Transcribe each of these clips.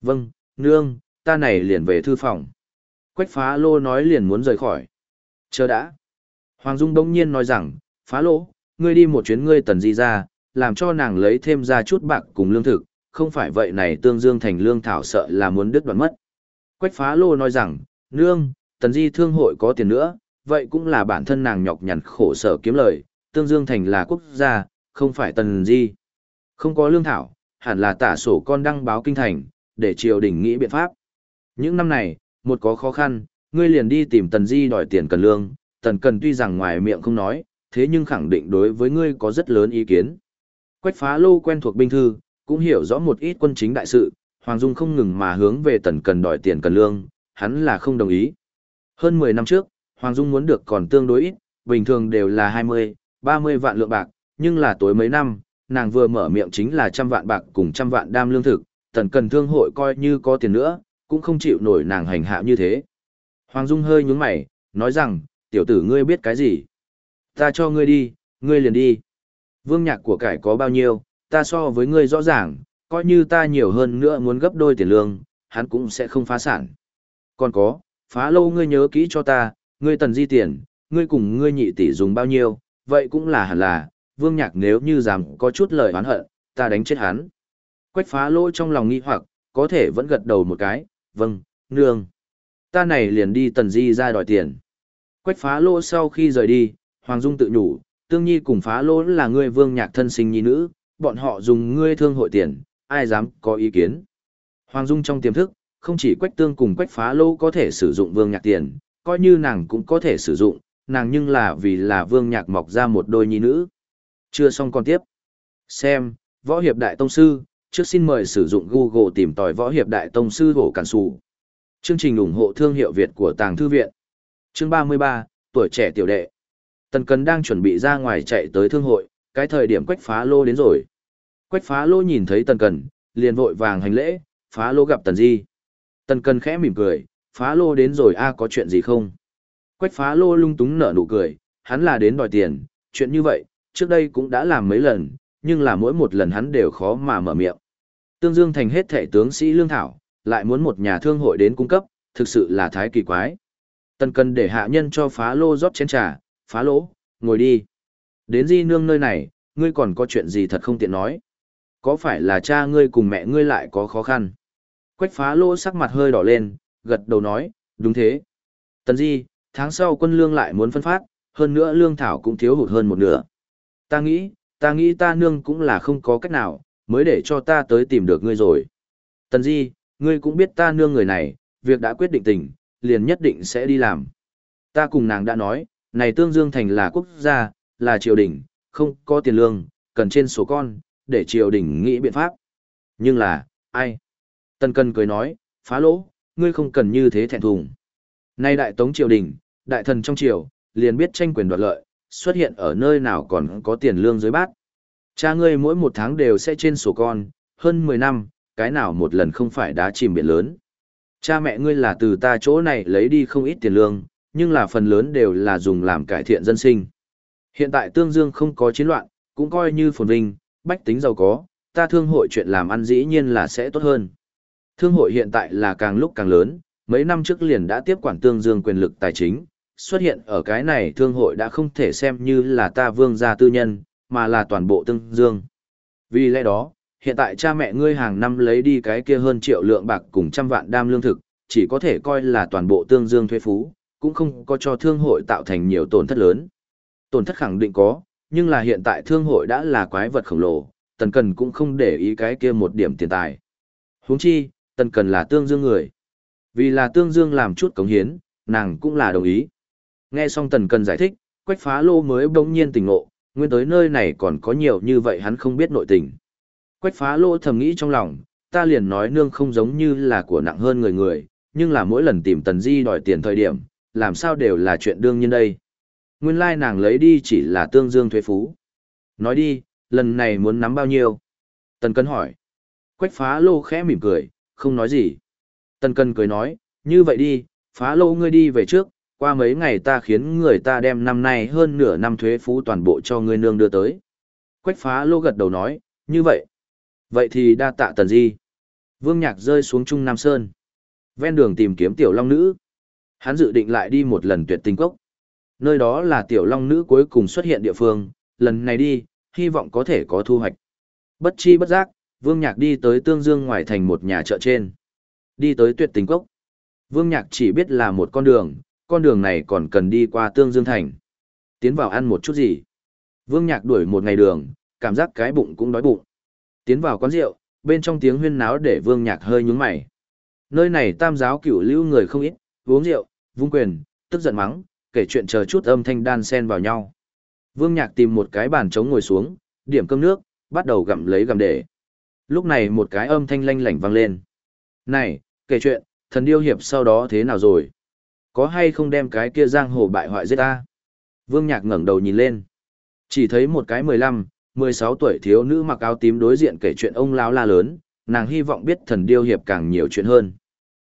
Vâng, nương, ta này liền về thư phòng. Quách phá lô nói liền muốn rời khỏi. Chờ đã. Hoàng Dung đông nhiên nói rằng, phá lô, ngươi đi một chuyến ngươi tần di ra, làm cho nàng lấy thêm ra chút bạc cùng lương thực, không phải vậy này tương dương thành lương thảo sợ là muốn đứt đoạn mất. Quách phá lô nói rằng, nương, tần di thương hội có tiền nữa, vậy cũng là bản thân nàng nhọc nhằn khổ sở kiếm lời, tương dương thành là quốc gia, không phải tần di. Không có lương thảo, hẳn là tả sổ con đăng báo kinh thành, để triều đình nghĩ biện pháp. Những năm này, một có khó khăn, ngươi liền đi tìm tần di đòi tiền cần lương, tần cần tuy rằng ngoài miệng không nói, thế nhưng khẳng định đối với ngươi có rất lớn ý kiến. Quách phá lô quen thuộc binh thư, cũng hiểu rõ một ít quân chính đại sự, Hoàng Dung không ngừng mà hướng về tần cần đòi tiền cần lương, hắn là không đồng ý. Hơn 10 năm trước, Hoàng Dung muốn được còn tương đối ít, bình thường đều là 20, 30 vạn lượng bạc, nhưng là tối mấy năm, nàng vừa mở miệng chính là trăm vạn bạc cùng trăm vạn đam lương thực, tần cần thương hội coi như có tiền nữa, cũng không chịu nổi nàng hành hạ như thế. Hoàng Dung hơi nhướng mày, nói rằng, tiểu tử ngươi biết cái gì? Ta cho ngươi đi, ngươi liền đi. Vương nhạc của cải có bao nhiêu, ta so với ngươi rõ ràng, coi như ta nhiều hơn nữa muốn gấp đôi tiền lương, hắn cũng sẽ không phá sản. Còn có, phá lâu ngươi nhớ kỹ cho ta, ngươi tần di tiền, ngươi cùng ngươi nhị tỷ dùng bao nhiêu, vậy cũng là hẳn là, vương nhạc nếu như dám có chút lời oán hận, ta đánh chết hắn. Quách phá lỗ trong lòng nghi hoặc, có thể vẫn gật đầu một cái, vâng, nương. Ta này liền đi tần di ra đòi tiền. Quách phá lỗ sau khi rời đi, Hoàng Dung tự nhủ, tương nhi cùng phá lỗ là ngươi vương nhạc thân sinh nhi nữ, bọn họ dùng ngươi thương hội tiền, ai dám có ý kiến. Hoàng Dung trong tiềm thức, không chỉ quách tương cùng quách phá lỗ có thể sử dụng vương nhạc tiền, coi như nàng cũng có thể sử dụng, nàng nhưng là vì là vương nhạc mọc ra một đôi nhi nữ. Chưa xong còn tiếp. Xem, Võ Hiệp Đại Tông Sư, trước xin mời sử dụng Google tìm tòi Võ Hiệp Đại Tông Sư Hổ Cản sủ. Chương trình ủng hộ thương hiệu Việt của Tàng Thư Viện. Chương 33, tuổi trẻ tiểu đệ. Tần Cần đang chuẩn bị ra ngoài chạy tới thương hội, cái thời điểm Quách Phá Lô đến rồi. Quách Phá Lô nhìn thấy Tần Cần, liền vội vàng hành lễ, Phá Lô gặp Tần Di. Tần Cần khẽ mỉm cười, Phá Lô đến rồi a có chuyện gì không? Quách Phá Lô lung túng nở nụ cười, hắn là đến đòi tiền, chuyện như vậy, trước đây cũng đã làm mấy lần, nhưng là mỗi một lần hắn đều khó mà mở miệng. Tương Dương thành hết thể tướng sĩ lương thảo, lại muốn một nhà thương hội đến cung cấp, thực sự là thái kỳ quái. Tần cần để hạ nhân cho phá lô rót chén trà, phá lỗ, ngồi đi. Đến di nương nơi này, ngươi còn có chuyện gì thật không tiện nói. Có phải là cha ngươi cùng mẹ ngươi lại có khó khăn? Quách phá lỗ sắc mặt hơi đỏ lên, gật đầu nói, đúng thế. Tần di, tháng sau quân lương lại muốn phân phát, hơn nữa lương thảo cũng thiếu hụt hơn một nửa. Ta nghĩ, ta nghĩ ta nương cũng là không có cách nào, mới để cho ta tới tìm được ngươi rồi. Tần di, ngươi cũng biết ta nương người này, việc đã quyết định tình, liền nhất định sẽ đi làm. Ta cùng nàng đã nói, này Tương Dương Thành là quốc gia, là triều đình, không có tiền lương, cần trên số con, để triều đình nghĩ biện pháp. Nhưng là, ai? Tần Cần cười nói, phá lỗ, ngươi không cần như thế thẹn thùng. Nay đại tống triều đình, đại thần trong triều, liền biết tranh quyền đoạt lợi, xuất hiện ở nơi nào còn có tiền lương dưới bát. Cha ngươi mỗi một tháng đều sẽ trên sổ con, hơn 10 năm, cái nào một lần không phải đá chìm biển lớn. Cha mẹ ngươi là từ ta chỗ này lấy đi không ít tiền lương, nhưng là phần lớn đều là dùng làm cải thiện dân sinh. Hiện tại Tương Dương không có chiến loạn, cũng coi như phồn vinh, bách tính giàu có, ta thương hội chuyện làm ăn dĩ nhiên là sẽ tốt hơn. Thương hội hiện tại là càng lúc càng lớn, mấy năm trước liền đã tiếp quản Tương Dương quyền lực tài chính, xuất hiện ở cái này thương hội đã không thể xem như là ta vương gia tư nhân, mà là toàn bộ Tương Dương. Vì lẽ đó, hiện tại cha mẹ ngươi hàng năm lấy đi cái kia hơn triệu lượng bạc cùng trăm vạn đam lương thực, chỉ có thể coi là toàn bộ Tương Dương thuế phú, cũng không có cho thương hội tạo thành nhiều tổn thất lớn. Tổn thất khẳng định có, nhưng là hiện tại thương hội đã là quái vật khổng lồ, tần cần cũng không để ý cái kia một điểm tiền tài. huống chi, tần cần là tương dương người. Vì là tương dương làm chút cống hiến, nàng cũng là đồng ý. Nghe xong tần cần giải thích, quách phá lô mới bỗng nhiên tỉnh ngộ, nguyên tới nơi này còn có nhiều như vậy hắn không biết nội tình. Quách phá lô thầm nghĩ trong lòng, ta liền nói nương không giống như là của nặng hơn người người, nhưng là mỗi lần tìm tần di đòi tiền thời điểm, làm sao đều là chuyện đương nhiên đây. Nguyên lai nàng lấy đi chỉ là tương dương thuế phú. Nói đi, lần này muốn nắm bao nhiêu? Tần Cân hỏi. Quách phá lô khẽ mỉm cười, không nói gì. Tần Cân cười nói, như vậy đi, phá lô ngươi đi về trước, qua mấy ngày ta khiến người ta đem năm nay hơn nửa năm thuế phú toàn bộ cho ngươi nương đưa tới. Quách phá lô gật đầu nói, như vậy. Vậy thì đa tạ tần di. Vương Nhạc rơi xuống Trung Nam Sơn. Ven đường tìm kiếm tiểu long nữ. Hắn dự định lại đi một lần tuyệt tình cốc. Nơi đó là tiểu long nữ cuối cùng xuất hiện địa phương, lần này đi, hy vọng có thể có thu hoạch. Bất chi bất giác, Vương Nhạc đi tới Tương Dương ngoài thành một nhà chợ trên. Đi tới tuyệt tình cốc. Vương Nhạc chỉ biết là một con đường, con đường này còn cần đi qua Tương Dương thành. Tiến vào ăn một chút gì. Vương Nhạc đuổi một ngày đường, cảm giác cái bụng cũng đói bụng. Tiến vào quán rượu, bên trong tiếng huyên náo để Vương Nhạc hơi nhướng mày. Nơi này tam giáo cửu lưu người không ít, uống rượu, vung quyền, tức giận mắng, kể chuyện chờ chút âm thanh đan xen vào nhau. Vương Nhạc tìm một cái bàn trống ngồi xuống, điểm cơm nước, bắt đầu gặm lấy gặm để. Lúc này một cái âm thanh lanh lảnh vang lên. Này, kể chuyện, thần điêu hiệp sau đó thế nào rồi? Có hay không đem cái kia giang hồ bại hoại giết ta? Vương Nhạc ngẩng đầu nhìn lên. Chỉ thấy một cái 15, 16 tuổi thiếu nữ mặc áo tím đối diện kể chuyện ông lão la lớn, nàng hy vọng biết thần điêu hiệp càng nhiều chuyện hơn.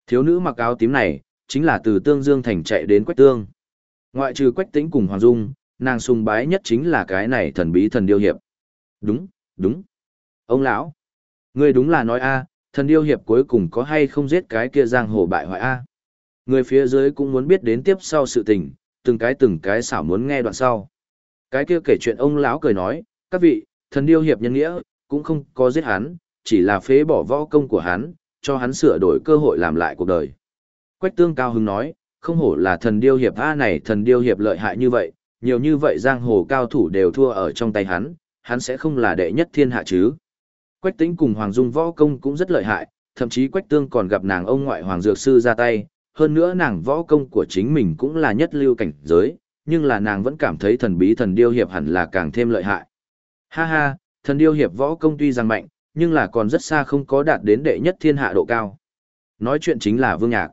Thiếu nữ mặc áo tím này, chính là từ Tương Dương Thành chạy đến Quách Tương. Ngoại trừ Quách Tĩnh cùng Hoàng Dung, nàng sùng bái nhất chính là cái này thần bí thần điêu hiệp. Đúng, đúng. Ông lão, người đúng là nói a, thần điêu hiệp cuối cùng có hay không giết cái kia giang hồ bại hoại a. Người phía dưới cũng muốn biết đến tiếp sau sự tình, từng cái từng cái xảo muốn nghe đoạn sau. Cái kia kể chuyện ông lão cười nói, các vị, thần điêu hiệp nhân nghĩa, cũng không có giết hắn, chỉ là phế bỏ võ công của hắn, cho hắn sửa đổi cơ hội làm lại cuộc đời. Quách tương cao hứng nói, không hổ là thần điêu hiệp A này thần điêu hiệp lợi hại như vậy, nhiều như vậy giang hồ cao thủ đều thua ở trong tay hắn, hắn sẽ không là đệ nhất thiên hạ chứ. Quách tĩnh cùng Hoàng Dung võ công cũng rất lợi hại, thậm chí Quách tương còn gặp nàng ông ngoại Hoàng Dược Sư ra tay, hơn nữa nàng võ công của chính mình cũng là nhất lưu cảnh giới, nhưng là nàng vẫn cảm thấy thần bí thần điêu hiệp hẳn là càng thêm lợi hại. Ha ha, thần điêu hiệp võ công tuy rằng mạnh, nhưng là còn rất xa không có đạt đến đệ nhất thiên hạ độ cao. Nói chuyện chính là Vương Nhạc.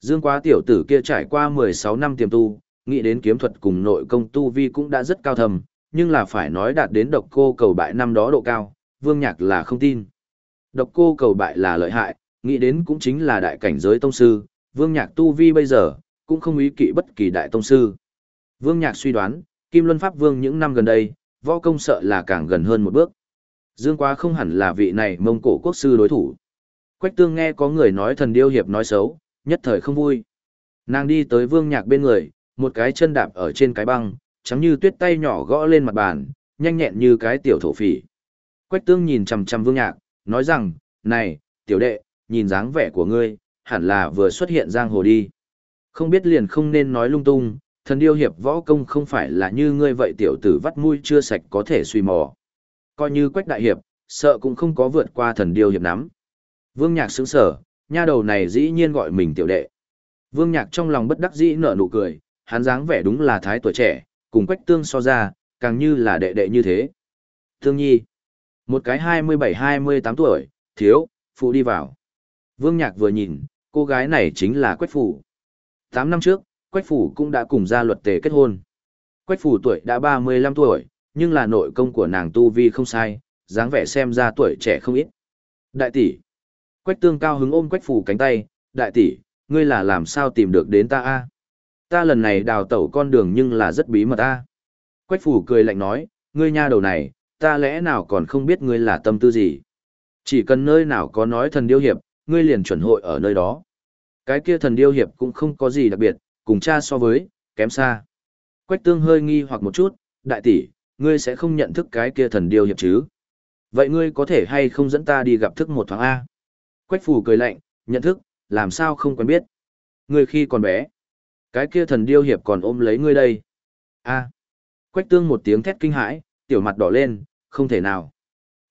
Dương quá tiểu tử kia trải qua 16 năm tiềm tu, nghĩ đến kiếm thuật cùng nội công tu vi cũng đã rất cao thầm, nhưng là phải nói đạt đến độc cô cầu bại năm đó độ cao, Vương Nhạc là không tin. Độc cô cầu bại là lợi hại, nghĩ đến cũng chính là đại cảnh giới tông sư, Vương Nhạc tu vi bây giờ, cũng không ý kỵ bất kỳ đại tông sư. Vương Nhạc suy đoán, Kim Luân Pháp Vương những năm gần đây, võ công sợ là càng gần hơn một bước. Dương Quá không hẳn là vị này Mông Cổ quốc sư đối thủ. Quách Tương nghe có người nói thần điêu hiệp nói xấu, nhất thời không vui. Nàng đi tới Vương Nhạc bên người, một cái chân đạp ở trên cái băng, trắng như tuyết tay nhỏ gõ lên mặt bàn, nhanh nhẹn như cái tiểu thổ phỉ. Quách Tương nhìn chằm chằm Vương Nhạc, nói rằng, này, tiểu đệ, nhìn dáng vẻ của ngươi, hẳn là vừa xuất hiện giang hồ đi. Không biết liền không nên nói lung tung, thần điêu hiệp võ công không phải là như ngươi vậy tiểu tử vắt mũi chưa sạch có thể suy mò. Coi như quách đại hiệp, sợ cũng không có vượt qua thần điêu hiệp nắm. Vương Nhạc sững sở, nha đầu này dĩ nhiên gọi mình tiểu đệ. Vương Nhạc trong lòng bất đắc dĩ nở nụ cười, hắn dáng vẻ đúng là thái tuổi trẻ, cùng quách tương so ra, càng như là đệ đệ như thế. Thương nhi, một cái 27-28 tuổi, thiếu, phụ đi vào. Vương Nhạc vừa nhìn, cô gái này chính là Quách Phủ. Tám năm trước, Quách Phủ cũng đã cùng gia luật tề kết hôn. Quách Phủ tuổi đã ba mươi lăm tuổi, nhưng là nội công của nàng tu vi không sai, dáng vẻ xem ra tuổi trẻ không ít. Đại tỷ. Quách Tương cao hứng ôm Quách Phủ cánh tay, đại tỷ, ngươi là làm sao tìm được đến ta a? Ta lần này đào tẩu con đường nhưng là rất bí mật a. Quách Phủ cười lạnh nói, ngươi nha đầu này, ta lẽ nào còn không biết ngươi là tâm tư gì? Chỉ cần nơi nào có nói thần điêu hiệp, ngươi liền chuẩn hội ở nơi đó. Cái kia thần điêu hiệp cũng không có gì đặc biệt, cùng cha so với, kém xa. Quách tương hơi nghi hoặc một chút, đại tỷ, ngươi sẽ không nhận thức cái kia thần điêu hiệp chứ? Vậy ngươi có thể hay không dẫn ta đi gặp thức một thoáng A? Quách phủ cười lạnh, nhận thức, làm sao không quen biết? Ngươi khi còn bé, cái kia thần điêu hiệp còn ôm lấy ngươi đây. A. Quách tương một tiếng thét kinh hãi, tiểu mặt đỏ lên, không thể nào.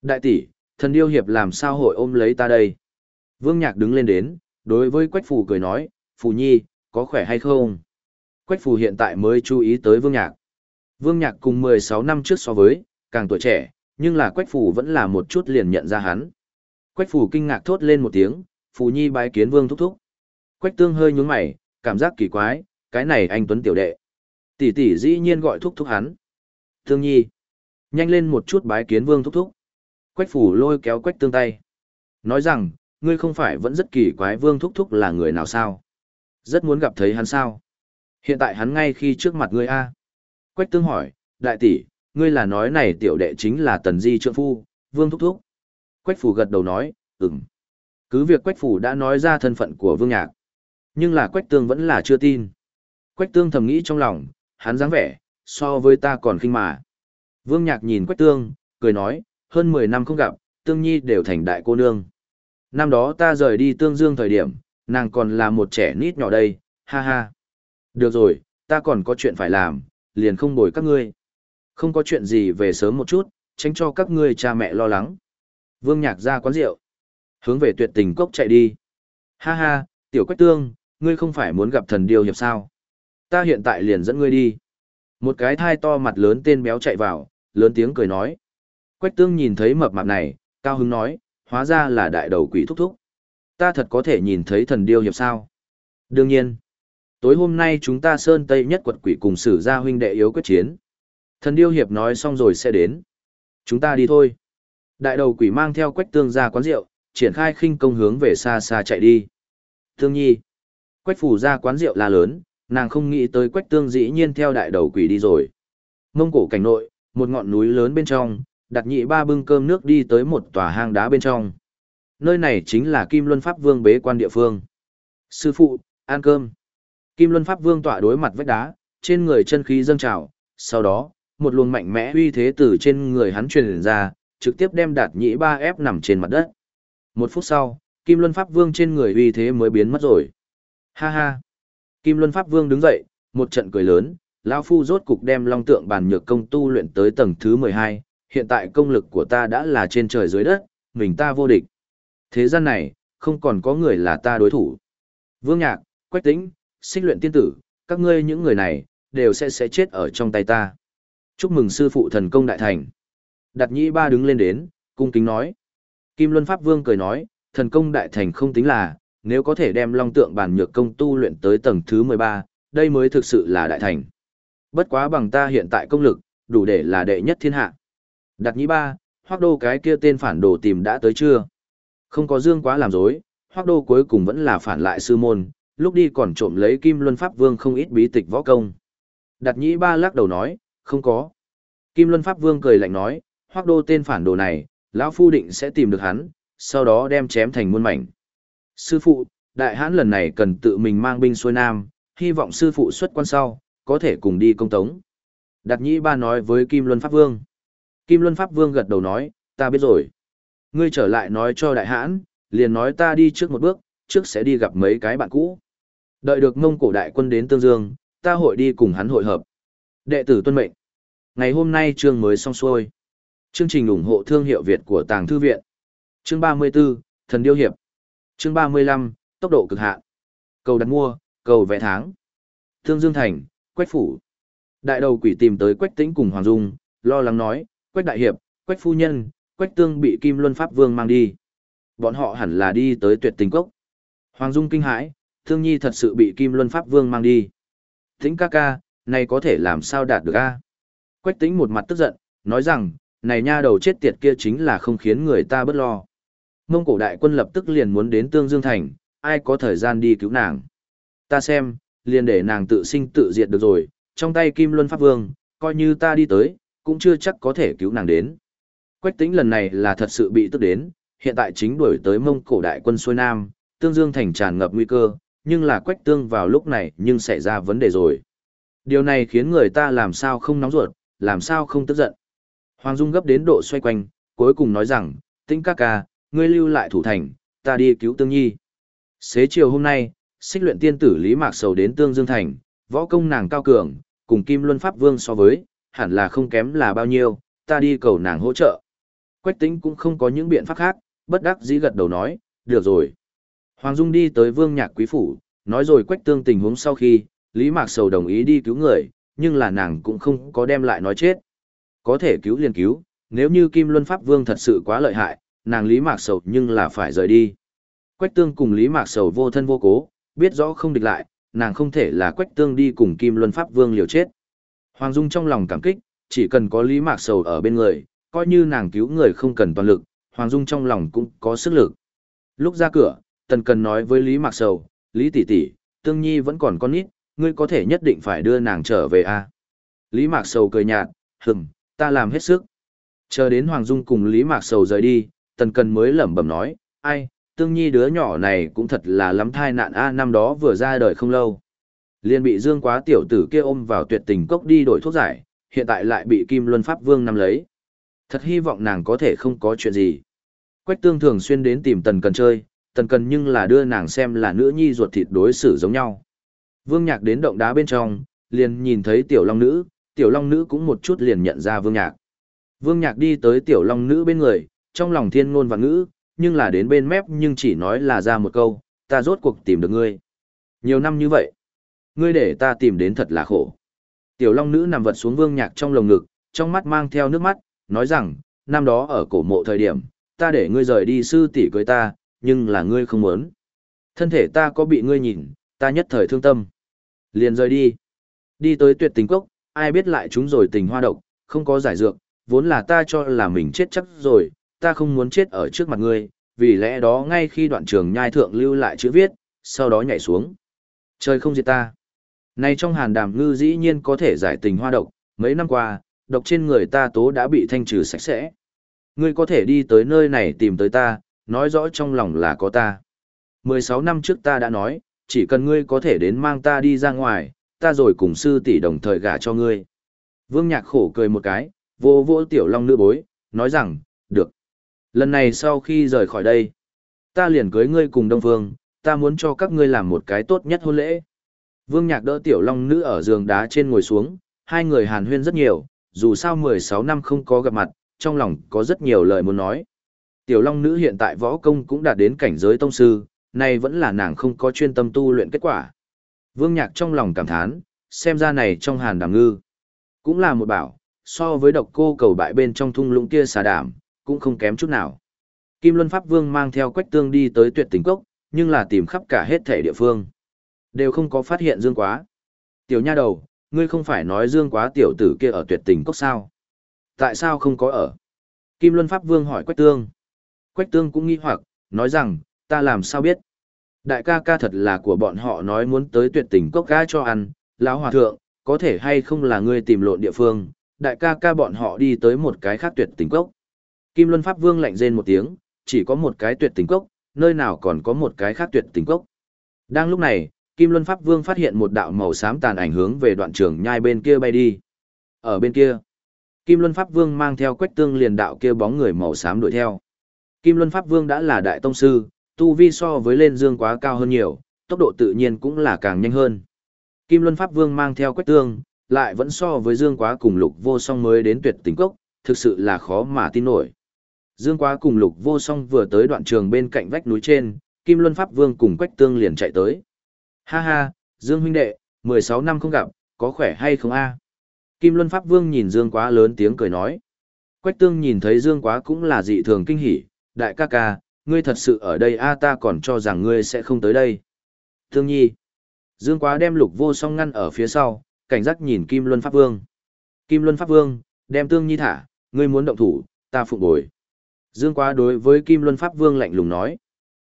Đại tỷ, thần điêu hiệp làm sao hội ôm lấy ta đây? Vương Nhạc đứng lên đến, đối với Quách Phù cười nói, Phù Nhi, có khỏe hay không? Quách Phù hiện tại mới chú ý tới Vương Nhạc. Vương Nhạc cùng 16 năm trước so với, càng tuổi trẻ, nhưng là Quách Phù vẫn là một chút liền nhận ra hắn. Quách Phù kinh ngạc thốt lên một tiếng, Phù Nhi bái kiến Vương thúc thúc. Quách Tương hơi nhướng mày, cảm giác kỳ quái, cái này anh Tuấn tiểu đệ. Tỷ tỷ dĩ nhiên gọi thúc thúc hắn. Tương Nhi, nhanh lên một chút bái kiến Vương thúc thúc. Quách Phù lôi kéo Quách Tương tay. Nói rằng, ngươi không phải vẫn rất kỳ quái vương thúc thúc là người nào sao? Rất muốn gặp thấy hắn sao? Hiện tại hắn ngay khi trước mặt ngươi a. Quách tương hỏi, đại tỷ, ngươi là nói này tiểu đệ chính là tần di trượng phu, vương thúc thúc. Quách phủ gật đầu nói, ừm. Cứ việc Quách Phủ đã nói ra thân phận của Vương Nhạc. Nhưng là Quách Tương vẫn là chưa tin. Quách Tương thầm nghĩ trong lòng, hắn dáng vẻ, so với ta còn khinh mà. Vương Nhạc nhìn Quách Tương, cười nói, hơn 10 năm không gặp, Tương Nhi đều thành đại cô nương. Năm đó ta rời đi Tương Dương thời điểm, nàng còn là một trẻ nít nhỏ đây, ha ha. Được rồi, ta còn có chuyện phải làm, liền không bồi các ngươi. Không có chuyện gì về sớm một chút, tránh cho các ngươi cha mẹ lo lắng. Vương Nhạc ra quán rượu. Hướng về tuyệt tình cốc chạy đi. Ha ha, tiểu quách tương, ngươi không phải muốn gặp thần điêu hiệp sao? Ta hiện tại liền dẫn ngươi đi. Một cái thai to mặt lớn tên béo chạy vào, lớn tiếng cười nói. Quách tương nhìn thấy mập mạp này, cao hứng nói, hóa ra là đại đầu quỷ thúc thúc. Ta thật có thể nhìn thấy thần điêu hiệp sao? Đương nhiên. Tối hôm nay chúng ta sơn tây nhất quật quỷ cùng sử gia huynh đệ yếu quyết chiến. Thần điêu hiệp nói xong rồi sẽ đến. Chúng ta đi thôi. Đại đầu quỷ mang theo quách tương ra quán rượu, triển khai khinh công hướng về xa xa chạy đi. Thương nhi. Quách phủ ra quán rượu là lớn, nàng không nghĩ tới quách tương dĩ nhiên theo đại đầu quỷ đi rồi. Mông cổ cảnh nội, một ngọn núi lớn bên trong, đặt nhị ba bưng cơm nước đi tới một tòa hang đá bên trong. Nơi này chính là Kim Luân Pháp Vương bế quan địa phương. Sư phụ, ăn cơm. Kim Luân Pháp Vương tọa đối mặt vách đá, trên người chân khí dâng trào, sau đó, một luồng mạnh mẽ uy thế từ trên người hắn truyền ra, trực tiếp đem đạt nhị ba ép nằm trên mặt đất. Một phút sau, Kim Luân Pháp Vương trên người uy thế mới biến mất rồi. Ha ha! Kim Luân Pháp Vương đứng dậy, một trận cười lớn, lão Phu rốt cục đem long tượng bàn nhược công tu luyện tới tầng thứ 12, hiện tại công lực của ta đã là trên trời dưới đất, mình ta vô địch. Thế gian này, không còn có người là ta đối thủ. Vương Nhạc, Quách Tĩnh, Xích Luyện Tiên Tử, các ngươi những người này, đều sẽ sẽ chết ở trong tay ta. Chúc mừng sư phụ thần công đại thành. Đặt nhĩ ba đứng lên đến, cung kính nói. Kim Luân Pháp Vương cười nói, thần công đại thành không tính là, nếu có thể đem long tượng bản nhược công tu luyện tới tầng thứ 13, đây mới thực sự là đại thành. Bất quá bằng ta hiện tại công lực, đủ để là đệ nhất thiên hạ. Đặt nhĩ ba, hoác đô cái kia tên phản đồ tìm đã tới chưa? Không có dương quá làm dối, hoác đô cuối cùng vẫn là phản lại sư môn, lúc đi còn trộm lấy Kim Luân Pháp Vương không ít bí tịch võ công. Đặt nhĩ ba lắc đầu nói, không có. Kim Luân Pháp Vương cười lạnh nói, hoác đô tên phản đồ này, lão phu định sẽ tìm được hắn, sau đó đem chém thành muôn mảnh. Sư phụ, đại hãn lần này cần tự mình mang binh xuôi nam, hy vọng sư phụ xuất quan sau, có thể cùng đi công tống. Đạt nhĩ ba nói với Kim Luân Pháp Vương. Kim Luân Pháp Vương gật đầu nói, ta biết rồi. Ngươi trở lại nói cho đại hãn, liền nói ta đi trước một bước, trước sẽ đi gặp mấy cái bạn cũ. Đợi được mông cổ đại quân đến Tương Dương, ta hội đi cùng hắn hội hợp. Đệ tử tuân mệnh. Ngày hôm nay chương mới xong xuôi. Chương trình ủng hộ thương hiệu Việt của Tàng Thư Viện. Chương 34, Thần Điêu Hiệp. Chương 35, Tốc độ cực hạn. Cầu đặt mua, cầu vẽ tháng. Thương Dương Thành, Quách Phủ. Đại đầu quỷ tìm tới Quách Tĩnh cùng Hoàng Dung, lo lắng nói, Quách Đại Hiệp, Quách Phu Nhân, Quách Tương bị Kim Luân Pháp Vương mang đi. Bọn họ hẳn là đi tới tuyệt tình cốc. Hoàng Dung kinh hãi, Thương Nhi thật sự bị Kim Luân Pháp Vương mang đi. Tĩnh ca ca, này có thể làm sao đạt được a? Quách Tĩnh một mặt tức giận, nói rằng, này nha đầu chết tiệt kia chính là không khiến người ta bất lo. Mông cổ đại quân lập tức liền muốn đến Tương Dương Thành, ai có thời gian đi cứu nàng. Ta xem, liền để nàng tự sinh tự diệt được rồi, trong tay Kim Luân Pháp Vương, coi như ta đi tới, cũng chưa chắc có thể cứu nàng đến. Quách tính lần này là thật sự bị tức đến, hiện tại chính đuổi tới mông cổ đại quân xuôi nam, Tương Dương Thành tràn ngập nguy cơ, nhưng là Quách Tương vào lúc này nhưng xảy ra vấn đề rồi. Điều này khiến người ta làm sao không nóng ruột, làm sao không tức giận. Hoàng Dung gấp đến độ xoay quanh, cuối cùng nói rằng, tĩnh ca ca, ngươi lưu lại thủ thành, ta đi cứu tương nhi. Xế chiều hôm nay, xích luyện tiên tử Lý Mạc Sầu đến Tương Dương Thành, võ công nàng cao cường, cùng Kim Luân Pháp Vương so với, hẳn là không kém là bao nhiêu, ta đi cầu nàng hỗ trợ. Quách tính cũng không có những biện pháp khác, bất đắc dĩ gật đầu nói, được rồi. Hoàng Dung đi tới Vương Nhạc Quý Phủ, nói rồi Quách Tương tình huống sau khi, Lý Mạc Sầu đồng ý đi cứu người, nhưng là nàng cũng không có đem lại nói chết. Có thể cứu liền cứu, nếu như Kim Luân Pháp Vương thật sự quá lợi hại, nàng Lý Mạc Sầu nhưng là phải rời đi. Quách Tương cùng Lý Mạc Sầu vô thân vô cố, biết rõ không địch lại, nàng không thể là Quách Tương đi cùng Kim Luân Pháp Vương liều chết. Hoàng Dung trong lòng cảm kích, chỉ cần có Lý Mạc Sầu ở bên người, coi như nàng cứu người không cần toàn lực, Hoàng Dung trong lòng cũng có sức lực. Lúc ra cửa, Tần Cần nói với Lý Mạc Sầu, Lý tỷ tỷ, Tương Nhi vẫn còn con nít, ngươi có thể nhất định phải đưa nàng trở về a à? Lý Mạc Sầu cười nhạt, hừng, ta làm hết sức. Chờ đến Hoàng Dung cùng Lý Mạc Sầu rời đi, Tần Cần mới lẩm bẩm nói, ai, tương nhi đứa nhỏ này cũng thật là lắm thai nạn a năm đó vừa ra đời không lâu. Liền bị Dương Quá tiểu tử kia ôm vào tuyệt tình cốc đi đổi thuốc giải, hiện tại lại bị Kim Luân Pháp Vương nắm lấy. Thật hy vọng nàng có thể không có chuyện gì. Quách tương thường xuyên đến tìm Tần Cần chơi, Tần Cần nhưng là đưa nàng xem là nữ nhi ruột thịt đối xử giống nhau. Vương Nhạc đến động đá bên trong, liền nhìn thấy tiểu long nữ, tiểu long nữ cũng một chút liền nhận ra Vương Nhạc. Vương Nhạc đi tới tiểu long nữ bên người, trong lòng thiên ngôn và ngữ, nhưng là đến bên mép nhưng chỉ nói là ra một câu, ta rốt cuộc tìm được ngươi. Nhiều năm như vậy, ngươi để ta tìm đến thật là khổ. Tiểu long nữ nằm vật xuống vương nhạc trong lồng ngực, trong mắt mang theo nước mắt, nói rằng, năm đó ở cổ mộ thời điểm, ta để ngươi rời đi sư tỷ cưới ta, nhưng là ngươi không muốn. Thân thể ta có bị ngươi nhìn, ta nhất thời thương tâm. Liền rời đi. Đi tới tuyệt tình cốc, ai biết lại chúng rồi tình hoa độc, không có giải dược, vốn là ta cho là mình chết chắc rồi, ta không muốn chết ở trước mặt ngươi, vì lẽ đó ngay khi đoạn trường nhai thượng lưu lại chữ viết, sau đó nhảy xuống. Trời không diệt ta. Này trong hàn đàm ngư dĩ nhiên có thể giải tình hoa độc, mấy năm qua, độc trên người ta tố đã bị thanh trừ sạch sẽ. Ngươi có thể đi tới nơi này tìm tới ta, nói rõ trong lòng là có ta. 16 năm trước ta đã nói, chỉ cần ngươi có thể đến mang ta đi ra ngoài, ta rồi cùng sư tỷ đồng thời gả cho ngươi. Vương Nhạc khổ cười một cái, vô vô tiểu long nữ bối, nói rằng, được. Lần này sau khi rời khỏi đây, ta liền cưới ngươi cùng Đông Phương, ta muốn cho các ngươi làm một cái tốt nhất hôn lễ. Vương Nhạc đỡ tiểu long nữ ở giường đá trên ngồi xuống, hai người hàn huyên rất nhiều, dù sao 16 năm không có gặp mặt, trong lòng có rất nhiều lời muốn nói. Tiểu long nữ hiện tại võ công cũng đạt đến cảnh giới tông sư, nay vẫn là nàng không có chuyên tâm tu luyện kết quả. Vương Nhạc trong lòng cảm thán, xem ra này trong hàn đàm ngư. Cũng là một bảo, so với độc cô cầu bại bên trong thung lũng kia xà đảm, cũng không kém chút nào. Kim Luân Pháp Vương mang theo quách tương đi tới tuyệt tình cốc, nhưng là tìm khắp cả hết thể địa phương. Đều không có phát hiện Dương Quá. Tiểu nha đầu, ngươi không phải nói Dương Quá tiểu tử kia ở tuyệt tình cốc sao? Tại sao không có ở? Kim Luân Pháp Vương hỏi Quách Tương. Quách Tương cũng nghi hoặc, nói rằng, ta làm sao biết? Đại ca ca thật là của bọn họ nói muốn tới tuyệt tình cốc ca cho ăn, lão hòa thượng, có thể hay không là ngươi tìm lộn địa phương, đại ca ca bọn họ đi tới một cái khác tuyệt tình cốc. Kim Luân Pháp Vương lạnh rên một tiếng, chỉ có một cái tuyệt tình cốc, nơi nào còn có một cái khác tuyệt tình cốc. Đang lúc này, Kim Luân Pháp Vương phát hiện một đạo màu xám tàn ảnh hướng về đoạn trường nhai bên kia bay đi. Ở bên kia, Kim Luân Pháp Vương mang theo quách tương liền đạo kia bóng người màu xám đuổi theo. Kim Luân Pháp Vương đã là đại tông sư, tu vi so với lên dương quá cao hơn nhiều, tốc độ tự nhiên cũng là càng nhanh hơn. Kim Luân Pháp Vương mang theo quách tương, lại vẫn so với dương quá cùng lục vô song mới đến tuyệt tình cốc, thực sự là khó mà tin nổi. Dương quá cùng lục vô song vừa tới đoạn trường bên cạnh vách núi trên, Kim Luân Pháp Vương cùng quách tương liền chạy tới. Ha ha, Dương huynh đệ, 16 năm không gặp, có khỏe hay không a? Kim Luân Pháp Vương nhìn Dương Quá lớn tiếng cười nói. Quách Tương nhìn thấy Dương Quá cũng là dị thường kinh hỉ, đại ca ca, ngươi thật sự ở đây a ta còn cho rằng ngươi sẽ không tới đây. Thương nhi. Dương Quá đem lục vô song ngăn ở phía sau, cảnh giác nhìn Kim Luân Pháp Vương. Kim Luân Pháp Vương, đem Tương Nhi thả, ngươi muốn động thủ, ta phụng bồi. Dương Quá đối với Kim Luân Pháp Vương lạnh lùng nói.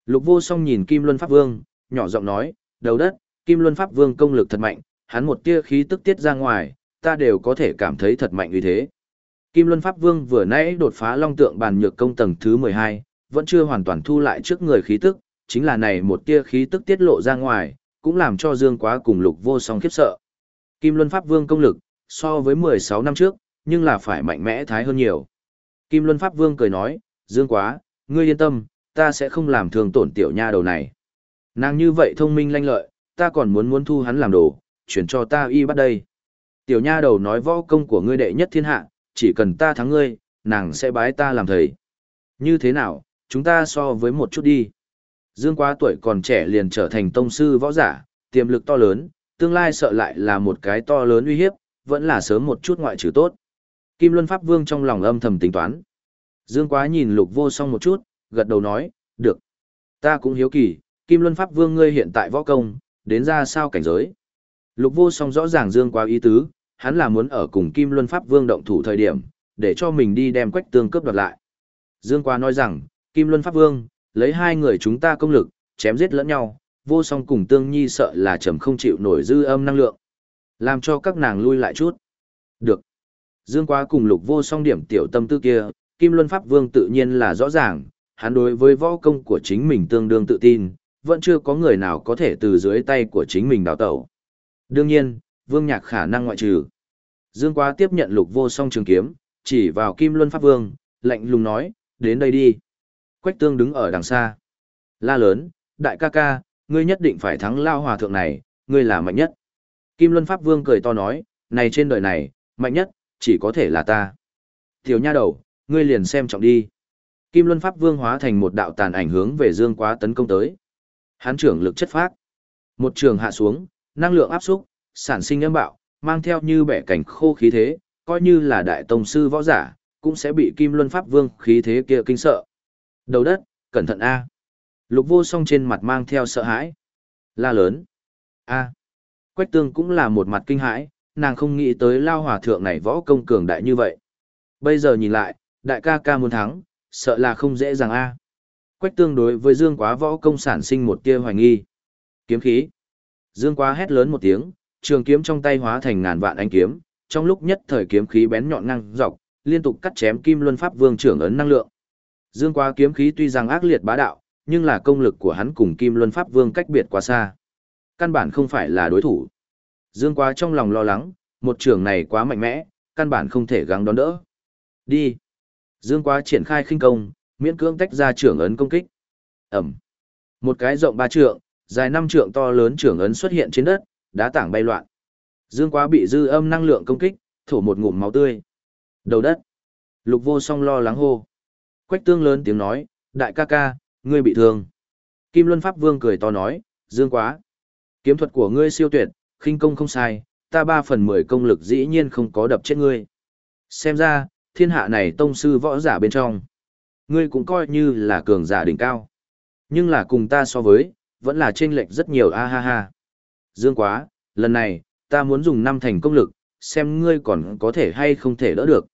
Lục vô song nhìn Kim Luân Pháp Vương, nhỏ giọng nói, đầu đất, Kim Luân Pháp Vương công lực thật mạnh, hắn một tia khí tức tiết ra ngoài, ta đều có thể cảm thấy thật mạnh như thế. Kim Luân Pháp Vương vừa nãy đột phá long tượng bàn nhược công tầng thứ 12, vẫn chưa hoàn toàn thu lại trước người khí tức, chính là này một tia khí tức tiết lộ ra ngoài, cũng làm cho Dương Quá cùng Lục Vô Song khiếp sợ. Kim Luân Pháp Vương công lực, so với 16 năm trước, nhưng là phải mạnh mẽ thái hơn nhiều. Kim Luân Pháp Vương cười nói, Dương Quá, ngươi yên tâm, ta sẽ không làm thương tổn tiểu nha đầu này. Nàng như vậy thông minh lanh lợi, ta còn muốn muốn thu hắn làm đồ, chuyển cho ta y bắt đây. Tiểu nha đầu nói võ công của ngươi đệ nhất thiên hạ, chỉ cần ta thắng ngươi, nàng sẽ bái ta làm thầy. Như thế nào, chúng ta so với một chút đi. Dương quá tuổi còn trẻ liền trở thành tông sư võ giả, tiềm lực to lớn, tương lai sợ lại là một cái to lớn uy hiếp, vẫn là sớm một chút ngoại trừ tốt. Kim Luân Pháp Vương trong lòng âm thầm tính toán. Dương quá nhìn lục vô song một chút, gật đầu nói, được. Ta cũng hiếu kỳ, Kim Luân Pháp Vương ngươi hiện tại võ công, đến ra sao cảnh giới. Lục vô song rõ ràng dương quá ý tứ, hắn là muốn ở cùng Kim Luân Pháp Vương động thủ thời điểm, để cho mình đi đem quách tương cướp đoạt lại. Dương quá nói rằng, Kim Luân Pháp Vương, lấy hai người chúng ta công lực, chém giết lẫn nhau, vô song cùng tương nhi sợ là trầm không chịu nổi dư âm năng lượng. Làm cho các nàng lui lại chút. Được. Dương quá cùng lục vô song điểm tiểu tâm tư kia, Kim Luân Pháp Vương tự nhiên là rõ ràng, hắn đối với võ công của chính mình tương đương tự tin, vẫn chưa có người nào có thể từ dưới tay của chính mình đào tẩu. Đương nhiên, Vương Nhạc khả năng ngoại trừ. Dương Quá tiếp nhận lục vô song trường kiếm, chỉ vào Kim Luân Pháp Vương, lạnh lùng nói, đến đây đi. Quách tương đứng ở đằng xa. La lớn, đại ca ca, ngươi nhất định phải thắng lao hòa thượng này, ngươi là mạnh nhất. Kim Luân Pháp Vương cười to nói, này trên đời này, mạnh nhất, chỉ có thể là ta. Tiểu nha đầu, ngươi liền xem trọng đi. Kim Luân Pháp Vương hóa thành một đạo tàn ảnh hướng về Dương Quá tấn công tới. Hán trưởng lực chất phát. Một trường hạ xuống, năng lượng áp xúc, sản sinh âm bạo, mang theo như bẻ cảnh khô khí thế, coi như là đại tông sư võ giả, cũng sẽ bị Kim Luân Pháp Vương khí thế kia kinh sợ. Đầu đất, cẩn thận A. Lục vô song trên mặt mang theo sợ hãi. La lớn. A. Quách tương cũng là một mặt kinh hãi, nàng không nghĩ tới lao hòa thượng này võ công cường đại như vậy. Bây giờ nhìn lại, đại ca ca muốn thắng, sợ là không dễ dàng A. Quách tương đối với Dương Quá võ công sản sinh một tia hoài nghi. Kiếm khí. Dương Quá hét lớn một tiếng, trường kiếm trong tay hóa thành ngàn vạn ánh kiếm, trong lúc nhất thời kiếm khí bén nhọn ngang dọc, liên tục cắt chém Kim Luân Pháp Vương trưởng ấn năng lượng. Dương Quá kiếm khí tuy rằng ác liệt bá đạo, nhưng là công lực của hắn cùng Kim Luân Pháp Vương cách biệt quá xa. Căn bản không phải là đối thủ. Dương Quá trong lòng lo lắng, một trường này quá mạnh mẽ, căn bản không thể gắng đón đỡ. Đi. Dương Quá triển khai khinh công, miễn cưỡng tách ra trưởng ấn công kích. Ẩm. Một cái rộng ba trượng, dài năm trượng to lớn trưởng ấn xuất hiện trên đất, đá tảng bay loạn. Dương Quá bị dư âm năng lượng công kích, thổ một ngụm máu tươi. Đầu đất. Lục Vô Song lo lắng hô. Quách Tương lớn tiếng nói, "Đại ca ca, ngươi bị thương." Kim Luân Pháp Vương cười to nói, "Dương Quá, kiếm thuật của ngươi siêu tuyệt, khinh công không sai, ta ba phần mười công lực dĩ nhiên không có đập chết ngươi. Xem ra, thiên hạ này tông sư võ giả bên trong, ngươi cũng coi như là cường giả đỉnh cao. Nhưng là cùng ta so với, vẫn là chênh lệch rất nhiều a ha ha. Dương quá, lần này, ta muốn dùng năm thành công lực, xem ngươi còn có thể hay không thể đỡ được.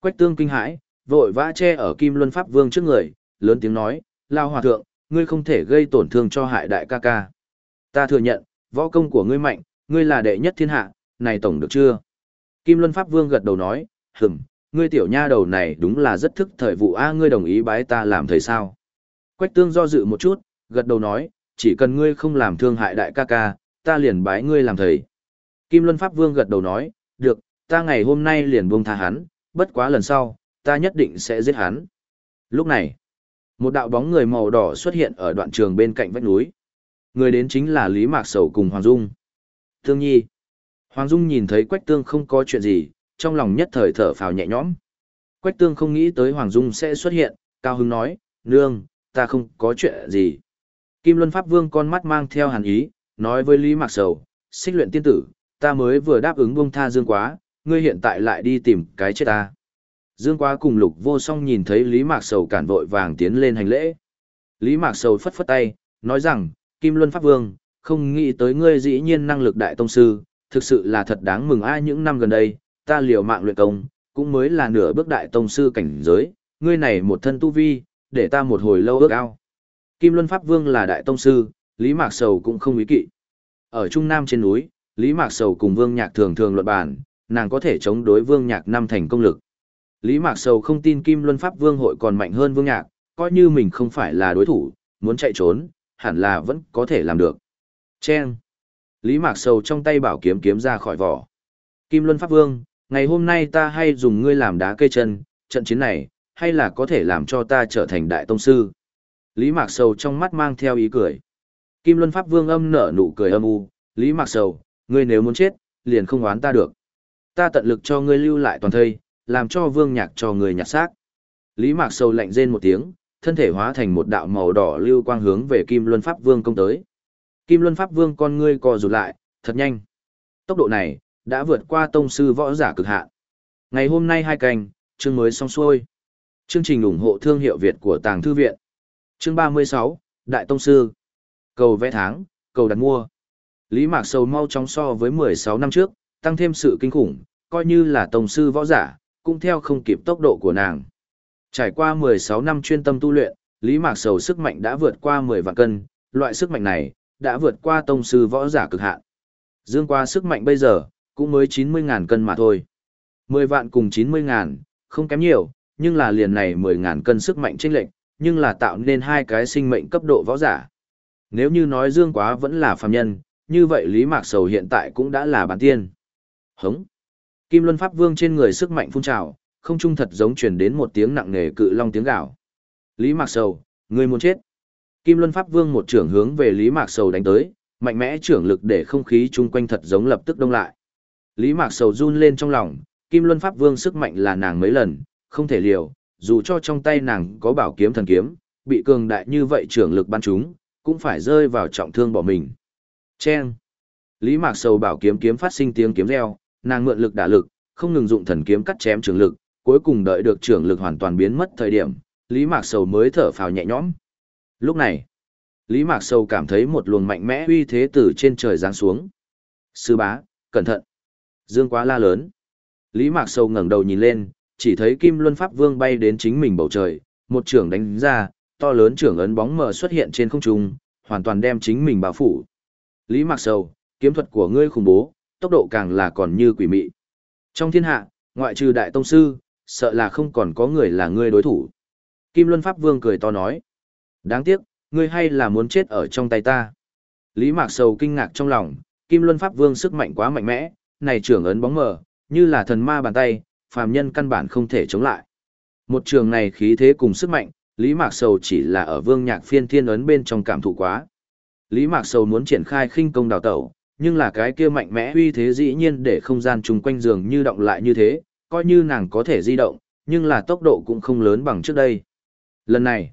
Quách tương kinh hãi, vội vã che ở Kim Luân Pháp Vương trước người, lớn tiếng nói, lao hòa thượng, ngươi không thể gây tổn thương cho hại đại ca ca. Ta thừa nhận, võ công của ngươi mạnh, ngươi là đệ nhất thiên hạ, này tổng được chưa? Kim Luân Pháp Vương gật đầu nói, hửm, ngươi tiểu nha đầu này đúng là rất thức thời vụ a ngươi đồng ý bái ta làm thầy sao. Quách tương do dự một chút, gật đầu nói, chỉ cần ngươi không làm thương hại đại ca ca, ta liền bái ngươi làm thầy. Kim Luân Pháp Vương gật đầu nói, được, ta ngày hôm nay liền buông tha hắn, bất quá lần sau, ta nhất định sẽ giết hắn. Lúc này, một đạo bóng người màu đỏ xuất hiện ở đoạn trường bên cạnh vách núi. Người đến chính là Lý Mạc Sầu cùng Hoàng Dung. Thương nhi. Hoàng Dung nhìn thấy Quách Tương không có chuyện gì, trong lòng nhất thời thở phào nhẹ nhõm. Quách Tương không nghĩ tới Hoàng Dung sẽ xuất hiện, cao hứng nói, nương, ta không có chuyện gì. Kim Luân Pháp Vương con mắt mang theo hàn ý, nói với Lý Mạc Sầu, xích luyện tiên tử, ta mới vừa đáp ứng buông tha Dương Quá, ngươi hiện tại lại đi tìm cái chết ta. Dương Quá cùng Lục Vô Song nhìn thấy Lý Mạc Sầu cản vội vàng tiến lên hành lễ. Lý Mạc Sầu phất phất tay, nói rằng, Kim Luân Pháp Vương, không nghĩ tới ngươi dĩ nhiên năng lực đại tông sư, thực sự là thật đáng mừng ai những năm gần đây, ta liều mạng luyện công, cũng mới là nửa bước đại tông sư cảnh giới, ngươi này một thân tu vi, để ta một hồi lâu ước ao. Kim Luân Pháp Vương là đại tông sư, Lý Mạc Sầu cũng không ý kỵ. Ở Trung Nam trên núi, Lý Mạc Sầu cùng Vương Nhạc thường thường luận bàn, nàng có thể chống đối Vương Nhạc năm thành công lực. Lý Mạc Sầu không tin Kim Luân Pháp Vương hội còn mạnh hơn Vương Nhạc, coi như mình không phải là đối thủ, muốn chạy trốn, hẳn là vẫn có thể làm được. Chen. Lý Mạc Sầu trong tay bảo kiếm kiếm ra khỏi vỏ. Kim Luân Pháp Vương, ngày hôm nay ta hay dùng ngươi làm đá cây chân, trận chiến này, hay là có thể làm cho ta trở thành đại tông sư. Lý Mạc Sầu trong mắt mang theo ý cười. Kim Luân Pháp Vương âm nở nụ cười âm u, Lý Mạc Sầu, ngươi nếu muốn chết, liền không oán ta được. Ta tận lực cho ngươi lưu lại toàn thây, làm cho vương nhạc cho ngươi nhặt xác. Lý Mạc Sầu lạnh rên một tiếng, thân thể hóa thành một đạo màu đỏ lưu quang hướng về Kim Luân Pháp Vương công tới. Kim Luân Pháp Vương con ngươi co rụt lại, thật nhanh. Tốc độ này, đã vượt qua tông sư võ giả cực hạn. Ngày hôm nay hai canh, chương mới xong xuôi. Chương trình ủng hộ thương hiệu Việt của Tàng Thư Viện. Chương 36, Đại Tông Sư. Cầu vẽ tháng, cầu đặt mua. Lý Mạc Sầu mau chóng so với 16 năm trước, tăng thêm sự kinh khủng, coi như là tông sư võ giả, cũng theo không kịp tốc độ của nàng. Trải qua 16 năm chuyên tâm tu luyện, Lý Mạc Sầu sức mạnh đã vượt qua 10 vạn cân, loại sức mạnh này đã vượt qua tông sư võ giả cực hạn. Dương qua sức mạnh bây giờ, cũng mới 90.000 cân mà thôi. 10 vạn cùng 90.000, không kém nhiều, nhưng là liền này 10.000 cân sức mạnh chênh lệch, nhưng là tạo nên hai cái sinh mệnh cấp độ võ giả. Nếu như nói Dương Quá vẫn là phàm nhân, như vậy Lý Mạc Sầu hiện tại cũng đã là bản tiên. Hống! Kim Luân Pháp Vương trên người sức mạnh phun trào, không trung thật giống truyền đến một tiếng nặng nề cự long tiếng gào. Lý Mạc Sầu, người muốn chết. Kim Luân Pháp Vương một trưởng hướng về Lý Mạc Sầu đánh tới, mạnh mẽ trưởng lực để không khí chung quanh thật giống lập tức đông lại. Lý Mạc Sầu run lên trong lòng, Kim Luân Pháp Vương sức mạnh là nàng mấy lần, không thể liều, dù cho trong tay nàng có bảo kiếm thần kiếm, bị cường đại như vậy trưởng lực ban chúng, cũng phải rơi vào trọng thương bỏ mình. Chen! Lý Mạc Sầu bảo kiếm kiếm phát sinh tiếng kiếm reo, nàng mượn lực đả lực, không ngừng dụng thần kiếm cắt chém trường lực, cuối cùng đợi được trường lực hoàn toàn biến mất thời điểm, Lý Mạc Sầu mới thở phào nhẹ nhõm. Lúc này, Lý Mạc Sầu cảm thấy một luồng mạnh mẽ uy thế từ trên trời giáng xuống. Sư bá, cẩn thận. Dương quá la lớn. Lý Mạc Sầu ngẩng đầu nhìn lên, chỉ thấy Kim Luân Pháp Vương bay đến chính mình bầu trời, một trưởng đánh ra, to lớn trưởng ấn bóng mờ xuất hiện trên không trung, hoàn toàn đem chính mình bao phủ. Lý Mạc Sầu, kiếm thuật của ngươi khủng bố, tốc độ càng là còn như quỷ mị. Trong thiên hạ, ngoại trừ đại tông sư, sợ là không còn có người là ngươi đối thủ. Kim Luân Pháp Vương cười to nói. Đáng tiếc, ngươi hay là muốn chết ở trong tay ta. Lý Mạc Sầu kinh ngạc trong lòng, Kim Luân Pháp Vương sức mạnh quá mạnh mẽ, này trưởng ấn bóng mờ, như là thần ma bàn tay, phàm nhân căn bản không thể chống lại. Một trường này khí thế cùng sức mạnh, Lý Mạc Sầu chỉ là ở vương nhạc phiên thiên ấn bên trong cảm thụ quá. Lý Mạc Sầu muốn triển khai khinh công đào tẩu, nhưng là cái kia mạnh mẽ uy thế dĩ nhiên để không gian chung quanh giường như động lại như thế, coi như nàng có thể di động, nhưng là tốc độ cũng không lớn bằng trước đây. Lần này,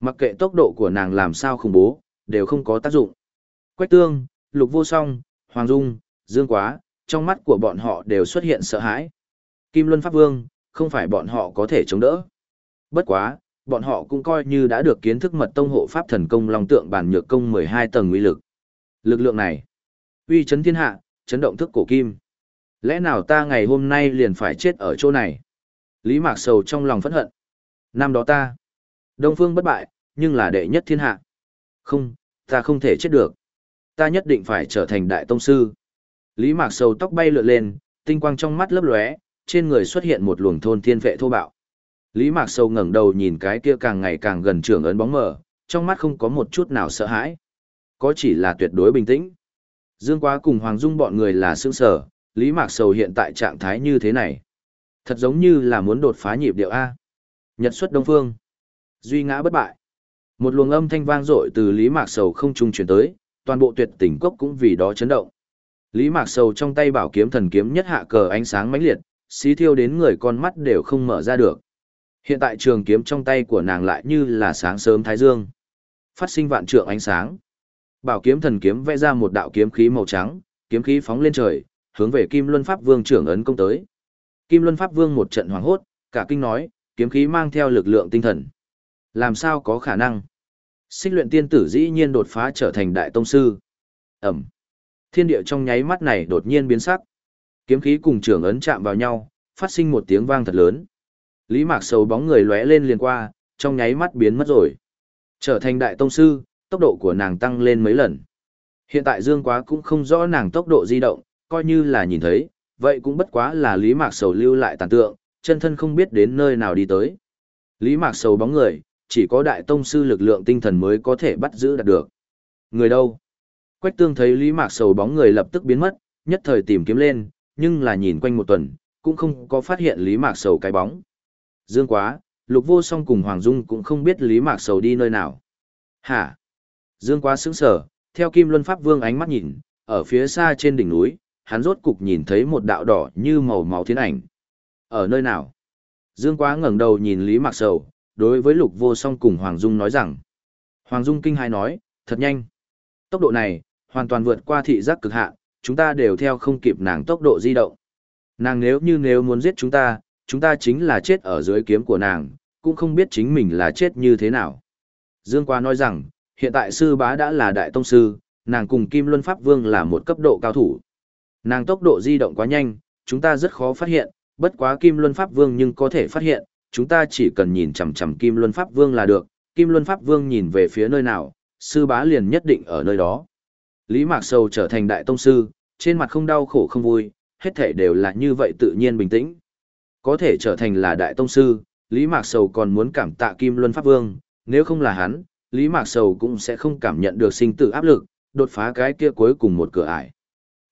mặc kệ tốc độ của nàng làm sao khủng bố, đều không có tác dụng. Quách tương, lục vô song, hoàng dung, dương quá, trong mắt của bọn họ đều xuất hiện sợ hãi. Kim Luân Pháp Vương, không phải bọn họ có thể chống đỡ. Bất quá, bọn họ cũng coi như đã được kiến thức mật tông hộ pháp thần công long tượng bản nhược công 12 tầng uy lực. Lực lượng này, uy chấn thiên hạ, chấn động thức cổ kim. Lẽ nào ta ngày hôm nay liền phải chết ở chỗ này? Lý Mạc Sầu trong lòng phẫn hận. Năm đó ta, Đông Phương bất bại, nhưng là đệ nhất thiên hạ. Không, ta không thể chết được. Ta nhất định phải trở thành đại tông sư. Lý Mạc Sầu tóc bay lượn lên, tinh quang trong mắt lấp lóe, trên người xuất hiện một luồng thôn thiên vệ thô bạo. Lý Mạc Sầu ngẩng đầu nhìn cái kia càng ngày càng gần trưởng ấn bóng mờ, trong mắt không có một chút nào sợ hãi. Có chỉ là tuyệt đối bình tĩnh. Dương Quá cùng Hoàng Dung bọn người là sững sở, Lý Mạc Sầu hiện tại trạng thái như thế này. Thật giống như là muốn đột phá nhịp điệu A. Nhật xuất Đông Phương. Duy ngã bất bại. Một luồng âm thanh vang dội từ Lý Mạc Sầu không trung truyền tới, toàn bộ tuyệt tỉnh cốc cũng vì đó chấn động. Lý Mạc Sầu trong tay bảo kiếm thần kiếm nhất hạ cờ ánh sáng mãnh liệt, xí thiêu đến người con mắt đều không mở ra được. Hiện tại trường kiếm trong tay của nàng lại như là sáng sớm thái dương. Phát sinh vạn trượng ánh sáng. Bảo kiếm thần kiếm vẽ ra một đạo kiếm khí màu trắng, kiếm khí phóng lên trời, hướng về Kim Luân Pháp Vương trưởng ấn công tới. Kim Luân Pháp Vương một trận hoảng hốt, cả kinh nói, kiếm khí mang theo lực lượng tinh thần. Làm sao có khả năng? Xích luyện tiên tử dĩ nhiên đột phá trở thành đại tông sư. Ẩm. Thiên địa trong nháy mắt này đột nhiên biến sắc. Kiếm khí cùng trưởng ấn chạm vào nhau, phát sinh một tiếng vang thật lớn. Lý Mạc Sầu bóng người lóe lên liền qua, trong nháy mắt biến mất rồi. Trở thành đại tông sư, tốc độ của nàng tăng lên mấy lần. Hiện tại Dương Quá cũng không rõ nàng tốc độ di động, coi như là nhìn thấy, vậy cũng bất quá là Lý Mạc Sầu lưu lại tàn tượng, chân thân không biết đến nơi nào đi tới. Lý Mạc Sầu bóng người, chỉ có đại tông sư lực lượng tinh thần mới có thể bắt giữ đạt được. Người đâu? Quách tương thấy Lý Mạc Sầu bóng người lập tức biến mất, nhất thời tìm kiếm lên, nhưng là nhìn quanh một tuần, cũng không có phát hiện Lý Mạc Sầu cái bóng. Dương quá, Lục Vô Song cùng Hoàng Dung cũng không biết Lý Mạc Sầu đi nơi nào. Hả? Dương quá sững sờ, theo Kim Luân Pháp Vương ánh mắt nhìn, ở phía xa trên đỉnh núi, hắn rốt cục nhìn thấy một đạo đỏ như màu máu thiên ảnh. Ở nơi nào? Dương quá ngẩng đầu nhìn Lý Mạc Sầu, đối với Lục Vô Song cùng Hoàng Dung nói rằng. Hoàng Dung kinh hãi nói, thật nhanh. Tốc độ này, hoàn toàn vượt qua thị giác cực hạn, chúng ta đều theo không kịp nàng tốc độ di động. Nàng nếu như nếu muốn giết chúng ta, chúng ta chính là chết ở dưới kiếm của nàng, cũng không biết chính mình là chết như thế nào. Dương Qua nói rằng, hiện tại sư bá đã là đại tông sư, nàng cùng Kim Luân Pháp Vương là một cấp độ cao thủ. Nàng tốc độ di động quá nhanh, chúng ta rất khó phát hiện, bất quá Kim Luân Pháp Vương nhưng có thể phát hiện, chúng ta chỉ cần nhìn chằm chằm Kim Luân Pháp Vương là được, Kim Luân Pháp Vương nhìn về phía nơi nào, sư bá liền nhất định ở nơi đó. Lý Mạc Sầu trở thành đại tông sư, trên mặt không đau khổ không vui, hết thể đều là như vậy tự nhiên bình tĩnh. Có thể trở thành là đại tông sư, Lý Mạc Sầu còn muốn cảm tạ Kim Luân Pháp Vương, nếu không là hắn, Lý Mạc Sầu cũng sẽ không cảm nhận được sinh tử áp lực, đột phá cái kia cuối cùng một cửa ải.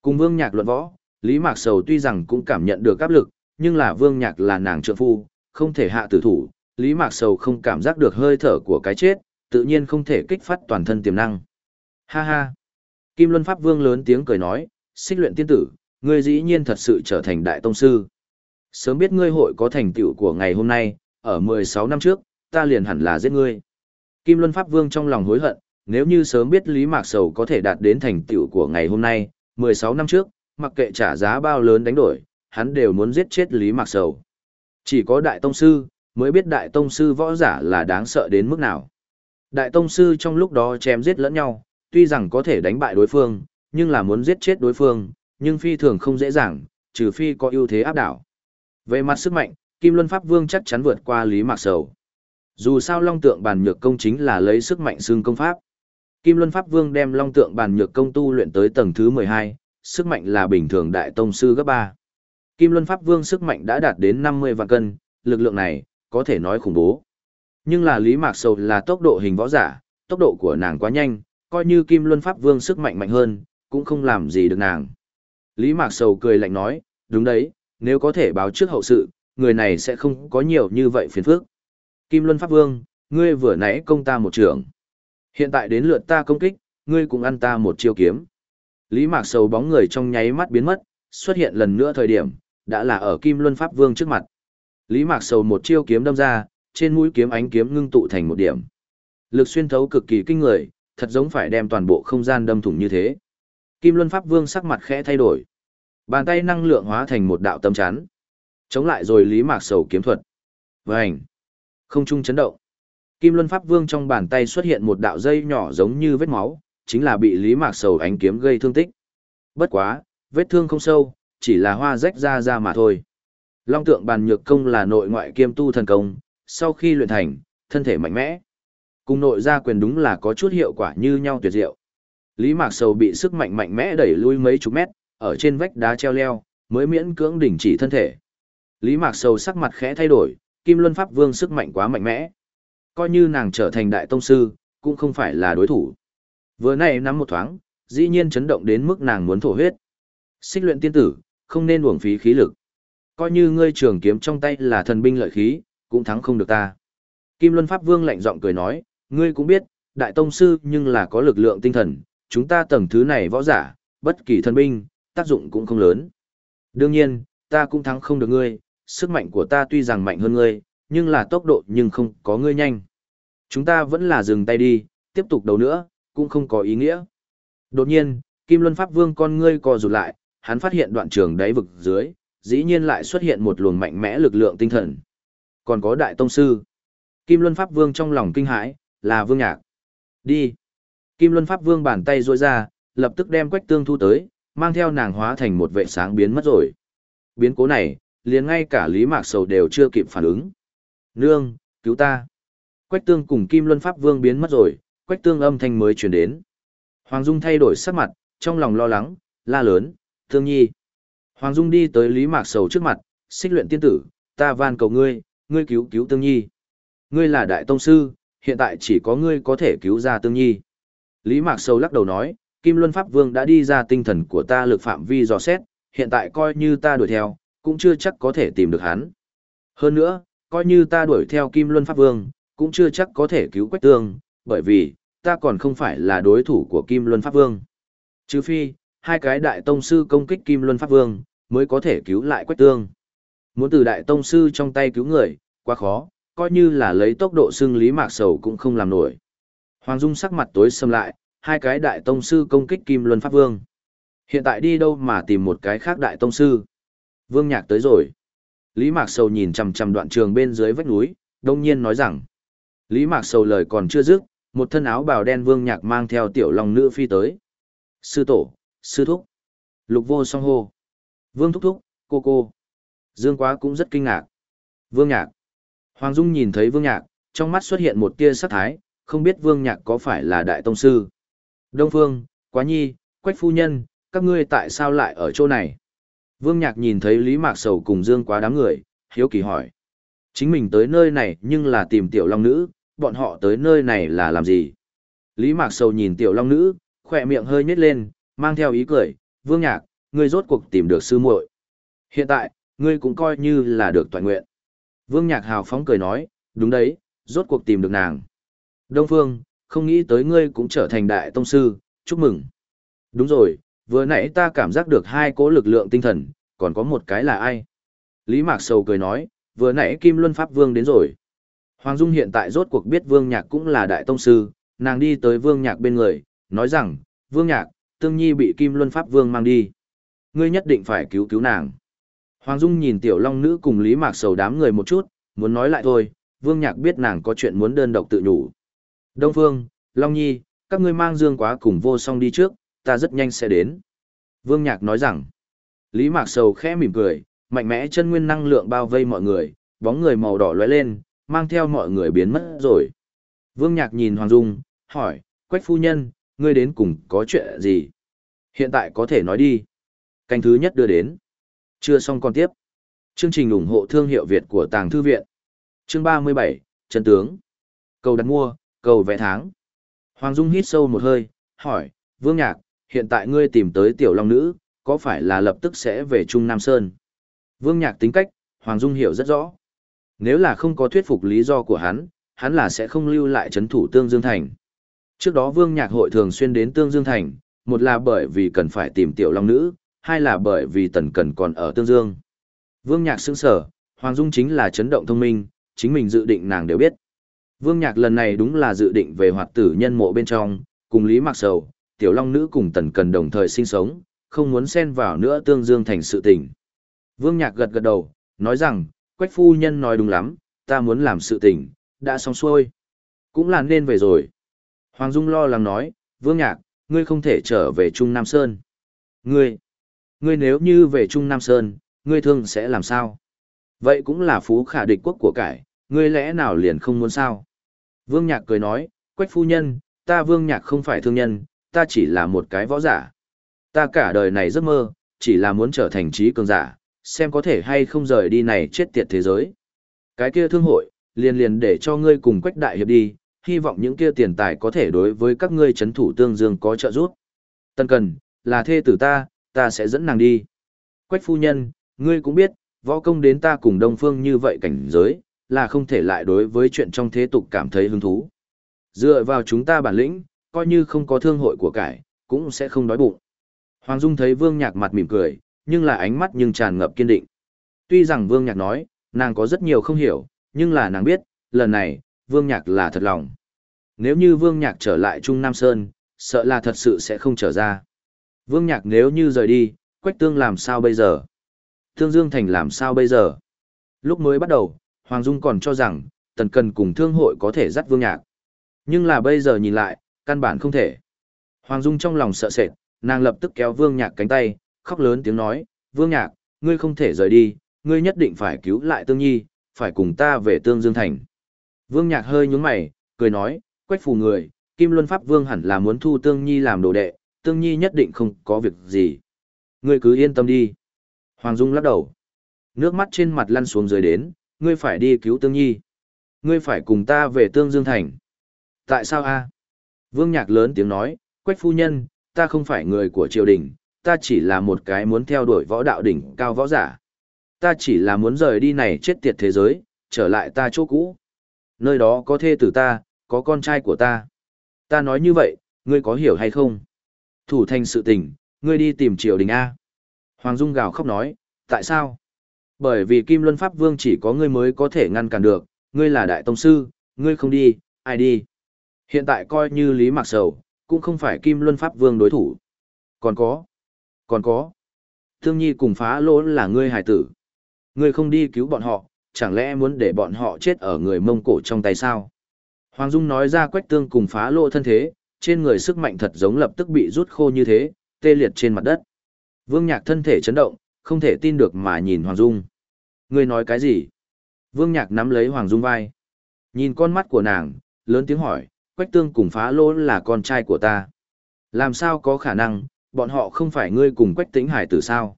Cùng Vương Nhạc luận võ, Lý Mạc Sầu tuy rằng cũng cảm nhận được áp lực, nhưng là Vương Nhạc là nàng trợ phu, không thể hạ tử thủ, Lý Mạc Sầu không cảm giác được hơi thở của cái chết, tự nhiên không thể kích phát toàn thân tiềm năng. Ha ha! Kim Luân Pháp Vương lớn tiếng cười nói, xích luyện tiên tử, ngươi dĩ nhiên thật sự trở thành đại tông sư. Sớm biết ngươi hội có thành tựu của ngày hôm nay, ở 16 năm trước, ta liền hẳn là giết ngươi. Kim Luân Pháp Vương trong lòng hối hận, nếu như sớm biết Lý Mạc Sầu có thể đạt đến thành tựu của ngày hôm nay, 16 năm trước, mặc kệ trả giá bao lớn đánh đổi, hắn đều muốn giết chết Lý Mạc Sầu. Chỉ có Đại Tông Sư, mới biết Đại Tông Sư võ giả là đáng sợ đến mức nào. Đại Tông Sư trong lúc đó chém giết lẫn nhau, tuy rằng có thể đánh bại đối phương, nhưng là muốn giết chết đối phương, nhưng phi thường không dễ dàng, trừ phi có ưu thế áp đảo. Về mặt sức mạnh, Kim Luân Pháp Vương chắc chắn vượt qua Lý Mạc Sầu. Dù sao Long Tượng Bàn Nhược Công chính là lấy sức mạnh xương công pháp. Kim Luân Pháp Vương đem Long Tượng Bàn Nhược Công tu luyện tới tầng thứ 12, sức mạnh là bình thường đại tông sư gấp 3. Kim Luân Pháp Vương sức mạnh đã đạt đến 50 vạn cân, lực lượng này, có thể nói khủng bố. Nhưng là Lý Mạc Sầu là tốc độ hình võ giả, tốc độ của nàng quá nhanh, coi như Kim Luân Pháp Vương sức mạnh mạnh hơn, cũng không làm gì được nàng. Lý Mạc Sầu cười lạnh nói, đúng đấy, nếu có thể báo trước hậu sự, người này sẽ không có nhiều như vậy phiền phức. Kim Luân Pháp Vương, ngươi vừa nãy công ta một trường. Hiện tại đến lượt ta công kích, ngươi cũng ăn ta một chiêu kiếm. Lý Mạc Sầu bóng người trong nháy mắt biến mất, xuất hiện lần nữa thời điểm, đã là ở Kim Luân Pháp Vương trước mặt. Lý Mạc Sầu một chiêu kiếm đâm ra, trên mũi kiếm ánh kiếm ngưng tụ thành một điểm. Lực xuyên thấu cực kỳ kinh người, thật giống phải đem toàn bộ không gian đâm thủng như thế. Kim Luân Pháp Vương sắc mặt khẽ thay đổi. Bàn tay năng lượng hóa thành một đạo tâm chắn. Chống lại rồi Lý Mạc Sầu kiếm thuật. Vành. Không trung chấn động. Kim Luân Pháp Vương trong bàn tay xuất hiện một đạo dây nhỏ giống như vết máu, chính là bị Lý Mạc Sầu ánh kiếm gây thương tích. Bất quá, vết thương không sâu, chỉ là hoa rách ra ra mà thôi. Long tượng bàn nhược công là nội ngoại kiêm tu thần công, sau khi luyện thành, thân thể mạnh mẽ. Cùng nội gia quyền đúng là có chút hiệu quả như nhau tuyệt diệu. Lý Mạc Sầu bị sức mạnh mạnh mẽ đẩy lui mấy chục mét, ở trên vách đá treo leo, mới miễn cưỡng đình chỉ thân thể. Lý Mạc Sầu sắc mặt khẽ thay đổi, Kim Luân Pháp Vương sức mạnh quá mạnh mẽ. Coi như nàng trở thành đại tông sư, cũng không phải là đối thủ. Vừa nãy nắm một thoáng, dĩ nhiên chấn động đến mức nàng muốn thổ huyết. Xích luyện tiên tử, không nên uổng phí khí lực. Coi như ngươi trường kiếm trong tay là thần binh lợi khí, cũng thắng không được ta. Kim Luân Pháp Vương lạnh giọng cười nói, ngươi cũng biết, đại tông sư nhưng là có lực lượng tinh thần, chúng ta tầng thứ này võ giả, bất kỳ thân binh, tác dụng cũng không lớn. Đương nhiên, ta cũng thắng không được ngươi, sức mạnh của ta tuy rằng mạnh hơn ngươi, nhưng là tốc độ nhưng không có ngươi nhanh. Chúng ta vẫn là dừng tay đi, tiếp tục đấu nữa, cũng không có ý nghĩa. Đột nhiên, Kim Luân Pháp Vương con ngươi co rụt lại, hắn phát hiện đoạn trường đáy vực dưới, dĩ nhiên lại xuất hiện một luồng mạnh mẽ lực lượng tinh thần. Còn có đại tông sư. Kim Luân Pháp Vương trong lòng kinh hãi, là Vương Nhạc. Đi. Kim Luân Pháp Vương bàn tay duỗi ra, lập tức đem Quách Tương thu tới, mang theo nàng hóa thành một vệ sáng biến mất rồi. Biến cố này, liền ngay cả Lý Mạc Sầu đều chưa kịp phản ứng. Nương, cứu ta. Quách Tương cùng Kim Luân Pháp Vương biến mất rồi, Quách Tương âm thanh mới truyền đến. Hoàng Dung thay đổi sắc mặt, trong lòng lo lắng, la lớn, Thương Nhi. Hoàng Dung đi tới Lý Mạc Sầu trước mặt, xích luyện tiên tử, ta van cầu ngươi, ngươi cứu cứu Tương Nhi. Ngươi là đại tông sư, hiện tại chỉ có ngươi có thể cứu ra Tương Nhi. Lý Mạc Sầu lắc đầu nói, Kim Luân Pháp Vương đã đi ra tinh thần của ta lực phạm vi dò xét, hiện tại coi như ta đuổi theo, cũng chưa chắc có thể tìm được hắn. Hơn nữa, coi như ta đuổi theo Kim Luân Pháp Vương, cũng chưa chắc có thể cứu Quách Tương, bởi vì, ta còn không phải là đối thủ của Kim Luân Pháp Vương. Trừ phi, hai cái đại tông sư công kích Kim Luân Pháp Vương, mới có thể cứu lại Quách Tương. Muốn từ đại tông sư trong tay cứu người, quá khó, coi như là lấy tốc độ xưng Lý Mạc Sầu cũng không làm nổi. Hoàng Dung sắc mặt tối sầm lại, hai cái đại tông sư công kích Kim Luân Pháp Vương. Hiện tại đi đâu mà tìm một cái khác đại tông sư? Vương Nhạc tới rồi. Lý Mạc Sầu nhìn chằm chằm đoạn trường bên dưới vách núi, đông nhiên nói rằng. Lý Mạc Sầu lời còn chưa dứt, một thân áo bào đen Vương Nhạc mang theo tiểu long nữ phi tới. Sư tổ, sư thúc. Lục vô song hô. Vương thúc thúc, cô cô. Dương quá cũng rất kinh ngạc. Vương Nhạc. Hoàng Dung nhìn thấy Vương Nhạc, trong mắt xuất hiện một tia sắc thái, không biết Vương Nhạc có phải là đại tông sư. Đông Phương, Quá Nhi, Quách Phu Nhân, các ngươi tại sao lại ở chỗ này? Vương Nhạc nhìn thấy Lý Mạc Sầu cùng Dương quá đám người, hiếu kỳ hỏi. Chính mình tới nơi này nhưng là tìm tiểu long nữ, bọn họ tới nơi này là làm gì? Lý Mạc Sầu nhìn tiểu long nữ, khỏe miệng hơi nhếch lên, mang theo ý cười, vương nhạc, ngươi rốt cuộc tìm được sư muội. Hiện tại, ngươi cũng coi như là được toàn nguyện. Vương nhạc hào phóng cười nói, đúng đấy, rốt cuộc tìm được nàng. Đông Phương, không nghĩ tới ngươi cũng trở thành đại tông sư, chúc mừng. Đúng rồi, vừa nãy ta cảm giác được hai cỗ lực lượng tinh thần, còn có một cái là ai? Lý Mạc Sầu cười nói, vừa nãy Kim Luân Pháp Vương đến rồi. Hoàng Dung hiện tại rốt cuộc biết Vương Nhạc cũng là đại tông sư, nàng đi tới Vương Nhạc bên người, nói rằng, Vương Nhạc, Tương Nhi bị Kim Luân Pháp Vương mang đi. Ngươi nhất định phải cứu cứu nàng. Hoàng Dung nhìn Tiểu Long Nữ cùng Lý Mạc Sầu đám người một chút, muốn nói lại thôi, Vương Nhạc biết nàng có chuyện muốn đơn độc tự nhủ. Đông Phương, Long Nhi, các ngươi mang Dương quá cùng vô song đi trước, ta rất nhanh sẽ đến. Vương Nhạc nói rằng, Lý Mạc Sầu khẽ mỉm cười, mạnh mẽ chân nguyên năng lượng bao vây mọi người, bóng người màu đỏ lóe lên, mang theo mọi người biến mất rồi. Vương Nhạc nhìn Hoàng Dung, hỏi, Quách phu nhân, ngươi đến cùng có chuyện gì? Hiện tại có thể nói đi. Canh thứ nhất đưa đến. Chưa xong còn tiếp. Chương trình ủng hộ thương hiệu Việt của Tàng Thư Viện. Chương 37, Trần Tướng. Cầu đặt mua, cầu vẽ tháng. Hoàng Dung hít sâu một hơi, hỏi, Vương Nhạc, hiện tại ngươi tìm tới tiểu long nữ, có phải là lập tức sẽ về Trung Nam Sơn? Vương Nhạc tính cách, Hoàng Dung hiểu rất rõ. Nếu là không có thuyết phục lý do của hắn, hắn là sẽ không lưu lại chấn thủ Tương Dương Thành. Trước đó Vương Nhạc hội thường xuyên đến Tương Dương Thành, một là bởi vì cần phải tìm tiểu long nữ, hai là bởi vì tần cần còn ở Tương Dương. Vương Nhạc sững sở, Hoàng Dung chính là chấn động thông minh, chính mình dự định nàng đều biết. Vương Nhạc lần này đúng là dự định về hoạt tử nhân mộ bên trong, cùng Lý Mạc Sầu, tiểu long nữ cùng tần cần đồng thời sinh sống, không muốn xen vào nữa Tương Dương Thành sự tình. Vương Nhạc gật gật đầu, nói rằng, Quách phu nhân nói đúng lắm, ta muốn làm sự tình, đã xong xuôi. Cũng là nên về rồi. Hoàng Dung lo lắng nói, Vương Nhạc, ngươi không thể trở về Trung Nam Sơn. Ngươi, ngươi nếu như về Trung Nam Sơn, ngươi thương sẽ làm sao? Vậy cũng là phú khả địch quốc của cải, ngươi lẽ nào liền không muốn sao? Vương Nhạc cười nói, Quách phu nhân, ta Vương Nhạc không phải thương nhân, ta chỉ là một cái võ giả. Ta cả đời này giấc mơ, chỉ là muốn trở thành trí cường giả, xem có thể hay không rời đi này chết tiệt thế giới. Cái kia thương hội, liền liền để cho ngươi cùng Quách đại hiệp đi, hy vọng những kia tiền tài có thể đối với các ngươi chấn thủ tương dương có trợ giúp. Tân cần, là thê tử ta, ta sẽ dẫn nàng đi. Quách phu nhân, ngươi cũng biết, võ công đến ta cùng đông phương như vậy cảnh giới, là không thể lại đối với chuyện trong thế tục cảm thấy hứng thú. Dựa vào chúng ta bản lĩnh, coi như không có thương hội của cải, cũng sẽ không đói bụng. Hoàng Dung thấy Vương Nhạc mặt mỉm cười, nhưng là ánh mắt nhưng tràn ngập kiên định. Tuy rằng Vương Nhạc nói, nàng có rất nhiều không hiểu, nhưng là nàng biết, lần này, Vương Nhạc là thật lòng. Nếu như Vương Nhạc trở lại Trung Nam Sơn, sợ là thật sự sẽ không trở ra. Vương Nhạc nếu như rời đi, Quách Tương làm sao bây giờ? Thương Dương Thành làm sao bây giờ? Lúc mới bắt đầu, Hoàng Dung còn cho rằng, Tần Cần cùng Thương hội có thể dắt Vương Nhạc. Nhưng là bây giờ nhìn lại, căn bản không thể. Hoàng Dung trong lòng sợ sệt, nàng lập tức kéo Vương Nhạc cánh tay, khóc lớn tiếng nói, Vương Nhạc, ngươi không thể rời đi, ngươi nhất định phải cứu lại Tương Nhi, phải cùng ta về Tương Dương Thành. Vương Nhạc hơi nhướng mày, cười nói, quách phù người, Kim Luân Pháp Vương hẳn là muốn thu Tương Nhi làm đồ đệ, Tương Nhi nhất định không có việc gì. Ngươi cứ yên tâm đi. Hoàng Dung lắc đầu. Nước mắt trên mặt lăn xuống dưới đến, ngươi phải đi cứu Tương Nhi. Ngươi phải cùng ta về Tương Dương Thành. Tại sao a? Vương Nhạc lớn tiếng nói, Quách phu nhân, ta không phải người của triều đình, ta chỉ là một cái muốn theo đuổi võ đạo đỉnh cao võ giả. Ta chỉ là muốn rời đi này chết tiệt thế giới, trở lại ta chỗ cũ. Nơi đó có thê tử ta, có con trai của ta. Ta nói như vậy, ngươi có hiểu hay không? Thủ thành sự tình, ngươi đi tìm triều đình A. Hoàng Dung gào khóc nói, tại sao? Bởi vì Kim Luân Pháp Vương chỉ có ngươi mới có thể ngăn cản được, ngươi là đại tông sư, ngươi không đi, ai đi? Hiện tại coi như Lý Mạc Sầu, cũng không phải Kim Luân Pháp Vương đối thủ. Còn có, còn có, Thương Nhi cùng phá lỗ là ngươi hải tử. Ngươi không đi cứu bọn họ, chẳng lẽ muốn để bọn họ chết ở người Mông Cổ trong tay sao? Hoàng Dung nói ra quách tương cùng phá lỗ thân thế, trên người sức mạnh thật giống lập tức bị rút khô như thế, tê liệt trên mặt đất. Vương Nhạc thân thể chấn động, không thể tin được mà nhìn Hoàng Dung. Ngươi nói cái gì? Vương Nhạc nắm lấy Hoàng Dung vai. Nhìn con mắt của nàng, lớn tiếng hỏi, Quách Tương cùng phá lỗ là con trai của ta. Làm sao có khả năng, bọn họ không phải ngươi cùng Quách Tĩnh Hải tử sao?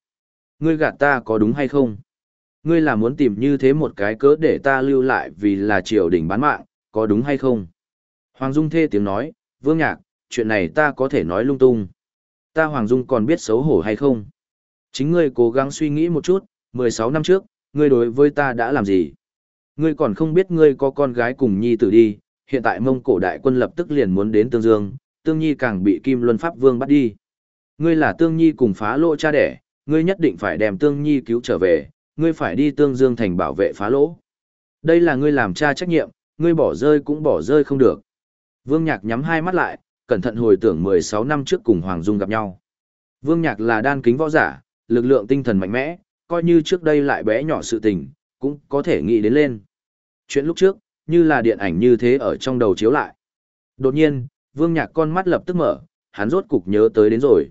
Ngươi gạt ta có đúng hay không? Ngươi là muốn tìm như thế một cái cớ để ta lưu lại vì là triều đình bán mạng, có đúng hay không? Hoàng Dung thê tiếng nói, Vương Nhạc, chuyện này ta có thể nói lung tung. Ta Hoàng Dung còn biết xấu hổ hay không? Chính ngươi cố gắng suy nghĩ một chút, 16 năm trước, ngươi đối với ta đã làm gì? Ngươi còn không biết ngươi có con gái cùng nhi tử đi, hiện tại mông cổ đại quân lập tức liền muốn đến Tương Dương, Tương Nhi càng bị Kim Luân Pháp Vương bắt đi. Ngươi là Tương Nhi cùng phá lỗ cha đẻ, ngươi nhất định phải đem Tương Nhi cứu trở về, ngươi phải đi Tương Dương thành bảo vệ phá lỗ. Đây là ngươi làm cha trách nhiệm, ngươi bỏ rơi cũng bỏ rơi không được. Vương Nhạc nhắm hai mắt lại, cẩn thận hồi tưởng 16 năm trước cùng Hoàng Dung gặp nhau. Vương Nhạc là đan kính võ giả, lực lượng tinh thần mạnh mẽ, coi như trước đây lại bé nhỏ sự tình, cũng có thể nghĩ đến lên. Chuyện lúc trước, như là điện ảnh như thế ở trong đầu chiếu lại. Đột nhiên, Vương Nhạc con mắt lập tức mở, hắn rốt cục nhớ tới đến rồi.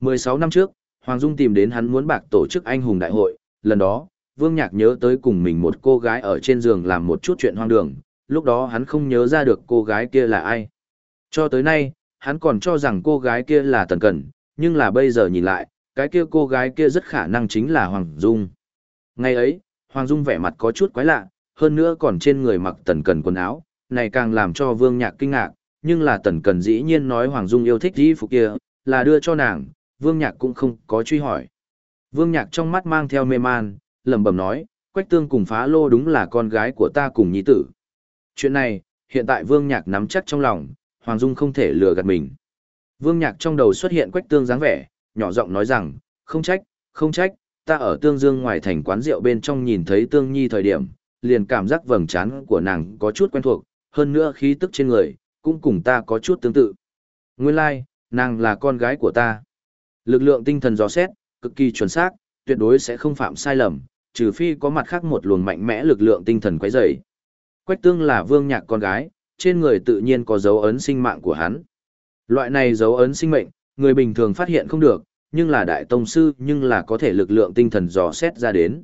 16 năm trước, Hoàng Dung tìm đến hắn muốn bạc tổ chức anh hùng đại hội, lần đó, Vương Nhạc nhớ tới cùng mình một cô gái ở trên giường làm một chút chuyện hoang đường, lúc đó hắn không nhớ ra được cô gái kia là ai. Cho tới nay, hắn còn cho rằng cô gái kia là Tần Cẩn, nhưng là bây giờ nhìn lại, cái kia cô gái kia rất khả năng chính là Hoàng Dung. Ngày ấy, Hoàng Dung vẻ mặt có chút quái lạ, hơn nữa còn trên người mặc Tần Cẩn quần áo, này càng làm cho Vương Nhạc kinh ngạc, nhưng là Tần Cẩn dĩ nhiên nói Hoàng Dung yêu thích y phục kia, là đưa cho nàng, Vương Nhạc cũng không có truy hỏi. Vương Nhạc trong mắt mang theo mê man, lẩm bẩm nói, Quách Tương cùng phá lô đúng là con gái của ta cùng nhi tử. Chuyện này, hiện tại Vương Nhạc nắm chắc trong lòng, Hoàng Dung không thể lừa gạt mình. Vương Nhạc trong đầu xuất hiện Quách Tương dáng vẻ, nhỏ giọng nói rằng, không trách, không trách, ta ở Tương Dương ngoài thành quán rượu bên trong nhìn thấy Tương Nhi thời điểm, liền cảm giác vầng trán của nàng có chút quen thuộc, hơn nữa khí tức trên người, cũng cùng ta có chút tương tự. Nguyên lai, like, nàng là con gái của ta. Lực lượng tinh thần dò xét, cực kỳ chuẩn xác, tuyệt đối sẽ không phạm sai lầm, trừ phi có mặt khác một luồng mạnh mẽ lực lượng tinh thần quấy rầy. Quách tương là vương nhạc con gái, trên người tự nhiên có dấu ấn sinh mạng của hắn. Loại này dấu ấn sinh mệnh, người bình thường phát hiện không được, nhưng là đại tông sư nhưng là có thể lực lượng tinh thần dò xét ra đến.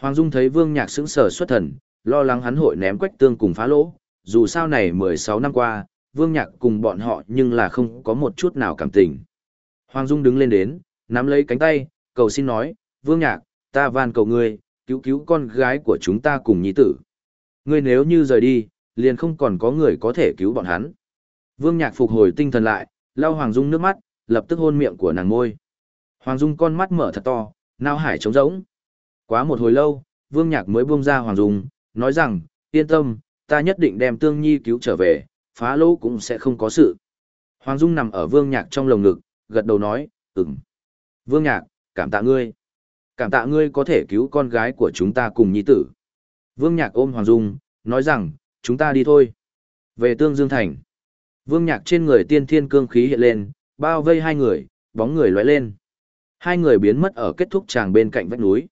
Hoàng Dung thấy vương nhạc sững sờ xuất thần, lo lắng hắn hội ném quách tương cùng phá lỗ, dù sao này 16 năm qua, vương nhạc cùng bọn họ nhưng là không có một chút nào cảm tình. Hoàng Dung đứng lên đến, nắm lấy cánh tay, cầu xin nói, vương nhạc, ta van cầu ngươi, cứu cứu con gái của chúng ta cùng nhi tử. Ngươi nếu như rời đi, liền không còn có người có thể cứu bọn hắn. Vương nhạc phục hồi tinh thần lại, lau Hoàng Dung nước mắt, lập tức hôn miệng của nàng môi. Hoàng Dung con mắt mở thật to, nao hải trống rỗng. Quá một hồi lâu, Vương Nhạc mới buông ra Hoàng Dung, nói rằng, yên tâm, ta nhất định đem Tương Nhi cứu trở về, phá lỗ cũng sẽ không có sự. Hoàng Dung nằm ở Vương Nhạc trong lồng ngực, gật đầu nói, ừm. Vương Nhạc, cảm tạ ngươi. Cảm tạ ngươi có thể cứu con gái của chúng ta cùng nhi tử. Vương Nhạc ôm Hoàng Dung, nói rằng, chúng ta đi thôi. Về Tương Dương Thành. Vương Nhạc trên người tiên thiên cương khí hiện lên, bao vây hai người, bóng người lóe lên. Hai người biến mất ở kết thúc tràng bên cạnh vách núi.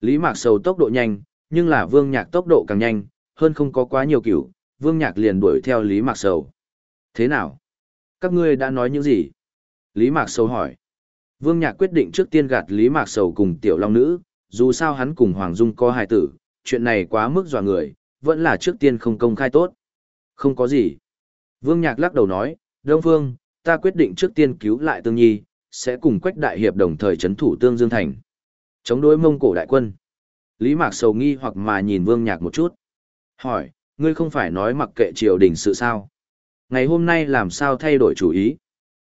Lý Mạc Sầu tốc độ nhanh, nhưng là Vương Nhạc tốc độ càng nhanh, hơn không có quá nhiều kiểu, Vương Nhạc liền đuổi theo Lý Mạc Sầu. Thế nào? Các ngươi đã nói những gì? Lý Mạc Sầu hỏi. Vương Nhạc quyết định trước tiên gạt Lý Mạc Sầu cùng Tiểu Long Nữ, dù sao hắn cùng Hoàng Dung có hài tử, chuyện này quá mức dọa người, vẫn là trước tiên không công khai tốt. Không có gì. Vương Nhạc lắc đầu nói, Đông Phương, ta quyết định trước tiên cứu lại Tương Nhi, sẽ cùng Quách Đại Hiệp đồng thời chấn thủ Tương Dương Thành. Chống đối mông cổ đại quân. Lý Mạc sầu nghi hoặc mà nhìn Vương Nhạc một chút. Hỏi, ngươi không phải nói mặc kệ triều đình sự sao? Ngày hôm nay làm sao thay đổi chủ ý?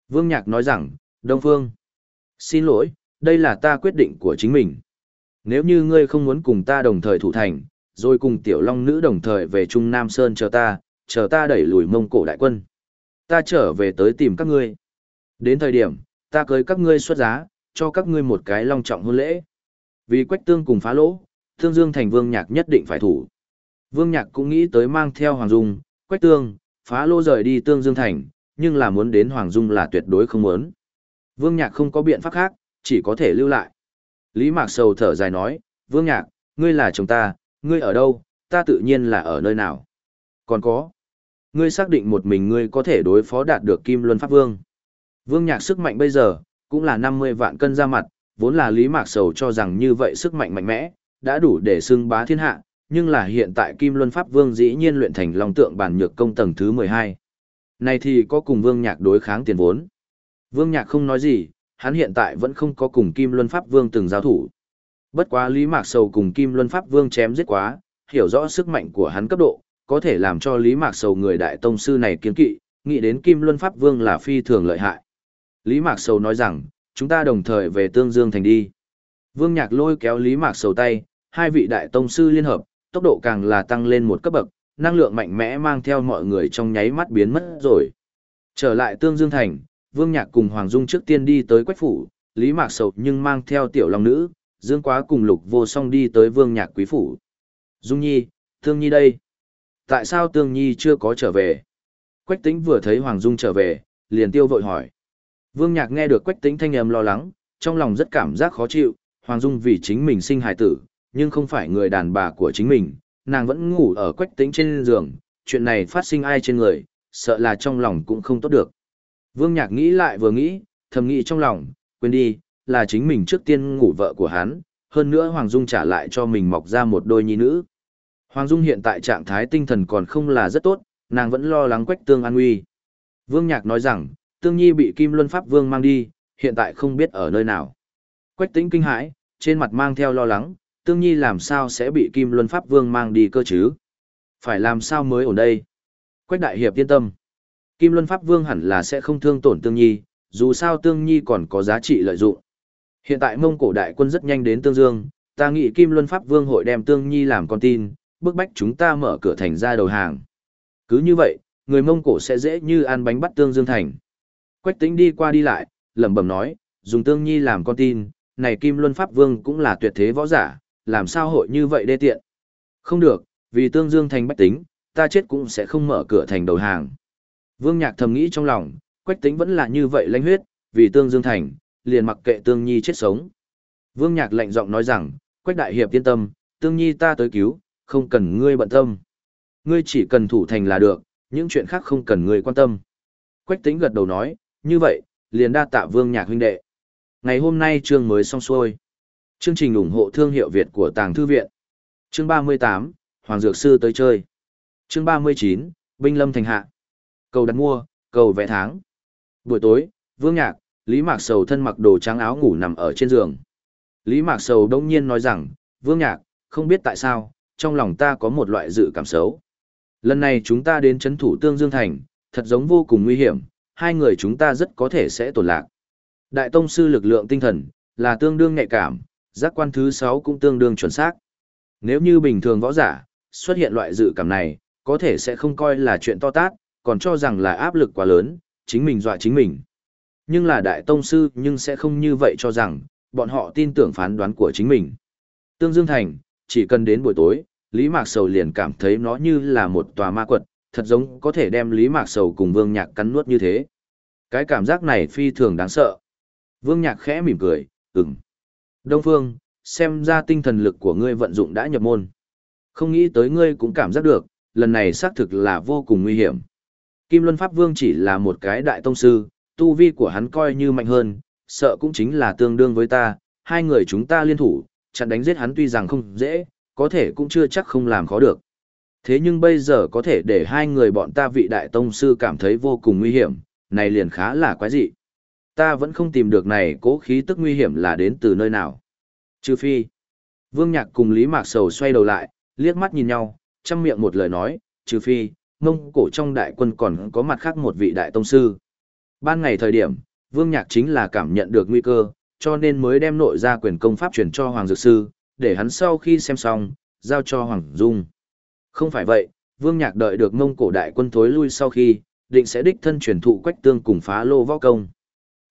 Vương Nhạc nói rằng, Đông Phương. Xin lỗi, đây là ta quyết định của chính mình. Nếu như ngươi không muốn cùng ta đồng thời thủ thành, rồi cùng tiểu long nữ đồng thời về Trung Nam Sơn chờ ta, chờ ta đẩy lùi mông cổ đại quân. Ta trở về tới tìm các ngươi. Đến thời điểm, ta cưới các ngươi xuất giá, cho các ngươi một cái long trọng hôn lễ. Vì quách tương cùng phá lỗ, thương dương thành vương nhạc nhất định phải thủ. Vương nhạc cũng nghĩ tới mang theo Hoàng Dung, quách tương, phá lỗ rời đi tương dương thành, nhưng là muốn đến Hoàng Dung là tuyệt đối không muốn. Vương nhạc không có biện pháp khác, chỉ có thể lưu lại. Lý Mạc Sầu thở dài nói, Vương nhạc, ngươi là chồng ta, ngươi ở đâu, ta tự nhiên là ở nơi nào. Còn có, ngươi xác định một mình ngươi có thể đối phó đạt được Kim Luân Pháp Vương. Vương nhạc sức mạnh bây giờ, cũng là 50 vạn cân ra mặt, vốn là Lý Mạc Sầu cho rằng như vậy sức mạnh mạnh mẽ, đã đủ để xưng bá thiên hạ, nhưng là hiện tại Kim Luân Pháp Vương dĩ nhiên luyện thành long tượng bản nhược công tầng thứ 12. Này thì có cùng Vương Nhạc đối kháng tiền vốn. Vương Nhạc không nói gì, hắn hiện tại vẫn không có cùng Kim Luân Pháp Vương từng giao thủ. Bất quá Lý Mạc Sầu cùng Kim Luân Pháp Vương chém giết quá, hiểu rõ sức mạnh của hắn cấp độ, có thể làm cho Lý Mạc Sầu người đại tông sư này kiên kỵ, nghĩ đến Kim Luân Pháp Vương là phi thường lợi hại. Lý Mạc Sầu nói rằng, chúng ta đồng thời về Tương Dương Thành đi. Vương Nhạc lôi kéo Lý Mạc Sầu tay, hai vị đại tông sư liên hợp, tốc độ càng là tăng lên một cấp bậc, năng lượng mạnh mẽ mang theo mọi người trong nháy mắt biến mất rồi. Trở lại Tương Dương Thành, Vương Nhạc cùng Hoàng Dung trước tiên đi tới Quách Phủ, Lý Mạc Sầu nhưng mang theo tiểu long nữ, Dương Quá cùng Lục Vô Song đi tới Vương Nhạc Quý Phủ. Dung Nhi, Thương Nhi đây. Tại sao Tương Nhi chưa có trở về? Quách Tĩnh vừa thấy Hoàng Dung trở về, liền tiêu vội hỏi. Vương Nhạc nghe được Quách Tĩnh thanh âm lo lắng, trong lòng rất cảm giác khó chịu, Hoàng Dung vì chính mình sinh hài tử, nhưng không phải người đàn bà của chính mình, nàng vẫn ngủ ở Quách Tĩnh trên giường, chuyện này phát sinh ai trên người, sợ là trong lòng cũng không tốt được. Vương Nhạc nghĩ lại vừa nghĩ, thầm nghĩ trong lòng, quên đi, là chính mình trước tiên ngủ vợ của hắn, hơn nữa Hoàng Dung trả lại cho mình mọc ra một đôi nhi nữ. Hoàng Dung hiện tại trạng thái tinh thần còn không là rất tốt, nàng vẫn lo lắng Quách Tương an nguy. Vương Nhạc nói rằng, Tương Nhi bị Kim Luân Pháp Vương mang đi, hiện tại không biết ở nơi nào. Quách Tĩnh kinh hãi, trên mặt mang theo lo lắng, Tương Nhi làm sao sẽ bị Kim Luân Pháp Vương mang đi cơ chứ? Phải làm sao mới ở đây? Quách Đại Hiệp yên tâm. Kim Luân Pháp Vương hẳn là sẽ không thương tổn Tương Nhi, dù sao Tương Nhi còn có giá trị lợi dụng. Hiện tại Mông Cổ Đại quân rất nhanh đến Tương Dương, ta nghĩ Kim Luân Pháp Vương hội đem Tương Nhi làm con tin, bức bách chúng ta mở cửa thành ra đầu hàng. Cứ như vậy, người Mông Cổ sẽ dễ như ăn bánh bắt Tương Dương thành. Quách Tĩnh đi qua đi lại, lẩm bẩm nói, dùng Tương Nhi làm con tin, này Kim Luân Pháp Vương cũng là tuyệt thế võ giả, làm sao hội như vậy đê tiện. Không được, vì Tương Dương thành bách tính, ta chết cũng sẽ không mở cửa thành đầu hàng. Vương Nhạc thầm nghĩ trong lòng, Quách Tĩnh vẫn là như vậy lãnh huyết, vì Tương Dương thành, liền mặc kệ Tương Nhi chết sống. Vương Nhạc lạnh giọng nói rằng, Quách Đại Hiệp yên tâm, Tương Nhi ta tới cứu, không cần ngươi bận tâm. Ngươi chỉ cần thủ thành là được, những chuyện khác không cần ngươi quan tâm. Quách Tĩnh gật đầu nói, như vậy, liền đa tạ Vương Nhạc huynh đệ. Ngày hôm nay chương mới xong xuôi. Chương trình ủng hộ thương hiệu Việt của Tàng Thư Viện. Chương 38, Hoàng Dược Sư tới chơi. Chương 39, Binh Lâm Thành Hạ. Cầu đặt mua, cầu vẽ tháng. Buổi tối, Vương Nhạc, Lý Mạc Sầu thân mặc đồ trắng áo ngủ nằm ở trên giường. Lý Mạc Sầu đông nhiên nói rằng, Vương Nhạc, không biết tại sao, trong lòng ta có một loại dự cảm xấu. Lần này chúng ta đến chấn thủ Tương Dương Thành, thật giống vô cùng nguy hiểm, hai người chúng ta rất có thể sẽ tổn lạc. Đại Tông Sư lực lượng tinh thần, là tương đương nhạy cảm, giác quan thứ 6 cũng tương đương chuẩn xác. Nếu như bình thường võ giả, xuất hiện loại dự cảm này, có thể sẽ không coi là chuyện to tát, còn cho rằng là áp lực quá lớn, chính mình dọa chính mình. Nhưng là đại tông sư nhưng sẽ không như vậy cho rằng, bọn họ tin tưởng phán đoán của chính mình. Tương Dương Thành, chỉ cần đến buổi tối, Lý Mạc Sầu liền cảm thấy nó như là một tòa ma quật, thật giống có thể đem Lý Mạc Sầu cùng Vương Nhạc cắn nuốt như thế. Cái cảm giác này phi thường đáng sợ. Vương Nhạc khẽ mỉm cười, ừm. Đông Phương, xem ra tinh thần lực của ngươi vận dụng đã nhập môn. Không nghĩ tới ngươi cũng cảm giác được, lần này xác thực là vô cùng nguy hiểm. Kim Luân Pháp Vương chỉ là một cái đại tông sư, tu vi của hắn coi như mạnh hơn, sợ cũng chính là tương đương với ta, hai người chúng ta liên thủ, chặn đánh giết hắn tuy rằng không dễ, có thể cũng chưa chắc không làm khó được. Thế nhưng bây giờ có thể để hai người bọn ta vị đại tông sư cảm thấy vô cùng nguy hiểm, này liền khá là quái dị. Ta vẫn không tìm được này cố khí tức nguy hiểm là đến từ nơi nào. Trừ phi. Vương Nhạc cùng Lý Mạc Sầu xoay đầu lại, liếc mắt nhìn nhau, chăm miệng một lời nói, trừ phi, mông cổ trong đại quân còn có mặt khác một vị đại tông sư. Ban ngày thời điểm, Vương Nhạc chính là cảm nhận được nguy cơ, cho nên mới đem nội ra quyền công pháp truyền cho Hoàng Dược Sư, để hắn sau khi xem xong, giao cho Hoàng Dung. Không phải vậy, Vương Nhạc đợi được mông cổ đại quân thối lui sau khi, định sẽ đích thân truyền thụ quách tương cùng phá lô võ công.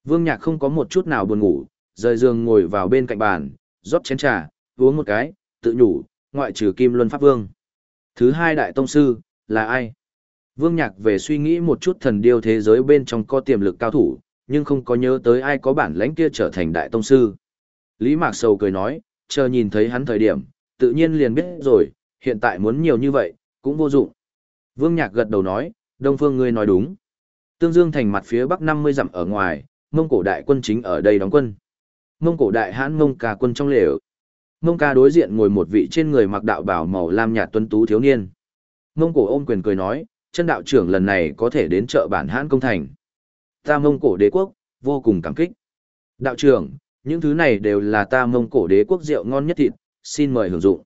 Vương Nhạc không có một chút nào buồn ngủ, rời giường ngồi vào bên cạnh bàn, rót chén trà, uống một cái, tự nhủ, ngoại trừ Kim Luân Pháp Vương. Thứ hai đại tông sư, là ai? Vương Nhạc về suy nghĩ một chút thần điêu thế giới bên trong có tiềm lực cao thủ, nhưng không có nhớ tới ai có bản lãnh kia trở thành đại tông sư. Lý Mạc Sầu cười nói, chờ nhìn thấy hắn thời điểm, tự nhiên liền biết rồi, hiện tại muốn nhiều như vậy, cũng vô dụng. Vương Nhạc gật đầu nói, Đông Phương ngươi nói đúng. Tương Dương thành mặt phía bắc 50 dặm ở ngoài, Mông Cổ đại quân chính ở đây đóng quân. Mông Cổ đại hãn Mông Ca quân trong lều. Mông Ca đối diện ngồi một vị trên người mặc đạo bào màu lam nhạt tuấn tú thiếu niên. Mông Cổ ôm quyền cười nói, chân đạo trưởng lần này có thể đến chợ bản hãn công thành. Ta Mông Cổ đế quốc, vô cùng cảm kích. Đạo trưởng, những thứ này đều là ta Mông Cổ đế quốc rượu ngon nhất thịt, xin mời hưởng dụng.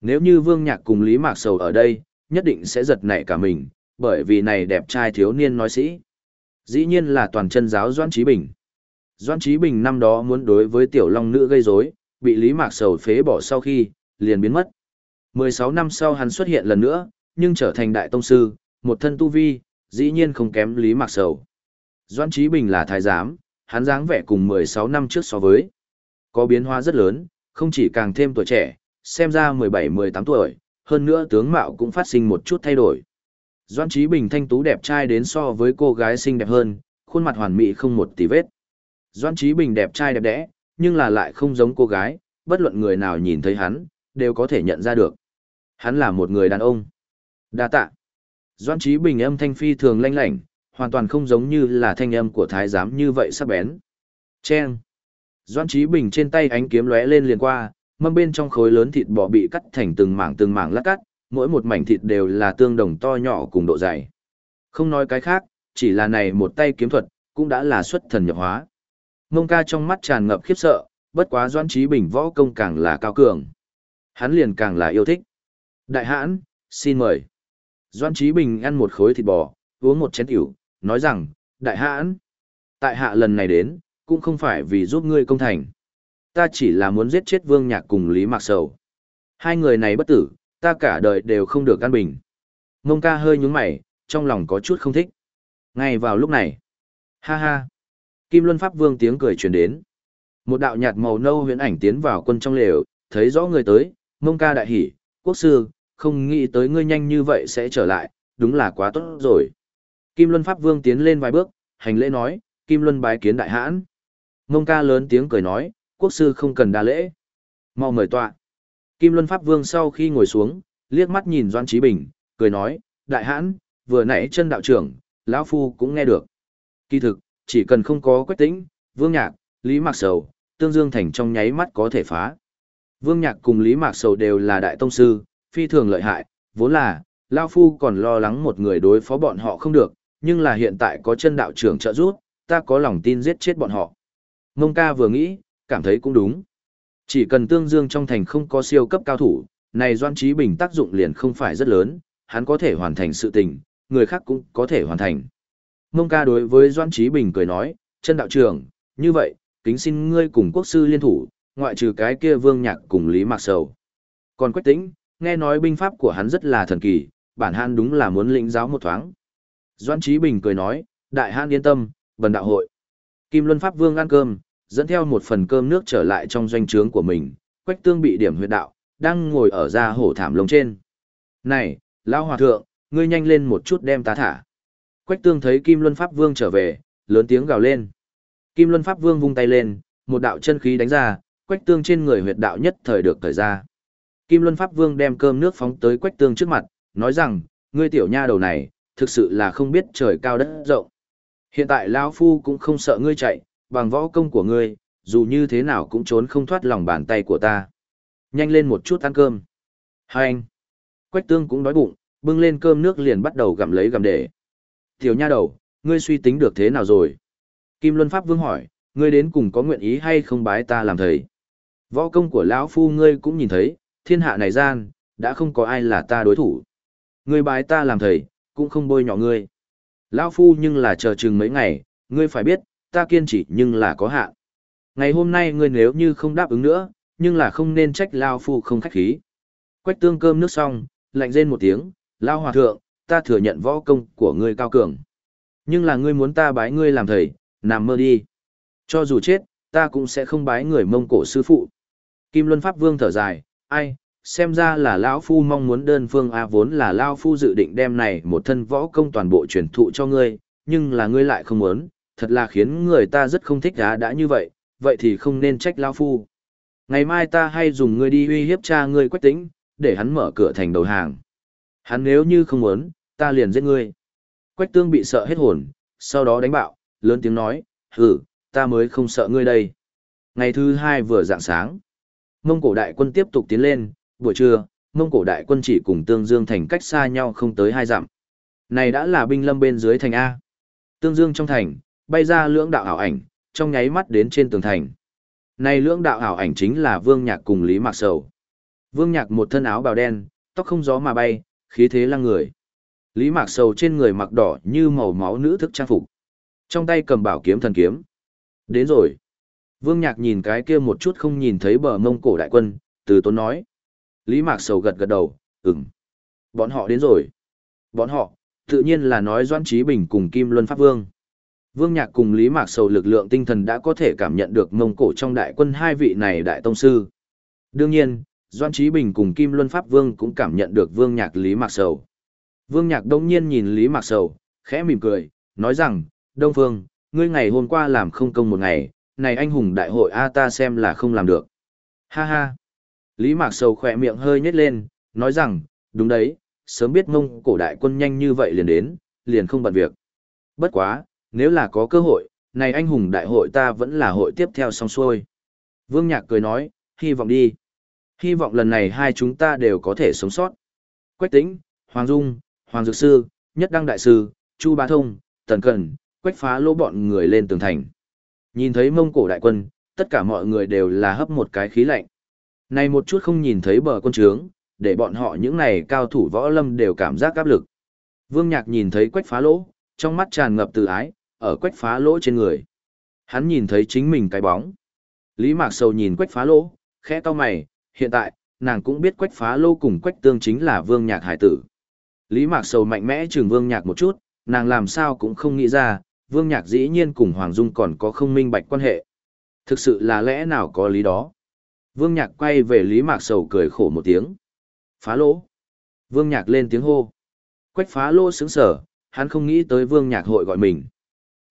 Nếu như Vương Nhạc cùng Lý Mạc Sầu ở đây, nhất định sẽ giật nảy cả mình, bởi vì này đẹp trai thiếu niên nói sĩ. Dĩ nhiên là toàn chân giáo Doan Trí Bình. Doan Trí Bình năm đó muốn đối với tiểu long nữ gây rối, bị Lý Mạc Sầu phế bỏ sau khi, liền biến mất. 16 năm sau hắn xuất hiện lần nữa, nhưng trở thành đại tông sư, một thân tu vi, dĩ nhiên không kém Lý Mạc Sầu. Doan Trí Bình là thái giám, hắn dáng vẻ cùng 16 năm trước so với. Có biến hóa rất lớn, không chỉ càng thêm tuổi trẻ, xem ra 17-18 tuổi, hơn nữa tướng mạo cũng phát sinh một chút thay đổi. Doan Trí Bình thanh tú đẹp trai đến so với cô gái xinh đẹp hơn, khuôn mặt hoàn mỹ không một tì vết. Doan Trí Bình đẹp trai đẹp đẽ, nhưng là lại không giống cô gái, bất luận người nào nhìn thấy hắn, đều có thể nhận ra được. Hắn là một người đàn ông. Đa tạ. Doan Trí Bình âm thanh phi thường lanh lảnh, hoàn toàn không giống như là thanh âm của thái giám như vậy sắc bén. Chen. Doan Trí Bình trên tay ánh kiếm lóe lên liền qua, mâm bên trong khối lớn thịt bò bị cắt thành từng mảng từng mảng lát cắt, mỗi một mảnh thịt đều là tương đồng to nhỏ cùng độ dày. Không nói cái khác, chỉ là này một tay kiếm thuật, cũng đã là xuất thần nhập hóa. Ngông ca trong mắt tràn ngập khiếp sợ, bất quá Doan Trí Bình võ công càng là cao cường. Hắn liền càng là yêu thích. Đại hãn, xin mời. Doan Trí Bình ăn một khối thịt bò, uống một chén tiểu, nói rằng, đại hãn, tại hạ lần này đến, cũng không phải vì giúp ngươi công thành. Ta chỉ là muốn giết chết Vương Nhạc cùng Lý Mạc Sầu. Hai người này bất tử, ta cả đời đều không được căn bình. Mông ca hơi nhúng mày, trong lòng có chút không thích. Ngay vào lúc này, ha ha, Kim Luân Pháp Vương tiếng cười truyền đến. Một đạo nhạt màu nâu huyễn ảnh tiến vào quân trong lều, thấy rõ người tới, mông ca đại hỉ, quốc sư, không nghĩ tới ngươi nhanh như vậy sẽ trở lại, đúng là quá tốt rồi. Kim Luân Pháp Vương tiến lên vài bước, hành lễ nói, Kim Luân bái kiến đại hãn. Mông ca lớn tiếng cười nói, quốc sư không cần đa lễ. Mau mời tọa. Kim Luân Pháp Vương sau khi ngồi xuống, liếc mắt nhìn Doan Trí Bình, cười nói, đại hãn, vừa nãy chân đạo trưởng, lão Phu cũng nghe được. Kỳ thực, chỉ cần không có quách tĩnh, Vương Nhạc, Lý Mạc Sầu, Tương Dương Thành trong nháy mắt có thể phá. Vương Nhạc cùng Lý Mạc Sầu đều là đại tông sư, phi thường lợi hại, vốn là, Lao Phu còn lo lắng một người đối phó bọn họ không được, nhưng là hiện tại có chân đạo trưởng trợ giúp, ta có lòng tin giết chết bọn họ. Mông ca vừa nghĩ, cảm thấy cũng đúng. Chỉ cần tương dương trong thành không có siêu cấp cao thủ, này Doan Trí Bình tác dụng liền không phải rất lớn, hắn có thể hoàn thành sự tình, người khác cũng có thể hoàn thành. Mông ca đối với Doan Trí Bình cười nói, chân đạo trưởng, như vậy, kính xin ngươi cùng quốc sư liên thủ, ngoại trừ cái kia vương nhạc cùng Lý Mạc Sầu. Còn Quách Tĩnh, nghe nói binh pháp của hắn rất là thần kỳ, bản han đúng là muốn lĩnh giáo một thoáng. Doãn Chí Bình cười nói, đại han yên tâm, bần đạo hội. Kim Luân Pháp Vương ăn cơm, dẫn theo một phần cơm nước trở lại trong doanh trướng của mình, Quách Tương bị điểm huyệt đạo, đang ngồi ở ra hổ thảm lồng trên. Này, lão hòa thượng, ngươi nhanh lên một chút đem ta thả. Quách Tương thấy Kim Luân Pháp Vương trở về, lớn tiếng gào lên. Kim Luân Pháp Vương vung tay lên, một đạo chân khí đánh ra, Quách Tương trên người huyệt đạo nhất thời được thời ra. Kim Luân Pháp Vương đem cơm nước phóng tới Quách Tương trước mặt, nói rằng, ngươi tiểu nha đầu này, thực sự là không biết trời cao đất rộng. Hiện tại lão phu cũng không sợ ngươi chạy, bằng võ công của ngươi, dù như thế nào cũng trốn không thoát lòng bàn tay của ta. Nhanh lên một chút ăn cơm. Hai anh. Quách tương cũng đói bụng, bưng lên cơm nước liền bắt đầu gặm lấy gặm để. Tiểu nha đầu, ngươi suy tính được thế nào rồi? Kim Luân Pháp Vương hỏi, ngươi đến cùng có nguyện ý hay không bái ta làm thầy? Võ công của lão phu ngươi cũng nhìn thấy, thiên hạ này gian, đã không có ai là ta đối thủ. Ngươi bái ta làm thầy, cũng không bôi nhọ ngươi. Lão phu nhưng là chờ chừng mấy ngày, ngươi phải biết, ta kiên trì nhưng là có hạn. Ngày hôm nay ngươi nếu như không đáp ứng nữa, nhưng là không nên trách Lao Phu không khách khí. Quách tương cơm nước xong, lạnh rên một tiếng, Lao Hòa Thượng, ta thừa nhận võ công của ngươi cao cường. Nhưng là ngươi muốn ta bái ngươi làm thầy, nằm mơ đi. Cho dù chết, ta cũng sẽ không bái người mông cổ sư phụ. Kim Luân Pháp Vương thở dài, ai, xem ra là lão phu mong muốn đơn phương a vốn là lão phu dự định đem này một thân võ công toàn bộ truyền thụ cho ngươi, nhưng là ngươi lại không muốn, thật là khiến người ta rất không thích đã đã như vậy, vậy thì không nên trách lão phu. Ngày mai ta hay dùng ngươi đi uy hiếp cha ngươi quách tĩnh, để hắn mở cửa thành đầu hàng. Hắn nếu như không muốn, ta liền giết ngươi. Quách tương bị sợ hết hồn, sau đó đánh bạo, lớn tiếng nói, hử, ta mới không sợ ngươi đây. Ngày thứ hai vừa dạng sáng, mông cổ đại quân tiếp tục tiến lên, buổi trưa, Mông Cổ đại quân chỉ cùng Tương Dương thành cách xa nhau không tới hai dặm. Này đã là binh lâm bên dưới thành A. Tương Dương trong thành, bay ra lưỡng đạo ảo ảnh, trong nháy mắt đến trên tường thành. Này lưỡng đạo ảo ảnh chính là Vương Nhạc cùng Lý Mạc Sầu. Vương Nhạc một thân áo bào đen, tóc không gió mà bay, khí thế lăng người. Lý Mạc Sầu trên người mặc đỏ như màu máu nữ thức trang phục. Trong tay cầm bảo kiếm thần kiếm. Đến rồi. Vương Nhạc nhìn cái kia một chút không nhìn thấy bờ mông cổ đại quân, từ tốn nói. Lý Mạc Sầu gật gật đầu, ừm. Bọn họ đến rồi. Bọn họ, tự nhiên là nói Doan Trí Bình cùng Kim Luân Pháp Vương. Vương Nhạc cùng Lý Mạc Sầu lực lượng tinh thần đã có thể cảm nhận được mông cổ trong đại quân hai vị này đại tông sư. Đương nhiên, Doan Trí Bình cùng Kim Luân Pháp Vương cũng cảm nhận được Vương Nhạc Lý Mạc Sầu. Vương Nhạc đông nhiên nhìn Lý Mạc Sầu, khẽ mỉm cười, nói rằng, Đông Phương, ngươi ngày hôm qua làm không công một ngày, này anh hùng đại hội A ta xem là không làm được. Ha ha. Lý Mạc Sầu khỏe miệng hơi nhếch lên, nói rằng, đúng đấy, sớm biết mông cổ đại quân nhanh như vậy liền đến, liền không bận việc. Bất quá, nếu là có cơ hội, này anh hùng đại hội ta vẫn là hội tiếp theo xong xuôi. Vương Nhạc cười nói, hy vọng đi. Hy vọng lần này hai chúng ta đều có thể sống sót. Quách Tĩnh, Hoàng Dung, Hoàng Dược Sư, Nhất Đăng Đại Sư, Chu Bá Thông, Tần cần Quách phá lỗ bọn người lên tường thành. Nhìn thấy mông cổ đại quân, tất cả mọi người đều là hấp một cái khí lạnh. Này một chút không nhìn thấy bờ quân trướng, để bọn họ những này cao thủ võ lâm đều cảm giác áp lực. Vương Nhạc nhìn thấy quách phá lỗ, trong mắt tràn ngập tự ái, ở quách phá lỗ trên người. Hắn nhìn thấy chính mình cái bóng. Lý Mạc Sầu nhìn quách phá lỗ, khẽ to mày, hiện tại, nàng cũng biết quách phá lỗ cùng quách tương chính là Vương Nhạc hải tử. Lý Mạc Sầu mạnh mẽ trừng Vương Nhạc một chút, nàng làm sao cũng không nghĩ ra, Vương Nhạc dĩ nhiên cùng Hoàng Dung còn có không minh bạch quan hệ. Thực sự là lẽ nào có lý đó. Vương Nhạc quay về Lý Mạc Sầu cười khổ một tiếng. Phá lỗ. Vương Nhạc lên tiếng hô. Quách phá lỗ sướng sở, hắn không nghĩ tới Vương Nhạc hội gọi mình.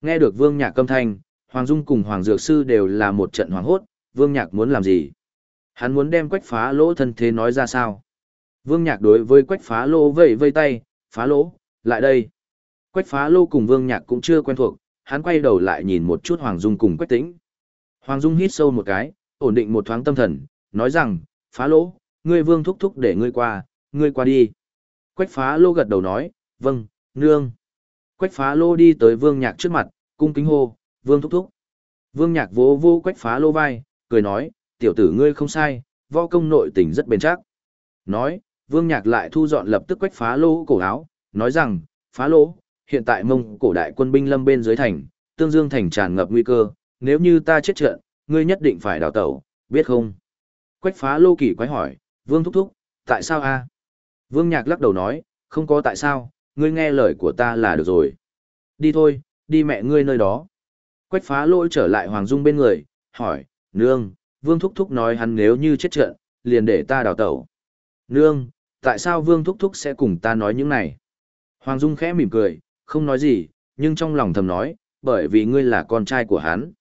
Nghe được Vương Nhạc câm thanh, Hoàng Dung cùng Hoàng Dược Sư đều là một trận hoàng hốt, Vương Nhạc muốn làm gì? Hắn muốn đem quách phá lỗ thân thế nói ra sao? Vương Nhạc đối với quách phá lỗ vẫy vây tay, phá lỗ, lại đây. Quách phá Lô cùng Vương Nhạc cũng chưa quen thuộc, hắn quay đầu lại nhìn một chút Hoàng Dung cùng quách tĩnh. Hoàng Dung hít sâu một cái, ổn định một thoáng tâm thần, nói rằng, phá lỗ, ngươi vương thúc thúc để ngươi qua, ngươi qua đi. Quách phá lô gật đầu nói, vâng, nương. Quách phá lô đi tới vương nhạc trước mặt, cung kính hô, vương thúc thúc. Vương nhạc vỗ vô quách phá lô vai, cười nói, tiểu tử ngươi không sai, võ công nội tình rất bền chắc. Nói, vương nhạc lại thu dọn lập tức quách phá lô cổ áo, nói rằng, phá lô, hiện tại mông cổ đại quân binh lâm bên dưới thành, tương dương thành tràn ngập nguy cơ, nếu như ta chết trận, ngươi nhất định phải đào tẩu, biết không? Quách phá lô kỳ quái hỏi, vương thúc thúc, tại sao a? Vương nhạc lắc đầu nói, không có tại sao, ngươi nghe lời của ta là được rồi. Đi thôi, đi mẹ ngươi nơi đó. Quách phá lôi trở lại Hoàng Dung bên người, hỏi, nương, vương thúc thúc nói hắn nếu như chết trận, liền để ta đào tẩu. Nương, tại sao vương thúc thúc sẽ cùng ta nói những này? Hoàng Dung khẽ mỉm cười, không nói gì, nhưng trong lòng thầm nói, bởi vì ngươi là con trai của hắn.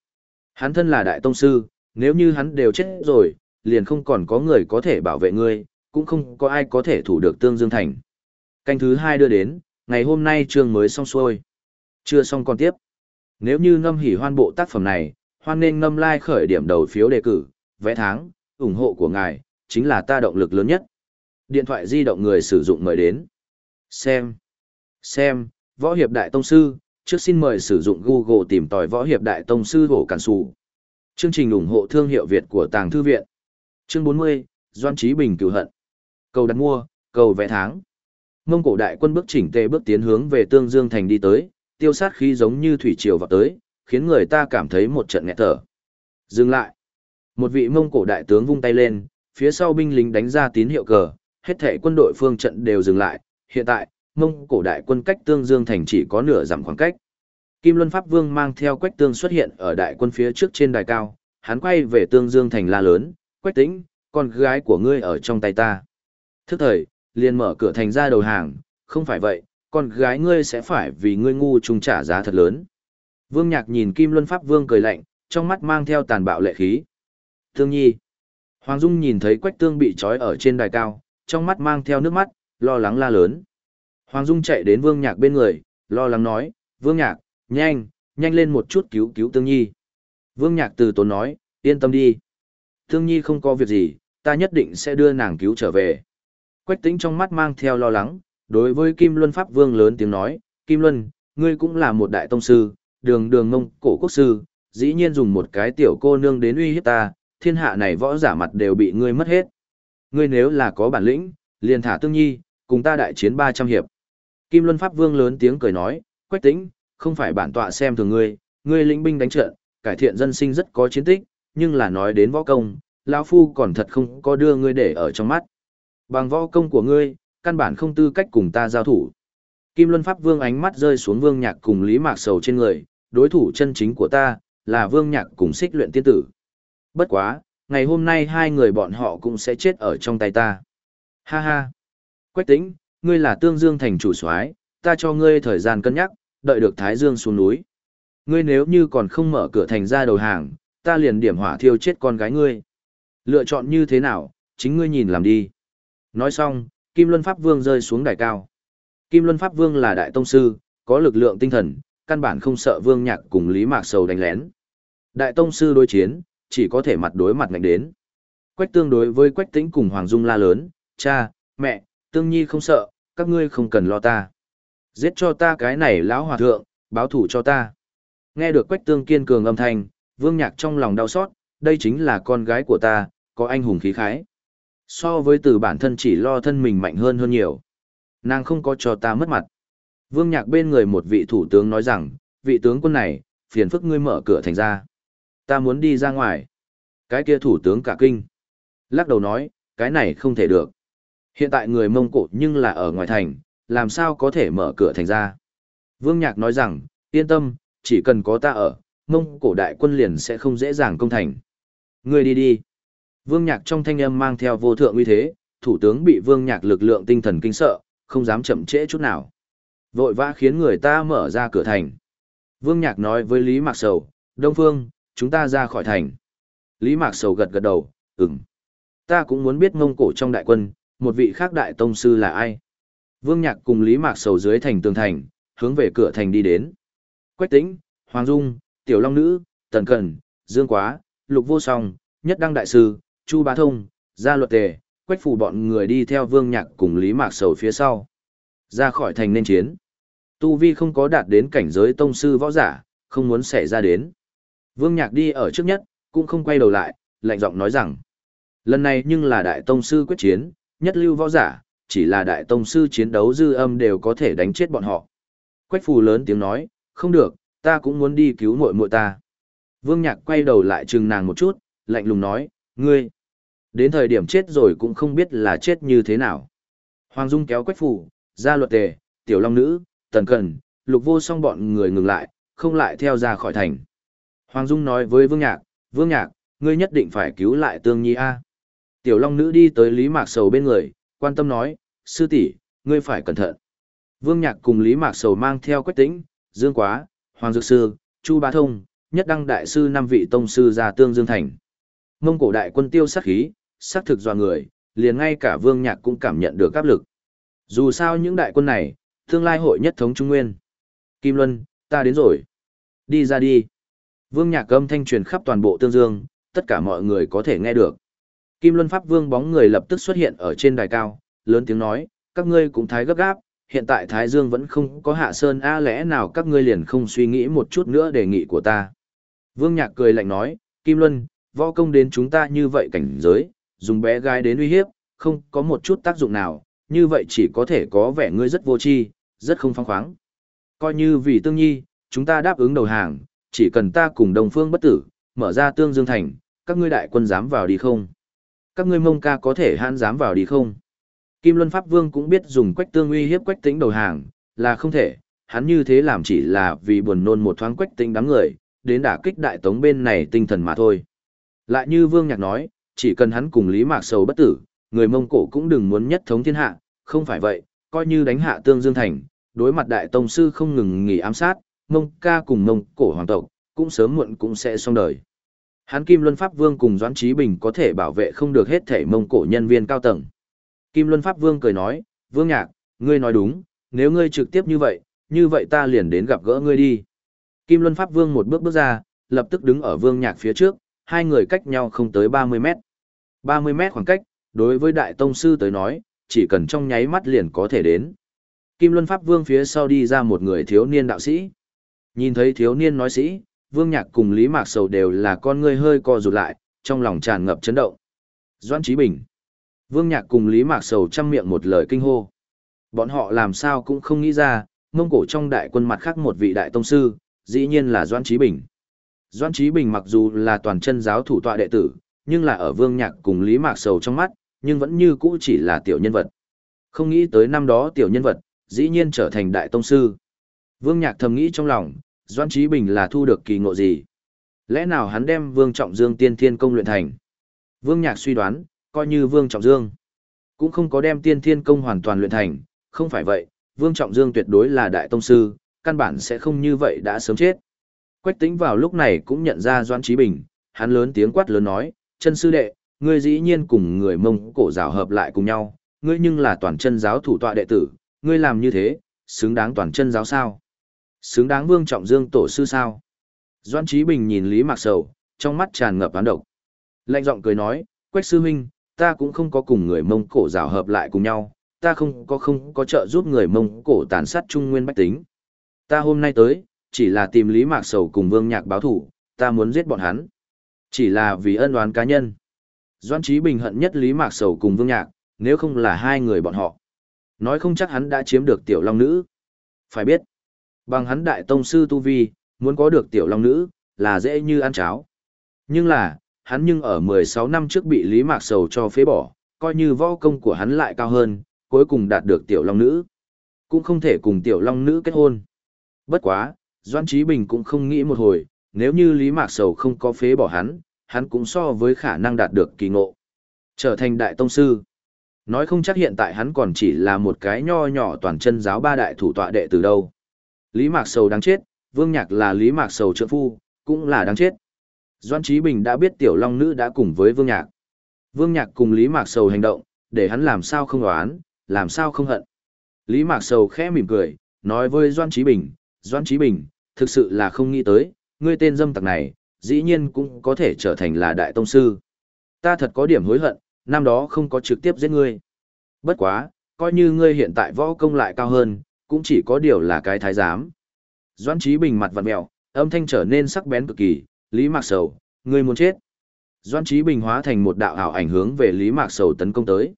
Hắn thân là đại tông sư, nếu như hắn đều chết rồi, liền không còn có người có thể bảo vệ ngươi, cũng không có ai có thể thủ được Tương Dương Thành. Canh thứ hai đưa đến, ngày hôm nay trường mới xong xuôi. Chưa xong còn tiếp. Nếu như ngâm hỉ hoan bộ tác phẩm này, hoan nên ngâm like khởi điểm đầu phiếu đề cử, vẽ tháng, ủng hộ của ngài, chính là ta động lực lớn nhất. Điện thoại di động người sử dụng mời đến. Xem. Xem, Võ Hiệp Đại Tông Sư, trước xin mời sử dụng Google tìm tòi Võ Hiệp Đại Tông Sư Hổ Cản Sù. Chương trình ủng hộ thương hiệu Việt của Tàng Thư Viện. Chương 40, Doan Trí Bình cửu hận. Cầu đặt mua, cầu vẽ tháng. Mông cổ đại quân bước chỉnh tề bước tiến hướng về Tương Dương thành đi tới, tiêu sát khí giống như thủy triều vào tới, khiến người ta cảm thấy một trận nghẹt thở. Dừng lại. Một vị Mông cổ đại tướng vung tay lên, phía sau binh lính đánh ra tín hiệu cờ, hết thảy quân đội phương trận đều dừng lại. Hiện tại, Mông cổ đại quân cách Tương Dương thành chỉ có nửa dặm khoảng cách. Kim Luân Pháp Vương mang theo Quách Tương xuất hiện ở đại quân phía trước trên đài cao, hắn quay về Tương Dương thành la lớn, Quách Tĩnh, con gái của ngươi ở trong tay ta. Thức thời, liền mở cửa thành ra đầu hàng, không phải vậy, con gái ngươi sẽ phải vì ngươi ngu trùng trả giá thật lớn. Vương Nhạc nhìn Kim Luân Pháp Vương cười lạnh, trong mắt mang theo tàn bạo lệ khí. Thương nhi. Hoàng Dung nhìn thấy Quách Tương bị trói ở trên đài cao, trong mắt mang theo nước mắt, lo lắng la lớn. Hoàng Dung chạy đến Vương Nhạc bên người, lo lắng nói, Vương Nhạc, nhanh, nhanh lên một chút cứu cứu Tương Nhi. Vương Nhạc từ tốn nói, yên tâm đi. Tương Nhi không có việc gì, ta nhất định sẽ đưa nàng cứu trở về. Quách tĩnh trong mắt mang theo lo lắng, đối với Kim Luân Pháp Vương lớn tiếng nói, Kim Luân, ngươi cũng là một đại tông sư, đường đường ngông cổ quốc sư, dĩ nhiên dùng một cái tiểu cô nương đến uy hiếp ta, thiên hạ này võ giả mặt đều bị ngươi mất hết. Ngươi nếu là có bản lĩnh, liền thả Tương Nhi, cùng ta đại chiến 300 hiệp. Kim Luân Pháp Vương lớn tiếng cười nói, Quách Tĩnh, không phải bản tọa xem thường ngươi, ngươi lĩnh binh đánh trận, cải thiện dân sinh rất có chiến tích, nhưng là nói đến võ công, lão phu còn thật không có đưa ngươi để ở trong mắt. Bằng võ công của ngươi, căn bản không tư cách cùng ta giao thủ. Kim Luân Pháp Vương ánh mắt rơi xuống Vương Nhạc cùng Lý Mạc Sầu trên người, đối thủ chân chính của ta, là Vương Nhạc cùng xích luyện tiên tử. Bất quá, ngày hôm nay hai người bọn họ cũng sẽ chết ở trong tay ta. Ha ha! Quách tĩnh, ngươi là tương dương thành chủ soái, ta cho ngươi thời gian cân nhắc, đợi được Thái Dương xuống núi. Ngươi nếu như còn không mở cửa thành ra đầu hàng, ta liền điểm hỏa thiêu chết con gái ngươi. Lựa chọn như thế nào, chính ngươi nhìn làm đi. Nói xong, Kim Luân Pháp Vương rơi xuống đài cao. Kim Luân Pháp Vương là đại tông sư, có lực lượng tinh thần, căn bản không sợ Vương Nhạc cùng Lý Mạc Sầu đánh lén. Đại tông sư đối chiến, chỉ có thể mặt đối mặt ngạnh đến. Quách tương đối với Quách Tĩnh cùng Hoàng Dung la lớn, cha, mẹ, tương nhi không sợ, các ngươi không cần lo ta. Giết cho ta cái này lão hòa thượng, báo thủ cho ta. Nghe được Quách tương kiên cường âm thanh, Vương Nhạc trong lòng đau xót, đây chính là con gái của ta, có anh hùng khí khái. So với từ bản thân chỉ lo thân mình mạnh hơn hơn nhiều. Nàng không có cho ta mất mặt. Vương Nhạc bên người một vị thủ tướng nói rằng, vị tướng quân này, phiền phức ngươi mở cửa thành ra. Ta muốn đi ra ngoài. Cái kia thủ tướng cả kinh. Lắc đầu nói, cái này không thể được. Hiện tại người Mông Cổ nhưng là ở ngoài thành, làm sao có thể mở cửa thành ra. Vương Nhạc nói rằng, yên tâm, chỉ cần có ta ở, Mông Cổ đại quân liền sẽ không dễ dàng công thành. Ngươi đi đi. Vương Nhạc trong thanh âm mang theo vô thượng uy thế, thủ tướng bị Vương Nhạc lực lượng tinh thần kinh sợ, không dám chậm trễ chút nào. Vội vã khiến người ta mở ra cửa thành. Vương Nhạc nói với Lý Mạc Sầu, Đông Phương, chúng ta ra khỏi thành. Lý Mạc Sầu gật gật đầu, ừm. Ta cũng muốn biết Mông Cổ trong đại quân, một vị khác đại tông sư là ai. Vương Nhạc cùng Lý Mạc Sầu dưới thành tường thành, hướng về cửa thành đi đến. Quách Tĩnh, Hoàng Dung, Tiểu Long Nữ, Tần Cẩn, Dương Quá, Lục Vô Song, Nhất Đăng Đại Sư, Chu Bá Thông, Gia Luật Tề, Quách Phủ bọn người đi theo Vương Nhạc cùng Lý Mạc Sầu phía sau. Ra khỏi thành nên chiến. Tu Vi không có đạt đến cảnh giới tông sư võ giả, không muốn xảy ra đến. Vương Nhạc đi ở trước nhất, cũng không quay đầu lại, lạnh giọng nói rằng. Lần này nhưng là đại tông sư quyết chiến, nhất lưu võ giả, chỉ là đại tông sư chiến đấu dư âm đều có thể đánh chết bọn họ. Quách phù lớn tiếng nói, không được, ta cũng muốn đi cứu muội muội ta. Vương Nhạc quay đầu lại chừng nàng một chút, lạnh lùng nói, ngươi, đến thời điểm chết rồi cũng không biết là chết như thế nào. Hoàng Dung kéo Quách phù, ra luật tề, tiểu long nữ, tần cần, lục vô song bọn người ngừng lại, không lại theo ra khỏi thành. Hoàng Dung nói với Vương Nhạc, Vương Nhạc, ngươi nhất định phải cứu lại Tương Nhi A. Tiểu Long Nữ đi tới Lý Mạc Sầu bên người, quan tâm nói, sư tỷ, ngươi phải cẩn thận. Vương Nhạc cùng Lý Mạc Sầu mang theo Quách Tĩnh, Dương Quá, Hoàng Dược Sư, Chu Ba Thông, Nhất Đăng Đại Sư năm vị tông sư ra tương Dương Thành. Mông cổ đại quân tiêu sát khí, sát thực dò người, liền ngay cả Vương Nhạc cũng cảm nhận được áp lực. Dù sao những đại quân này, tương lai hội nhất thống Trung Nguyên. Kim Luân, ta đến rồi. Đi ra đi. Vương Nhạc âm thanh truyền khắp toàn bộ Tương Dương, tất cả mọi người có thể nghe được. Kim Luân Pháp Vương bóng người lập tức xuất hiện ở trên đài cao, lớn tiếng nói, các ngươi cũng thái gấp gáp, hiện tại Thái Dương vẫn không có hạ sơn a lẽ nào các ngươi liền không suy nghĩ một chút nữa đề nghị của ta. Vương Nhạc cười lạnh nói, Kim Luân, võ công đến chúng ta như vậy cảnh giới, dùng bé gái đến uy hiếp, không có một chút tác dụng nào, như vậy chỉ có thể có vẻ ngươi rất vô tri, rất không phong khoáng. Coi như vì tương nhi, chúng ta đáp ứng đầu hàng, chỉ cần ta cùng đồng phương bất tử, mở ra tương dương thành, các ngươi đại quân dám vào đi không? Các ngươi mông ca có thể hãn dám vào đi không? Kim Luân Pháp Vương cũng biết dùng quách tương uy hiếp quách tính đầu hàng, là không thể, hắn như thế làm chỉ là vì buồn nôn một thoáng quách tính đám người, đến đả kích đại tống bên này tinh thần mà thôi. Lại như Vương Nhạc nói, chỉ cần hắn cùng Lý Mạc Sầu bất tử, người Mông Cổ cũng đừng muốn nhất thống thiên hạ, không phải vậy, coi như đánh hạ tương dương thành, đối mặt đại tông sư không ngừng nghỉ ám sát, Mông ca cùng Mông Cổ hoàng tộc, cũng sớm muộn cũng sẽ xong đời. Hắn Kim Luân Pháp Vương cùng Doãn Trí Bình có thể bảo vệ không được hết thể Mông Cổ nhân viên cao tầng. Kim Luân Pháp Vương cười nói, Vương Nhạc, ngươi nói đúng, nếu ngươi trực tiếp như vậy, như vậy ta liền đến gặp gỡ ngươi đi. Kim Luân Pháp Vương một bước bước ra, lập tức đứng ở Vương Nhạc phía trước, hai người cách nhau không tới 30 mét. 30 mét khoảng cách, đối với Đại Tông Sư tới nói, chỉ cần trong nháy mắt liền có thể đến. Kim Luân Pháp Vương phía sau đi ra một người thiếu niên đạo sĩ. Nhìn thấy thiếu niên nói sĩ, Vương Nhạc cùng Lý Mạc Sầu đều là con ngươi hơi co rụt lại, trong lòng tràn ngập chấn động. Doãn Trí Bình. Vương Nhạc cùng Lý Mạc Sầu chăm miệng một lời kinh hô. Bọn họ làm sao cũng không nghĩ ra, Mông Cổ trong đại quân mặt khác một vị đại tông sư, dĩ nhiên là Doan Trí Bình. Doan Trí Bình mặc dù là toàn chân giáo thủ tọa đệ tử, nhưng là ở Vương Nhạc cùng Lý Mạc Sầu trong mắt, nhưng vẫn như cũ chỉ là tiểu nhân vật. Không nghĩ tới năm đó tiểu nhân vật, dĩ nhiên trở thành đại tông sư. Vương Nhạc thầm nghĩ trong lòng, Doan Trí Bình là thu được kỳ ngộ gì? Lẽ nào hắn đem Vương Trọng Dương tiên thiên công luyện thành? Vương Nhạc suy đoán, coi như Vương Trọng Dương cũng không có đem tiên thiên công hoàn toàn luyện thành, không phải vậy, Vương Trọng Dương tuyệt đối là đại tông sư, căn bản sẽ không như vậy đã sớm chết. Quách Tĩnh vào lúc này cũng nhận ra Doan Trí Bình, hắn lớn tiếng quát lớn nói, chân sư đệ, ngươi dĩ nhiên cùng người mông cổ rào hợp lại cùng nhau, ngươi nhưng là toàn chân giáo thủ tọa đệ tử, ngươi làm như thế, xứng đáng toàn chân giáo sao? Xứng đáng Vương Trọng Dương tổ sư sao? Doan Trí Bình nhìn Lý Mạc Sầu, trong mắt tràn ngập án độc. Lạnh giọng cười nói, Quách sư huynh, ta cũng không có cùng người mông cổ rào hợp lại cùng nhau, ta không có không có trợ giúp người mông cổ tàn sát trung nguyên bách tính. Ta hôm nay tới, chỉ là tìm Lý Mạc Sầu cùng Vương Nhạc báo thủ, ta muốn giết bọn hắn. Chỉ là vì ân oán cá nhân. Doan Trí Bình hận nhất Lý Mạc Sầu cùng Vương Nhạc, nếu không là hai người bọn họ. Nói không chắc hắn đã chiếm được tiểu long nữ. Phải biết, bằng hắn đại tông sư Tu Vi, muốn có được tiểu long nữ, là dễ như ăn cháo. Nhưng là, hắn nhưng ở 16 năm trước bị Lý Mạc Sầu cho phế bỏ, coi như võ công của hắn lại cao hơn, cuối cùng đạt được tiểu long nữ. Cũng không thể cùng tiểu long nữ kết hôn. Bất quá, Doan Trí Bình cũng không nghĩ một hồi, nếu như Lý Mạc Sầu không có phế bỏ hắn, hắn cũng so với khả năng đạt được kỳ ngộ. Trở thành đại tông sư. Nói không chắc hiện tại hắn còn chỉ là một cái nho nhỏ toàn chân giáo ba đại thủ tọa đệ từ đâu. Lý Mạc Sầu đáng chết, Vương Nhạc là Lý Mạc Sầu trợ phu, cũng là đáng chết. Doan Trí Bình đã biết Tiểu Long Nữ đã cùng với Vương Nhạc. Vương Nhạc cùng Lý Mạc Sầu hành động, để hắn làm sao không đoán, làm sao không hận. Lý Mạc Sầu khẽ mỉm cười, nói với Doan Trí Bình, Doan Trí Bình, thực sự là không nghĩ tới, ngươi tên dâm tặc này, dĩ nhiên cũng có thể trở thành là đại tông sư. Ta thật có điểm hối hận, năm đó không có trực tiếp giết ngươi. Bất quá, coi như ngươi hiện tại võ công lại cao hơn, cũng chỉ có điều là cái thái giám. doãn chí Bình mặt vặn mèo, âm thanh trở nên sắc bén cực kỳ, Lý Mạc Sầu, ngươi muốn chết. doãn chí Bình hóa thành một đạo ảo ảnh hướng về Lý Mạc Sầu tấn công tới.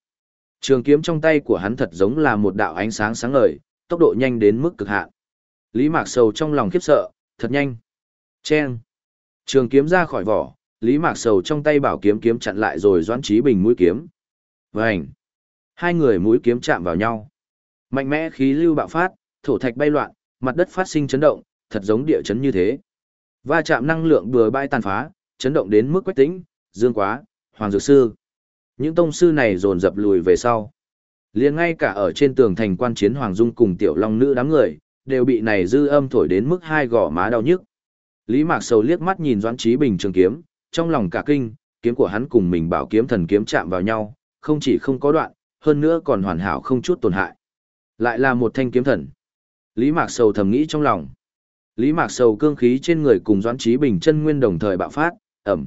Trường kiếm trong tay của hắn thật giống là một đạo ánh sáng sáng ngời, tốc độ nhanh đến mức cực hạn. Lý Mạc Sầu trong lòng khiếp sợ, thật nhanh. Chen. Trường kiếm ra khỏi vỏ, Lý Mạc Sầu trong tay bảo kiếm kiếm chặn lại rồi Doãn chí Bình mũi kiếm. Vành. Hai người mũi kiếm chạm vào nhau. Mạnh mẽ khí lưu bạo phát, thổ thạch bay loạn, mặt đất phát sinh chấn động, thật giống địa chấn như thế. Va chạm năng lượng bừa bãi tàn phá, chấn động đến mức quách tĩnh, dương quá, hoàng dược sư. Những tông sư này dồn dập lùi về sau. liền ngay cả ở trên tường thành quan chiến Hoàng Dung cùng tiểu long nữ đám người, đều bị này dư âm thổi đến mức hai gò má đau nhức. Lý Mạc Sầu liếc mắt nhìn Doãn Trí Bình trường kiếm, trong lòng cả kinh, kiếm của hắn cùng mình bảo kiếm thần kiếm chạm vào nhau, không chỉ không có đoạn, hơn nữa còn hoàn hảo không chút tổn hại. Lại là một thanh kiếm thần. Lý Mạc Sầu thầm nghĩ trong lòng. Lý Mạc Sầu cương khí trên người cùng Doãn Trí Bình chân nguyên đồng thời bạo phát, ẩm.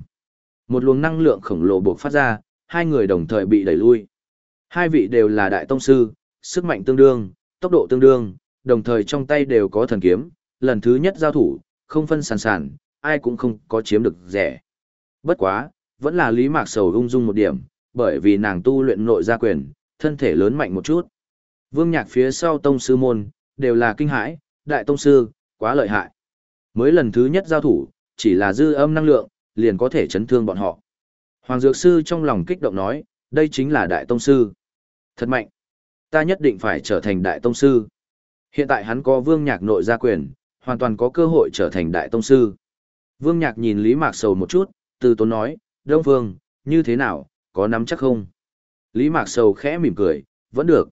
Một luồng năng lượng khổng lồ bộc phát ra, hai người đồng thời bị đẩy lui. Hai vị đều là đại tông sư, sức mạnh tương đương, tốc độ tương đương, đồng thời trong tay đều có thần kiếm, lần thứ nhất giao thủ, không phân sàn sàn, ai cũng không có chiếm được rẻ. Bất quá, vẫn là Lý Mạc Sầu ung dung một điểm, bởi vì nàng tu luyện nội gia quyền, thân thể lớn mạnh một chút. Vương Nhạc phía sau tông sư môn, đều là kinh hãi, đại tông sư, quá lợi hại. Mới lần thứ nhất giao thủ, chỉ là dư âm năng lượng, liền có thể chấn thương bọn họ. Hoàng Dược Sư trong lòng kích động nói, đây chính là Đại Tông Sư. Thật mạnh. Ta nhất định phải trở thành Đại Tông Sư. Hiện tại hắn có vương nhạc nội gia quyền, hoàn toàn có cơ hội trở thành Đại Tông Sư. Vương nhạc nhìn Lý Mạc Sầu một chút, từ tốn nói, Đông Vương như thế nào, có nắm chắc không? Lý Mạc Sầu khẽ mỉm cười, vẫn được.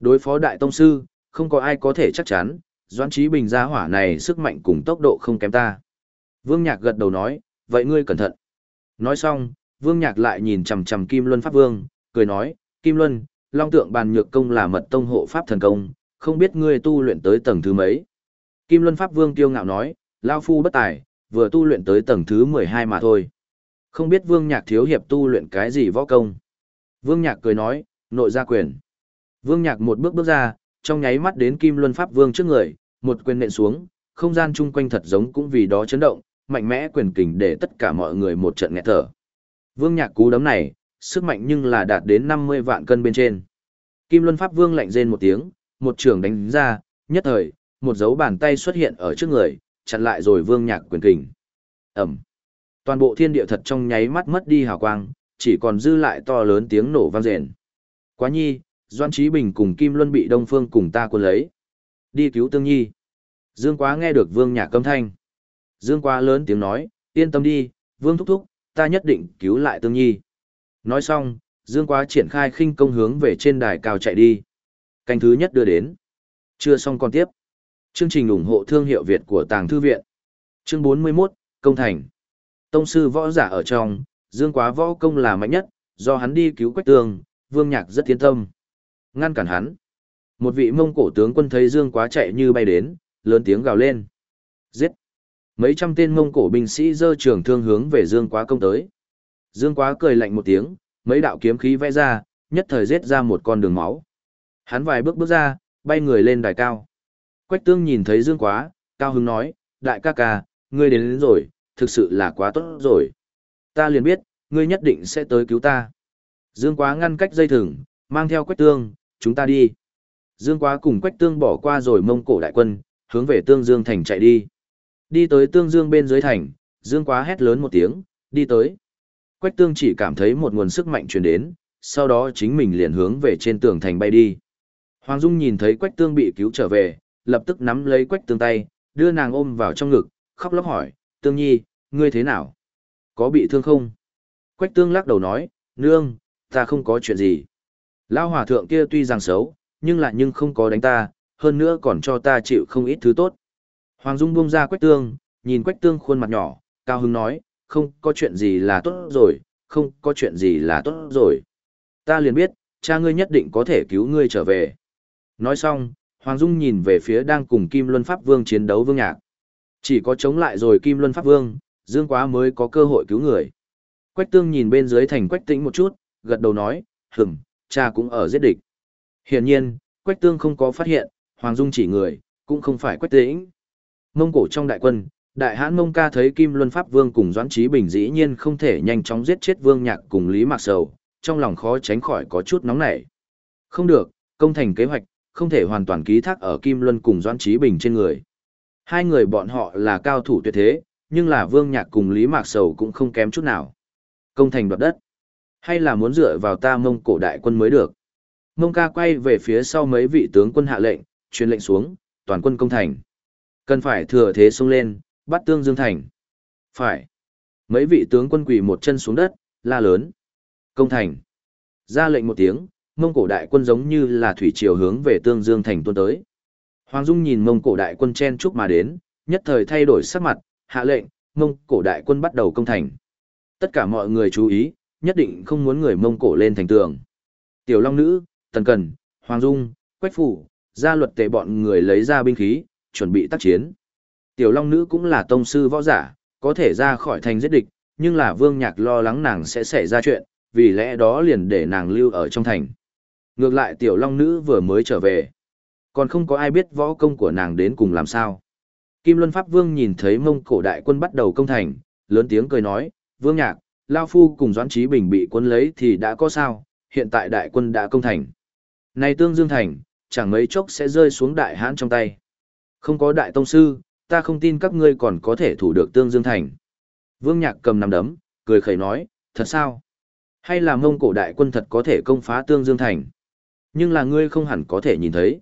Đối phó Đại Tông Sư, không có ai có thể chắc chắn, Doãn Trí Bình gia hỏa này sức mạnh cùng tốc độ không kém ta. Vương Nhạc gật đầu nói, vậy ngươi cẩn thận. Nói xong, Vương Nhạc lại nhìn chằm chằm Kim Luân Pháp Vương, cười nói, Kim Luân, Long Tượng Bàn Nhược Công là mật tông hộ Pháp thần công, không biết ngươi tu luyện tới tầng thứ mấy. Kim Luân Pháp Vương tiêu ngạo nói, Lao Phu bất tài, vừa tu luyện tới tầng thứ 12 mà thôi. Không biết Vương Nhạc thiếu hiệp tu luyện cái gì võ công. Vương Nhạc cười nói, nội gia quyền. Vương Nhạc một bước bước ra, trong nháy mắt đến Kim Luân Pháp Vương trước người, một quyền nện xuống, không gian chung quanh thật giống cũng vì đó chấn động, mạnh mẽ quyền kình để tất cả mọi người một trận nghẹt thở. Vương Nhạc cú đấm này, sức mạnh nhưng là đạt đến 50 vạn cân bên trên. Kim Luân Pháp Vương lạnh rên một tiếng, một trường đánh ra, nhất thời, một dấu bàn tay xuất hiện ở trước người, chặn lại rồi vương nhạc quyền kình. ầm, Toàn bộ thiên địa thật trong nháy mắt mất đi hào quang, chỉ còn dư lại to lớn tiếng nổ vang rền. Quá nhi, Doan Trí Bình cùng Kim Luân bị Đông Phương cùng ta quân lấy. Đi cứu Tương Nhi. Dương Quá nghe được Vương Nhạc câm thanh. Dương Quá lớn tiếng nói, yên tâm đi, Vương Thúc Thúc, ta nhất định cứu lại Tương Nhi. Nói xong, Dương Quá triển khai khinh công hướng về trên đài cao chạy đi. Canh thứ nhất đưa đến. Chưa xong còn tiếp. Chương trình ủng hộ thương hiệu Việt của Tàng Thư Viện. Chương 41, Công Thành. Tông sư võ giả ở trong, Dương Quá võ công là mạnh nhất, do hắn đi cứu Quách Tường, Vương Nhạc rất tiến tâm. Ngăn cản hắn. Một vị mông cổ tướng quân thấy Dương Quá chạy như bay đến, lớn tiếng gào lên. Giết! Mấy trăm tên mông cổ binh sĩ dơ trường thương hướng về Dương Quá công tới. Dương Quá cười lạnh một tiếng, mấy đạo kiếm khí vẽ ra, nhất thời giết ra một con đường máu. Hắn vài bước bước ra, bay người lên đài cao. Quách tương nhìn thấy Dương Quá, cao hứng nói, đại ca ca, ngươi đến, đến rồi, thực sự là quá tốt rồi. Ta liền biết, ngươi nhất định sẽ tới cứu ta. Dương Quá ngăn cách dây thừng, mang theo Quách tương, chúng ta đi. Dương Quá cùng Quách tương bỏ qua rồi mông cổ đại quân, hướng về Tương Dương thành chạy đi. Đi tới Tương Dương bên dưới thành, Dương Quá hét lớn một tiếng, đi tới. Quách Tương chỉ cảm thấy một nguồn sức mạnh truyền đến, sau đó chính mình liền hướng về trên tường thành bay đi. Hoàng Dung nhìn thấy Quách Tương bị cứu trở về, lập tức nắm lấy Quách Tương tay, đưa nàng ôm vào trong ngực, khóc lóc hỏi, Tương Nhi, ngươi thế nào? Có bị thương không? Quách Tương lắc đầu nói, nương, ta không có chuyện gì. Lao hòa thượng kia tuy rằng xấu, nhưng lại nhưng không có đánh ta, hơn nữa còn cho ta chịu không ít thứ tốt. Hoàng Dung buông ra Quách Tương, nhìn Quách Tương khuôn mặt nhỏ, cao hứng nói, không có chuyện gì là tốt rồi, không có chuyện gì là tốt rồi. Ta liền biết, cha ngươi nhất định có thể cứu ngươi trở về. Nói xong, Hoàng Dung nhìn về phía đang cùng Kim Luân Pháp Vương chiến đấu Vương Nhạc. Chỉ có chống lại rồi Kim Luân Pháp Vương, Dương Quá mới có cơ hội cứu người. Quách Tương nhìn bên dưới thành Quách Tĩnh một chút, gật đầu nói, hửm, cha cũng ở giết địch. Hiển nhiên, Quách Tương không có phát hiện, Hoàng Dung chỉ người, cũng không phải Quách Tĩnh. Mông cổ trong đại quân, đại hãn Mông ca thấy Kim Luân Pháp Vương cùng Doãn Trí Bình dĩ nhiên không thể nhanh chóng giết chết Vương Nhạc cùng Lý Mạc Sầu, trong lòng khó tránh khỏi có chút nóng nảy. Không được, công thành kế hoạch, không thể hoàn toàn ký thác ở Kim Luân cùng Doãn Trí Bình trên người. Hai người bọn họ là cao thủ tuyệt thế, nhưng là Vương Nhạc cùng Lý Mạc Sầu cũng không kém chút nào. Công thành đoạt đất, hay là muốn dựa vào ta Mông cổ đại quân mới được. Mông ca quay về phía sau mấy vị tướng quân hạ lệnh, truyền lệnh xuống, toàn quân công thành. Cần phải thừa thế xông lên, bắt tương dương thành. Phải. Mấy vị tướng quân quỳ một chân xuống đất, la lớn. Công thành. Ra lệnh một tiếng, mông cổ đại quân giống như là thủy triều hướng về tương dương thành tuôn tới. Hoàng Dung nhìn mông cổ đại quân chen chúc mà đến, nhất thời thay đổi sắc mặt, hạ lệnh, mông cổ đại quân bắt đầu công thành. Tất cả mọi người chú ý, nhất định không muốn người mông cổ lên thành tường. Tiểu Long Nữ, Tần Cần, Hoàng Dung, Quách Phủ, gia luật tề bọn người lấy ra binh khí, chuẩn bị tác chiến. Tiểu Long Nữ cũng là tông sư võ giả, có thể ra khỏi thành giết địch, nhưng là Vương Nhạc lo lắng nàng sẽ xảy ra chuyện, vì lẽ đó liền để nàng lưu ở trong thành. Ngược lại Tiểu Long Nữ vừa mới trở về. Còn không có ai biết võ công của nàng đến cùng làm sao. Kim Luân Pháp Vương nhìn thấy mông cổ đại quân bắt đầu công thành, lớn tiếng cười nói, Vương Nhạc, Lao Phu cùng Doãn Trí Bình bị quân lấy thì đã có sao, hiện tại đại quân đã công thành. Này Tương Dương Thành, chẳng mấy chốc sẽ rơi xuống đại hãn trong tay. Không có đại tông sư, ta không tin các ngươi còn có thể thủ được Tương Dương Thành. Vương Nhạc cầm nắm đấm, cười khẩy nói, thật sao? Hay là mông cổ đại quân thật có thể công phá Tương Dương Thành? Nhưng là ngươi không hẳn có thể nhìn thấy.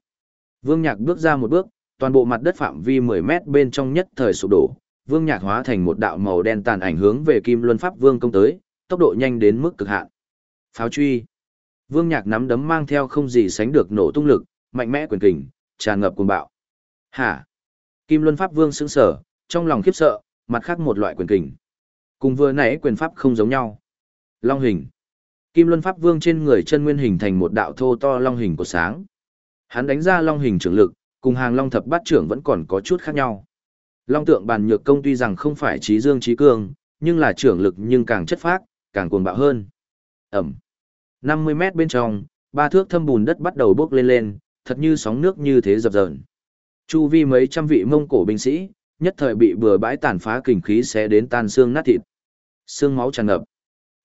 Vương Nhạc bước ra một bước, toàn bộ mặt đất phạm vi 10 mét bên trong nhất thời sụp đổ. Vương Nhạc hóa thành một đạo màu đen tàn ảnh hướng về Kim Luân Pháp Vương công tới, tốc độ nhanh đến mức cực hạn. Pháo truy. Vương Nhạc nắm đấm mang theo không gì sánh được nổ tung lực, mạnh mẽ quyền kình, tràn ngập cuồng bạo. Hả? Kim Luân Pháp Vương sững sờ, trong lòng khiếp sợ, mặt khác một loại quyền kình. Cùng vừa nãy quyền pháp không giống nhau. Long hình. Kim Luân Pháp Vương trên người chân nguyên hình thành một đạo thô to long hình của sáng. Hắn đánh ra long hình trưởng lực, cùng hàng long thập bát trưởng vẫn còn có chút khác nhau. Long tượng bàn nhược công tuy rằng không phải trí dương trí cường, nhưng là trưởng lực nhưng càng chất phác, càng cuồng bạo hơn. Ẩm. 50 mét bên trong, ba thước thâm bùn đất bắt đầu bốc lên lên, thật như sóng nước như thế dập dờn. Chu vi mấy trăm vị mông cổ binh sĩ, nhất thời bị bừa bãi tàn phá kình khí sẽ đến tan xương nát thịt. Xương máu tràn ngập.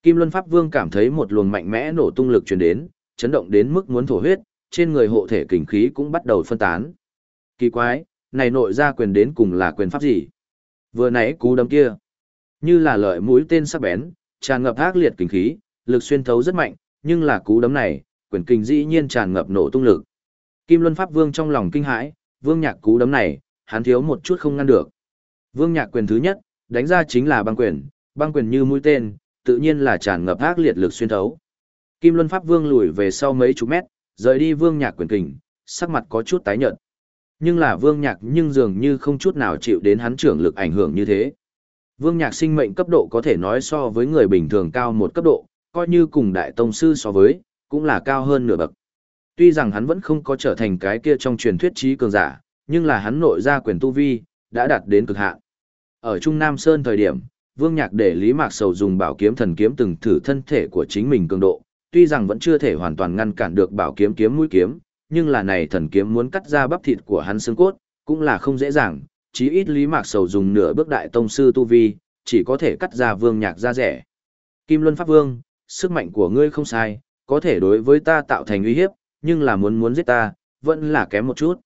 Kim Luân Pháp Vương cảm thấy một luồng mạnh mẽ nổ tung lực truyền đến, chấn động đến mức muốn thổ huyết, trên người hộ thể kình khí cũng bắt đầu phân tán. Kỳ quái, này nội ra quyền đến cùng là quyền pháp gì? Vừa nãy cú đấm kia, như là lợi mũi tên sắc bén, tràn ngập ác liệt kình khí, lực xuyên thấu rất mạnh, nhưng là cú đấm này, quyền kình dĩ nhiên tràn ngập nổ tung lực. Kim Luân Pháp Vương trong lòng kinh hãi, Vương Nhạc cú đấm này, hắn thiếu một chút không ngăn được. Vương Nhạc quyền thứ nhất, đánh ra chính là băng quyền, băng quyền như mũi tên, tự nhiên là tràn ngập ác liệt lực xuyên thấu. Kim Luân Pháp Vương lùi về sau mấy chục mét, rời đi Vương Nhạc quyền kình, sắc mặt có chút tái nhợt. Nhưng là Vương Nhạc nhưng dường như không chút nào chịu đến hắn trưởng lực ảnh hưởng như thế. Vương Nhạc sinh mệnh cấp độ có thể nói so với người bình thường cao một cấp độ, coi như cùng đại tông sư so với, cũng là cao hơn nửa bậc. Tuy rằng hắn vẫn không có trở thành cái kia trong truyền thuyết trí cường giả, nhưng là hắn nội ra quyền tu vi, đã đạt đến cực hạn. Ở Trung Nam Sơn thời điểm, Vương Nhạc để Lý Mạc Sầu dùng bảo kiếm thần kiếm từng thử thân thể của chính mình cường độ, tuy rằng vẫn chưa thể hoàn toàn ngăn cản được bảo kiếm kiếm mũi kiếm, nhưng là này thần kiếm muốn cắt ra bắp thịt của hắn xương cốt, cũng là không dễ dàng, chí ít Lý Mạc Sầu dùng nửa bước đại tông sư tu vi, chỉ có thể cắt ra Vương Nhạc ra rẻ. Kim Luân Pháp Vương, sức mạnh của ngươi không sai, có thể đối với ta tạo thành uy hiếp, nhưng là muốn muốn giết ta, vẫn là kém một chút.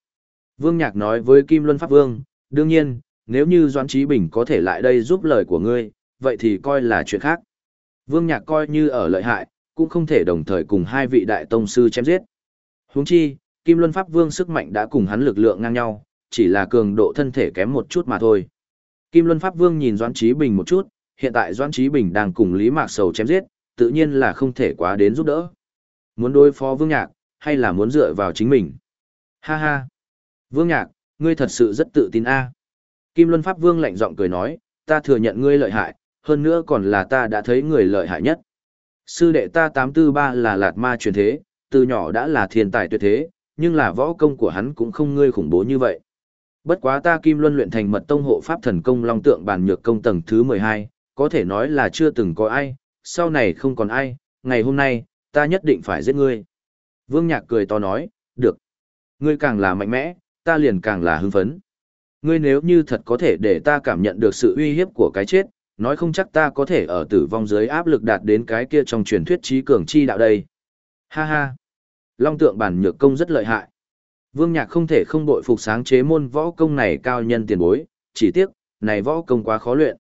Vương Nhạc nói với Kim Luân Pháp Vương, đương nhiên, nếu như Doãn Trí Bình có thể lại đây giúp lời của ngươi, vậy thì coi là chuyện khác. Vương Nhạc coi như ở lợi hại, cũng không thể đồng thời cùng hai vị đại tông sư chém giết. Huống chi, Kim Luân Pháp Vương sức mạnh đã cùng hắn lực lượng ngang nhau, chỉ là cường độ thân thể kém một chút mà thôi. Kim Luân Pháp Vương nhìn Doãn Chí Bình một chút, hiện tại Doãn Chí Bình đang cùng Lý Mạc Sầu chém giết, tự nhiên là không thể quá đến giúp đỡ. Muốn đối phó Vương Nhạc, hay là muốn dựa vào chính mình? Ha ha! Vương Nhạc, ngươi thật sự rất tự tin a. Kim Luân Pháp Vương lạnh giọng cười nói, ta thừa nhận ngươi lợi hại, hơn nữa còn là ta đã thấy người lợi hại nhất. Sư đệ ta 843 là lạt ma truyền thế, từ nhỏ đã là thiên tài tuyệt thế, nhưng là võ công của hắn cũng không ngươi khủng bố như vậy. Bất quá ta Kim Luân luyện thành mật tông hộ pháp thần công long tượng bàn nhược công tầng thứ 12, có thể nói là chưa từng có ai, sau này không còn ai, ngày hôm nay, ta nhất định phải giết ngươi. Vương Nhạc cười to nói, được. Ngươi càng là mạnh mẽ, ta liền càng là hưng phấn. Ngươi nếu như thật có thể để ta cảm nhận được sự uy hiếp của cái chết, nói không chắc ta có thể ở tử vong dưới áp lực đạt đến cái kia trong truyền thuyết trí cường chi đạo đây. Ha ha. Long tượng bản nhược công rất lợi hại. Vương Nhạc không thể không bội phục sáng chế môn võ công này cao nhân tiền bối, chỉ tiếc, này võ công quá khó luyện.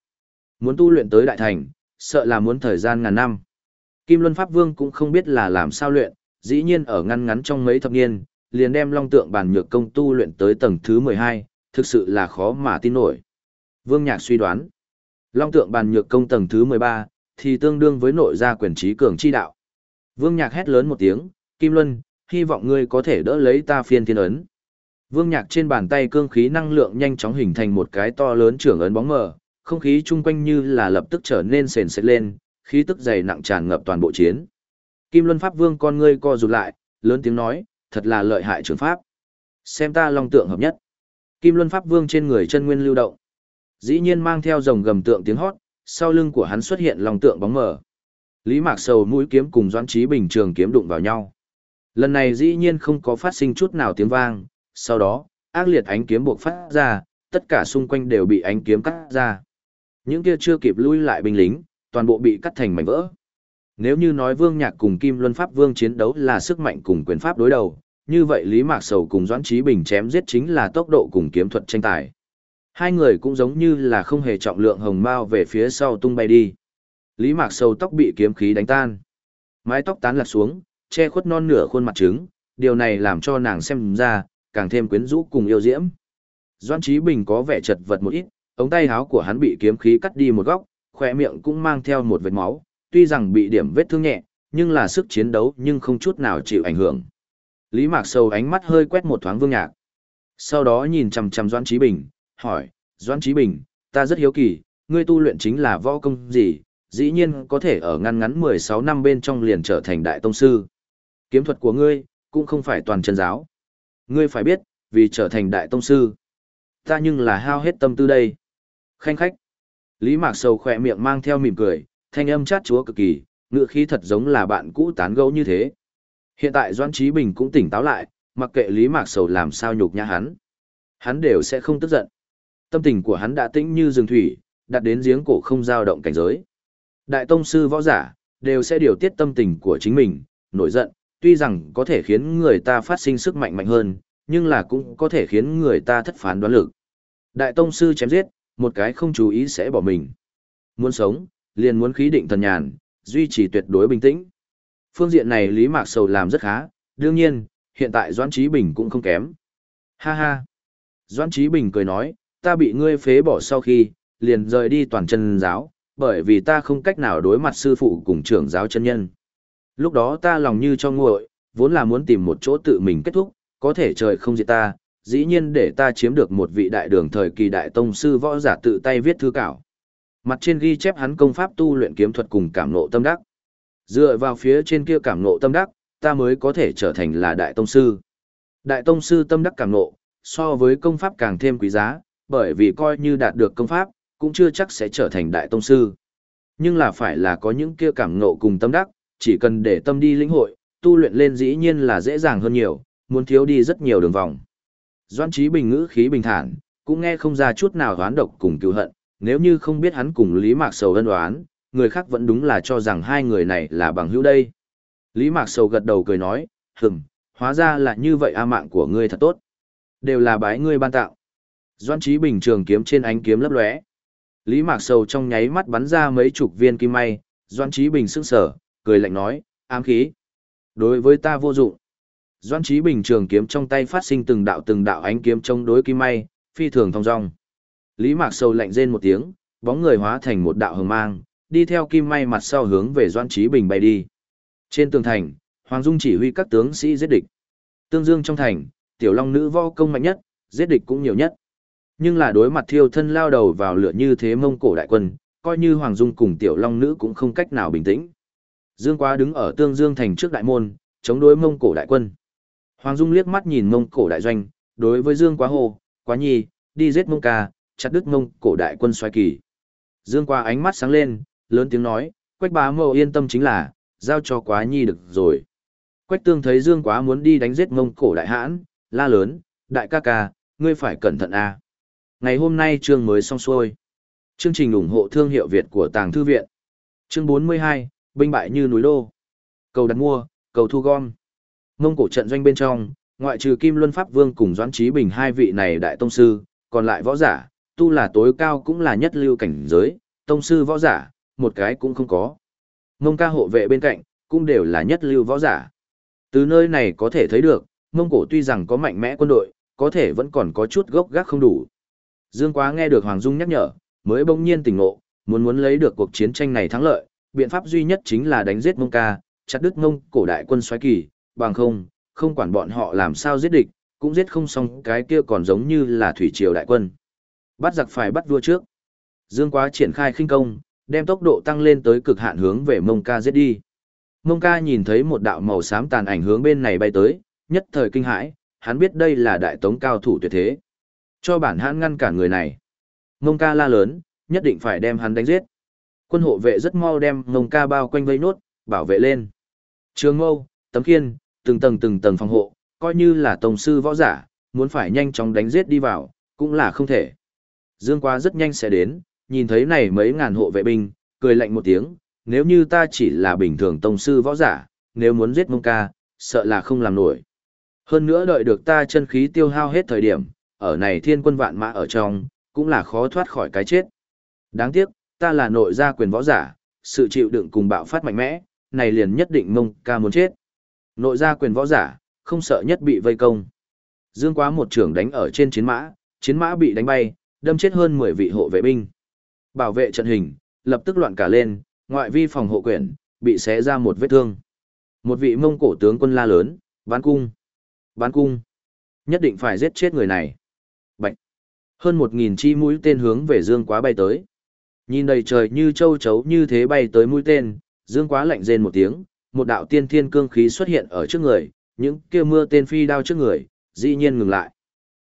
Muốn tu luyện tới đại thành, sợ là muốn thời gian ngàn năm. Kim Luân Pháp Vương cũng không biết là làm sao luyện, dĩ nhiên ở ngăn ngắn trong mấy thập niên, liền đem long tượng bản nhược công tu luyện tới tầng thứ 12, thực sự là khó mà tin nổi. Vương Nhạc suy đoán, long tượng bản nhược công tầng thứ 13, thì tương đương với nội gia quyền trí cường chi đạo. Vương Nhạc hét lớn một tiếng, Kim Luân, hy vọng ngươi có thể đỡ lấy ta phiên thiên ấn. Vương Nhạc trên bàn tay cương khí năng lượng nhanh chóng hình thành một cái to lớn trưởng ấn bóng mờ, không khí chung quanh như là lập tức trở nên sền sệt lên, khí tức dày nặng tràn ngập toàn bộ chiến. Kim Luân Pháp Vương con ngươi co rụt lại, lớn tiếng nói, thật là lợi hại trường pháp. Xem ta long tượng hợp nhất. Kim Luân Pháp Vương trên người chân nguyên lưu động. Dĩ nhiên mang theo rồng gầm tượng tiếng hót, sau lưng của hắn xuất hiện long tượng bóng mờ. Lý Mạc Sầu mũi kiếm cùng Doãn Chí Bình trường kiếm đụng vào nhau. Lần này dĩ nhiên không có phát sinh chút nào tiếng vang, sau đó, ác liệt ánh kiếm buộc phát ra, tất cả xung quanh đều bị ánh kiếm cắt ra. Những kia chưa kịp lui lại binh lính, toàn bộ bị cắt thành mảnh vỡ. Nếu như nói Vương Nhạc cùng Kim Luân Pháp Vương chiến đấu là sức mạnh cùng quyền pháp đối đầu, như vậy Lý Mạc Sầu cùng Doãn Trí Bình chém giết chính là tốc độ cùng kiếm thuật tranh tài. Hai người cũng giống như là không hề trọng lượng hồng mao về phía sau tung bay đi. Lý Mạc Sầu tóc bị kiếm khí đánh tan. Mái tóc tán lạc xuống, che khuất non nửa khuôn mặt trứng, điều này làm cho nàng xem ra, càng thêm quyến rũ cùng yêu diễm. Doãn Trí Bình có vẻ chật vật một ít, ống tay áo của hắn bị kiếm khí cắt đi một góc, khỏe miệng cũng mang theo một vệt máu, tuy rằng bị điểm vết thương nhẹ, nhưng là sức chiến đấu nhưng không chút nào chịu ảnh hưởng. Lý Mạc Sầu ánh mắt hơi quét một thoáng Vương Nhạc. Sau đó nhìn chằm chằm Doãn Chí Bình, hỏi, Doãn Chí Bình, ta rất hiếu kỳ, ngươi tu luyện chính là võ công gì, dĩ nhiên có thể ở ngăn ngắn 16 năm bên trong liền trở thành đại tông sư. Kiếm thuật của ngươi, cũng không phải toàn chân giáo. Ngươi phải biết, vì trở thành đại tông sư, ta nhưng là hao hết tâm tư đây. Khanh khách. Lý Mạc Sầu khỏe miệng mang theo mỉm cười, thanh âm chát chúa cực kỳ, ngựa khí thật giống là bạn cũ tán gẫu như thế. Hiện tại Doãn Trí Bình cũng tỉnh táo lại, mặc kệ Lý Mạc Sầu làm sao nhục nhã hắn. Hắn đều sẽ không tức giận. Tâm tình của hắn đã tĩnh như rừng thủy, đặt đến giếng cổ không dao động cảnh giới. Đại tông sư võ giả, đều sẽ điều tiết tâm tình của chính mình, nổi giận, tuy rằng có thể khiến người ta phát sinh sức mạnh mạnh hơn, nhưng là cũng có thể khiến người ta thất phán đoán lực. Đại tông sư chém giết, một cái không chú ý sẽ bỏ mình. Muốn sống, liền muốn khí định thần nhàn, duy trì tuyệt đối bình tĩnh. Phương diện này Lý Mạc Sầu làm rất khá, đương nhiên, hiện tại Doãn Trí Bình cũng không kém. Ha ha. Doãn Trí Bình cười nói, ta bị ngươi phế bỏ sau khi, liền rời đi toàn chân giáo, bởi vì ta không cách nào đối mặt sư phụ cùng trưởng giáo chân nhân. Lúc đó ta lòng như cho nguội, vốn là muốn tìm một chỗ tự mình kết thúc, có thể trời không diệt ta, dĩ nhiên để ta chiếm được một vị đại đường thời kỳ đại tông sư võ giả tự tay viết thư cảo. Mặt trên ghi chép hắn công pháp tu luyện kiếm thuật cùng cảm nộ tâm đắc. Dựa vào phía trên kia cảm nộ tâm đắc, ta mới có thể trở thành là đại tông sư. Đại tông sư tâm đắc cảm nộ, so với công pháp càng thêm quý giá, bởi vì coi như đạt được công pháp, cũng chưa chắc sẽ trở thành đại tông sư. Nhưng là phải là có những kia cảm nộ cùng tâm đắc, chỉ cần để tâm đi lĩnh hội, tu luyện lên dĩ nhiên là dễ dàng hơn nhiều, muốn thiếu đi rất nhiều đường vòng. Doan Trí Bình ngữ khí bình thản, cũng nghe không ra chút nào oán độc cùng cứu hận, nếu như không biết hắn cùng Lý Mạc Sầu ân oán, người khác vẫn đúng là cho rằng hai người này là bằng hữu đây. Lý Mạc Sầu gật đầu cười nói, hừm, hóa ra là như vậy a mạng của ngươi thật tốt. Đều là bái ngươi ban tạo. Doan Trí Bình trường kiếm trên ánh kiếm lấp lóe. Lý Mạc Sầu trong nháy mắt bắn ra mấy chục viên kim may, Doan Trí Bình sững sở, cười lạnh nói, ám khí. Đối với ta vô dụng. Doan Trí Bình trường kiếm trong tay phát sinh từng đạo từng đạo ánh kiếm chống đối kim may, phi thường thong dong. Lý Mạc Sầu lạnh rên một tiếng, bóng người hóa thành một đạo hồng mang, đi theo kim may mặt sau hướng về Doan Trí Bình bay đi. Trên tường thành, Hoàng Dung chỉ huy các tướng sĩ giết địch. Tương Dương trong thành, tiểu long nữ võ công mạnh nhất, giết địch cũng nhiều nhất. Nhưng là đối mặt thiêu thân lao đầu vào lửa như thế mông cổ đại quân, coi như Hoàng Dung cùng tiểu long nữ cũng không cách nào bình tĩnh. Dương Quá đứng ở Tương Dương thành trước đại môn, chống đối mông cổ đại quân. Hoàng Dung liếc mắt nhìn mông cổ đại doanh, đối với Dương Quá hồ, Quá Nhi, đi giết mông ca, chặt đứt mông cổ đại quân xoay kỳ. Dương Quá ánh mắt sáng lên, lớn tiếng nói, Quách bá mậu yên tâm chính là, giao cho Quá Nhi được rồi. Quách tương thấy Dương Quá muốn đi đánh giết mông cổ đại hãn, la lớn, đại ca ca, ngươi phải cẩn thận a. Ngày hôm nay chương mới xong xuôi. Chương trình ủng hộ thương hiệu Việt của Tàng Thư Viện. Chương 42, binh bại như núi đô. Cầu đặt mua, cầu thu gom. Mông cổ trận doanh bên trong, ngoại trừ Kim Luân Pháp Vương cùng Doãn Trí Bình hai vị này đại tông sư, còn lại võ giả, tu là tối cao cũng là nhất lưu cảnh giới, tông sư võ giả, một cái cũng không có. Mông ca hộ vệ bên cạnh, cũng đều là nhất lưu võ giả. Từ nơi này có thể thấy được, Mông Cổ tuy rằng có mạnh mẽ quân đội, có thể vẫn còn có chút gốc gác không đủ. Dương Quá nghe được Hoàng Dung nhắc nhở, mới bỗng nhiên tỉnh ngộ, muốn muốn lấy được cuộc chiến tranh này thắng lợi, biện pháp duy nhất chính là đánh giết Mông Ca, chặt đứt Mông Cổ đại quân xoáy kỳ, bằng không, không quản bọn họ làm sao giết địch, cũng giết không xong cái kia còn giống như là thủy triều đại quân. Bắt giặc phải bắt vua trước. Dương Quá triển khai khinh công, đem tốc độ tăng lên tới cực hạn hướng về Mông Ca giết đi. Mông Ca nhìn thấy một đạo màu xám tàn ảnh hướng bên này bay tới, nhất thời kinh hãi, hắn biết đây là đại tống cao thủ tuyệt thế. Cho bản hãn ngăn cản người này. Mông Ca la lớn, nhất định phải đem hắn đánh giết. Quân hộ vệ rất mau đem Mông Ca bao quanh vây nốt, bảo vệ lên. Trường Mâu, Tấm Khiên, từng tầng từng tầng phòng hộ, coi như là tổng sư võ giả, muốn phải nhanh chóng đánh giết đi vào, cũng là không thể. Dương Quá rất nhanh sẽ đến, nhìn thấy này mấy ngàn hộ vệ binh, cười lạnh một tiếng, nếu như ta chỉ là bình thường tông sư võ giả, nếu muốn giết mông ca, sợ là không làm nổi. Hơn nữa đợi được ta chân khí tiêu hao hết thời điểm, ở này thiên quân vạn mã ở trong, cũng là khó thoát khỏi cái chết. Đáng tiếc, ta là nội gia quyền võ giả, sự chịu đựng cùng bạo phát mạnh mẽ, này liền nhất định mông ca muốn chết. Nội gia quyền võ giả, không sợ nhất bị vây công. Dương quá một trưởng đánh ở trên chiến mã, chiến mã bị đánh bay, đâm chết hơn 10 vị hộ vệ binh. Bảo vệ trận hình, lập tức loạn cả lên, ngoại vi phòng hộ quyển, bị xé ra một vết thương. Một vị mông cổ tướng quân la lớn, bán cung, bán cung, nhất định phải giết chết người này. Bạch, hơn một nghìn chi mũi tên hướng về dương quá bay tới. Nhìn đầy trời như châu chấu như thế bay tới mũi tên, dương quá lạnh rên một tiếng, một đạo tiên thiên cương khí xuất hiện ở trước người, những kia mưa tên phi đao trước người, dĩ nhiên ngừng lại.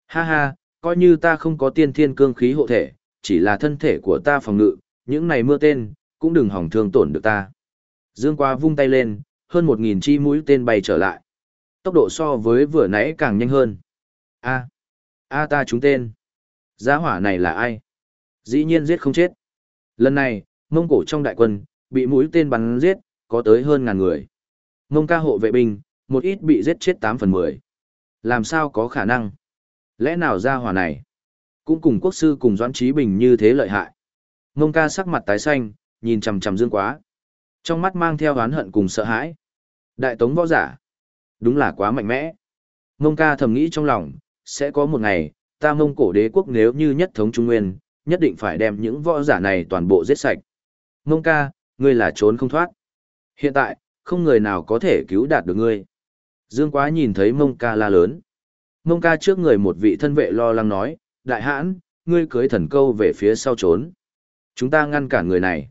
Ha ha, coi như ta không có tiên thiên cương khí hộ thể, chỉ là thân thể của ta phòng ngự, những này mưa tên, cũng đừng hỏng thương tổn được ta. Dương qua vung tay lên, hơn một nghìn chi mũi tên bay trở lại. Tốc độ so với vừa nãy càng nhanh hơn. A, a ta trúng tên. Giá hỏa này là ai? Dĩ nhiên giết không chết. Lần này, mông cổ trong đại quân, bị mũi tên bắn giết, có tới hơn ngàn người. Mông ca hộ vệ binh, một ít bị giết chết 8 phần 10. Làm sao có khả năng? Lẽ nào ra hỏa này? Cũng cùng quốc sư cùng Doãn Trí Bình như thế lợi hại. Mông ca sắc mặt tái xanh, nhìn chằm chằm Dương Quá. Trong mắt mang theo oán hận cùng sợ hãi. Đại tống võ giả. Đúng là quá mạnh mẽ. Mông ca thầm nghĩ trong lòng, sẽ có một ngày, ta mông cổ đế quốc nếu như nhất thống Trung Nguyên, nhất định phải đem những võ giả này toàn bộ giết sạch. Mông ca, ngươi là trốn không thoát. Hiện tại, không người nào có thể cứu đạt được ngươi. Dương Quá nhìn thấy mông ca la lớn. Mông ca trước người một vị thân vệ lo lắng nói, đại hãn, ngươi cưới thần câu về phía sau trốn. Chúng ta ngăn cản người này.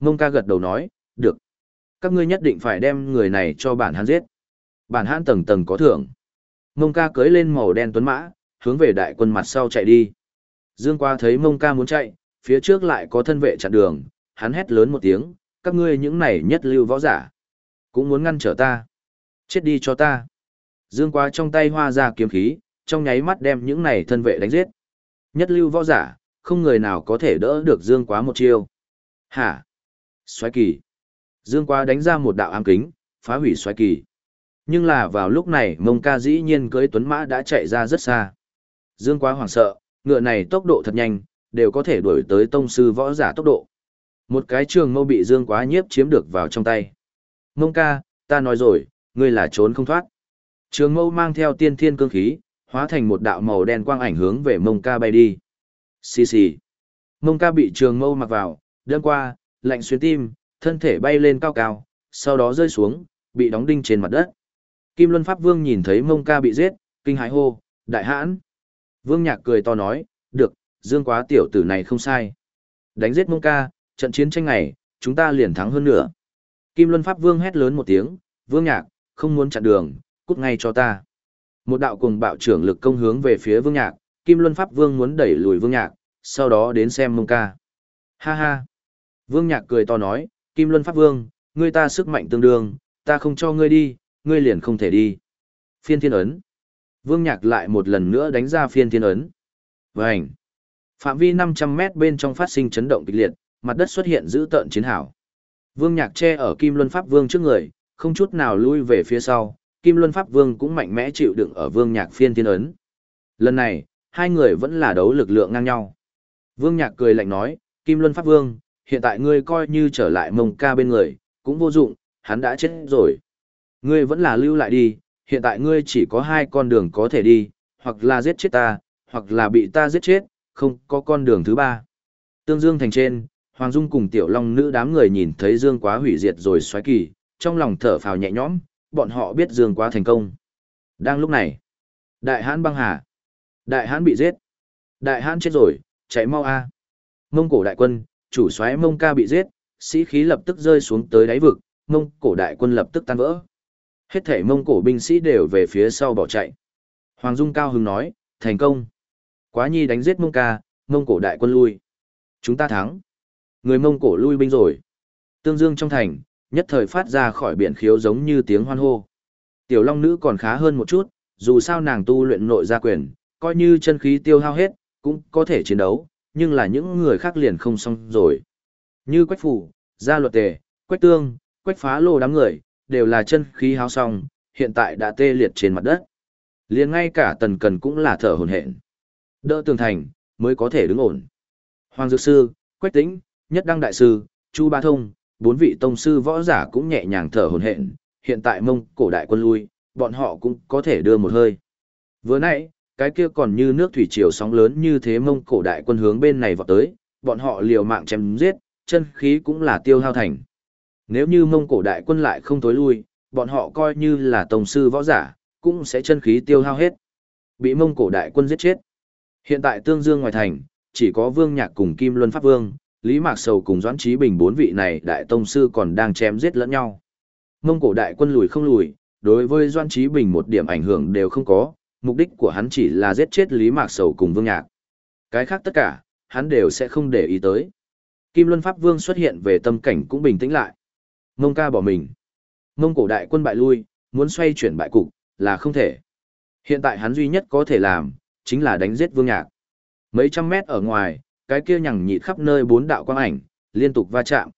Mông ca gật đầu nói, được. Các ngươi nhất định phải đem người này cho bản hãn giết. Bản hãn tầng tầng có thưởng. Mông ca cưới lên màu đen tuấn mã, hướng về đại quân mặt sau chạy đi. Dương qua thấy mông ca muốn chạy, phía trước lại có thân vệ chặn đường, hắn hét lớn một tiếng, các ngươi những này nhất lưu võ giả. Cũng muốn ngăn trở ta. Chết đi cho ta. Dương qua trong tay hoa ra kiếm khí, trong nháy mắt đem những này thân vệ đánh giết. Nhất lưu võ giả, không người nào có thể đỡ được Dương quá một chiêu. Hả? Xoáy kỳ. Dương quá đánh ra một đạo ám kính, phá hủy xoáy kỳ. Nhưng là vào lúc này mông ca dĩ nhiên cưới tuấn mã đã chạy ra rất xa. Dương quá hoảng sợ, ngựa này tốc độ thật nhanh, đều có thể đuổi tới tông sư võ giả tốc độ. Một cái trường mâu bị Dương quá nhiếp chiếm được vào trong tay. Mông ca, ta nói rồi, ngươi là trốn không thoát. Trường mâu mang theo tiên thiên cương khí, hóa thành một đạo màu đen quang ảnh hướng về mông ca bay đi. Xì xì. Mông ca bị trường mâu mặc vào, đâm qua, lạnh xuyên tim, thân thể bay lên cao cao, sau đó rơi xuống, bị đóng đinh trên mặt đất. Kim Luân Pháp Vương nhìn thấy mông ca bị giết, kinh hãi hô, đại hãn. Vương Nhạc cười to nói, được, dương quá tiểu tử này không sai. Đánh giết mông ca, trận chiến tranh này, chúng ta liền thắng hơn nữa. Kim Luân Pháp Vương hét lớn một tiếng, Vương Nhạc, không muốn chặn đường, cút ngay cho ta. Một đạo cùng bạo trưởng lực công hướng về phía Vương Nhạc, Kim Luân Pháp Vương muốn đẩy lùi Vương Nhạc, sau đó đến xem mông ca. Ha ha. Vương Nhạc cười to nói, Kim Luân Pháp Vương, ngươi ta sức mạnh tương đương, ta không cho ngươi đi, ngươi liền không thể đi. Phiên thiên ấn. Vương Nhạc lại một lần nữa đánh ra phiên thiên ấn. Vành. Phạm vi 500 mét bên trong phát sinh chấn động kịch liệt, mặt đất xuất hiện dữ tợn chiến hảo. Vương Nhạc che ở Kim Luân Pháp Vương trước người, không chút nào lui về phía sau, Kim Luân Pháp Vương cũng mạnh mẽ chịu đựng ở Vương Nhạc phiên thiên ấn. Lần này, hai người vẫn là đấu lực lượng ngang nhau. Vương Nhạc cười lạnh nói, Kim Luân Pháp Vương, hiện tại ngươi coi như trở lại mông ca bên người, cũng vô dụng, hắn đã chết rồi. Ngươi vẫn là lưu lại đi, hiện tại ngươi chỉ có hai con đường có thể đi, hoặc là giết chết ta, hoặc là bị ta giết chết, không có con đường thứ ba. Tương Dương thành trên, Hoàng Dung cùng Tiểu Long nữ đám người nhìn thấy Dương quá hủy diệt rồi xoáy kỳ, trong lòng thở phào nhẹ nhõm, bọn họ biết Dương quá thành công. Đang lúc này, Đại Hãn băng hà. Đại Hãn bị giết. Đại Hãn chết rồi, chạy mau a. Mông cổ đại quân, chủ soái Mông ca bị giết, sĩ khí lập tức rơi xuống tới đáy vực, Mông cổ đại quân lập tức tan vỡ. Hết thể Mông cổ binh sĩ đều về phía sau bỏ chạy. Hoàng Dung cao hứng nói, thành công. Quá nhi đánh giết Mông ca, Mông cổ đại quân lui. Chúng ta thắng. Người Mông cổ lui binh rồi. Tương Dương trong thành, nhất thời phát ra khỏi biển khiếu giống như tiếng hoan hô. Tiểu Long nữ còn khá hơn một chút, dù sao nàng tu luyện nội gia quyền, coi như chân khí tiêu hao hết, cũng có thể chiến đấu, nhưng là những người khác liền không xong rồi. Như Quách Phủ, Gia Luật Tề, Quách Tương, Quách Phá Lô đám người, đều là chân khí hao xong, hiện tại đã tê liệt trên mặt đất. liền ngay cả tần cần cũng là thở hồn hển. Đỡ tường thành, mới có thể đứng ổn. Hoàng Dược Sư, Quách Tĩnh, Nhất Đăng Đại Sư, Chu Ba Thông, bốn vị tông sư võ giả cũng nhẹ nhàng thở hồn hển. Hiện tại mông cổ đại quân lui, bọn họ cũng có thể đưa một hơi. Vừa nãy, cái kia còn như nước thủy triều sóng lớn như thế mông cổ đại quân hướng bên này vọt tới, bọn họ liều mạng chém giết, chân khí cũng là tiêu hao thành. Nếu như mông cổ đại quân lại không tối lui, bọn họ coi như là tổng sư võ giả, cũng sẽ chân khí tiêu hao hết. Bị mông cổ đại quân giết chết. Hiện tại tương dương ngoài thành, chỉ có Vương Nhạc cùng Kim Luân Pháp Vương, Lý Mạc Sầu cùng Doãn Trí Bình bốn vị này đại tông sư còn đang chém giết lẫn nhau. Mông cổ đại quân lùi không lùi, đối với Doãn Trí Bình một điểm ảnh hưởng đều không có, mục đích của hắn chỉ là giết chết Lý Mạc Sầu cùng Vương Nhạc. Cái khác tất cả, hắn đều sẽ không để ý tới. Kim Luân Pháp Vương xuất hiện về tâm cảnh cũng bình tĩnh lại. Mông ca bỏ mình. Mông cổ đại quân bại lui, muốn xoay chuyển bại cục, là không thể. Hiện tại hắn duy nhất có thể làm, chính là đánh giết Vương Nhạc. Mấy trăm mét ở ngoài, cái kia nhằng nhịt khắp nơi bốn đạo quang ảnh, liên tục va chạm.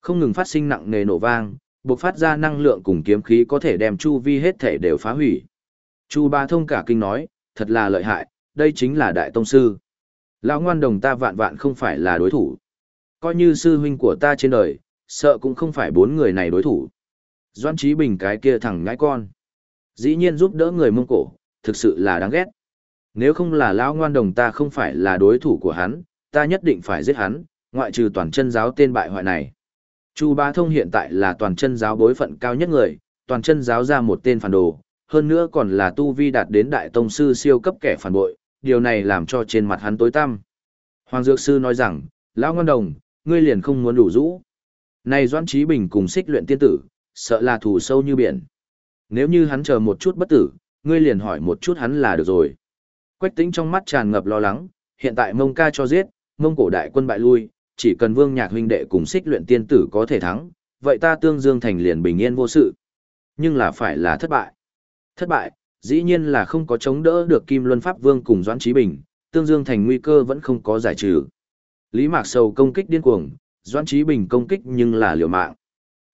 Không ngừng phát sinh nặng nề nổ vang, Bộc phát ra năng lượng cùng kiếm khí có thể đem chu vi hết thể đều phá hủy. Chu Ba Thông cả kinh nói, thật là lợi hại, đây chính là đại tông sư. Lão ngoan đồng ta vạn vạn không phải là đối thủ. Coi như sư huynh của ta trên đời, sợ cũng không phải bốn người này đối thủ. Doan Trí Bình cái kia thằng ngãi con. Dĩ nhiên giúp đỡ người Mông Cổ, thực sự là đáng ghét. Nếu không là lão ngoan đồng ta không phải là đối thủ của hắn, ta nhất định phải giết hắn, ngoại trừ toàn chân giáo tên bại hoại này. Chu Bá Thông hiện tại là toàn chân giáo bối phận cao nhất người, toàn chân giáo ra một tên phản đồ, hơn nữa còn là tu vi đạt đến đại tông sư siêu cấp kẻ phản bội, điều này làm cho trên mặt hắn tối tăm. Hoàng Dược Sư nói rằng, Lão ngoan Đồng, ngươi liền không muốn đủ rũ. Này Doãn Trí Bình cùng xích luyện tiên tử, sợ là thù sâu như biển. Nếu như hắn chờ một chút bất tử, ngươi liền hỏi một chút hắn là được rồi. Quách tính trong mắt tràn ngập lo lắng, hiện tại mông ca cho giết, mông cổ đại quân bại lui, chỉ cần vương nhạc huynh đệ cùng xích luyện tiên tử có thể thắng, vậy ta tương dương thành liền bình yên vô sự. Nhưng là phải là thất bại. Thất bại, dĩ nhiên là không có chống đỡ được Kim Luân Pháp Vương cùng Doãn Trí Bình, tương dương thành nguy cơ vẫn không có giải trừ. Lý Mạc Sầu công kích điên cuồng, Doãn Trí Bình công kích nhưng là liều mạng.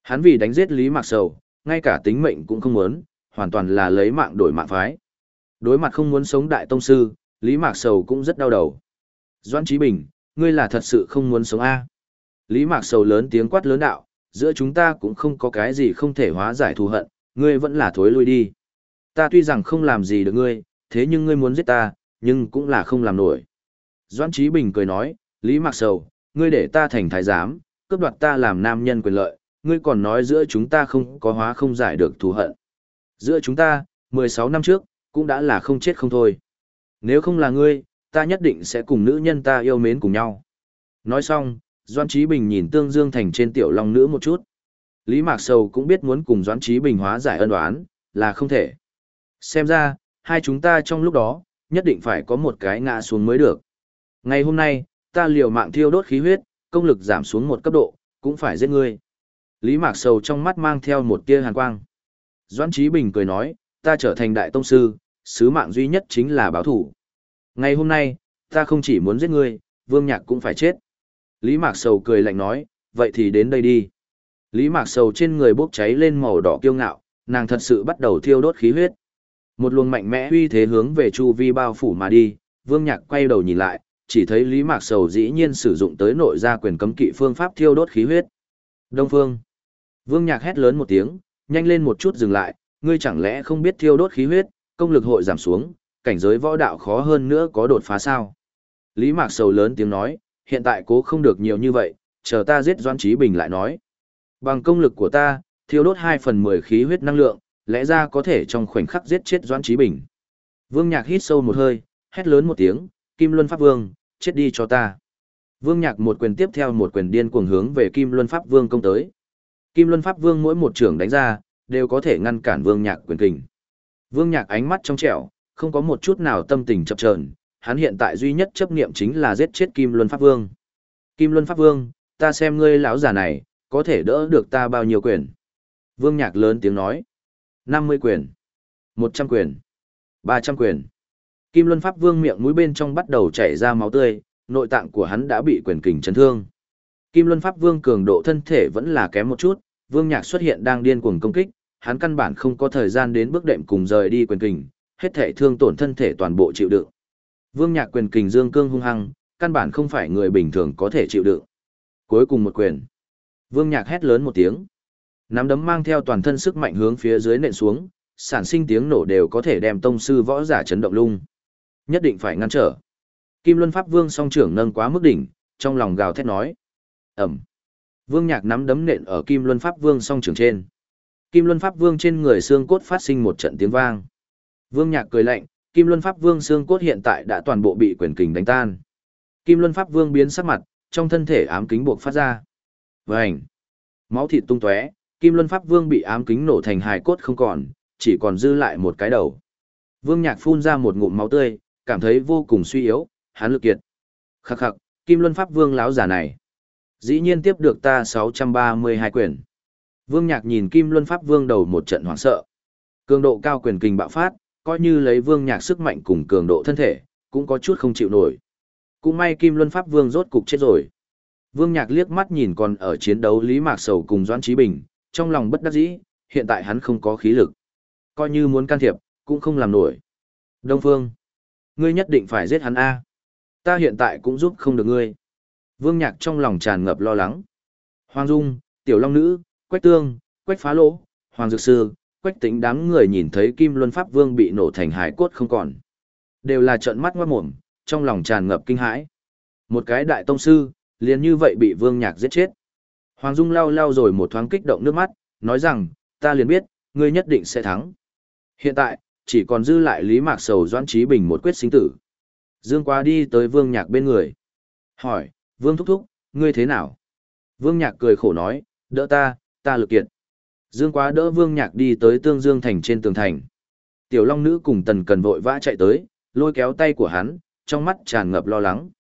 Hắn vì đánh giết Lý Mạc Sầu, ngay cả tính mệnh cũng không muốn, hoàn toàn là lấy mạng đổi mạng phái. Đối mặt không muốn sống đại tông sư, Lý Mạc Sầu cũng rất đau đầu. Doãn Trí Bình, ngươi là thật sự không muốn sống a? Lý Mạc Sầu lớn tiếng quát lớn đạo, giữa chúng ta cũng không có cái gì không thể hóa giải thù hận, ngươi vẫn là thối lui đi. Ta tuy rằng không làm gì được ngươi, thế nhưng ngươi muốn giết ta, nhưng cũng là không làm nổi. Doãn Trí Bình cười nói, Lý Mạc Sầu, ngươi để ta thành thái giám, cướp đoạt ta làm nam nhân quyền lợi, ngươi còn nói giữa chúng ta không có hóa không giải được thù hận. Giữa chúng ta, 16 năm trước, cũng đã là không chết không thôi. Nếu không là ngươi, ta nhất định sẽ cùng nữ nhân ta yêu mến cùng nhau. Nói xong, Doãn Trí Bình nhìn Tương Dương Thành trên tiểu long nữ một chút. Lý Mạc Sầu cũng biết muốn cùng Doãn Trí Bình hóa giải ân oán, là không thể. Xem ra, hai chúng ta trong lúc đó, nhất định phải có một cái ngã xuống mới được. Ngày hôm nay, ta liều mạng thiêu đốt khí huyết, công lực giảm xuống một cấp độ, cũng phải giết ngươi. Lý Mạc Sầu trong mắt mang theo một tia hàn quang. Doãn Chí Bình cười nói, ta trở thành đại tông sư, sứ mạng duy nhất chính là báo thủ. Ngày hôm nay, ta không chỉ muốn giết ngươi, Vương Nhạc cũng phải chết. Lý Mạc Sầu cười lạnh nói, vậy thì đến đây đi. Lý Mạc Sầu trên người bốc cháy lên màu đỏ kiêu ngạo, nàng thật sự bắt đầu thiêu đốt khí huyết. Một luồng mạnh mẽ uy thế hướng về chu vi bao phủ mà đi, Vương Nhạc quay đầu nhìn lại, chỉ thấy Lý Mạc Sầu dĩ nhiên sử dụng tới nội gia quyền cấm kỵ phương pháp thiêu đốt khí huyết. Đông Phương. Vương Nhạc hét lớn một tiếng, nhanh lên một chút dừng lại, ngươi chẳng lẽ không biết thiêu đốt khí huyết, công lực hội giảm xuống, cảnh giới võ đạo khó hơn nữa có đột phá sao? Lý Mạc Sầu lớn tiếng nói, hiện tại cố không được nhiều như vậy, chờ ta giết Doan Trí Bình lại nói. Bằng công lực của ta, thiêu đốt 2 phần 10 khí huyết năng lượng, lẽ ra có thể trong khoảnh khắc giết chết Doan Trí Bình. Vương Nhạc hít sâu một hơi, hét lớn một tiếng, Kim Luân Pháp Vương, chết đi cho ta. Vương Nhạc một quyền tiếp theo một quyền điên cuồng hướng về Kim Luân Pháp Vương công tới. Kim Luân Pháp Vương mỗi một trưởng đánh ra, đều có thể ngăn cản Vương Nhạc quyền kình. Vương Nhạc ánh mắt trong trẻo, không có một chút nào tâm tình chập chờn, hắn hiện tại duy nhất chấp niệm chính là giết chết Kim Luân Pháp Vương. Kim Luân Pháp Vương, ta xem ngươi lão già này, có thể đỡ được ta bao nhiêu quyền. Vương Nhạc lớn tiếng nói. 50 quyền, 100 quyền, 300 quyền. Kim Luân Pháp Vương miệng mũi bên trong bắt đầu chảy ra máu tươi, nội tạng của hắn đã bị quyền kình chấn thương. Kim Luân Pháp Vương cường độ thân thể vẫn là kém một chút, Vương Nhạc xuất hiện đang điên cuồng công kích, hắn căn bản không có thời gian đến bước đệm cùng rời đi quyền kình, hết thể thương tổn thân thể toàn bộ chịu đựng. Vương Nhạc quyền kình dương cương hung hăng, căn bản không phải người bình thường có thể chịu đựng. Cuối cùng một quyền. Vương Nhạc hét lớn một tiếng. Nắm đấm mang theo toàn thân sức mạnh hướng phía dưới nện xuống, sản sinh tiếng nổ đều có thể đem tông sư võ giả chấn động lung. Nhất định phải ngăn trở. Kim Luân Pháp Vương song trưởng nâng quá mức đỉnh, trong lòng gào thét nói. Ẩm. Vương Nhạc nắm đấm nện ở Kim Luân Pháp Vương song trưởng trên. Kim Luân Pháp Vương trên người xương cốt phát sinh một trận tiếng vang. Vương Nhạc cười lạnh, Kim Luân Pháp Vương xương cốt hiện tại đã toàn bộ bị quyền kình đánh tan. Kim Luân Pháp Vương biến sắc mặt, trong thân thể ám kính buộc phát ra. Vành. Máu thịt tung tóe, Kim Luân Pháp Vương bị ám kính nổ thành hài cốt không còn, chỉ còn dư lại một cái đầu. Vương Nhạc phun ra một ngụm máu tươi, cảm thấy vô cùng suy yếu, hắn lực kiệt. Khắc khắc, Kim Luân Pháp Vương lão giả này. Dĩ nhiên tiếp được ta 632 quyền. Vương Nhạc nhìn Kim Luân Pháp Vương đầu một trận hoảng sợ. Cường độ cao quyền kình bạo phát, coi như lấy Vương Nhạc sức mạnh cùng cường độ thân thể, cũng có chút không chịu nổi. Cũng may Kim Luân Pháp Vương rốt cục chết rồi. Vương Nhạc liếc mắt nhìn còn ở chiến đấu Lý Mạc Sầu cùng Doãn Trí Bình, trong lòng bất đắc dĩ, hiện tại hắn không có khí lực. Coi như muốn can thiệp, cũng không làm nổi. Đông Phương, ngươi nhất định phải giết hắn A. Ta hiện tại cũng giúp không được ngươi. Vương Nhạc trong lòng tràn ngập lo lắng. Hoàng Dung, Tiểu Long Nữ, Quách Tương, Quách Phá Lỗ, Hoàng Dược Sư, Quách Tĩnh đám người nhìn thấy Kim Luân Pháp Vương bị nổ thành hải cốt không còn. Đều là trợn mắt ngoát mồm, trong lòng tràn ngập kinh hãi. Một cái đại tông sư, liền như vậy bị Vương Nhạc giết chết. Hoàng Dung lau lau rồi một thoáng kích động nước mắt, nói rằng, ta liền biết, ngươi nhất định sẽ thắng. Hiện tại, chỉ còn dư lại Lý Mạc Sầu Doãn Trí Bình một quyết sinh tử. Dương Quá đi tới Vương Nhạc bên người. Hỏi, Vương Thúc Thúc, ngươi thế nào? Vương Nhạc cười khổ nói, đỡ ta, ta lực kiện Dương Quá đỡ Vương Nhạc đi tới Tương Dương Thành trên tường thành. Tiểu Long Nữ cùng Tần Cần vội vã chạy tới, lôi kéo tay của hắn, trong mắt tràn ngập lo lắng.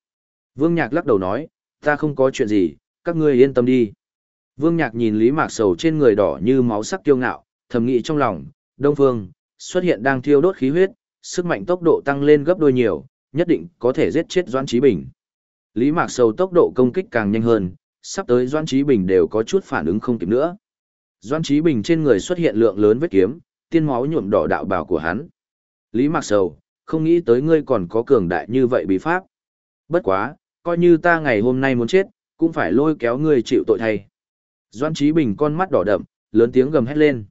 Vương Nhạc lắc đầu nói, ta không có chuyện gì, các ngươi yên tâm đi. Vương Nhạc nhìn Lý Mạc Sầu trên người đỏ như máu sắc kiêu ngạo, thầm nghĩ trong lòng, Đông Phương, xuất hiện đang thiêu đốt khí huyết, sức mạnh tốc độ tăng lên gấp đôi nhiều, nhất định có thể giết chết Doãn Chí Bình. Lý Mạc Sầu tốc độ công kích càng nhanh hơn, sắp tới Doãn Chí Bình đều có chút phản ứng không kịp nữa. Doãn Chí Bình trên người xuất hiện lượng lớn vết kiếm, tiên máu nhuộm đỏ đạo bào của hắn. Lý Mạc Sầu, không nghĩ tới ngươi còn có cường đại như vậy bí pháp. Bất quá, coi như ta ngày hôm nay muốn chết, cũng phải lôi kéo ngươi chịu tội thay. Doãn Chí Bình con mắt đỏ đậm, lớn tiếng gầm hét lên.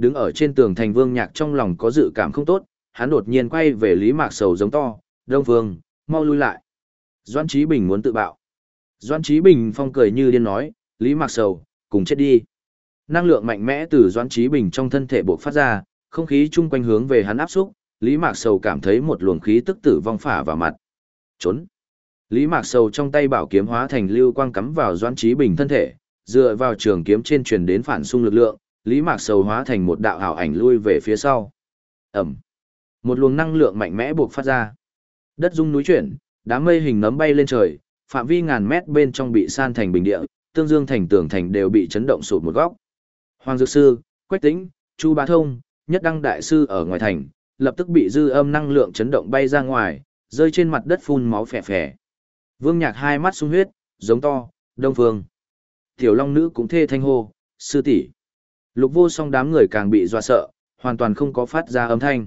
Đứng ở trên tường thành vương nhạc trong lòng có dự cảm không tốt, hắn đột nhiên quay về Lý Mạc Sầu giống to, Đông Vương, mau lui lại. doãn Trí Bình muốn tự bạo. doãn Trí Bình phong cười như điên nói, Lý Mạc Sầu, cùng chết đi. Năng lượng mạnh mẽ từ doãn Trí Bình trong thân thể bộc phát ra, không khí chung quanh hướng về hắn áp xúc, Lý Mạc Sầu cảm thấy một luồng khí tức tử vong phả vào mặt. Trốn. Lý Mạc Sầu trong tay bảo kiếm hóa thành lưu quang cắm vào doãn Trí Bình thân thể, dựa vào trường kiếm trên truyền đến phản xung lực lượng, Lý Mạc Sầu hóa thành một đạo ảo ảnh lui về phía sau. Ẩm. Một luồng năng lượng mạnh mẽ buộc phát ra. Đất rung núi chuyển, đám mây hình nấm bay lên trời, phạm vi ngàn mét bên trong bị san thành bình địa, tương dương thành tường thành đều bị chấn động sụt một góc. Hoàng Dược Sư, Quách Tĩnh, Chu Bá Thông, Nhất Đăng Đại Sư ở ngoài thành, lập tức bị dư âm năng lượng chấn động bay ra ngoài, rơi trên mặt đất phun máu phè phè. Vương Nhạc hai mắt sung huyết, giống to, Đông Phương. Tiểu Long Nữ cũng thê thanh hô, sư tỷ. Lục vô song đám người càng bị dọa sợ, hoàn toàn không có phát ra âm thanh.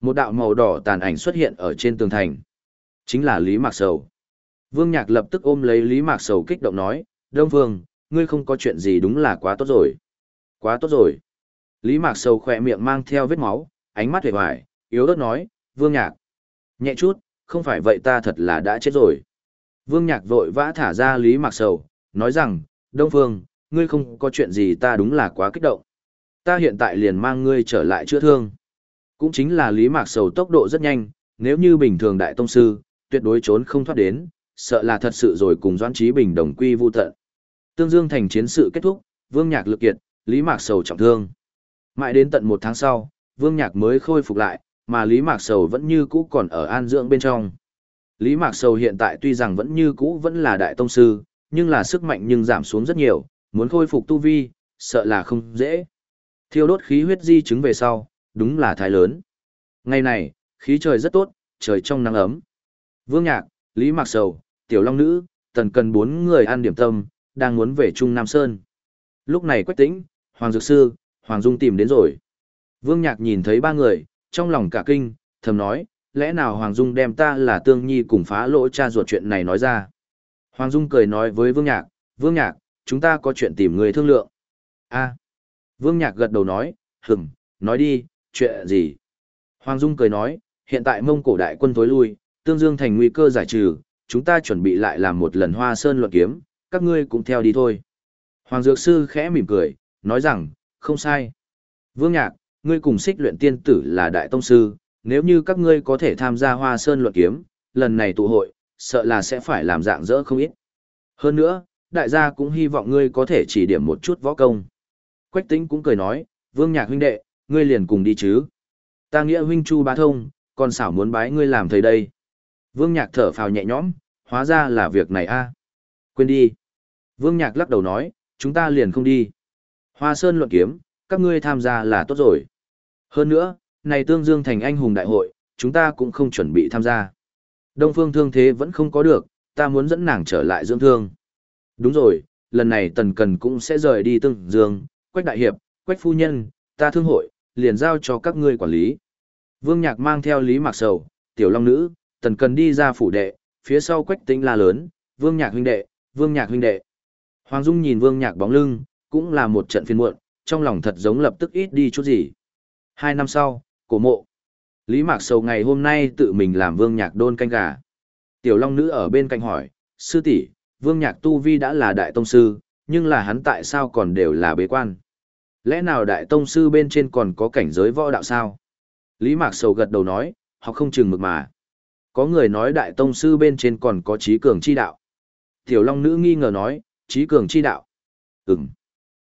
Một đạo màu đỏ tàn ảnh xuất hiện ở trên tường thành. Chính là Lý Mạc Sầu. Vương Nhạc lập tức ôm lấy Lý Mạc Sầu kích động nói, Đông Vương, ngươi không có chuyện gì đúng là quá tốt rồi. Quá tốt rồi. Lý Mạc Sầu khỏe miệng mang theo vết máu, ánh mắt hề hoài, yếu ớt nói, Vương Nhạc. Nhẹ chút, không phải vậy ta thật là đã chết rồi. Vương Nhạc vội vã thả ra Lý Mạc Sầu, nói rằng, Đông Phương, ngươi không có chuyện gì ta đúng là quá kích động. Ta hiện tại liền mang ngươi trở lại chữa thương. Cũng chính là Lý Mạc Sầu tốc độ rất nhanh, nếu như bình thường đại tông sư, tuyệt đối trốn không thoát đến, sợ là thật sự rồi cùng Doãn Trí Bình đồng quy vu tận. Tương Dương thành chiến sự kết thúc, Vương Nhạc lực kiệt, Lý Mạc Sầu trọng thương. Mãi đến tận một tháng sau, Vương Nhạc mới khôi phục lại, mà Lý Mạc Sầu vẫn như cũ còn ở an dưỡng bên trong. Lý Mạc Sầu hiện tại tuy rằng vẫn như cũ vẫn là đại tông sư, nhưng là sức mạnh nhưng giảm xuống rất nhiều, muốn khôi phục tu vi, sợ là không dễ. Thiêu đốt khí huyết di chứng về sau, đúng là thái lớn. Ngày này, khí trời rất tốt, trời trong nắng ấm. Vương Nhạc, Lý Mạc Sầu, Tiểu Long Nữ, Tần Cần bốn người ăn điểm tâm, đang muốn về Trung Nam Sơn. Lúc này Quách Tĩnh, Hoàng Dược Sư, Hoàng Dung tìm đến rồi. Vương Nhạc nhìn thấy ba người, trong lòng cả kinh, thầm nói, lẽ nào Hoàng Dung đem ta là Tương Nhi cùng phá lỗ cha ruột chuyện này nói ra. Hoàng Dung cười nói với Vương Nhạc, Vương Nhạc, chúng ta có chuyện tìm người thương lượng. a Vương Nhạc gật đầu nói, hừng, nói đi, chuyện gì? Hoàng Dung cười nói, hiện tại mông cổ đại quân tối lui, tương dương thành nguy cơ giải trừ, chúng ta chuẩn bị lại làm một lần hoa sơn luận kiếm, các ngươi cũng theo đi thôi. Hoàng Dược Sư khẽ mỉm cười, nói rằng, không sai. Vương Nhạc, ngươi cùng xích luyện tiên tử là đại tông sư, nếu như các ngươi có thể tham gia hoa sơn luận kiếm, lần này tụ hội, sợ là sẽ phải làm dạng dỡ không ít. Hơn nữa, đại gia cũng hy vọng ngươi có thể chỉ điểm một chút võ công. Quách tính cũng cười nói, vương nhạc huynh đệ, ngươi liền cùng đi chứ. Ta nghĩa huynh chu bá thông, còn xảo muốn bái ngươi làm thầy đây. Vương nhạc thở phào nhẹ nhõm, hóa ra là việc này a. Quên đi. Vương nhạc lắc đầu nói, chúng ta liền không đi. Hoa sơn luận kiếm, các ngươi tham gia là tốt rồi. Hơn nữa, này tương dương thành anh hùng đại hội, chúng ta cũng không chuẩn bị tham gia. Đông phương thương thế vẫn không có được, ta muốn dẫn nàng trở lại dưỡng thương. Đúng rồi, lần này tần cần cũng sẽ rời đi tương dương, Quách Đại Hiệp, Quách Phu Nhân, ta thương hội, liền giao cho các ngươi quản lý. Vương Nhạc mang theo Lý Mạc Sầu, Tiểu Long Nữ, Tần Cần đi ra phủ đệ, phía sau Quách Tĩnh la lớn, Vương Nhạc huynh đệ, Vương Nhạc huynh đệ. Hoàng Dung nhìn Vương Nhạc bóng lưng, cũng là một trận phiền muộn, trong lòng thật giống lập tức ít đi chút gì. Hai năm sau, cổ mộ. Lý Mạc Sầu ngày hôm nay tự mình làm Vương Nhạc đôn canh gà. Tiểu Long Nữ ở bên cạnh hỏi, sư tỷ, Vương Nhạc Tu Vi đã là đại tông sư, nhưng là hắn tại sao còn đều là bế quan? Lẽ nào đại tông sư bên trên còn có cảnh giới võ đạo sao? Lý Mạc Sầu gật đầu nói, họ không chừng mực mà. Có người nói đại tông sư bên trên còn có trí cường chi đạo. Tiểu Long Nữ nghi ngờ nói, trí cường chi đạo. Ừm.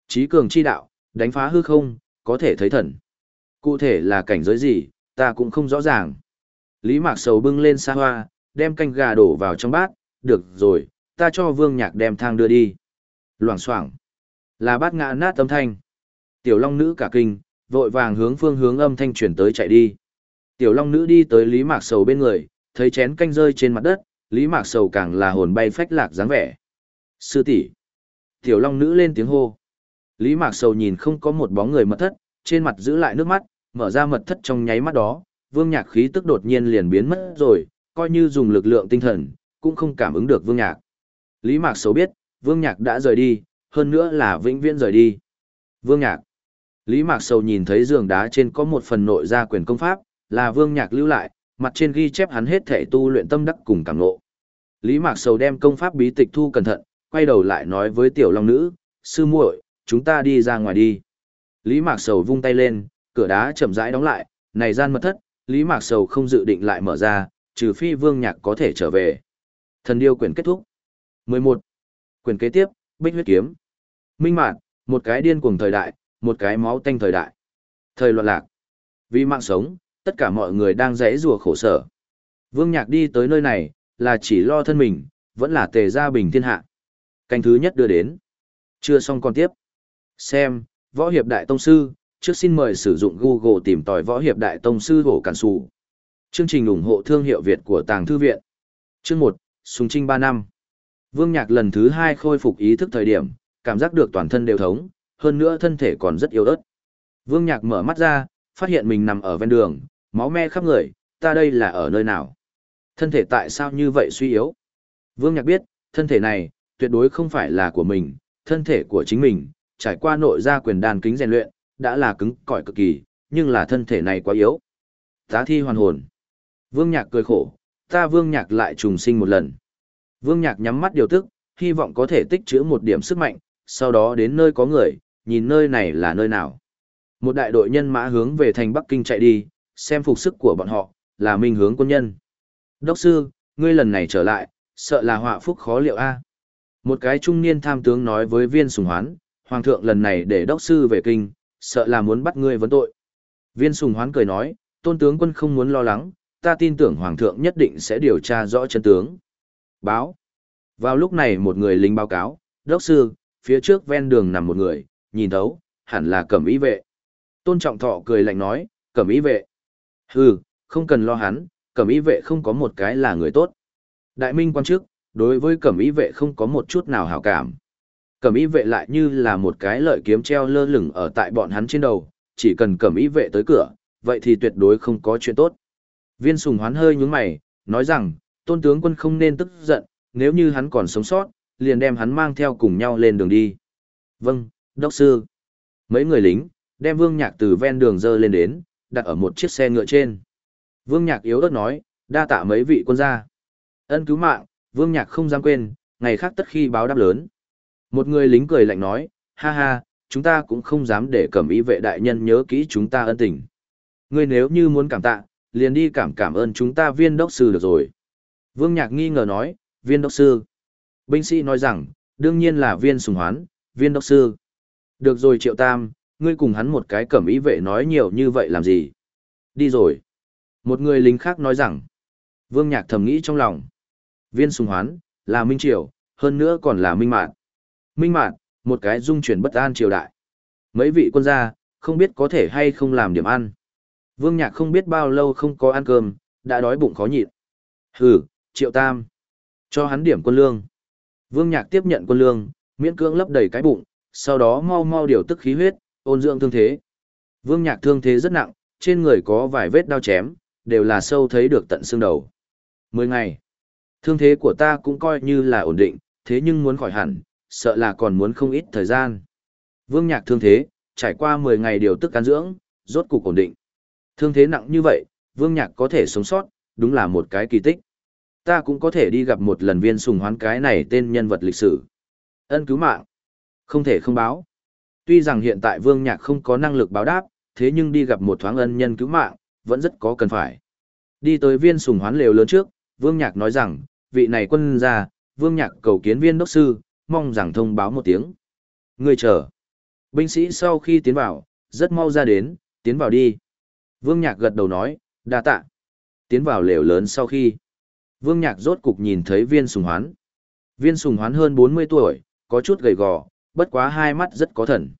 Trí cường chi đạo, đánh phá hư không, có thể thấy thần. Cụ thể là cảnh giới gì, ta cũng không rõ ràng. Lý Mạc Sầu bưng lên xa hoa, đem canh gà đổ vào trong bát, được rồi, ta cho Vương Nhạc đem thang đưa đi. Loảng xoảng là bát ngã nát âm thanh. Tiểu Long Nữ cả kinh, vội vàng hướng phương hướng âm thanh chuyển tới chạy đi. Tiểu Long Nữ đi tới Lý Mạc Sầu bên người, thấy chén canh rơi trên mặt đất, Lý Mạc Sầu càng là hồn bay phách lạc dáng vẻ. Sư tỷ Tiểu Long Nữ lên tiếng hô. Lý Mạc Sầu nhìn không có một bóng người mật thất, trên mặt giữ lại nước mắt, mở ra mật thất trong nháy mắt đó, Vương Nhạc khí tức đột nhiên liền biến mất rồi, coi như dùng lực lượng tinh thần, cũng không cảm ứng được Vương Nhạc. Lý Mạc Sầu biết, Vương Nhạc đã rời đi, hơn nữa là vĩnh viễn rời đi. Vương Nhạc. Lý Mạc Sầu nhìn thấy giường đá trên có một phần nội gia quyền công pháp, là Vương Nhạc lưu lại, mặt trên ghi chép hắn hết thể tu luyện tâm đắc cùng cảm ngộ. Lý Mạc Sầu đem công pháp bí tịch thu cẩn thận, quay đầu lại nói với tiểu long nữ, sư muội, chúng ta đi ra ngoài đi. Lý Mạc Sầu vung tay lên, cửa đá chậm rãi đóng lại, này gian mật thất, Lý Mạc Sầu không dự định lại mở ra, trừ phi Vương Nhạc có thể trở về. Thần điêu quyển kết thúc. 11. Quyển kế tiếp, Bích huyết kiếm. Minh Mạn, một cái điên cuồng thời đại, một cái máu tanh thời đại. Thời loạn lạc. Vì mạng sống, tất cả mọi người đang rẽ rùa khổ sở. Vương Nhạc đi tới nơi này, là chỉ lo thân mình, vẫn là tề gia bình thiên hạ. Canh thứ nhất đưa đến. Chưa xong còn tiếp. Xem, Võ Hiệp Đại Tông Sư, trước xin mời sử dụng Google tìm tòi Võ Hiệp Đại Tông Sư Hổ Cản Sù. Chương trình ủng hộ thương hiệu Việt của Tàng Thư Viện. Chương 1, Sùng Trinh 3 năm. Vương Nhạc lần thứ hai khôi phục ý thức thời điểm, cảm giác được toàn thân đều thống, hơn nữa thân thể còn rất yếu ớt. Vương Nhạc mở mắt ra, phát hiện mình nằm ở ven đường, máu me khắp người, ta đây là ở nơi nào? Thân thể tại sao như vậy suy yếu? Vương Nhạc biết, thân thể này, tuyệt đối không phải là của mình, thân thể của chính mình, trải qua nội gia quyền đàn kính rèn luyện, đã là cứng cỏi cực kỳ, nhưng là thân thể này quá yếu. Tá thi hoàn hồn. Vương Nhạc cười khổ, ta Vương Nhạc lại trùng sinh một lần. Vương Nhạc nhắm mắt điều tức, hy vọng có thể tích trữ một điểm sức mạnh, sau đó đến nơi có người, nhìn nơi này là nơi nào. Một đại đội nhân mã hướng về thành Bắc Kinh chạy đi, xem phục sức của bọn họ, là minh hướng quân nhân. Đốc sư, ngươi lần này trở lại, sợ là họa phúc khó liệu a. Một cái trung niên tham tướng nói với viên sùng hoán, hoàng thượng lần này để đốc sư về kinh, sợ là muốn bắt ngươi vấn tội. Viên sùng hoán cười nói, tôn tướng quân không muốn lo lắng, ta tin tưởng hoàng thượng nhất định sẽ điều tra rõ chân tướng. Báo. Vào lúc này một người lính báo cáo, đốc sư, phía trước ven đường nằm một người, nhìn thấu, hẳn là cẩm ý vệ. Tôn trọng thọ cười lạnh nói, cẩm ý vệ. Hừ, không cần lo hắn, cẩm ý vệ không có một cái là người tốt. Đại minh quan chức, đối với cẩm ý vệ không có một chút nào hảo cảm. Cẩm ý vệ lại như là một cái lợi kiếm treo lơ lửng ở tại bọn hắn trên đầu, chỉ cần cẩm ý vệ tới cửa, vậy thì tuyệt đối không có chuyện tốt. Viên sùng hoán hơi nhúng mày, nói rằng, tôn tướng quân không nên tức giận, nếu như hắn còn sống sót, liền đem hắn mang theo cùng nhau lên đường đi. Vâng, đốc sư. Mấy người lính, đem vương nhạc từ ven đường dơ lên đến, đặt ở một chiếc xe ngựa trên. Vương nhạc yếu ớt nói, đa tạ mấy vị quân gia. Ân cứu mạng, vương nhạc không dám quên, ngày khác tất khi báo đáp lớn. Một người lính cười lạnh nói, ha ha, chúng ta cũng không dám để cẩm ý vệ đại nhân nhớ kỹ chúng ta ân tình. Ngươi nếu như muốn cảm tạ, liền đi cảm cảm ơn chúng ta viên đốc sư được rồi. Vương Nhạc nghi ngờ nói, viên đốc sư. Binh sĩ nói rằng, đương nhiên là viên sùng hoán, viên đốc sư. Được rồi triệu tam, ngươi cùng hắn một cái cẩm ý vệ nói nhiều như vậy làm gì? Đi rồi. Một người lính khác nói rằng, vương nhạc thầm nghĩ trong lòng. Viên sùng hoán, là minh triều, hơn nữa còn là minh mạn. Minh mạn, một cái dung chuyển bất an triều đại. Mấy vị quân gia, không biết có thể hay không làm điểm ăn. Vương nhạc không biết bao lâu không có ăn cơm, đã đói bụng khó nhịn. Hừ, triệu tam. Cho hắn điểm quân lương. Vương nhạc tiếp nhận quân lương, miễn cưỡng lấp đầy cái bụng, sau đó mau mau điều tức khí huyết, ôn dưỡng thương thế. Vương Nhạc thương thế rất nặng, trên người có vài vết đau chém, đều là sâu thấy được tận xương đầu. Mười ngày. Thương thế của ta cũng coi như là ổn định, thế nhưng muốn khỏi hẳn, sợ là còn muốn không ít thời gian. Vương Nhạc thương thế, trải qua 10 ngày điều tức can dưỡng, rốt cục ổn định. Thương thế nặng như vậy, Vương Nhạc có thể sống sót, đúng là một cái kỳ tích. Ta cũng có thể đi gặp một lần viên sùng hoán cái này tên nhân vật lịch sử. Ân cứu mạng. Không thể không báo. Tuy rằng hiện tại Vương Nhạc không có năng lực báo đáp, thế nhưng đi gặp một thoáng ân nhân cứu mạng, vẫn rất có cần phải. Đi tới viên sùng hoán lều lớn trước, Vương Nhạc nói rằng, vị này quân gia, Vương Nhạc cầu kiến viên đốc sư, mong rằng thông báo một tiếng. Người chờ. Binh sĩ sau khi tiến vào, rất mau ra đến, tiến vào đi. Vương Nhạc gật đầu nói, đa tạ. Tiến vào lều lớn sau khi. Vương Nhạc rốt cục nhìn thấy viên sùng hoán. Viên sùng hoán hơn 40 tuổi, có chút gầy gò, bất quá hai mắt rất có thần.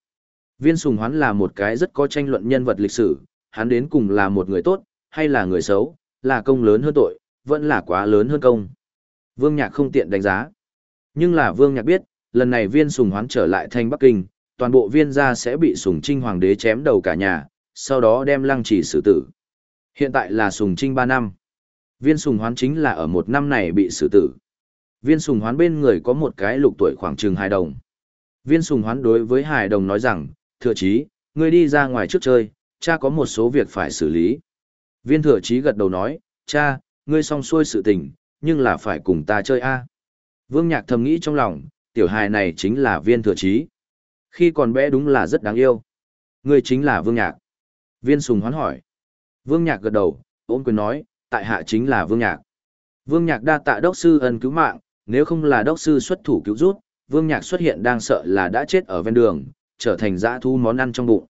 Viên sùng hoán là một cái rất có tranh luận nhân vật lịch sử, hắn đến cùng là một người tốt, hay là người xấu, là công lớn hơn tội, vẫn là quá lớn hơn công. Vương Nhạc không tiện đánh giá. Nhưng là Vương Nhạc biết, lần này viên sùng hoán trở lại thành Bắc Kinh, toàn bộ viên gia sẽ bị sùng trinh hoàng đế chém đầu cả nhà, sau đó đem lăng chỉ xử tử. Hiện tại là sùng trinh 3 năm. Viên sùng hoán chính là ở một năm này bị xử tử. Viên sùng hoán bên người có một cái lục tuổi khoảng chừng hài đồng. Viên sùng hoán đối với hài đồng nói rằng, thừa chí, ngươi đi ra ngoài trước chơi, cha có một số việc phải xử lý. Viên thừa chí gật đầu nói, cha, ngươi xong xuôi sự tình, nhưng là phải cùng ta chơi a. Vương Nhạc thầm nghĩ trong lòng, tiểu hài này chính là viên thừa chí. Khi còn bé đúng là rất đáng yêu. Ngươi chính là Vương Nhạc. Viên Sùng hoán hỏi. Vương Nhạc gật đầu, ôm quyền nói, tại hạ chính là Vương Nhạc. Vương Nhạc đa tạ đốc sư ân cứu mạng, nếu không là đốc sư xuất thủ cứu rút, Vương Nhạc xuất hiện đang sợ là đã chết ở ven đường, trở thành dã thu món ăn trong bụng.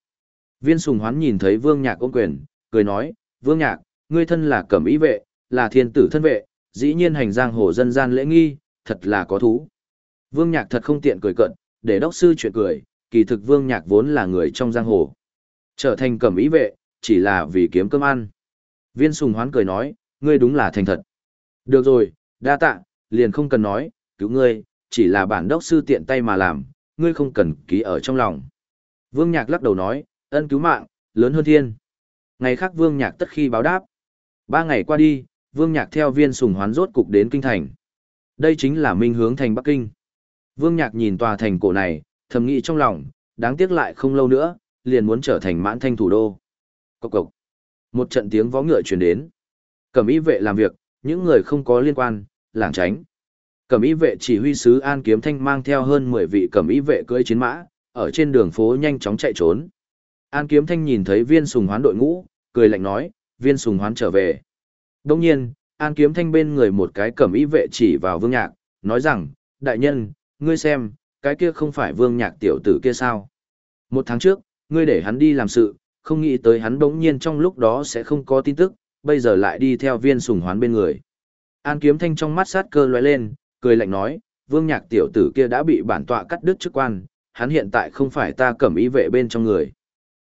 Viên Sùng hoán nhìn thấy Vương Nhạc ôm quyền, cười nói, Vương Nhạc, ngươi thân là cẩm ý vệ, là thiên tử thân vệ, dĩ nhiên hành giang hồ dân gian lễ nghi, thật là có thú. Vương Nhạc thật không tiện cười cận, để đốc sư chuyện cười, kỳ thực Vương Nhạc vốn là người trong giang hồ. Trở thành cẩm ý vệ, chỉ là vì kiếm cơm ăn. Viên Sùng Hoán cười nói, ngươi đúng là thành thật. Được rồi, đa tạ, liền không cần nói, cứu ngươi, chỉ là bản đốc sư tiện tay mà làm, ngươi không cần ký ở trong lòng. Vương Nhạc lắc đầu nói, ân cứu mạng, lớn hơn thiên. Ngày khác Vương Nhạc tất khi báo đáp. Ba ngày qua đi, Vương Nhạc theo viên sùng hoán rốt cục đến Kinh Thành. Đây chính là minh hướng thành Bắc Kinh. Vương Nhạc nhìn tòa thành cổ này, thầm nghĩ trong lòng, đáng tiếc lại không lâu nữa, liền muốn trở thành mãn thanh thủ đô. Cốc cốc. Một trận tiếng vó ngựa truyền đến. Cẩm y vệ làm việc, những người không có liên quan, lảng tránh. Cẩm y vệ chỉ huy sứ An Kiếm Thanh mang theo hơn 10 vị cẩm y vệ cưỡi chiến mã, ở trên đường phố nhanh chóng chạy trốn. An Kiếm Thanh nhìn thấy viên sùng hoán đội ngũ, cười lạnh nói, viên sùng hoán trở về. Đồng nhiên, An Kiếm Thanh bên người một cái cẩm y vệ chỉ vào vương nhạc, nói rằng, đại nhân, ngươi xem, cái kia không phải vương nhạc tiểu tử kia sao. Một tháng trước, ngươi để hắn đi làm sự, không nghĩ tới hắn bỗng nhiên trong lúc đó sẽ không có tin tức, bây giờ lại đi theo viên sùng hoán bên người. An kiếm thanh trong mắt sát cơ lóe lên, cười lạnh nói, vương nhạc tiểu tử kia đã bị bản tọa cắt đứt chức quan, hắn hiện tại không phải ta cẩm ý vệ bên trong người.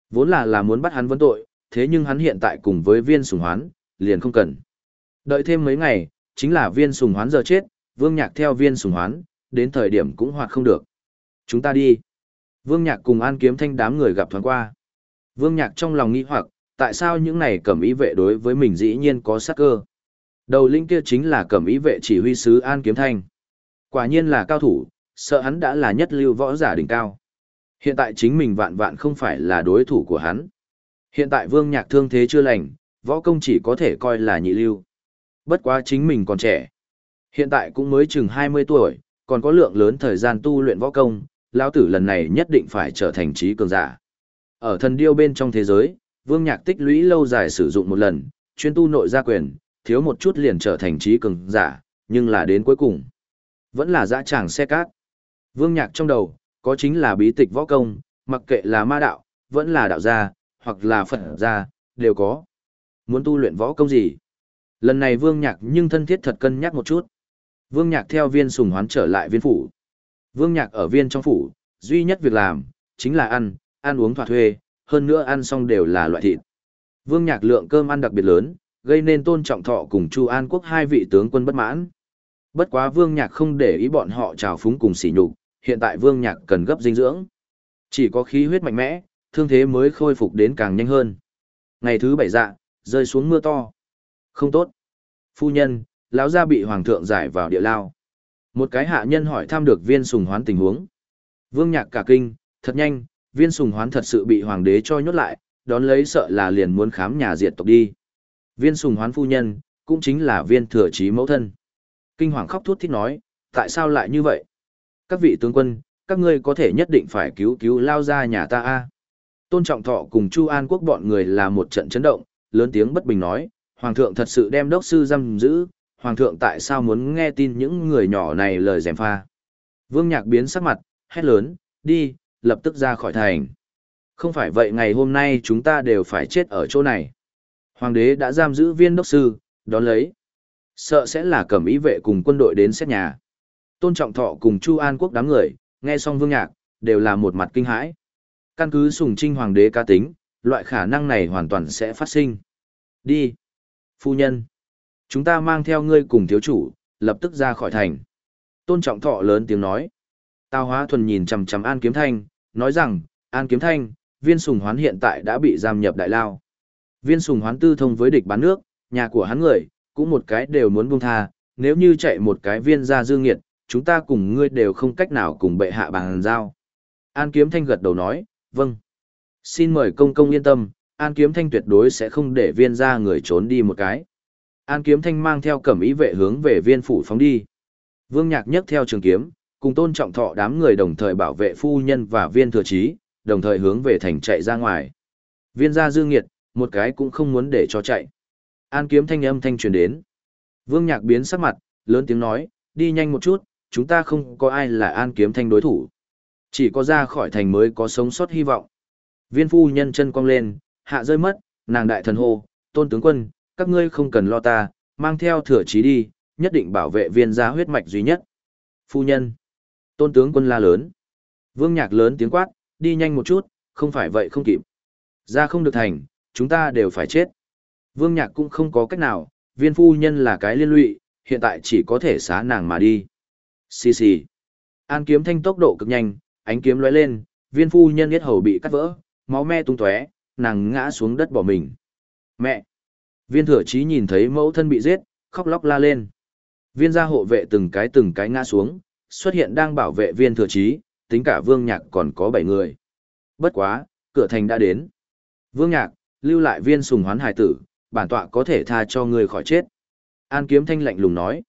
Vốn là là muốn bắt hắn vấn tội, thế nhưng hắn hiện tại cùng với viên sùng hoán, liền không cần. Đợi thêm mấy ngày, chính là viên sùng hoán giờ chết, vương nhạc theo viên sùng hoán, đến thời điểm cũng hoạt không được. Chúng ta đi. Vương nhạc cùng an kiếm thanh đám người gặp thoáng qua. Vương nhạc trong lòng nghĩ hoặc, tại sao những này cẩm ý vệ đối với mình dĩ nhiên có sát cơ. Đầu linh kia chính là cẩm ý vệ chỉ huy sứ An Kiếm Thanh. Quả nhiên là cao thủ, sợ hắn đã là nhất lưu võ giả đỉnh cao. Hiện tại chính mình vạn vạn không phải là đối thủ của hắn. Hiện tại vương nhạc thương thế chưa lành, võ công chỉ có thể coi là nhị lưu. Bất quá chính mình còn trẻ. Hiện tại cũng mới chừng 20 tuổi, còn có lượng lớn thời gian tu luyện võ công, lão tử lần này nhất định phải trở thành trí cường giả. Ở thần điêu bên trong thế giới, vương nhạc tích lũy lâu dài sử dụng một lần, chuyên tu nội gia quyền, thiếu một chút liền trở thành trí cường giả, nhưng là đến cuối cùng. Vẫn là dã tràng xe cát. Vương nhạc trong đầu, có chính là bí tịch võ công, mặc kệ là ma đạo, vẫn là đạo gia, hoặc là phật gia, đều có. Muốn tu luyện võ công gì? Lần này vương nhạc nhưng thân thiết thật cân nhắc một chút. Vương nhạc theo viên sùng hoán trở lại viên phủ. Vương nhạc ở viên trong phủ, duy nhất việc làm, chính là ăn, ăn uống thỏa thuê, hơn nữa ăn xong đều là loại thịt. Vương Nhạc lượng cơm ăn đặc biệt lớn, gây nên Tôn Trọng Thọ cùng Chu An Quốc hai vị tướng quân bất mãn. Bất quá Vương Nhạc không để ý bọn họ trào phúng cùng sỉ nhục, hiện tại Vương Nhạc cần gấp dinh dưỡng. Chỉ có khí huyết mạnh mẽ, thương thế mới khôi phục đến càng nhanh hơn. Ngày thứ bảy dạ, rơi xuống mưa to. Không tốt. Phu nhân, lão gia bị hoàng thượng giải vào địa lao. Một cái hạ nhân hỏi thăm được viên sùng hoán tình huống. Vương nhạc cả kinh, thật nhanh, viên sùng hoán thật sự bị hoàng đế cho nhốt lại, đón lấy sợ là liền muốn khám nhà diệt tộc đi. Viên sùng hoán phu nhân, cũng chính là viên thừa trí mẫu thân. Kinh hoàng khóc thút thít nói, tại sao lại như vậy? Các vị tướng quân, các ngươi có thể nhất định phải cứu cứu lao ra nhà ta a. Tôn Trọng Thọ cùng Chu An Quốc bọn người là một trận chấn động, lớn tiếng bất bình nói, Hoàng thượng thật sự đem đốc sư giam giữ, Hoàng thượng tại sao muốn nghe tin những người nhỏ này lời dèm pha. Vương Nhạc biến sắc mặt, hét lớn, đi, lập tức ra khỏi thành. Không phải vậy ngày hôm nay chúng ta đều phải chết ở chỗ này. Hoàng đế đã giam giữ viên đốc sư, đón lấy. Sợ sẽ là cẩm ý vệ cùng quân đội đến xét nhà. Tôn Trọng Thọ cùng Chu An Quốc đám người, nghe xong Vương Nhạc, đều là một mặt kinh hãi. Căn cứ sùng trinh hoàng đế ca tính, loại khả năng này hoàn toàn sẽ phát sinh. Đi. Phu nhân. Chúng ta mang theo ngươi cùng thiếu chủ, lập tức ra khỏi thành. Tôn Trọng Thọ lớn tiếng nói. Tào Hóa Thuần nhìn chằm chằm An Kiếm Thanh, nói rằng, An Kiếm Thanh, viên sùng hoán hiện tại đã bị giam nhập đại lao. Viên sùng hoán tư thông với địch bán nước, nhà của hắn người, cũng một cái đều muốn buông tha, nếu như chạy một cái viên ra dương nghiệt, chúng ta cùng ngươi đều không cách nào cùng bệ hạ bàn giao. An Kiếm Thanh gật đầu nói, vâng. Xin mời công công yên tâm, An Kiếm Thanh tuyệt đối sẽ không để viên ra người trốn đi một cái. An Kiếm Thanh mang theo cẩm ý vệ hướng về viên phủ phóng đi. Vương Nhạc nhấc theo trường kiếm, cùng tôn trọng thọ đám người đồng thời bảo vệ phu nhân và viên thừa trí, đồng thời hướng về thành chạy ra ngoài. Viên gia dương nghiệt, một cái cũng không muốn để cho chạy. An kiếm thanh âm thanh truyền đến. Vương Nhạc biến sắc mặt, lớn tiếng nói, đi nhanh một chút, chúng ta không có ai là an kiếm thanh đối thủ. Chỉ có ra khỏi thành mới có sống sót hy vọng. Viên phu nhân chân cong lên, hạ rơi mất, nàng đại thần hô, tôn tướng quân, các ngươi không cần lo ta, mang theo thừa trí đi, nhất định bảo vệ viên gia huyết mạch duy nhất. Phu nhân, tôn tướng quân la lớn. Vương nhạc lớn tiếng quát, đi nhanh một chút, không phải vậy không kịp. Ra không được thành, chúng ta đều phải chết. Vương nhạc cũng không có cách nào, viên phu nhân là cái liên lụy, hiện tại chỉ có thể xá nàng mà đi. Xì xì. An kiếm thanh tốc độ cực nhanh, ánh kiếm lóe lên, viên phu nhân biết hầu bị cắt vỡ, máu me tung tóe, nàng ngã xuống đất bỏ mình. Mẹ! Viên thừa chí nhìn thấy mẫu thân bị giết, khóc lóc la lên. Viên gia hộ vệ từng cái từng cái ngã xuống, xuất hiện đang bảo vệ viên thừa chí, tính cả vương nhạc còn có 7 người. Bất quá, cửa thành đã đến. Vương nhạc, lưu lại viên sùng hoán hải tử, bản tọa có thể tha cho người khỏi chết. An kiếm thanh lạnh lùng nói.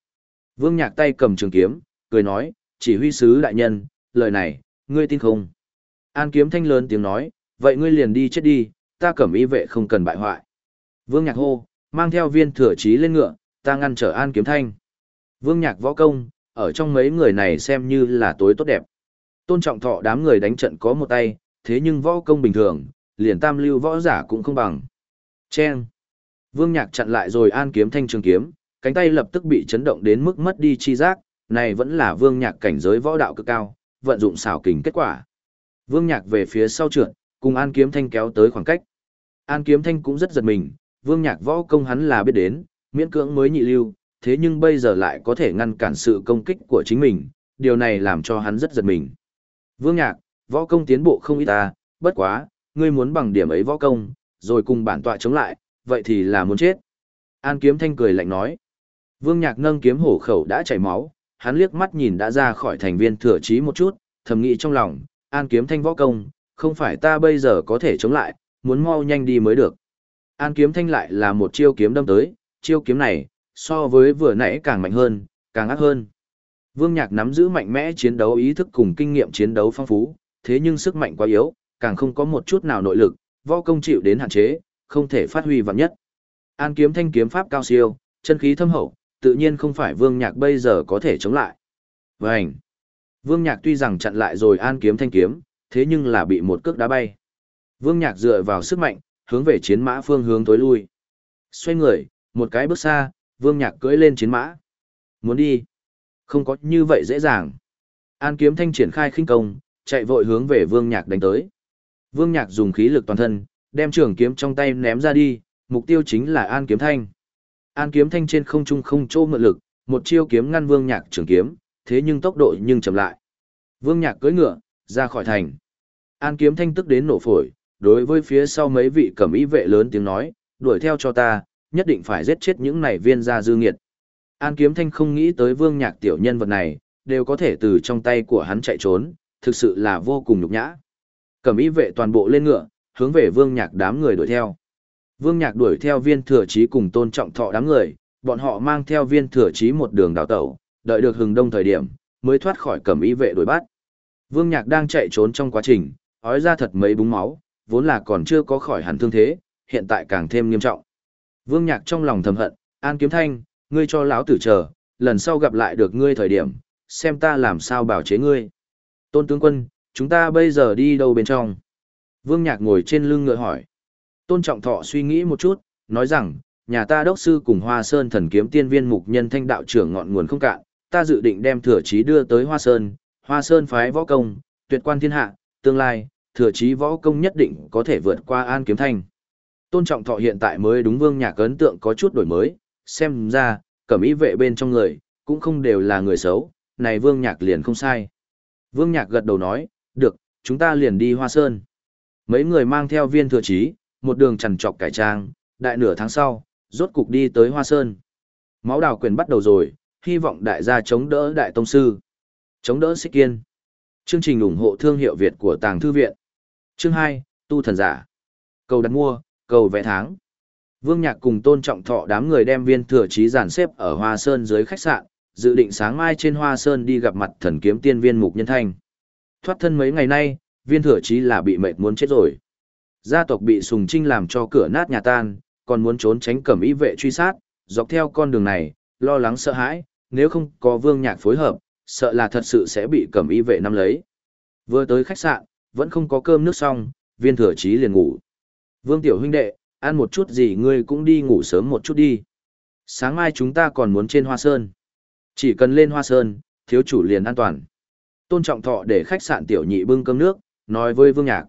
Vương nhạc tay cầm trường kiếm, cười nói, chỉ huy sứ đại nhân, lời này, ngươi tin không? An kiếm thanh lớn tiếng nói, vậy ngươi liền đi chết đi, ta cẩm y vệ không cần bại hoại. Vương nhạc hô, mang theo viên thừa chí lên ngựa, ta ngăn trở an kiếm thanh. Vương nhạc võ công, ở trong mấy người này xem như là tối tốt đẹp. Tôn trọng thọ đám người đánh trận có một tay, thế nhưng võ công bình thường, liền tam lưu võ giả cũng không bằng. Chen. Vương nhạc chặn lại rồi an kiếm thanh trường kiếm, cánh tay lập tức bị chấn động đến mức mất đi chi giác, này vẫn là vương nhạc cảnh giới võ đạo cực cao, vận dụng xảo kình kết quả. Vương nhạc về phía sau trượt, cùng an kiếm thanh kéo tới khoảng cách. An kiếm thanh cũng rất giật mình, vương nhạc võ công hắn là biết đến, miễn cưỡng mới nhị lưu, thế nhưng bây giờ lại có thể ngăn cản sự công kích của chính mình, điều này làm cho hắn rất giật mình. Vương nhạc, võ công tiến bộ không ít ta, bất quá, ngươi muốn bằng điểm ấy võ công, rồi cùng bản tọa chống lại, vậy thì là muốn chết. An kiếm thanh cười lạnh nói. Vương nhạc nâng kiếm hổ khẩu đã chảy máu, hắn liếc mắt nhìn đã ra khỏi thành viên thừa trí một chút, thầm nghĩ trong lòng, an kiếm thanh võ công, không phải ta bây giờ có thể chống lại, muốn mau nhanh đi mới được. An kiếm thanh lại là một chiêu kiếm đâm tới, chiêu kiếm này, so với vừa nãy càng mạnh hơn, càng ác hơn. Vương Nhạc nắm giữ mạnh mẽ chiến đấu ý thức cùng kinh nghiệm chiến đấu phong phú, thế nhưng sức mạnh quá yếu, càng không có một chút nào nội lực, võ công chịu đến hạn chế, không thể phát huy vạn nhất. An kiếm thanh kiếm pháp cao siêu, chân khí thâm hậu, tự nhiên không phải Vương Nhạc bây giờ có thể chống lại. Vành. Vương Nhạc tuy rằng chặn lại rồi An kiếm thanh kiếm, thế nhưng là bị một cước đá bay. Vương Nhạc dựa vào sức mạnh, hướng về chiến mã phương hướng tối lui. Xoay người, một cái bước xa, Vương Nhạc cưỡi lên chiến mã. Muốn đi. Không có như vậy dễ dàng. An kiếm thanh triển khai khinh công, chạy vội hướng về Vương Nhạc đánh tới. Vương Nhạc dùng khí lực toàn thân, đem trường kiếm trong tay ném ra đi, mục tiêu chính là An kiếm thanh. An kiếm thanh trên không trung không chỗ mượn lực, một chiêu kiếm ngăn Vương Nhạc trường kiếm, thế nhưng tốc độ nhưng chậm lại. Vương Nhạc cưỡi ngựa, ra khỏi thành. An kiếm thanh tức đến nổ phổi, đối với phía sau mấy vị cẩm y vệ lớn tiếng nói, đuổi theo cho ta, nhất định phải giết chết những này viên gia dư nghiệt. An kiếm thanh không nghĩ tới vương nhạc tiểu nhân vật này, đều có thể từ trong tay của hắn chạy trốn, thực sự là vô cùng nhục nhã. Cẩm y vệ toàn bộ lên ngựa, hướng về vương nhạc đám người đuổi theo. Vương nhạc đuổi theo viên thừa chí cùng tôn trọng thọ đám người, bọn họ mang theo viên thừa chí một đường đào tẩu, đợi được hừng đông thời điểm, mới thoát khỏi cẩm y vệ đuổi bắt. Vương nhạc đang chạy trốn trong quá trình, ói ra thật mấy búng máu, vốn là còn chưa có khỏi hẳn thương thế, hiện tại càng thêm nghiêm trọng. Vương nhạc trong lòng thầm hận, an kiếm thanh, ngươi cho lão tử chờ, lần sau gặp lại được ngươi thời điểm, xem ta làm sao bảo chế ngươi. Tôn tướng quân, chúng ta bây giờ đi đâu bên trong? Vương Nhạc ngồi trên lưng ngựa hỏi. Tôn Trọng Thọ suy nghĩ một chút, nói rằng, nhà ta đốc sư cùng Hoa Sơn thần kiếm tiên viên mục nhân thanh đạo trưởng ngọn nguồn không cạn, ta dự định đem thừa chí đưa tới Hoa Sơn, Hoa Sơn phái võ công, tuyệt quan thiên hạ, tương lai, thừa chí võ công nhất định có thể vượt qua An Kiếm Thanh. Tôn Trọng Thọ hiện tại mới đúng Vương Nhạc ấn tượng có chút đổi mới, xem ra, cẩm ý vệ bên trong người, cũng không đều là người xấu, này Vương Nhạc liền không sai. Vương Nhạc gật đầu nói, được, chúng ta liền đi Hoa Sơn. Mấy người mang theo viên thừa trí, một đường trằn trọc cải trang, đại nửa tháng sau, rốt cục đi tới Hoa Sơn. Máu đào quyền bắt đầu rồi, hy vọng đại gia chống đỡ đại tông sư. Chống đỡ xích kiên. Chương trình ủng hộ thương hiệu Việt của Tàng Thư Viện. Chương hai, Tu Thần Giả. Cầu đặt mua, cầu vẽ tháng. Vương Nhạc cùng tôn trọng thọ đám người đem viên thừa chí giản xếp ở Hoa Sơn dưới khách sạn, dự định sáng mai trên Hoa Sơn đi gặp mặt thần kiếm tiên viên Mục Nhân Thanh. Thoát thân mấy ngày nay, viên thừa chí là bị mệt muốn chết rồi. Gia tộc bị Sùng Trinh làm cho cửa nát nhà tan, còn muốn trốn tránh cẩm ý vệ truy sát, dọc theo con đường này, lo lắng sợ hãi, nếu không có vương nhạc phối hợp, sợ là thật sự sẽ bị cẩm ý vệ nắm lấy. Vừa tới khách sạn, vẫn không có cơm nước xong, viên thừa chí liền ngủ. Vương tiểu huynh đệ, ăn một chút gì ngươi cũng đi ngủ sớm một chút đi. Sáng mai chúng ta còn muốn trên hoa sơn. Chỉ cần lên hoa sơn, thiếu chủ liền an toàn. Tôn trọng thọ để khách sạn tiểu nhị bưng cơm nước, nói với vương nhạc.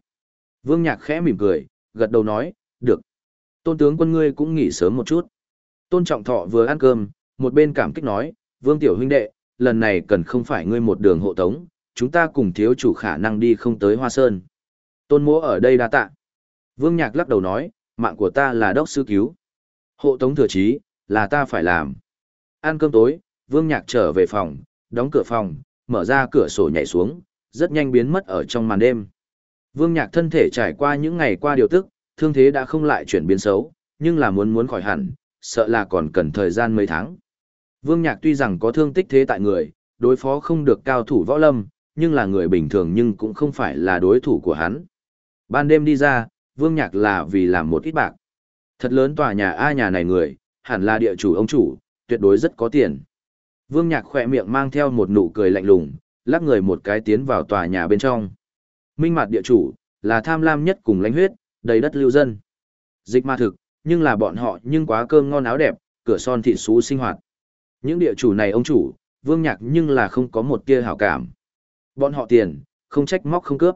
Vương nhạc khẽ mỉm cười, gật đầu nói, được. Tôn tướng quân ngươi cũng nghỉ sớm một chút. Tôn trọng thọ vừa ăn cơm, một bên cảm kích nói, vương tiểu huynh đệ, lần này cần không phải ngươi một đường hộ tống, chúng ta cùng thiếu chủ khả năng đi không tới hoa sơn. Tôn mỗ ở đây đa tạ. Vương nhạc lắc đầu nói, mạng của ta là đốc sư cứu. Hộ tống thừa trí, là ta phải làm. Ăn cơm tối, vương nhạc trở về phòng, đóng cửa phòng, mở ra cửa sổ nhảy xuống, rất nhanh biến mất ở trong màn đêm. Vương nhạc thân thể trải qua những ngày qua điều tức, thương thế đã không lại chuyển biến xấu, nhưng là muốn muốn khỏi hẳn, sợ là còn cần thời gian mấy tháng. Vương nhạc tuy rằng có thương tích thế tại người, đối phó không được cao thủ võ lâm, nhưng là người bình thường nhưng cũng không phải là đối thủ của hắn. Ban đêm đi ra, vương nhạc là vì làm một ít bạc. Thật lớn tòa nhà A nhà này người, hẳn là địa chủ ông chủ, tuyệt đối rất có tiền. Vương nhạc khỏe miệng mang theo một nụ cười lạnh lùng, lắc người một cái tiến vào tòa nhà bên trong. Minh mặt địa chủ, là tham lam nhất cùng lãnh huyết, đầy đất lưu dân. Dịch ma thực, nhưng là bọn họ nhưng quá cơm ngon áo đẹp, cửa son thịt xú sinh hoạt. Những địa chủ này ông chủ, vương nhạc nhưng là không có một tia hảo cảm. Bọn họ tiền, không trách móc không cướp.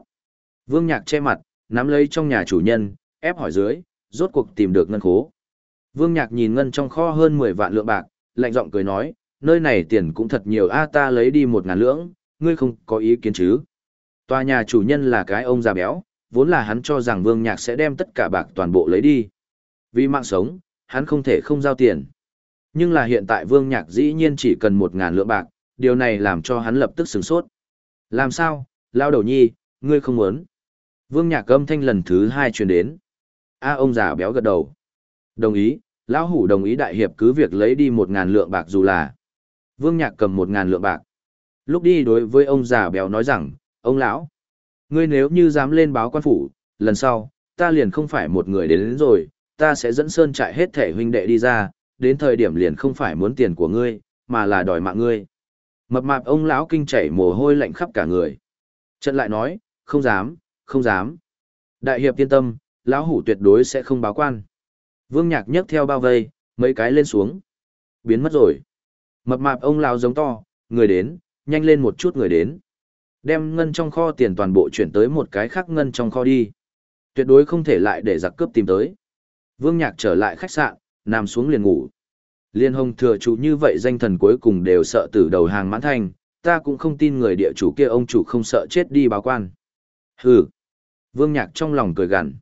Vương nhạc che mặt, nắm lấy trong nhà chủ nhân, ép hỏi dưới, rốt cuộc tìm được ngân khố. Vương nhạc nhìn ngân trong kho hơn 10 vạn lượng bạc, lạnh giọng cười nói, nơi này tiền cũng thật nhiều a ta lấy đi một ngàn lưỡng, ngươi không có ý kiến chứ. Tòa nhà chủ nhân là cái ông già béo, vốn là hắn cho rằng vương nhạc sẽ đem tất cả bạc toàn bộ lấy đi. Vì mạng sống, hắn không thể không giao tiền. Nhưng là hiện tại vương nhạc dĩ nhiên chỉ cần một ngàn lượng bạc, điều này làm cho hắn lập tức sửng sốt. Làm sao, lao đầu nhi, ngươi không muốn. Vương nhạc âm thanh lần thứ hai truyền đến. A ông già béo gật đầu. Đồng ý, lão hủ đồng ý đại hiệp cứ việc lấy đi một ngàn lượng bạc dù là. Vương nhạc cầm một ngàn lượng bạc. Lúc đi đối với ông già béo nói rằng, ông lão, ngươi nếu như dám lên báo quan phủ, lần sau, ta liền không phải một người đến, đến rồi, ta sẽ dẫn sơn trại hết thể huynh đệ đi ra, đến thời điểm liền không phải muốn tiền của ngươi, mà là đòi mạng ngươi. Mập mạp ông lão kinh chảy mồ hôi lạnh khắp cả người. Trận lại nói, không dám, không dám. Đại hiệp yên tâm, lão hủ tuyệt đối sẽ không báo quan. Vương Nhạc nhấc theo bao vây, mấy cái lên xuống. Biến mất rồi. Mập mạp ông lão giống to, người đến, nhanh lên một chút người đến. Đem ngân trong kho tiền toàn bộ chuyển tới một cái khác ngân trong kho đi. Tuyệt đối không thể lại để giặc cướp tìm tới. Vương Nhạc trở lại khách sạn, nằm xuống liền ngủ. Liên hồng thừa chủ như vậy danh thần cuối cùng đều sợ từ đầu hàng mãn thành, ta cũng không tin người địa chủ kia ông chủ không sợ chết đi báo quan. Hừ. Vương Nhạc trong lòng cười gằn.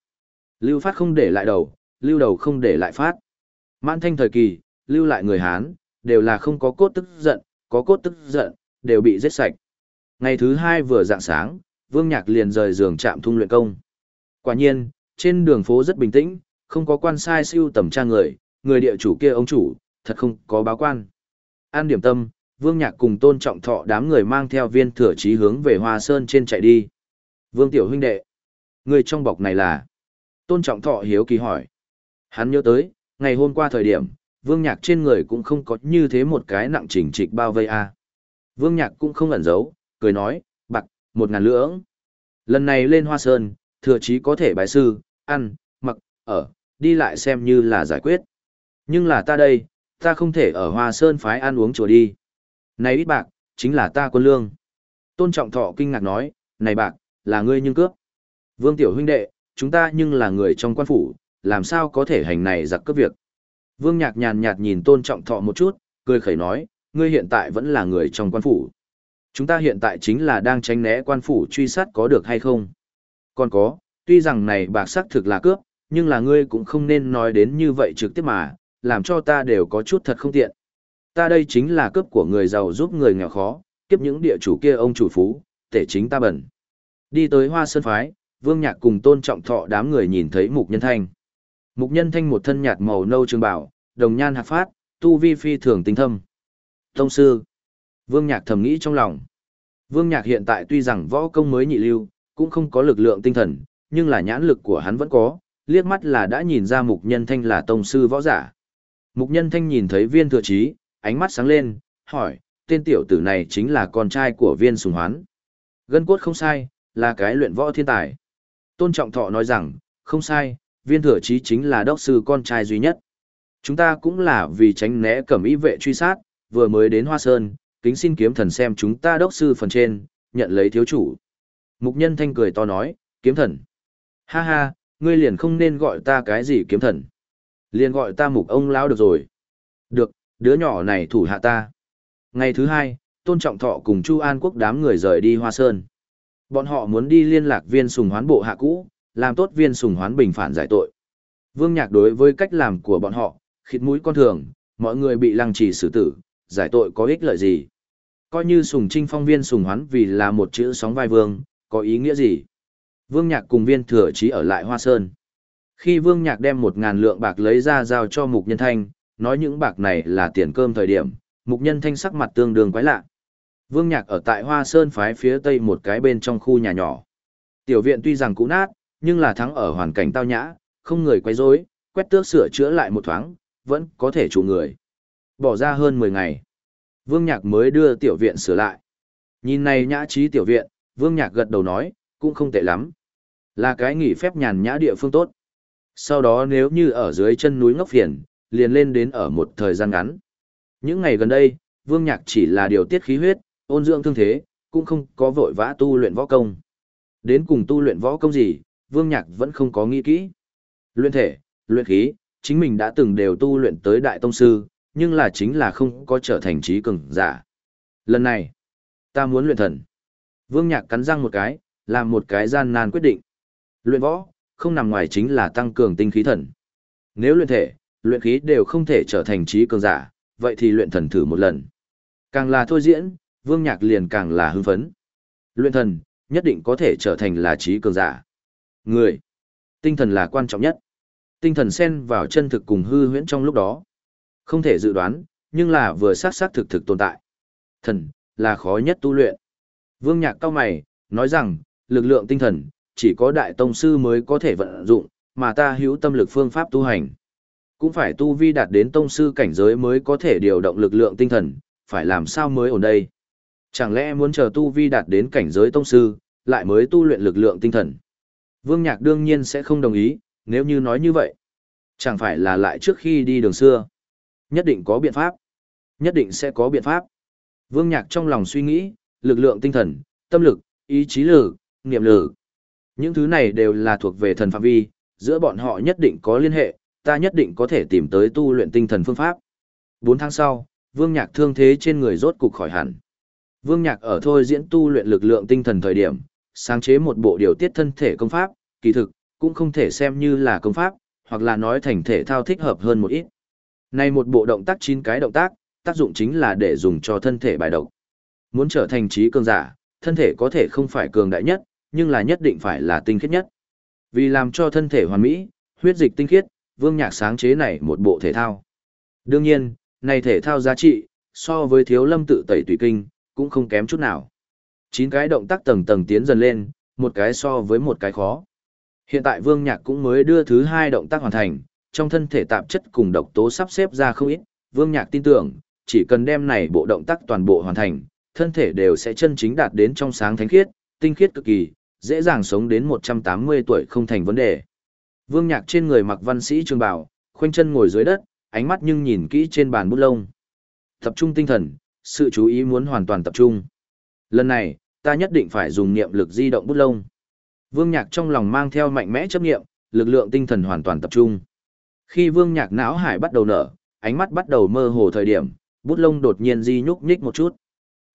Lưu phát không để lại đầu, lưu đầu không để lại phát. Mãn thanh thời kỳ, lưu lại người Hán, đều là không có cốt tức giận, có cốt tức giận, đều bị giết sạch. Ngày thứ hai vừa dạng sáng, Vương Nhạc liền rời giường chạm thung luyện công. Quả nhiên, trên đường phố rất bình tĩnh, không có quan sai siêu tầm tra người, người địa chủ kia ông chủ, thật không có báo quan. An điểm tâm, Vương Nhạc cùng tôn trọng thọ đám người mang theo viên thừa chí hướng về Hoa Sơn trên chạy đi. Vương Tiểu huynh đệ, người trong bọc này là... Tôn trọng thọ hiếu kỳ hỏi. Hắn nhớ tới, ngày hôm qua thời điểm, Vương Nhạc trên người cũng không có như thế một cái nặng chỉnh trịch bao vây a. Vương Nhạc cũng không ẩn giấu, cười nói, bạc, một ngàn lưỡng. Lần này lên Hoa Sơn, thừa chí có thể bài sư, ăn, mặc, ở, đi lại xem như là giải quyết. Nhưng là ta đây, ta không thể ở Hoa Sơn phái ăn uống chùa đi. Này ít bạc, chính là ta quân lương. Tôn Trọng Thọ kinh ngạc nói, này bạc, là ngươi nhưng cướp. Vương Tiểu huynh đệ, chúng ta nhưng là người trong quan phủ, làm sao có thể hành này giặc cướp việc. Vương Nhạc nhàn nhạt nhìn Tôn Trọng Thọ một chút, cười khẩy nói, ngươi hiện tại vẫn là người trong quan phủ. Chúng ta hiện tại chính là đang tránh né quan phủ truy sát có được hay không? Còn có, tuy rằng này bạc sắc thực là cướp, nhưng là ngươi cũng không nên nói đến như vậy trực tiếp mà, làm cho ta đều có chút thật không tiện. Ta đây chính là cướp của người giàu giúp người nghèo khó, kiếp những địa chủ kia ông chủ phú, tể chính ta bẩn. Đi tới hoa sơn phái, vương nhạc cùng tôn trọng thọ đám người nhìn thấy mục nhân thanh. Mục nhân thanh một thân nhạt màu nâu trường bảo, đồng nhan hạt phát, tu vi phi thường tinh thâm. Tông sư. Vương nhạc thầm nghĩ trong lòng. Vương nhạc hiện tại tuy rằng võ công mới nhị lưu, cũng không có lực lượng tinh thần, nhưng là nhãn lực của hắn vẫn có, liếc mắt là đã nhìn ra mục nhân thanh là tông sư võ giả. Mục nhân thanh nhìn thấy viên thừa trí, ánh mắt sáng lên, hỏi, tên tiểu tử này chính là con trai của viên sùng hoán. Gân cốt không sai, là cái luyện võ thiên tài. Tôn Trọng Thọ nói rằng, không sai, viên thừa trí chính là đốc sư con trai duy nhất. Chúng ta cũng là vì tránh né cẩm ý vệ truy sát, vừa mới đến Hoa Sơn, kính xin kiếm thần xem chúng ta đốc sư phần trên, nhận lấy thiếu chủ. Mục nhân thanh cười to nói, kiếm thần. Ha ha, ngươi liền không nên gọi ta cái gì kiếm thần. Liền gọi ta mục ông lão được rồi. Được, đứa nhỏ này thủ hạ ta. Ngày thứ hai, Tôn Trọng Thọ cùng Chu An Quốc đám người rời đi Hoa Sơn. Bọn họ muốn đi liên lạc viên sùng hoán bộ hạ cũ, làm tốt viên sùng hoán bình phản giải tội. Vương Nhạc đối với cách làm của bọn họ, khịt mũi con thường, mọi người bị lăng trì xử tử, giải tội có ích lợi gì. Coi như sùng trinh phong viên sùng hoán vì là một chữ sóng vai vương, có ý nghĩa gì. Vương Nhạc cùng viên thừa chí ở lại Hoa Sơn. Khi Vương Nhạc đem một ngàn lượng bạc lấy ra giao cho Mục Nhân Thanh, nói những bạc này là tiền cơm thời điểm, Mục Nhân Thanh sắc mặt tương đương quái lạ. Vương Nhạc ở tại Hoa Sơn phái phía tây một cái bên trong khu nhà nhỏ. Tiểu viện tuy rằng cũ nát, nhưng là thắng ở hoàn cảnh tao nhã, không người quấy rối, quét tước sửa chữa lại một thoáng, vẫn có thể chủ người. Bỏ ra hơn 10 ngày. Vương Nhạc mới đưa tiểu viện sửa lại. Nhìn này nhã trí tiểu viện, Vương Nhạc gật đầu nói, cũng không tệ lắm. Là cái nghỉ phép nhàn nhã địa phương tốt. Sau đó nếu như ở dưới chân núi ngốc phiền, liền lên đến ở một thời gian ngắn. Những ngày gần đây, Vương Nhạc chỉ là điều tiết khí huyết, ôn dưỡng thương thế, cũng không có vội vã tu luyện võ công. Đến cùng tu luyện võ công gì, Vương Nhạc vẫn không có nghĩ kỹ. Luyện thể, luyện khí, chính mình đã từng đều tu luyện tới đại tông sư, nhưng là chính là không có trở thành trí cường giả. Lần này, ta muốn luyện thần. Vương Nhạc cắn răng một cái, làm một cái gian nan quyết định. Luyện võ, không nằm ngoài chính là tăng cường tinh khí thần. Nếu luyện thể, luyện khí đều không thể trở thành trí cường giả, vậy thì luyện thần thử một lần. Càng là thôi diễn, Vương Nhạc liền càng là hưng phấn. Luyện thần, nhất định có thể trở thành là trí cường giả. Người, tinh thần là quan trọng nhất. Tinh thần xen vào chân thực cùng hư huyễn trong lúc đó. Không thể dự đoán, nhưng là vừa sát sát thực thực tồn tại. Thần, là khó nhất tu luyện. Vương Nhạc cao mày, nói rằng, lực lượng tinh thần, chỉ có đại tông sư mới có thể vận dụng, mà ta hữu tâm lực phương pháp tu hành. Cũng phải tu vi đạt đến tông sư cảnh giới mới có thể điều động lực lượng tinh thần, phải làm sao mới ổn đây? Chẳng lẽ muốn chờ tu vi đạt đến cảnh giới tông sư, lại mới tu luyện lực lượng tinh thần? Vương Nhạc đương nhiên sẽ không đồng ý, nếu như nói như vậy. Chẳng phải là lại trước khi đi đường xưa. Nhất định có biện pháp. Nhất định sẽ có biện pháp. Vương Nhạc trong lòng suy nghĩ, lực lượng tinh thần, tâm lực, ý chí lực, niệm lực. Những thứ này đều là thuộc về thần phạm vi, giữa bọn họ nhất định có liên hệ, ta nhất định có thể tìm tới tu luyện tinh thần phương pháp. 4 tháng sau, Vương Nhạc thương thế trên người rốt cục khỏi hẳn. Vương Nhạc ở thôi diễn tu luyện lực lượng tinh thần thời điểm, sáng chế một bộ điều tiết thân thể công pháp, kỳ thực, cũng không thể xem như là công pháp, hoặc là nói thành thể thao thích hợp hơn một ít. Này một bộ động tác chín cái động tác, tác dụng chính là để dùng cho thân thể bài độc. Muốn trở thành trí cường giả, thân thể có thể không phải cường đại nhất, nhưng là nhất định phải là tinh khiết nhất. Vì làm cho thân thể hoàn mỹ, huyết dịch tinh khiết, Vương Nhạc sáng chế này một bộ thể thao. Đương nhiên, này thể thao giá trị, so với thiếu lâm tự tẩy tùy kinh, cũng không kém chút nào. Chín cái động tác tầng tầng tiến dần lên, một cái so với một cái khó. Hiện tại Vương Nhạc cũng mới đưa thứ hai động tác hoàn thành, trong thân thể tạp chất cùng độc tố sắp xếp ra không ít, Vương Nhạc tin tưởng, chỉ cần đem này bộ động tác toàn bộ hoàn thành, thân thể đều sẽ chân chính đạt đến trong sáng thánh khiết, tinh khiết cực kỳ, dễ dàng sống đến 180 tuổi không thành vấn đề. Vương Nhạc trên người mặc văn sĩ trường bào, khoanh chân ngồi dưới đất, ánh mắt nhưng nhìn kỹ trên bàn bút lông. Tập trung tinh thần, sự chú ý muốn hoàn toàn tập trung. Lần này, ta nhất định phải dùng niệm lực di động bút lông. Vương Nhạc trong lòng mang theo mạnh mẽ chấp niệm, lực lượng tinh thần hoàn toàn tập trung. Khi Vương Nhạc não hải bắt đầu nở, ánh mắt bắt đầu mơ hồ thời điểm, bút lông đột nhiên di nhúc nhích một chút.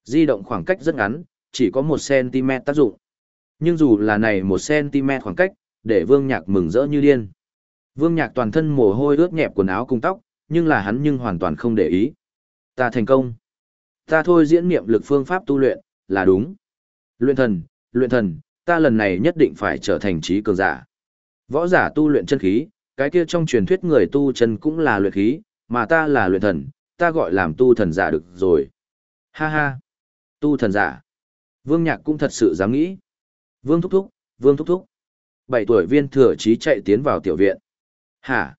Di động khoảng cách rất ngắn, chỉ có 1cm tác dụng. Nhưng dù là này 1cm khoảng cách, để Vương Nhạc mừng rỡ như điên. Vương Nhạc toàn thân mồ hôi ướt nhẹp quần áo cùng tóc, nhưng là hắn nhưng hoàn toàn không để ý. Ta thành công. Ta thôi diễn niệm lực phương pháp tu luyện, là đúng. Luyện thần, luyện thần, ta lần này nhất định phải trở thành trí cường giả. Võ giả tu luyện chân khí, cái kia trong truyền thuyết người tu chân cũng là luyện khí, mà ta là luyện thần, ta gọi làm tu thần giả được rồi. Ha ha, tu thần giả. Vương Nhạc cũng thật sự dám nghĩ. Vương Thúc Thúc, Vương Thúc Thúc. Bảy tuổi viên thừa trí chạy tiến vào tiểu viện. Hả?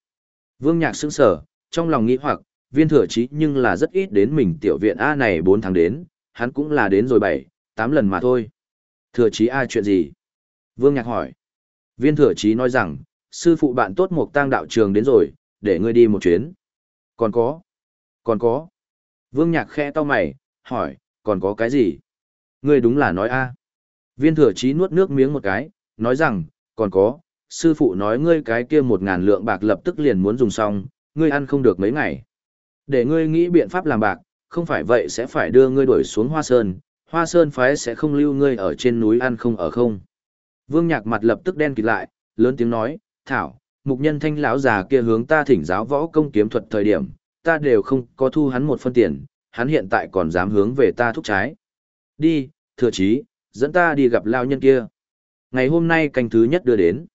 Vương Nhạc sững sở, trong lòng nghĩ hoặc, viên thừa Chí nhưng là rất ít đến mình tiểu viện A này 4 tháng đến, hắn cũng là đến rồi 7, 8 lần mà thôi. Thừa Chí A chuyện gì? Vương Nhạc hỏi. Viên thừa Chí nói rằng, sư phụ bạn tốt một tang đạo trường đến rồi, để ngươi đi một chuyến. Còn có? Còn có? Vương Nhạc khẽ to mày, hỏi, còn có cái gì? Ngươi đúng là nói A. Viên thừa Chí nuốt nước miếng một cái, nói rằng, còn có, sư phụ nói ngươi cái kia một ngàn lượng bạc lập tức liền muốn dùng xong, ngươi ăn không được mấy ngày. Để ngươi nghĩ biện pháp làm bạc, không phải vậy sẽ phải đưa ngươi đuổi xuống Hoa Sơn, Hoa Sơn phái sẽ không lưu ngươi ở trên núi ăn không ở không. Vương Nhạc mặt lập tức đen kịt lại, lớn tiếng nói, "Thảo, mục nhân thanh lão già kia hướng ta thỉnh giáo võ công kiếm thuật thời điểm, ta đều không có thu hắn một phân tiền, hắn hiện tại còn dám hướng về ta thúc trái. Đi, thừa chí, dẫn ta đi gặp lao nhân kia." Ngày hôm nay canh thứ nhất đưa đến.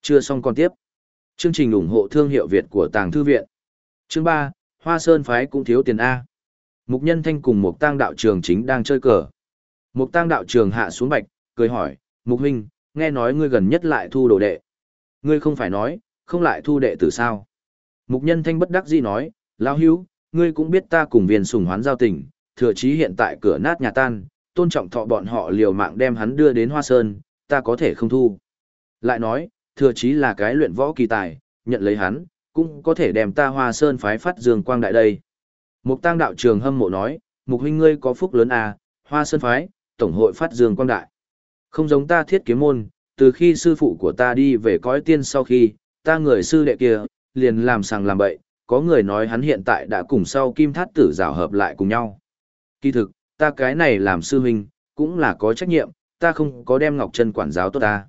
Chưa xong còn tiếp. Chương trình ủng hộ thương hiệu Việt của Tàng Thư Viện. Chương 3, Hoa Sơn Phái cũng thiếu tiền A. Mục Nhân Thanh cùng một tang đạo trường chính đang chơi cờ. Mục tang đạo trường hạ xuống bạch, cười hỏi, Mục Huynh, nghe nói ngươi gần nhất lại thu đồ đệ. Ngươi không phải nói, không lại thu đệ tử sao? Mục Nhân Thanh bất đắc dĩ nói, Lão hữu, ngươi cũng biết ta cùng viên sùng hoán giao tình, thừa chí hiện tại cửa nát nhà tan, tôn trọng thọ bọn họ liều mạng đem hắn đưa đến Hoa Sơn, ta có thể không thu. Lại nói, thừa chí là cái luyện võ kỳ tài, nhận lấy hắn, cũng có thể đem ta hoa sơn phái phát dương quang đại đây. Mục tăng đạo trường hâm mộ nói, mục huynh ngươi có phúc lớn à, hoa sơn phái, tổng hội phát dương quang đại. Không giống ta thiết kiếm môn, từ khi sư phụ của ta đi về cõi tiên sau khi, ta người sư đệ kia, liền làm sàng làm bậy, có người nói hắn hiện tại đã cùng sau kim thát tử rào hợp lại cùng nhau. Kỳ thực, ta cái này làm sư huynh, cũng là có trách nhiệm, ta không có đem Ngọc chân quản giáo tốt ta.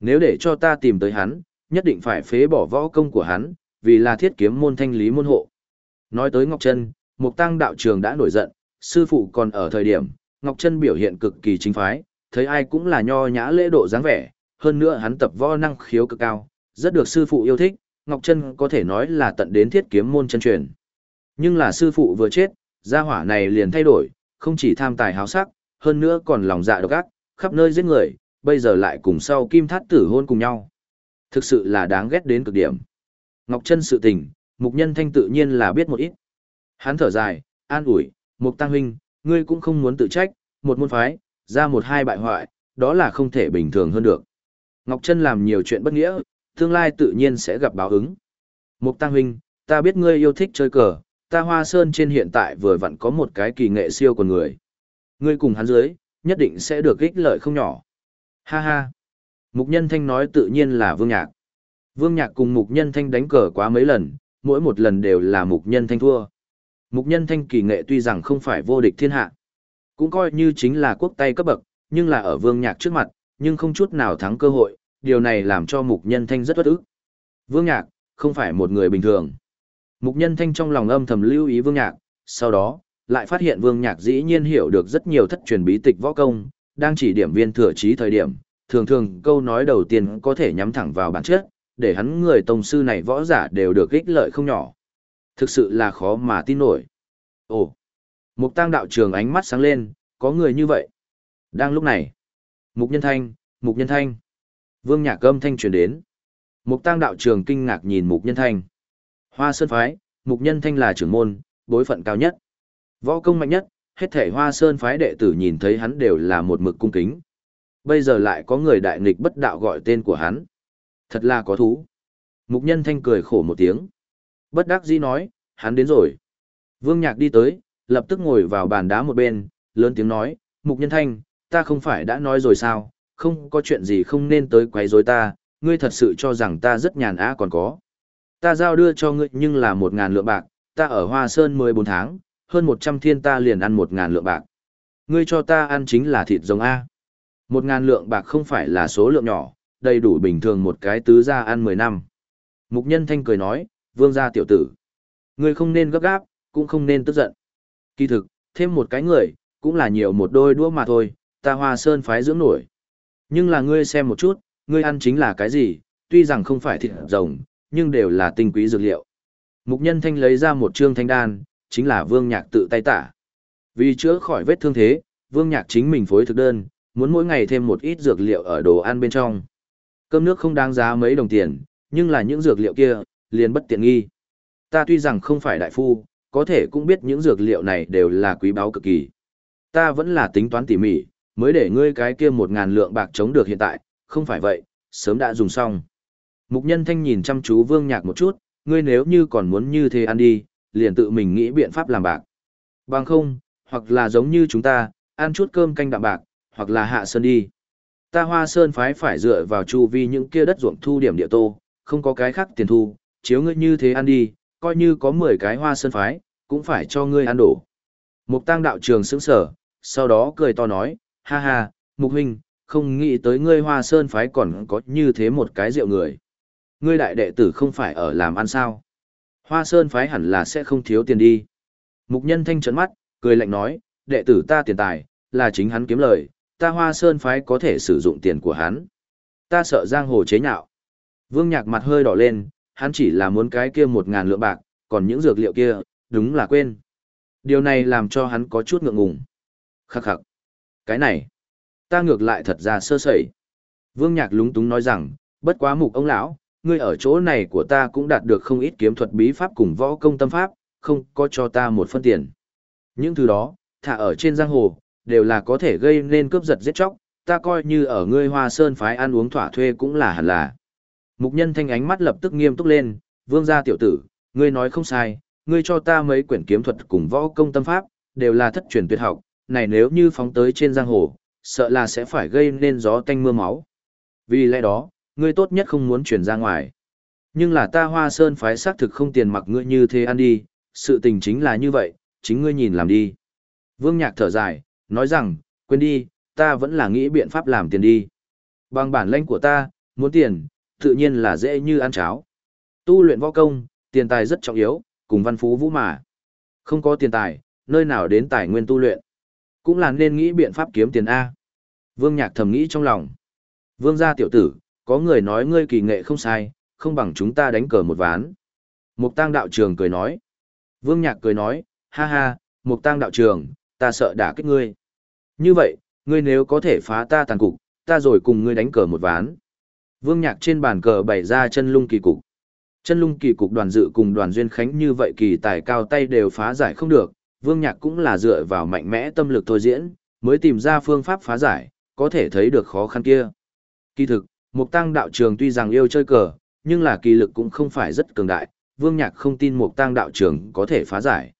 Nếu để cho ta tìm tới hắn, nhất định phải phế bỏ võ công của hắn, vì là thiết kiếm môn thanh lý môn hộ. Nói tới Ngọc Trân, Mục Tăng đạo trường đã nổi giận, sư phụ còn ở thời điểm, Ngọc Trân biểu hiện cực kỳ chính phái, thấy ai cũng là nho nhã lễ độ dáng vẻ, hơn nữa hắn tập võ năng khiếu cực cao, rất được sư phụ yêu thích, Ngọc Trân có thể nói là tận đến thiết kiếm môn chân truyền. Nhưng là sư phụ vừa chết, gia hỏa này liền thay đổi, không chỉ tham tài háo sắc, hơn nữa còn lòng dạ độc ác, khắp nơi giết người, bây giờ lại cùng sau kim thát tử hôn cùng nhau. Thực sự là đáng ghét đến cực điểm. Ngọc Trân sự tình, mục nhân thanh tự nhiên là biết một ít. Hắn thở dài, an ủi, mục tăng huynh, ngươi cũng không muốn tự trách, một môn phái, ra một hai bại hoại, đó là không thể bình thường hơn được. Ngọc Trân làm nhiều chuyện bất nghĩa, tương lai tự nhiên sẽ gặp báo ứng. Mục tăng huynh, ta biết ngươi yêu thích chơi cờ, ta hoa sơn trên hiện tại vừa vặn có một cái kỳ nghệ siêu của người. Ngươi cùng hắn dưới, nhất định sẽ được ích lợi không nhỏ. Ha ha. Mục Nhân Thanh nói tự nhiên là Vương Nhạc. Vương Nhạc cùng Mục Nhân Thanh đánh cờ quá mấy lần, mỗi một lần đều là Mục Nhân Thanh thua. Mục Nhân Thanh kỳ nghệ tuy rằng không phải vô địch thiên hạ, cũng coi như chính là quốc tay cấp bậc, nhưng là ở Vương Nhạc trước mặt, nhưng không chút nào thắng cơ hội, điều này làm cho mục nhân thanh rất bất ức. Vương Nhạc, không phải một người bình thường. Mục nhân thanh trong lòng âm thầm lưu ý Vương Nhạc, sau đó, lại phát hiện Vương Nhạc dĩ nhiên hiểu được rất nhiều thất truyền bí tịch võ công, đang chỉ điểm viên thừa trí thời điểm, thường thường câu nói đầu tiên có thể nhắm thẳng vào bản chất, để hắn người tông sư này võ giả đều được ích lợi không nhỏ. Thực sự là khó mà tin nổi. Ồ, Mục Tăng đạo trường ánh mắt sáng lên, có người như vậy. Đang lúc này, Mục Nhân Thanh, Mục Nhân Thanh. Vương Nhạc âm thanh truyền đến. Mục Tăng đạo trường kinh ngạc nhìn Mục Nhân Thanh. Hoa Sơn phái, Mục Nhân Thanh là trưởng môn, bối phận cao nhất. Võ công mạnh nhất, hết thể Hoa Sơn phái đệ tử nhìn thấy hắn đều là một mực cung kính. Bây giờ lại có người đại nghịch bất đạo gọi tên của hắn. Thật là có thú. Mục Nhân Thanh cười khổ một tiếng. Bất đắc dĩ nói, hắn đến rồi. Vương Nhạc đi tới, lập tức ngồi vào bàn đá một bên, lớn tiếng nói, Mục Nhân Thanh, ta không phải đã nói rồi sao, không có chuyện gì không nên tới quấy rối ta, ngươi thật sự cho rằng ta rất nhàn á còn có. Ta giao đưa cho ngươi nhưng là một ngàn lượng bạc, ta ở Hoa Sơn 14 tháng, hơn 100 thiên ta liền ăn một ngàn lượng bạc. Ngươi cho ta ăn chính là thịt giống A. Một ngàn lượng bạc không phải là số lượng nhỏ, đầy đủ bình thường một cái tứ gia ăn 10 năm. Mục nhân thanh cười nói, vương gia tiểu tử. Ngươi không nên gấp gáp, cũng không nên tức giận. Kỳ thực, thêm một cái người, cũng là nhiều một đôi đũa mà thôi, ta hoa sơn phái dưỡng nổi. Nhưng là ngươi xem một chút, ngươi ăn chính là cái gì, tuy rằng không phải thịt rồng, nhưng đều là tinh quý dược liệu. Mục nhân thanh lấy ra một trương thanh đan, chính là vương nhạc tự tay tả. Vì chữa khỏi vết thương thế, vương nhạc chính mình phối thực đơn, muốn mỗi ngày thêm một ít dược liệu ở đồ ăn bên trong. Cơm nước không đáng giá mấy đồng tiền, nhưng là những dược liệu kia, liền bất tiện nghi. Ta tuy rằng không phải đại phu, có thể cũng biết những dược liệu này đều là quý báu cực kỳ. Ta vẫn là tính toán tỉ mỉ, mới để ngươi cái kia một ngàn lượng bạc chống được hiện tại, không phải vậy, sớm đã dùng xong. Mục nhân thanh nhìn chăm chú vương nhạc một chút, ngươi nếu như còn muốn như thế ăn đi, liền tự mình nghĩ biện pháp làm bạc. Bằng không, hoặc là giống như chúng ta, ăn chút cơm canh đạm bạc, hoặc là hạ sơn đi. Ta hoa sơn phái phải dựa vào chu vi những kia đất ruộng thu điểm địa tô, không có cái khác tiền thu, chiếu ngươi như thế ăn đi, coi như có 10 cái hoa sơn phái, cũng phải cho ngươi ăn đổ. Mục tăng đạo trường sững sở, sau đó cười to nói, ha ha, mục huynh, không nghĩ tới ngươi hoa sơn phái còn có như thế một cái rượu người. Ngươi đại đệ tử không phải ở làm ăn sao. Hoa sơn phái hẳn là sẽ không thiếu tiền đi. Mục nhân thanh trấn mắt, cười lạnh nói, đệ tử ta tiền tài, là chính hắn kiếm lời, ta hoa sơn phái có thể sử dụng tiền của hắn. Ta sợ giang hồ chế nhạo. Vương nhạc mặt hơi đỏ lên, hắn chỉ là muốn cái kia một ngàn lượng bạc, còn những dược liệu kia, đúng là quên. Điều này làm cho hắn có chút ngượng ngùng. Khắc khắc. Cái này, ta ngược lại thật ra sơ sẩy. Vương Nhạc lúng túng nói rằng, bất quá mục ông lão, ngươi ở chỗ này của ta cũng đạt được không ít kiếm thuật bí pháp cùng võ công tâm pháp, không có cho ta một phân tiền. Những thứ đó, thả ở trên giang hồ, đều là có thể gây nên cướp giật giết chóc, ta coi như ở ngươi hoa sơn phái ăn uống thỏa thuê cũng là hẳn là. Mục nhân thanh ánh mắt lập tức nghiêm túc lên, vương gia tiểu tử, ngươi nói không sai, ngươi cho ta mấy quyển kiếm thuật cùng võ công tâm pháp, đều là thất truyền tuyệt học, này nếu như phóng tới trên giang hồ, sợ là sẽ phải gây nên gió tanh mưa máu. Vì lẽ đó, ngươi tốt nhất không muốn chuyển ra ngoài. Nhưng là ta hoa sơn phái xác thực không tiền mặc ngươi như thế ăn đi, sự tình chính là như vậy, chính ngươi nhìn làm đi. Vương Nhạc thở dài, nói rằng, quên đi, ta vẫn là nghĩ biện pháp làm tiền đi. Bằng bản lãnh của ta, muốn tiền, tự nhiên là dễ như ăn cháo. Tu luyện võ công, tiền tài rất trọng yếu, cùng văn phú vũ mà. Không có tiền tài, nơi nào đến tài nguyên tu luyện. Cũng là nên nghĩ biện pháp kiếm tiền A. Vương Nhạc thầm nghĩ trong lòng. Vương gia tiểu tử, có người nói ngươi kỳ nghệ không sai, không bằng chúng ta đánh cờ một ván. Mục tăng đạo trường cười nói. Vương Nhạc cười nói, ha ha, mục tăng đạo trường, ta sợ đả kích ngươi. Như vậy, ngươi nếu có thể phá ta tàn cục, ta rồi cùng ngươi đánh cờ một ván. Vương Nhạc trên bàn cờ bày ra chân lung kỳ cục. Chân lung kỳ cục đoàn dự cùng đoàn duyên khánh như vậy kỳ tài cao tay đều phá giải không được, Vương Nhạc cũng là dựa vào mạnh mẽ tâm lực thôi diễn, mới tìm ra phương pháp phá giải, có thể thấy được khó khăn kia. Kỳ thực, Mục Tăng đạo trường tuy rằng yêu chơi cờ, nhưng là kỳ lực cũng không phải rất cường đại, Vương Nhạc không tin Mục Tăng đạo trường có thể phá giải.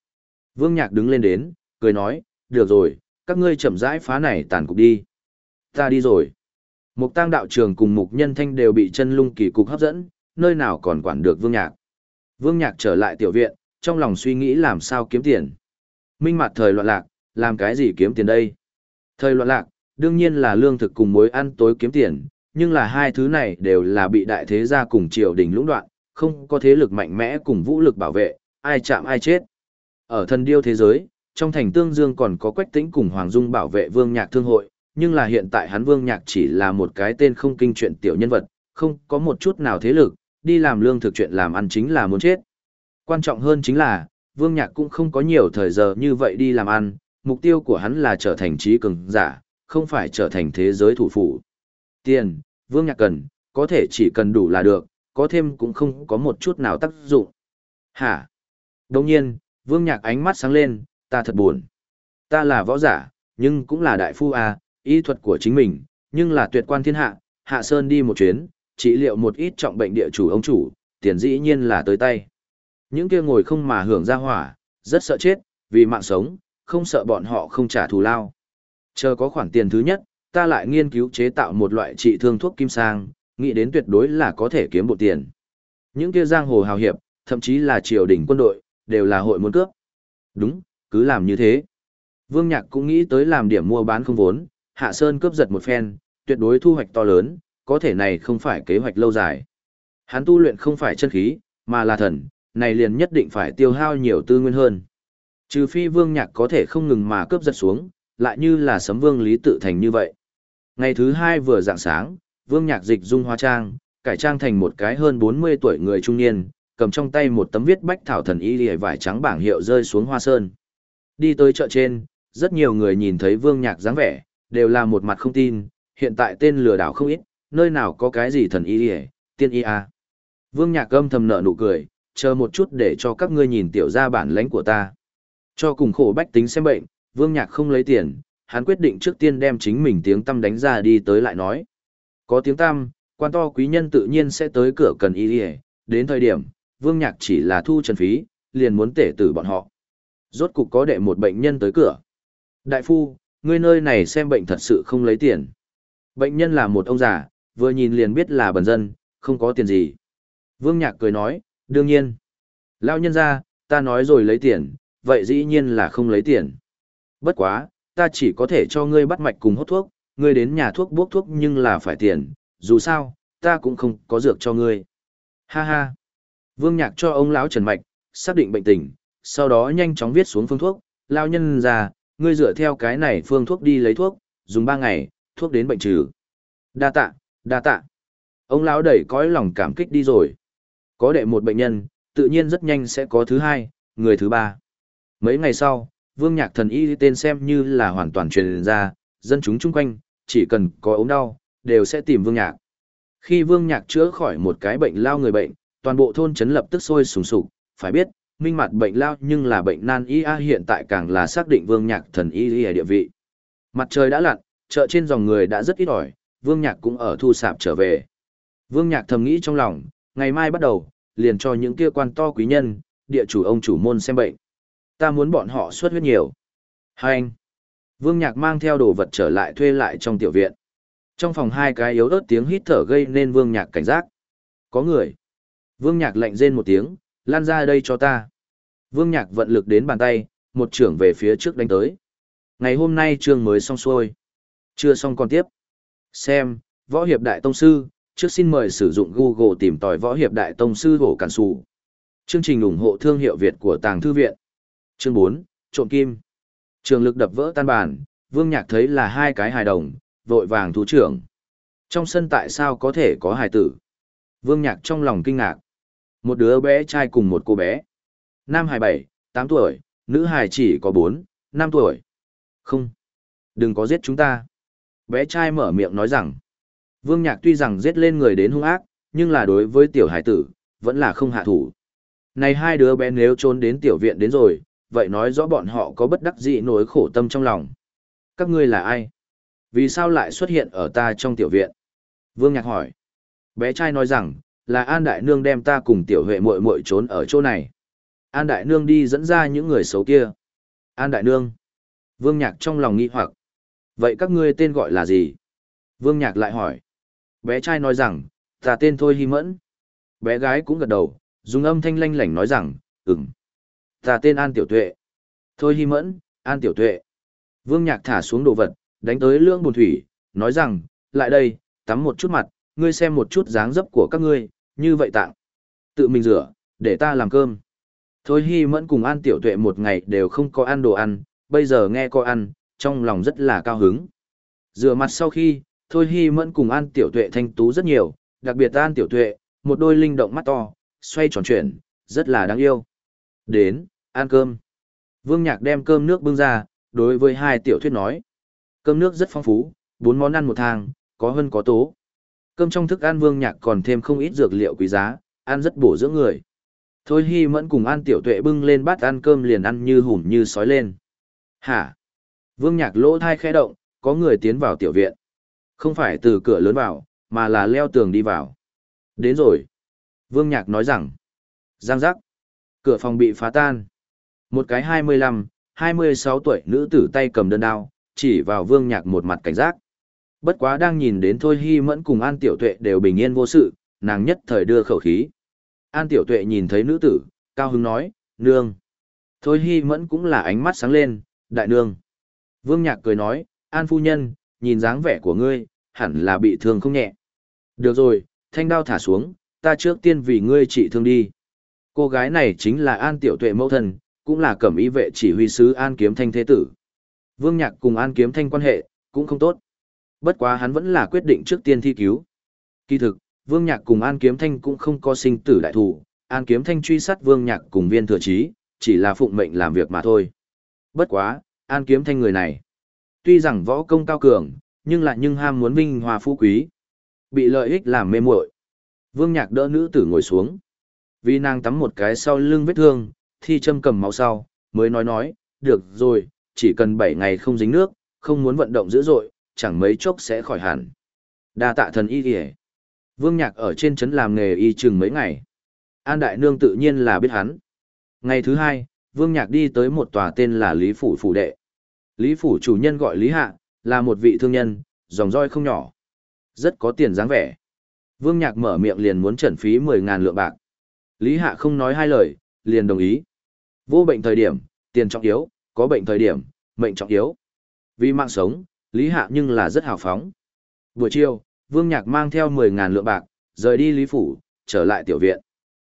Vương Nhạc đứng lên đến, cười nói, được rồi, các ngươi chậm rãi phá này tàn cục đi. Ta đi rồi. Mục Tăng đạo trường cùng Mục Nhân Thanh đều bị chân lung kỳ cục hấp dẫn, nơi nào còn quản được Vương Nhạc. Vương Nhạc trở lại tiểu viện, trong lòng suy nghĩ làm sao kiếm tiền. Minh mặt thời loạn lạc, làm cái gì kiếm tiền đây? Thời loạn lạc, đương nhiên là lương thực cùng mối ăn tối kiếm tiền, nhưng là hai thứ này đều là bị đại thế gia cùng triều đình lũng đoạn, không có thế lực mạnh mẽ cùng vũ lực bảo vệ, ai chạm ai chết. Ở thần điêu thế giới, trong thành tương dương còn có quách tĩnh cùng Hoàng Dung bảo vệ vương nhạc thương hội, nhưng là hiện tại hắn vương nhạc chỉ là một cái tên không kinh chuyện tiểu nhân vật, không có một chút nào thế lực, đi làm lương thực chuyện làm ăn chính là muốn chết. Quan trọng hơn chính là, vương nhạc cũng không có nhiều thời giờ như vậy đi làm ăn, mục tiêu của hắn là trở thành trí cường giả, không phải trở thành thế giới thủ phủ. Tiền, vương nhạc cần, có thể chỉ cần đủ là được, có thêm cũng không có một chút nào tác dụng. Hả? Đồng nhiên, vương nhạc ánh mắt sáng lên, ta thật buồn. Ta là võ giả, nhưng cũng là đại phu à, y thuật của chính mình, nhưng là tuyệt quan thiên hạ, hạ sơn đi một chuyến, trị liệu một ít trọng bệnh địa chủ ông chủ, tiền dĩ nhiên là tới tay. Những kia ngồi không mà hưởng ra hỏa, rất sợ chết, vì mạng sống, không sợ bọn họ không trả thù lao. Chờ có khoản tiền thứ nhất, ta lại nghiên cứu chế tạo một loại trị thương thuốc kim sang, nghĩ đến tuyệt đối là có thể kiếm bộ tiền. Những kia giang hồ hào hiệp, thậm chí là triều đình quân đội, đều là hội muốn cướp. Đúng, cứ làm như thế. Vương Nhạc cũng nghĩ tới làm điểm mua bán không vốn, Hạ Sơn cướp giật một phen, tuyệt đối thu hoạch to lớn, có thể này không phải kế hoạch lâu dài. Hắn tu luyện không phải chân khí, mà là thần, này liền nhất định phải tiêu hao nhiều tư nguyên hơn. Trừ phi Vương Nhạc có thể không ngừng mà cướp giật xuống, lại như là sấm vương lý tự thành như vậy. Ngày thứ hai vừa dạng sáng, Vương Nhạc dịch dung hoa trang, cải trang thành một cái hơn 40 tuổi người trung niên, cầm trong tay một tấm viết bách thảo thần y lìa vải trắng bảng hiệu rơi xuống hoa sơn. Đi tới chợ trên, rất nhiều người nhìn thấy Vương Nhạc dáng vẻ, đều là một mặt không tin, hiện tại tên lừa đảo không ít, nơi nào có cái gì thần y hề, tiên y à. Vương Nhạc âm thầm nở nụ cười, chờ một chút để cho các ngươi nhìn tiểu ra bản lãnh của ta. Cho cùng khổ bách tính xem bệnh, Vương Nhạc không lấy tiền, hắn quyết định trước tiên đem chính mình tiếng tâm đánh ra đi tới lại nói. Có tiếng tâm, quan to quý nhân tự nhiên sẽ tới cửa cần y lìa, đến thời điểm, Vương Nhạc chỉ là thu trần phí, liền muốn tể tử bọn họ. Rốt cục có đệ một bệnh nhân tới cửa. Đại phu, ngươi nơi này xem bệnh thật sự không lấy tiền. Bệnh nhân là một ông già, vừa nhìn liền biết là bần dân, không có tiền gì. Vương Nhạc cười nói, đương nhiên. Lao nhân ra, ta nói rồi lấy tiền, vậy dĩ nhiên là không lấy tiền. Bất quá, ta chỉ có thể cho ngươi bắt mạch cùng hốt thuốc, ngươi đến nhà thuốc bốc thuốc nhưng là phải tiền, dù sao, ta cũng không có dược cho ngươi. Ha ha. Vương Nhạc cho ông lão Trần Mạch, xác định bệnh tình, sau đó nhanh chóng viết xuống phương thuốc, lao nhân ra, ngươi dựa theo cái này phương thuốc đi lấy thuốc, dùng 3 ngày, thuốc đến bệnh trừ. Đa tạ, đa tạ. Ông lão đẩy cõi lòng cảm kích đi rồi. Có đệ một bệnh nhân, tự nhiên rất nhanh sẽ có thứ hai, người thứ ba. Mấy ngày sau, Vương Nhạc thần y tên xem như là hoàn toàn truyền ra, dân chúng chung quanh, chỉ cần có ốm đau, đều sẽ tìm Vương Nhạc. Khi Vương Nhạc chữa khỏi một cái bệnh lao người bệnh, toàn bộ thôn trấn lập tức sôi sùng sục, phải biết, minh mặt bệnh lao nhưng là bệnh nan y a hiện tại càng là xác định Vương Nhạc thần y y địa vị. Mặt trời đã lặn, chợ trên dòng người đã rất ít ỏi, Vương Nhạc cũng ở thu sạp trở về. Vương Nhạc thầm nghĩ trong lòng, ngày mai bắt đầu, liền cho những kia quan to quý nhân, địa chủ ông chủ môn xem bệnh. Ta muốn bọn họ xuất huyết nhiều. hành. Vương Nhạc mang theo đồ vật trở lại thuê lại trong tiểu viện. Trong phòng hai cái yếu ớt tiếng hít thở gây nên Vương Nhạc cảnh giác. Có người. Vương Nhạc lạnh rên một tiếng, lan ra đây cho ta. Vương Nhạc vận lực đến bàn tay, một trưởng về phía trước đánh tới. Ngày hôm nay chương mới xong xuôi. Chưa xong còn tiếp. Xem, Võ Hiệp Đại Tông Sư, trước xin mời sử dụng Google tìm tòi Võ Hiệp Đại Tông Sư hổ cản sụ. Chương trình ủng hộ thương hiệu Việt của Tàng Thư Viện. Chương 4, Trộm Kim. Trường lực đập vỡ tan bàn, Vương Nhạc thấy là hai cái hài đồng, vội vàng thú trưởng. Trong sân tại sao có thể có hài tử? Vương Nhạc trong lòng kinh ngạc. Một đứa bé trai cùng một cô bé. Nam hài 7, 8 tuổi, nữ hài chỉ có 4, 5 tuổi. Không. Đừng có giết chúng ta. Bé trai mở miệng nói rằng. Vương Nhạc tuy rằng giết lên người đến hung ác, nhưng là đối với tiểu hải tử, vẫn là không hạ thủ. Này hai đứa bé nếu trốn đến tiểu viện đến rồi, vậy nói rõ bọn họ có bất đắc dĩ nỗi khổ tâm trong lòng. Các ngươi là ai? Vì sao lại xuất hiện ở ta trong tiểu viện? Vương Nhạc hỏi. Bé trai nói rằng, là An Đại Nương đem ta cùng tiểu huệ muội muội trốn ở chỗ này. An Đại Nương đi dẫn ra những người xấu kia. An Đại Nương. Vương Nhạc trong lòng nghi hoặc. Vậy các ngươi tên gọi là gì? Vương Nhạc lại hỏi. Bé trai nói rằng, ta tên Thôi Hy Mẫn. Bé gái cũng gật đầu, dùng âm thanh lanh lảnh nói rằng, ừm. Ta tên An Tiểu Tuệ. Thôi Hy Mẫn, An Tiểu Tuệ. Vương Nhạc thả xuống đồ vật, đánh tới lưỡng bùn thủy, nói rằng, lại đây, tắm một chút mặt, ngươi xem một chút dáng dấp của các ngươi, như vậy tặng. Tự mình rửa, để ta làm cơm. Thôi Hi Mẫn cùng An Tiểu Tuệ một ngày đều không có ăn đồ ăn, bây giờ nghe có ăn, trong lòng rất là cao hứng. Rửa mặt sau khi, Thôi Hi Mẫn cùng An Tiểu Tuệ thanh tú rất nhiều, đặc biệt An Tiểu Tuệ, một đôi linh động mắt to, xoay tròn chuyển, rất là đáng yêu. Đến, ăn cơm. Vương Nhạc đem cơm nước bưng ra, đối với hai tiểu thuyết nói. Cơm nước rất phong phú, bốn món ăn một thang, có hơn có tố. Cơm trong thức ăn Vương Nhạc còn thêm không ít dược liệu quý giá, ăn rất bổ dưỡng người. Thôi Hi Mẫn cùng An Tiểu Tuệ bưng lên bát ăn cơm liền ăn như hùm như sói lên. Hả? Vương Nhạc lỗ thai khẽ động, có người tiến vào tiểu viện. Không phải từ cửa lớn vào, mà là leo tường đi vào. Đến rồi. Vương Nhạc nói rằng. Giang giác. Cửa phòng bị phá tan. Một cái 25, 26 tuổi nữ tử tay cầm đơn đao, chỉ vào Vương Nhạc một mặt cảnh giác. Bất quá đang nhìn đến Thôi Hi Mẫn cùng An Tiểu Tuệ đều bình yên vô sự, nàng nhất thời đưa khẩu khí. An Tiểu Tuệ nhìn thấy nữ tử, cao hứng nói, nương. Thôi Hi Mẫn cũng là ánh mắt sáng lên, đại nương. Vương Nhạc cười nói, An phu nhân, nhìn dáng vẻ của ngươi, hẳn là bị thương không nhẹ. Được rồi, thanh đao thả xuống, ta trước tiên vì ngươi trị thương đi. Cô gái này chính là An Tiểu Tuệ mẫu thân, cũng là cẩm y vệ chỉ huy sứ An Kiếm Thanh thế tử. Vương Nhạc cùng An Kiếm Thanh quan hệ, cũng không tốt. Bất quá hắn vẫn là quyết định trước tiên thi cứu. Kỳ thực, Vương Nhạc cùng An Kiếm Thanh cũng không có sinh tử đại thủ, An Kiếm Thanh truy sát Vương Nhạc cùng viên thừa chí, chỉ là phụng mệnh làm việc mà thôi. Bất quá, An Kiếm Thanh người này, tuy rằng võ công cao cường, nhưng lại nhưng ham muốn vinh hoa phú quý, bị lợi ích làm mê muội. Vương Nhạc đỡ nữ tử ngồi xuống, vì nàng tắm một cái sau lưng vết thương, thi châm cầm máu sau, mới nói nói, được rồi, chỉ cần 7 ngày không dính nước, không muốn vận động dữ dội, chẳng mấy chốc sẽ khỏi hẳn. Đa tạ thần y kìa. Vương Nhạc ở trên trấn làm nghề y chừng mấy ngày. An Đại Nương tự nhiên là biết hắn. Ngày thứ hai, Vương Nhạc đi tới một tòa tên là Lý Phủ Phủ Đệ. Lý Phủ chủ nhân gọi Lý Hạ, là một vị thương nhân, dòng roi không nhỏ. Rất có tiền dáng vẻ. Vương Nhạc mở miệng liền muốn trần phí 10.000 lượng bạc. Lý Hạ không nói hai lời, liền đồng ý. Vô bệnh thời điểm, tiền trọng yếu, có bệnh thời điểm, mệnh trọng yếu. Vì mạng sống, Lý Hạ nhưng là rất hào phóng. Buổi chiều, Vương Nhạc mang theo 10.000 lượng bạc, rời đi Lý Phủ, trở lại tiểu viện.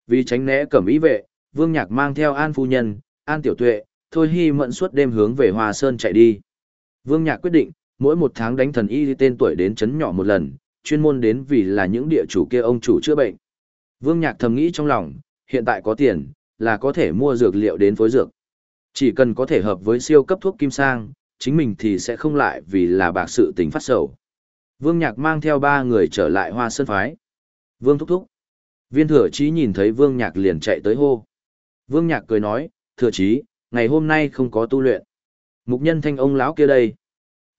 Vì tránh né cẩm ý vệ, Vương Nhạc mang theo An Phu Nhân, An Tiểu Tuệ, Thôi Hy mận suốt đêm hướng về Hoa Sơn chạy đi. Vương Nhạc quyết định, mỗi một tháng đánh thần y tên tuổi đến chấn nhỏ một lần, chuyên môn đến vì là những địa chủ kia ông chủ chữa bệnh. Vương Nhạc thầm nghĩ trong lòng, hiện tại có tiền, là có thể mua dược liệu đến phối dược. Chỉ cần có thể hợp với siêu cấp thuốc kim sang, chính mình thì sẽ không lại vì là bạc sự tình phát sầu. Vương Nhạc mang theo ba người trở lại hoa sơn phái. Vương thúc thúc. Viên thừa chí nhìn thấy Vương Nhạc liền chạy tới hô. Vương Nhạc cười nói, thừa chí, ngày hôm nay không có tu luyện. Mục nhân thanh ông lão kia đây.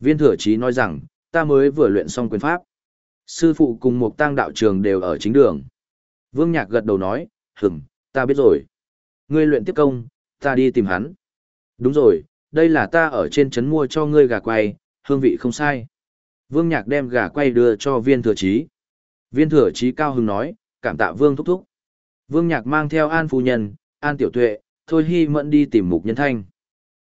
Viên thừa chí nói rằng, ta mới vừa luyện xong quyền pháp. Sư phụ cùng một tang đạo trường đều ở chính đường. Vương Nhạc gật đầu nói, hửm, ta biết rồi. Ngươi luyện tiếp công, ta đi tìm hắn. Đúng rồi, đây là ta ở trên trấn mua cho ngươi gà quay, hương vị không sai. Vương Nhạc đem gà quay đưa cho viên thừa chí. Viên thừa chí cao hứng nói, cảm tạ Vương thúc thúc. Vương Nhạc mang theo An Phu Nhân, An Tiểu Tuệ, Thôi Hy Mẫn đi tìm Mục Nhân Thanh.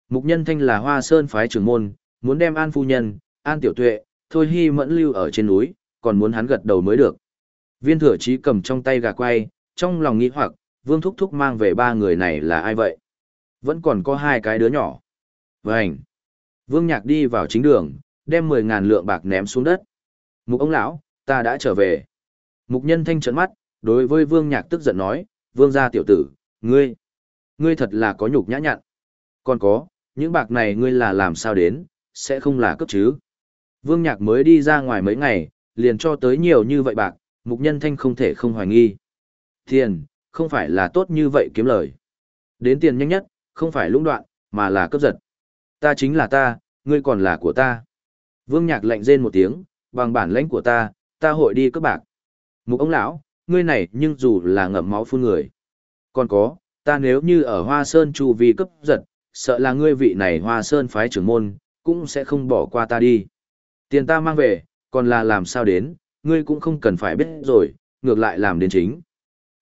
Mục Nhân Thanh là hoa sơn phái trưởng môn, muốn đem An Phu Nhân, An Tiểu Tuệ, Thôi Hy Mẫn lưu ở trên núi, còn muốn hắn gật đầu mới được. Viên thừa chí cầm trong tay gà quay, trong lòng nghĩ hoặc, Vương Thúc Thúc mang về ba người này là ai vậy? Vẫn còn có hai cái đứa nhỏ. Vânh! Vương Nhạc đi vào chính đường, đem mười ngàn lượng bạc ném xuống đất. Mục ông lão, ta đã trở về. Mục nhân thanh trấn mắt, đối với Vương Nhạc tức giận nói, Vương gia tiểu tử, ngươi, ngươi thật là có nhục nhã nhặn. Còn có, những bạc này ngươi là làm sao đến, sẽ không là cấp chứ. Vương Nhạc mới đi ra ngoài mấy ngày, liền cho tới nhiều như vậy bạc, mục nhân thanh không thể không hoài nghi. Tiền, không phải là tốt như vậy kiếm lời. Đến tiền nhanh nhất, không phải lũng đoạn, mà là cấp giật. Ta chính là ta, ngươi còn là của ta. Vương Nhạc lạnh rên một tiếng, bằng bản lãnh của ta, ta hội đi cướp bạc. Mục ông lão, ngươi này nhưng dù là ngậm máu phun người. Còn có, ta nếu như ở Hoa Sơn chu vi cấp giật, sợ là ngươi vị này Hoa Sơn phái trưởng môn, cũng sẽ không bỏ qua ta đi. Tiền ta mang về, còn là làm sao đến, ngươi cũng không cần phải biết rồi, ngược lại làm đến chính.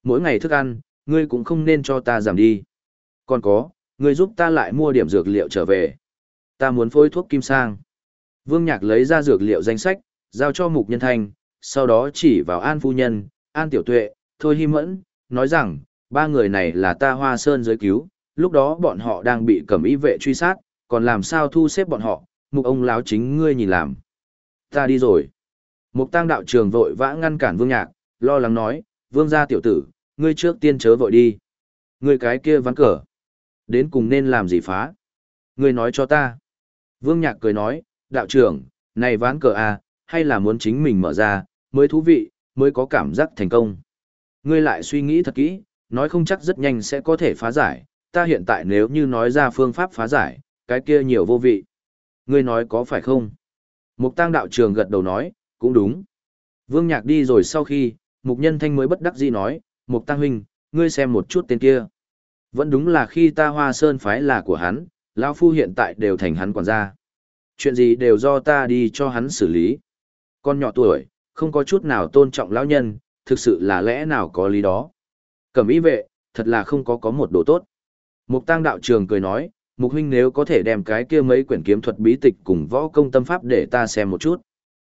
Mỗi ngày thức ăn, ngươi cũng không nên cho ta giảm đi. Còn có, ngươi giúp ta lại mua điểm dược liệu trở về. Ta muốn phối thuốc kim sang. Vương Nhạc lấy ra dược liệu danh sách, giao cho Mục Nhân Thanh, sau đó chỉ vào An Phu Nhân, An Tiểu Tuệ, Thôi Hi Mẫn, nói rằng, ba người này là ta Hoa Sơn giới cứu, lúc đó bọn họ đang bị cẩm ý vệ truy sát, còn làm sao thu xếp bọn họ, mục ông láo chính ngươi nhìn làm. Ta đi rồi. Mục tăng đạo trường vội vã ngăn cản vương nhạc, lo lắng nói, vương gia tiểu tử, ngươi trước tiên chớ vội đi. Ngươi cái kia vắng cờ. Đến cùng nên làm gì phá? Ngươi nói cho ta. Vương nhạc cười nói, đạo trưởng, này ván cờ à, hay là muốn chính mình mở ra, mới thú vị, mới có cảm giác thành công. Ngươi lại suy nghĩ thật kỹ, nói không chắc rất nhanh sẽ có thể phá giải, ta hiện tại nếu như nói ra phương pháp phá giải, cái kia nhiều vô vị. Ngươi nói có phải không? Mục tăng đạo trường gật đầu nói, cũng đúng. Vương Nhạc đi rồi sau khi, Mục Nhân Thanh mới bất đắc dĩ nói, Mục Tăng Huynh, ngươi xem một chút tên kia. Vẫn đúng là khi ta hoa sơn phái là của hắn, lão Phu hiện tại đều thành hắn quản gia. Chuyện gì đều do ta đi cho hắn xử lý. Con nhỏ tuổi, không có chút nào tôn trọng lão nhân, thực sự là lẽ nào có lý đó. Cẩm ý vệ, thật là không có có một đồ tốt. Mục Tăng đạo trường cười nói, Mục huynh nếu có thể đem cái kia mấy quyển kiếm thuật bí tịch cùng võ công tâm pháp để ta xem một chút.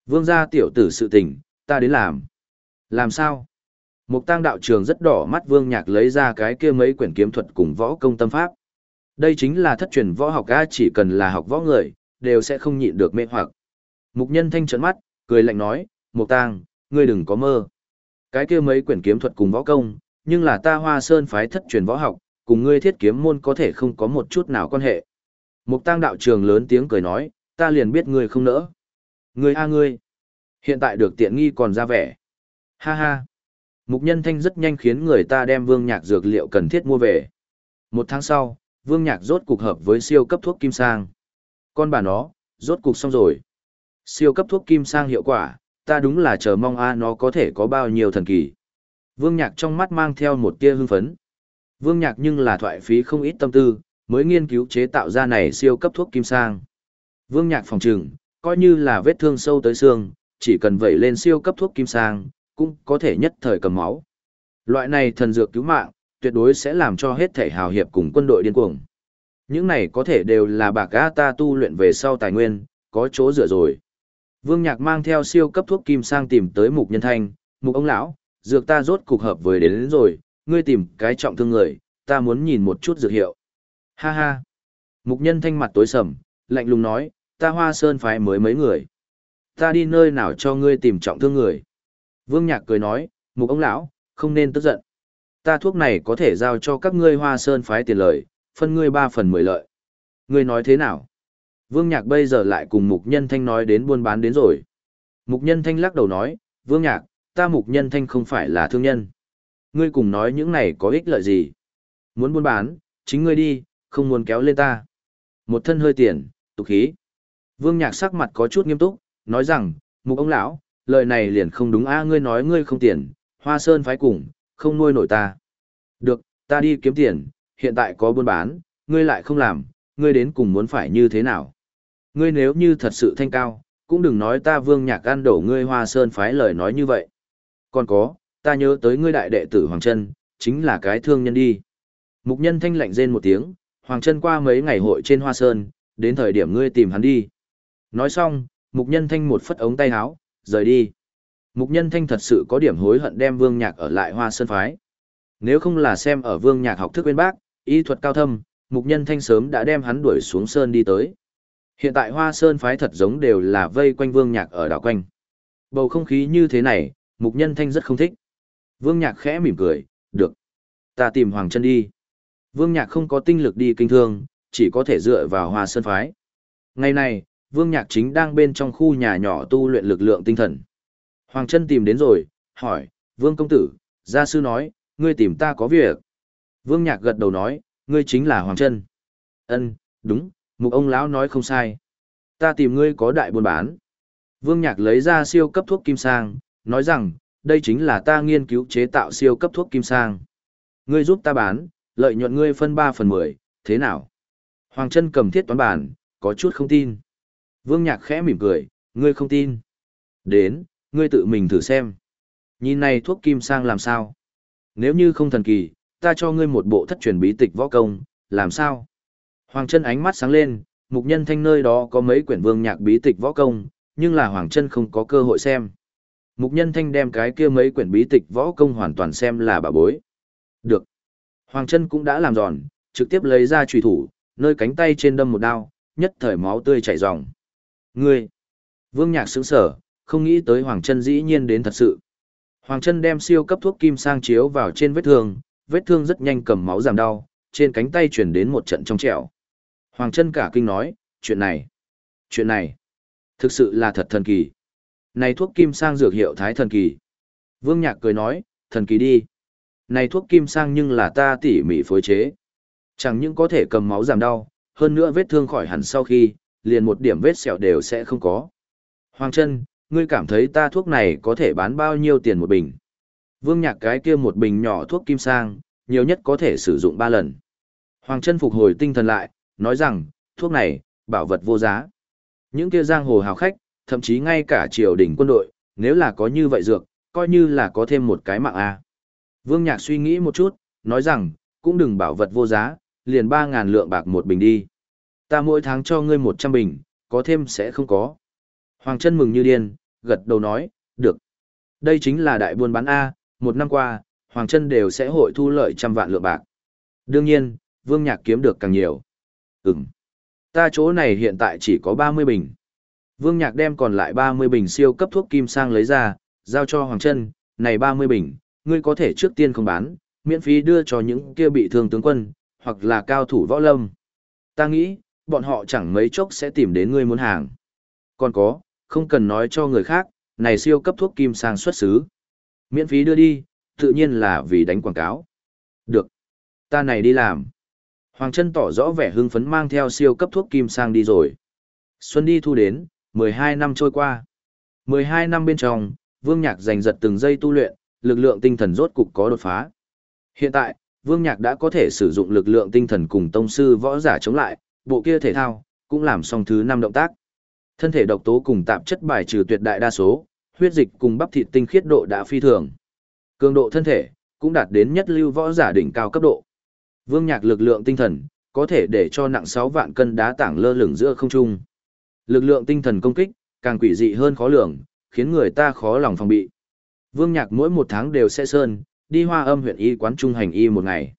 Vương gia tiểu tử sự tình, ta đến làm. Làm sao? Mục tăng đạo trường rất đỏ mắt vương nhạc lấy ra cái kia mấy quyển kiếm thuật cùng võ công tâm pháp. Đây chính là thất truyền võ học A chỉ cần là học võ người, đều sẽ không nhịn được mê hoặc. Mục nhân thanh trấn mắt, cười lạnh nói, Mục tăng, ngươi đừng có mơ. Cái kia mấy quyển kiếm thuật cùng võ công, nhưng là ta hoa sơn phái thất truyền võ học, cùng ngươi thiết kiếm môn có thể không có một chút nào quan hệ. Mục tăng đạo trường lớn tiếng cười nói, ta liền biết ngươi không nỡ. Ngươi a ngươi. Hiện tại được tiện nghi còn ra vẻ. Ha ha. Mục nhân thanh rất nhanh khiến người ta đem vương nhạc dược liệu cần thiết mua về. Một tháng sau, vương nhạc rốt cục hợp với siêu cấp thuốc kim sang. Con bà nó, rốt cục xong rồi. Siêu cấp thuốc kim sang hiệu quả, ta đúng là chờ mong a nó có thể có bao nhiêu thần kỳ. Vương nhạc trong mắt mang theo một tia hưng phấn. Vương nhạc nhưng là thoại phí không ít tâm tư, mới nghiên cứu chế tạo ra này siêu cấp thuốc kim sang. Vương nhạc phòng trừng, coi như là vết thương sâu tới xương, chỉ cần vẩy lên siêu cấp thuốc kim sang, cũng có thể nhất thời cầm máu. Loại này thần dược cứu mạng, tuyệt đối sẽ làm cho hết thể hào hiệp cùng quân đội điên cuồng. Những này có thể đều là bạc gã ta tu luyện về sau tài nguyên, có chỗ dựa rồi. Vương Nhạc mang theo siêu cấp thuốc kim sang tìm tới mục nhân thanh, mục ông lão, dược ta rốt cục hợp với đến, đến rồi, ngươi tìm cái trọng thương người, ta muốn nhìn một chút dược hiệu. Ha ha. Mục nhân thanh mặt tối sầm, lạnh lùng nói, ta hoa sơn phái mới mấy người. Ta đi nơi nào cho ngươi tìm trọng thương người. Vương Nhạc cười nói, mục ông lão, không nên tức giận. Ta thuốc này có thể giao cho các ngươi hoa sơn phái tiền lợi, phân ngươi ba phần mười lợi. Ngươi nói thế nào? Vương Nhạc bây giờ lại cùng mục nhân thanh nói đến buôn bán đến rồi. Mục nhân thanh lắc đầu nói, Vương Nhạc, ta mục nhân thanh không phải là thương nhân. Ngươi cùng nói những này có ích lợi gì? Muốn buôn bán, chính ngươi đi, không muốn kéo lên ta. Một thân hơi tiền, tục khí. Vương Nhạc sắc mặt có chút nghiêm túc, nói rằng, mục ông lão, lời này liền không đúng a ngươi nói ngươi không tiền, hoa sơn phái cùng, không nuôi nổi ta. Được, ta đi kiếm tiền, hiện tại có buôn bán, ngươi lại không làm, ngươi đến cùng muốn phải như thế nào. Ngươi nếu như thật sự thanh cao, cũng đừng nói ta vương nhạc ăn đổ ngươi hoa sơn phái lời nói như vậy. Còn có, ta nhớ tới ngươi đại đệ tử Hoàng Trân, chính là cái thương nhân đi. Mục nhân thanh lạnh rên một tiếng, Hoàng Trân qua mấy ngày hội trên hoa sơn, đến thời điểm ngươi tìm hắn đi. Nói xong, mục nhân thanh một phất ống tay áo, rời đi. Mục nhân thanh thật sự có điểm hối hận đem vương nhạc ở lại hoa sơn phái. Nếu không là xem ở vương nhạc học thức bên bác, y thuật cao thâm, mục nhân thanh sớm đã đem hắn đuổi xuống sơn đi tới. Hiện tại hoa sơn phái thật giống đều là vây quanh vương nhạc ở đảo quanh. Bầu không khí như thế này, mục nhân thanh rất không thích. Vương nhạc khẽ mỉm cười, được. Ta tìm Hoàng chân đi. Vương nhạc không có tinh lực đi kinh thương, chỉ có thể dựa vào hoa sơn phái. Ngày này, Vương Nhạc chính đang bên trong khu nhà nhỏ tu luyện lực lượng tinh thần. Hoàng Trân tìm đến rồi, hỏi, Vương Công Tử, gia sư nói, ngươi tìm ta có việc. Vương Nhạc gật đầu nói, ngươi chính là Hoàng Trân. Ân, đúng, mục ông lão nói không sai. Ta tìm ngươi có đại buôn bán. Vương Nhạc lấy ra siêu cấp thuốc kim sang, nói rằng, đây chính là ta nghiên cứu chế tạo siêu cấp thuốc kim sang. Ngươi giúp ta bán, lợi nhuận ngươi phân 3 phần 10, thế nào? Hoàng Trân cầm thiết toán bản, có chút không tin. Vương Nhạc khẽ mỉm cười, ngươi không tin. Đến, ngươi tự mình thử xem. Nhìn này thuốc kim sang làm sao? Nếu như không thần kỳ, ta cho ngươi một bộ thất truyền bí tịch võ công, làm sao? Hoàng chân ánh mắt sáng lên, mục nhân thanh nơi đó có mấy quyển vương nhạc bí tịch võ công, nhưng là Hoàng chân không có cơ hội xem. Mục nhân thanh đem cái kia mấy quyển bí tịch võ công hoàn toàn xem là bà bối. Được. Hoàng chân cũng đã làm giòn, trực tiếp lấy ra trùy thủ, nơi cánh tay trên đâm một đao, nhất thời máu tươi chảy ròng. Ngươi! Vương Nhạc sững sở, không nghĩ tới Hoàng chân dĩ nhiên đến thật sự. Hoàng Trân đem siêu cấp thuốc kim sang chiếu vào trên vết thương, vết thương rất nhanh cầm máu giảm đau, trên cánh tay chuyển đến một trận trong trẻo. Hoàng Trân cả kinh nói, chuyện này, chuyện này, thực sự là thật thần kỳ. Này thuốc kim sang dược hiệu thái thần kỳ. Vương Nhạc cười nói, thần kỳ đi. Này thuốc kim sang nhưng là ta tỉ mỉ phối chế. Chẳng những có thể cầm máu giảm đau, hơn nữa vết thương khỏi hẳn sau khi, liền một điểm vết sẹo đều sẽ không có. Hoàng Trân ngươi cảm thấy ta thuốc này có thể bán bao nhiêu tiền một bình? Vương Nhạc cái kia một bình nhỏ thuốc kim sang, nhiều nhất có thể sử dụng 3 lần. Hoàng Trân phục hồi tinh thần lại, nói rằng, thuốc này, bảo vật vô giá. Những kia giang hồ hào khách, thậm chí ngay cả triều đình quân đội, nếu là có như vậy dược, coi như là có thêm một cái mạng A. Vương Nhạc suy nghĩ một chút, nói rằng, cũng đừng bảo vật vô giá, liền 3.000 lượng bạc một bình đi. Ta mỗi tháng cho ngươi 100 bình, có thêm sẽ không có. Hoàng Trân mừng như điên, gật đầu nói, được. Đây chính là đại buôn bán A, một năm qua, Hoàng chân đều sẽ hội thu lợi trăm vạn lượng bạc. Đương nhiên, Vương Nhạc kiếm được càng nhiều. Ừm. Ta chỗ này hiện tại chỉ có 30 bình. Vương Nhạc đem còn lại 30 bình siêu cấp thuốc kim sang lấy ra, giao cho Hoàng Trân, này 30 bình, ngươi có thể trước tiên không bán, miễn phí đưa cho những kia bị thương tướng quân, hoặc là cao thủ võ lâm. Ta nghĩ, bọn họ chẳng mấy chốc sẽ tìm đến ngươi muốn hàng. Còn có, không cần nói cho người khác, này siêu cấp thuốc kim sang xuất xứ. Miễn phí đưa đi, tự nhiên là vì đánh quảng cáo. Được. Ta này đi làm. Hoàng Trân tỏ rõ vẻ hưng phấn mang theo siêu cấp thuốc kim sang đi rồi. Xuân đi thu đến, 12 năm trôi qua. 12 năm bên trong, Vương Nhạc giành giật từng giây tu luyện, lực lượng tinh thần rốt cục có đột phá. Hiện tại, Vương Nhạc đã có thể sử dụng lực lượng tinh thần cùng tông sư võ giả chống lại, bộ kia thể thao, cũng làm xong thứ 5 động tác. Thân thể độc tố cùng tạp chất bài trừ tuyệt đại đa số, huyết dịch cùng bắp thịt tinh khiết độ đã phi thường. Cường độ thân thể, cũng đạt đến nhất lưu võ giả đỉnh cao cấp độ. Vương Nhạc lực lượng tinh thần, có thể để cho nặng 6 vạn cân đá tảng lơ lửng giữa không trung. Lực lượng tinh thần công kích, càng quỷ dị hơn khó lường, khiến người ta khó lòng phòng bị. Vương Nhạc mỗi một tháng đều sẽ sơn, đi hoa âm huyện y quán trung hành y một ngày.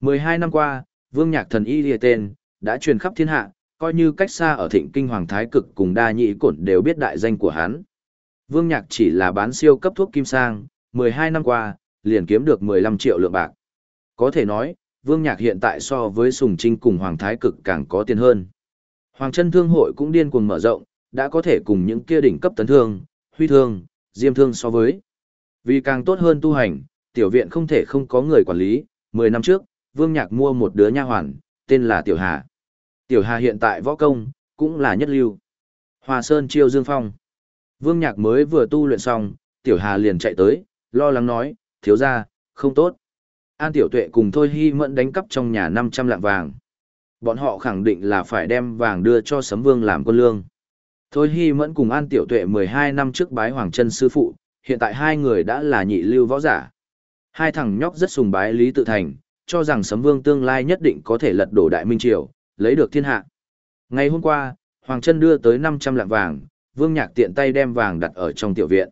12 năm qua, Vương Nhạc thần y lìa tên, đã truyền khắp thiên hạ, coi như cách xa ở thịnh kinh hoàng thái cực cùng đa nhị cổn đều biết đại danh của hắn. Vương Nhạc chỉ là bán siêu cấp thuốc kim sang, 12 năm qua, liền kiếm được 15 triệu lượng bạc. Có thể nói, Vương Nhạc hiện tại so với Sùng Trinh cùng Hoàng Thái Cực càng có tiền hơn. Hoàng chân thương hội cũng điên cuồng mở rộng, đã có thể cùng những kia đỉnh cấp tấn thương, huy thương, diêm thương so với. Vì càng tốt hơn tu hành, tiểu viện không thể không có người quản lý. Mười năm trước, Vương Nhạc mua một đứa nha hoàn, tên là Tiểu Hà. Tiểu Hà hiện tại võ công, cũng là nhất lưu. Hòa Sơn chiêu dương phong. Vương Nhạc mới vừa tu luyện xong, Tiểu Hà liền chạy tới, lo lắng nói, thiếu ra, không tốt. An Tiểu Tuệ cùng Thôi Hy Mẫn đánh cắp trong nhà 500 lạng vàng. Bọn họ khẳng định là phải đem vàng đưa cho Sấm Vương làm quân lương. Thôi Hy Mẫn cùng An Tiểu Tuệ 12 năm trước bái Hoàng chân sư phụ, hiện tại hai người đã là nhị lưu võ giả. Hai thằng nhóc rất sùng bái Lý Tự Thành, cho rằng Sấm Vương tương lai nhất định có thể lật đổ Đại Minh Triều, lấy được thiên hạ. Ngày hôm qua, Hoàng Trân đưa tới 500 lạng vàng, Vương Nhạc tiện tay đem vàng đặt ở trong tiểu viện.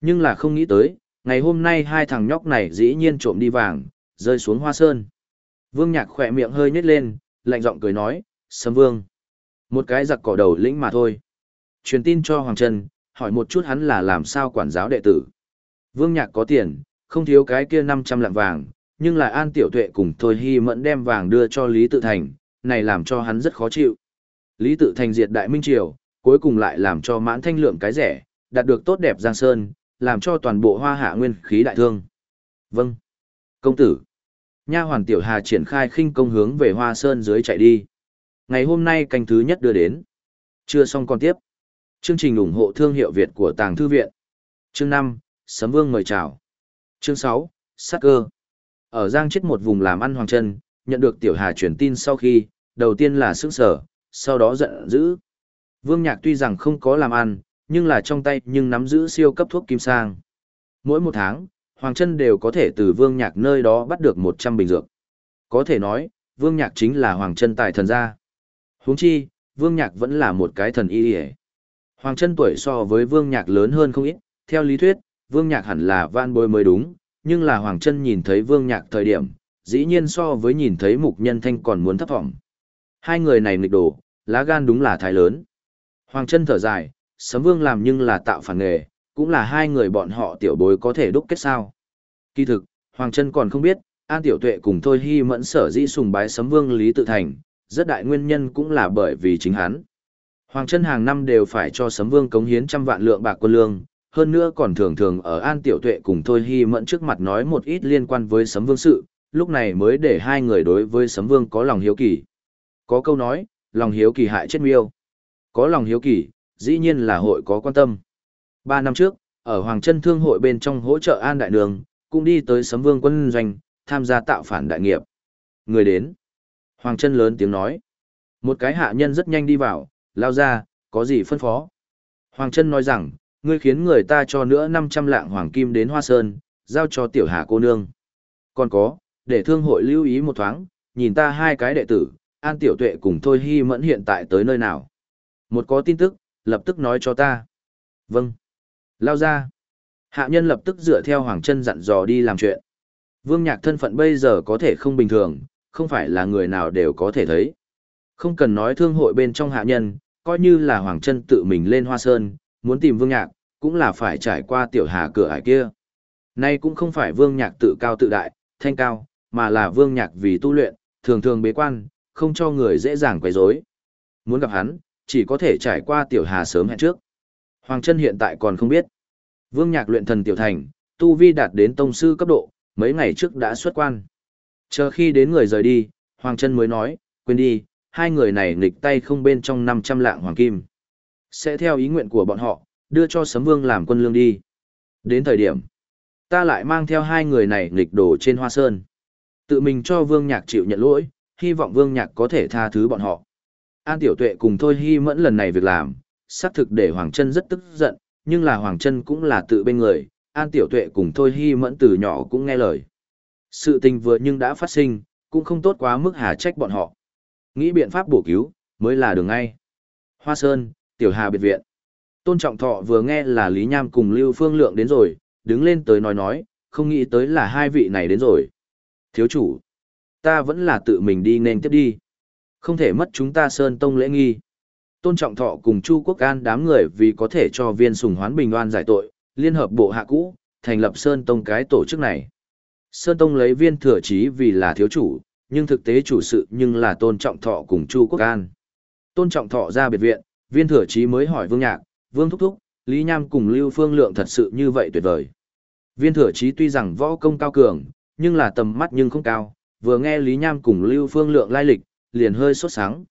Nhưng là không nghĩ tới, ngày hôm nay hai thằng nhóc này dĩ nhiên trộm đi vàng, rơi xuống hoa sơn. Vương Nhạc khỏe miệng hơi nhếch lên, lạnh giọng cười nói, sâm Vương. Một cái giặc cỏ đầu lĩnh mà thôi. Truyền tin cho Hoàng Trân, hỏi một chút hắn là làm sao quản giáo đệ tử. Vương Nhạc có tiền, không thiếu cái kia 500 lạng vàng, nhưng là An Tiểu Tuệ cùng Thôi Hy Mẫn đem vàng đưa cho Lý Tự Thành, này làm cho hắn rất khó chịu. Lý Tự Thành diệt Đại Minh Triều, cuối cùng lại làm cho mãn thanh lượng cái rẻ, đạt được tốt đẹp Giang Sơn, làm cho toàn bộ hoa hạ nguyên khí đại thương. Vâng. Công tử. Nha hoàn tiểu Hà triển khai khinh công hướng về Hoa Sơn dưới chạy đi. Ngày hôm nay canh thứ nhất đưa đến. Chưa xong còn tiếp. Chương trình ủng hộ thương hiệu Việt của Tàng Thư Viện. Chương 5, Sấm Vương mời chào. Chương 6, Sắc cơ. Ở Giang chết một vùng làm ăn hoàng chân, nhận được tiểu Hà truyền tin sau khi, đầu tiên là sức sở, sau đó giận dữ. Vương Nhạc tuy rằng không có làm ăn, nhưng là trong tay nhưng nắm giữ siêu cấp thuốc kim sang. Mỗi một tháng, Hoàng Trân đều có thể từ Vương Nhạc nơi đó bắt được 100 bình dược. Có thể nói, Vương Nhạc chính là Hoàng Trân tài thần gia. Huống chi, Vương Nhạc vẫn là một cái thần y y Hoàng Trân tuổi so với Vương Nhạc lớn hơn không ít, theo lý thuyết, Vương Nhạc hẳn là van bối mới đúng, nhưng là Hoàng Trân nhìn thấy Vương Nhạc thời điểm, dĩ nhiên so với nhìn thấy Mục Nhân Thanh còn muốn thấp vọng. Hai người này nghịch đổ, lá gan đúng là thái lớn. Hoàng Trân thở dài, Sấm Vương làm nhưng là tạo phản nghề, cũng là hai người bọn họ tiểu bối có thể đúc kết sao. Kỳ thực, Hoàng Trân còn không biết, An Tiểu Tuệ cùng Thôi Hy mẫn sở dĩ sùng bái Sấm Vương Lý Tự Thành, rất đại nguyên nhân cũng là bởi vì chính hắn. Hoàng Trân hàng năm đều phải cho Sấm Vương cống hiến trăm vạn lượng bạc quân lương, hơn nữa còn thường thường ở An Tiểu Tuệ cùng Thôi Hy Mẫn trước mặt nói một ít liên quan với Sấm Vương sự, lúc này mới để hai người đối với Sấm Vương có lòng hiếu kỳ. Có câu nói, lòng hiếu kỳ hại chết miêu. Có lòng hiếu kỳ, dĩ nhiên là hội có quan tâm. Ba năm trước, ở Hoàng Trân Thương hội bên trong hỗ trợ An Đại Đường, cũng đi tới Sấm Vương quân doanh, tham gia tạo phản đại nghiệp. Người đến. Hoàng Trân lớn tiếng nói. Một cái hạ nhân rất nhanh đi vào, lao ra, có gì phân phó. Hoàng Trân nói rằng, ngươi khiến người ta cho nữa 500 lạng hoàng kim đến Hoa Sơn, giao cho tiểu hạ cô nương. Còn có, để thương hội lưu ý một thoáng, nhìn ta hai cái đệ tử, An Tiểu Tuệ cùng Thôi Hy Mẫn hiện tại tới nơi nào. Một có tin tức, lập tức nói cho ta. Vâng. Lao ra. Hạ nhân lập tức dựa theo Hoàng Trân dặn dò đi làm chuyện. Vương Nhạc thân phận bây giờ có thể không bình thường, không phải là người nào đều có thể thấy. Không cần nói thương hội bên trong hạ nhân, coi như là Hoàng Trân tự mình lên Hoa Sơn, muốn tìm Vương Nhạc, cũng là phải trải qua tiểu hà cửa ải kia. Nay cũng không phải Vương Nhạc tự cao tự đại, thanh cao, mà là Vương Nhạc vì tu luyện, thường thường bế quan, không cho người dễ dàng quấy rối. Muốn gặp hắn, chỉ có thể trải qua tiểu hà sớm hẹn trước. Hoàng Trân hiện tại còn không biết. Vương Nhạc luyện thần tiểu thành, tu vi đạt đến tông sư cấp độ, mấy ngày trước đã xuất quan. Chờ khi đến người rời đi, Hoàng Trân mới nói, quên đi, hai người này nghịch tay không bên trong 500 lạng hoàng kim. Sẽ theo ý nguyện của bọn họ, đưa cho Sấm Vương làm quân lương đi. Đến thời điểm, ta lại mang theo hai người này nghịch đổ trên hoa sơn. Tự mình cho Vương Nhạc chịu nhận lỗi, hy vọng Vương Nhạc có thể tha thứ bọn họ. An Tiểu Tuệ cùng Thôi Hy mẫn lần này việc làm, xác thực để Hoàng Trân rất tức giận, nhưng là Hoàng Trân cũng là tự bên người, An Tiểu Tuệ cùng Thôi Hy mẫn từ nhỏ cũng nghe lời. Sự tình vừa nhưng đã phát sinh, cũng không tốt quá mức hà trách bọn họ. Nghĩ biện pháp bổ cứu, mới là đường ngay. Hoa Sơn, Tiểu Hà Biệt Viện. Tôn Trọng Thọ vừa nghe là Lý Nham cùng Lưu Phương Lượng đến rồi, đứng lên tới nói nói, không nghĩ tới là hai vị này đến rồi. Thiếu chủ, ta vẫn là tự mình đi nên tiếp đi. Không thể mất chúng ta Sơn Tông lễ nghi. Tôn Trọng Thọ cùng Chu Quốc An đám người vì có thể cho viên sùng hoán bình oan giải tội, liên hợp bộ hạ cũ, thành lập Sơn Tông cái tổ chức này. Sơn Tông lấy viên thừa chí vì là thiếu chủ, nhưng thực tế chủ sự nhưng là Tôn Trọng Thọ cùng Chu Quốc An. Tôn Trọng Thọ ra biệt viện, viên thừa chí mới hỏi Vương Nhạc, Vương Thúc Thúc, Lý Nham cùng Lưu Phương Lượng thật sự như vậy tuyệt vời. Viên thừa chí tuy rằng võ công cao cường, nhưng là tầm mắt nhưng không cao, vừa nghe Lý Nham cùng Lưu Phương Lượng lai lịch, liền hơi sốt sáng.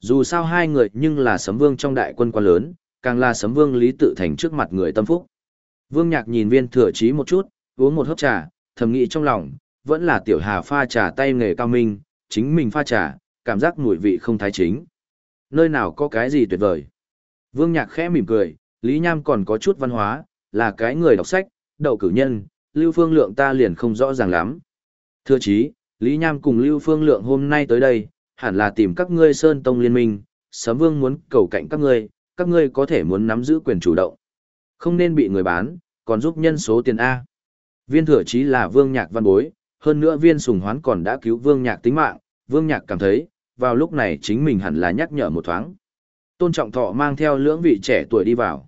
Dù sao hai người nhưng là sấm vương trong đại quân quan lớn, càng là sấm vương Lý Tự Thành trước mặt người tâm phúc. Vương Nhạc nhìn viên thừa chí một chút, uống một hớp trà, thầm nghĩ trong lòng, vẫn là tiểu hà pha trà tay nghề cao minh, chính mình pha trà, cảm giác mùi vị không thái chính. Nơi nào có cái gì tuyệt vời. Vương Nhạc khẽ mỉm cười, Lý Nham còn có chút văn hóa, là cái người đọc sách, đậu cử nhân, Lưu Phương Lượng ta liền không rõ ràng lắm. Thưa chí, Lý Nham cùng Lưu Phương Lượng hôm nay tới đây, hẳn là tìm các ngươi Sơn Tông liên minh, Sấm Vương muốn cầu cạnh các ngươi, các ngươi có thể muốn nắm giữ quyền chủ động. Không nên bị người bán, còn giúp nhân số tiền A. Viên thừa chí là Vương Nhạc văn bối, hơn nữa viên sùng hoán còn đã cứu Vương Nhạc tính mạng, Vương Nhạc cảm thấy, vào lúc này chính mình hẳn là nhắc nhở một thoáng. Tôn Trọng Thọ mang theo lưỡng vị trẻ tuổi đi vào.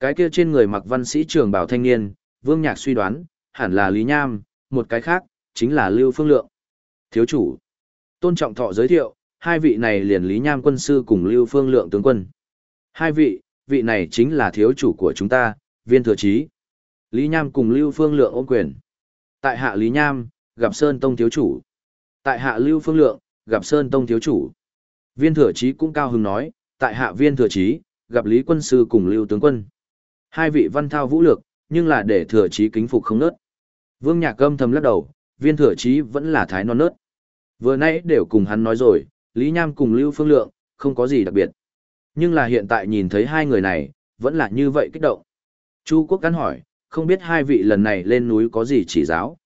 Cái kia trên người mặc văn sĩ trường bảo thanh niên, Vương Nhạc suy đoán, hẳn là Lý Nham, một cái khác, chính là Lưu Phương Lượng. Thiếu chủ. Tôn Trọng Thọ giới thiệu, hai vị này liền Lý Nham quân sư cùng Lưu Phương Lượng tướng quân. Hai vị, vị này chính là thiếu chủ của chúng ta, viên thừa chí. Lý Nham cùng Lưu Phương Lượng ôm quyền. Tại hạ Lý Nham, gặp Sơn Tông thiếu chủ. Tại hạ Lưu Phương Lượng, gặp Sơn Tông thiếu chủ. Viên thừa chí cũng cao hứng nói, tại hạ viên thừa chí, gặp Lý quân sư cùng Lưu tướng quân. Hai vị văn thao vũ lược, nhưng là để thừa chí kính phục không nớt. Vương Nhạc Âm thầm lắc đầu, viên thừa chí vẫn là thái non nớt. Vừa nãy đều cùng hắn nói rồi, Lý Nham cùng Lưu Phương Lượng, không có gì đặc biệt. Nhưng là hiện tại nhìn thấy hai người này, vẫn là như vậy kích động. Chu Quốc Cắn hỏi, không biết hai vị lần này lên núi có gì chỉ giáo.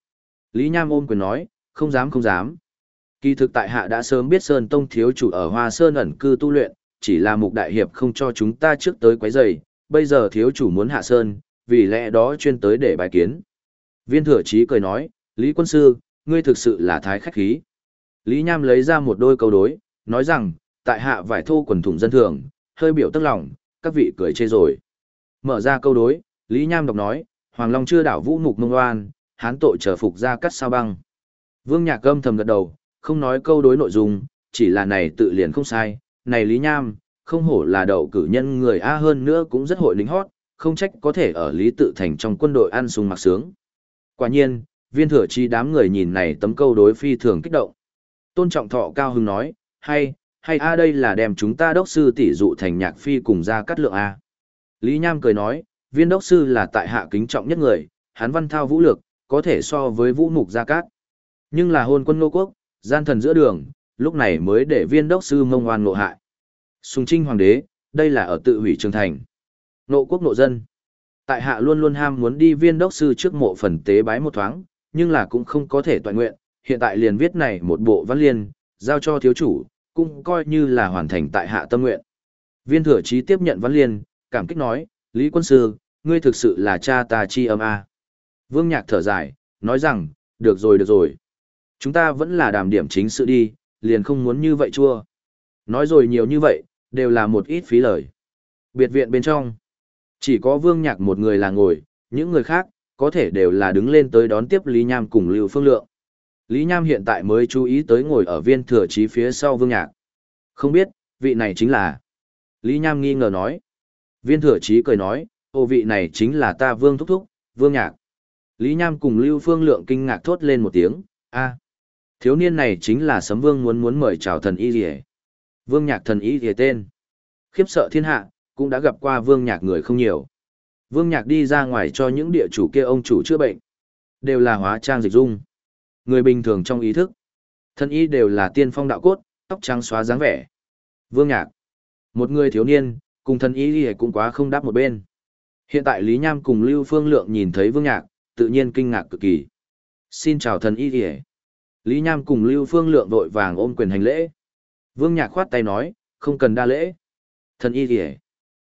Lý Nham ôm quyền nói, không dám không dám. Kỳ thực tại hạ đã sớm biết Sơn Tông thiếu chủ ở Hoa Sơn ẩn cư tu luyện, chỉ là mục đại hiệp không cho chúng ta trước tới quấy rầy, bây giờ thiếu chủ muốn hạ Sơn, vì lẽ đó chuyên tới để bài kiến. Viên thừa chí cười nói, Lý quân sư, ngươi thực sự là thái khách khí. Lý Nham lấy ra một đôi câu đối, nói rằng, tại hạ vải thô quần thủng dân thường, hơi biểu tức lòng, các vị cười chê rồi. Mở ra câu đối, Lý Nham đọc nói, Hoàng Long chưa đảo vũ mục mông oan, hán tội trở phục ra cắt sao băng. Vương Nhạc âm thầm gật đầu, không nói câu đối nội dung, chỉ là này tự liền không sai, này Lý Nham, không hổ là đậu cử nhân người A hơn nữa cũng rất hội lính hót, không trách có thể ở Lý Tự Thành trong quân đội ăn sung mặc sướng. Quả nhiên, viên thừa chi đám người nhìn này tấm câu đối phi thường kích động. Tôn trọng thọ cao hưng nói, hay, hay A đây là đem chúng ta đốc sư tỷ dụ thành nhạc phi cùng ra cắt lượng A. Lý Nham cười nói, viên đốc sư là tại hạ kính trọng nhất người, hắn văn thao vũ lược, có thể so với vũ mục gia cát. Nhưng là hôn quân nô quốc, gian thần giữa đường, lúc này mới để viên đốc sư mông oan ngộ hại. Sùng trinh hoàng đế, đây là ở tự hủy trường thành. Nộ quốc nộ dân. Tại hạ luôn luôn ham muốn đi viên đốc sư trước mộ phần tế bái một thoáng, nhưng là cũng không có thể toàn nguyện, hiện tại liền viết này một bộ văn liên, giao cho thiếu chủ, cũng coi như là hoàn thành tại hạ tâm nguyện. Viên thừa chí tiếp nhận văn liên, cảm kích nói, Lý quân sư, ngươi thực sự là cha ta chi âm a. Vương Nhạc thở dài, nói rằng, được rồi được rồi. Chúng ta vẫn là đàm điểm chính sự đi, liền không muốn như vậy chua. Nói rồi nhiều như vậy, đều là một ít phí lời. Biệt viện bên trong, chỉ có Vương Nhạc một người là ngồi, những người khác, có thể đều là đứng lên tới đón tiếp Lý Nham cùng Lưu Phương Lượng. Lý Nham hiện tại mới chú ý tới ngồi ở viên thừa chí phía sau Vương Nhạc. Không biết, vị này chính là. Lý Nham nghi ngờ nói. Viên thừa chí cười nói, ô vị này chính là ta Vương Thúc Thúc, Vương Nhạc. Lý Nham cùng Lưu Phương Lượng kinh ngạc thốt lên một tiếng, a Thiếu niên này chính là Sấm Vương muốn muốn mời chào thần y rìa. Vương Nhạc thần y rìa tên. Khiếp sợ thiên hạ, cũng đã gặp qua Vương Nhạc người không nhiều. Vương Nhạc đi ra ngoài cho những địa chủ kia ông chủ chữa bệnh. Đều là hóa trang dịch dung. Người bình thường trong ý thức. Thần y đều là tiên phong đạo cốt, tóc trắng xóa dáng vẻ. Vương Nhạc. Một người thiếu niên, cùng thần y thì cũng quá không đáp một bên. Hiện tại Lý Nham cùng Lưu Phương Lượng nhìn thấy Vương Nhạc, tự nhiên kinh ngạc cực kỳ. Xin chào thần y thì Lý Nham cùng Lưu Phương Lượng vội vàng ôm quyền hành lễ. Vương Nhạc khoát tay nói, không cần đa lễ. Thần y thì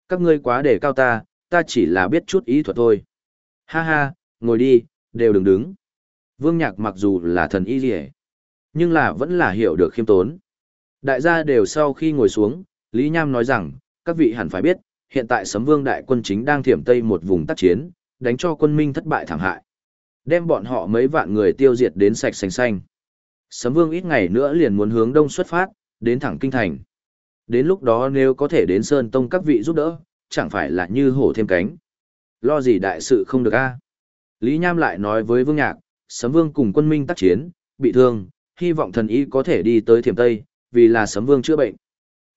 Các ngươi quá để cao ta, ta chỉ là biết chút ý thuật thôi. Ha ha, ngồi đi, đều đừng đứng. Vương Nhạc mặc dù là thần y gì nhưng là vẫn là hiểu được khiêm tốn. Đại gia đều sau khi ngồi xuống, Lý Nham nói rằng, các vị hẳn phải biết, hiện tại Sấm Vương đại quân chính đang thiểm tây một vùng tác chiến, đánh cho quân minh thất bại thảm hại. Đem bọn họ mấy vạn người tiêu diệt đến sạch sành xanh. Sấm Vương ít ngày nữa liền muốn hướng đông xuất phát, đến thẳng kinh thành. Đến lúc đó nếu có thể đến Sơn Tông các vị giúp đỡ, chẳng phải là như hổ thêm cánh. Lo gì đại sự không được a? Lý Nham lại nói với Vương Nhạc, Sấm Vương cùng quân minh tác chiến, bị thương, hy vọng thần y có thể đi tới Thiểm Tây, vì là Sấm Vương chữa bệnh.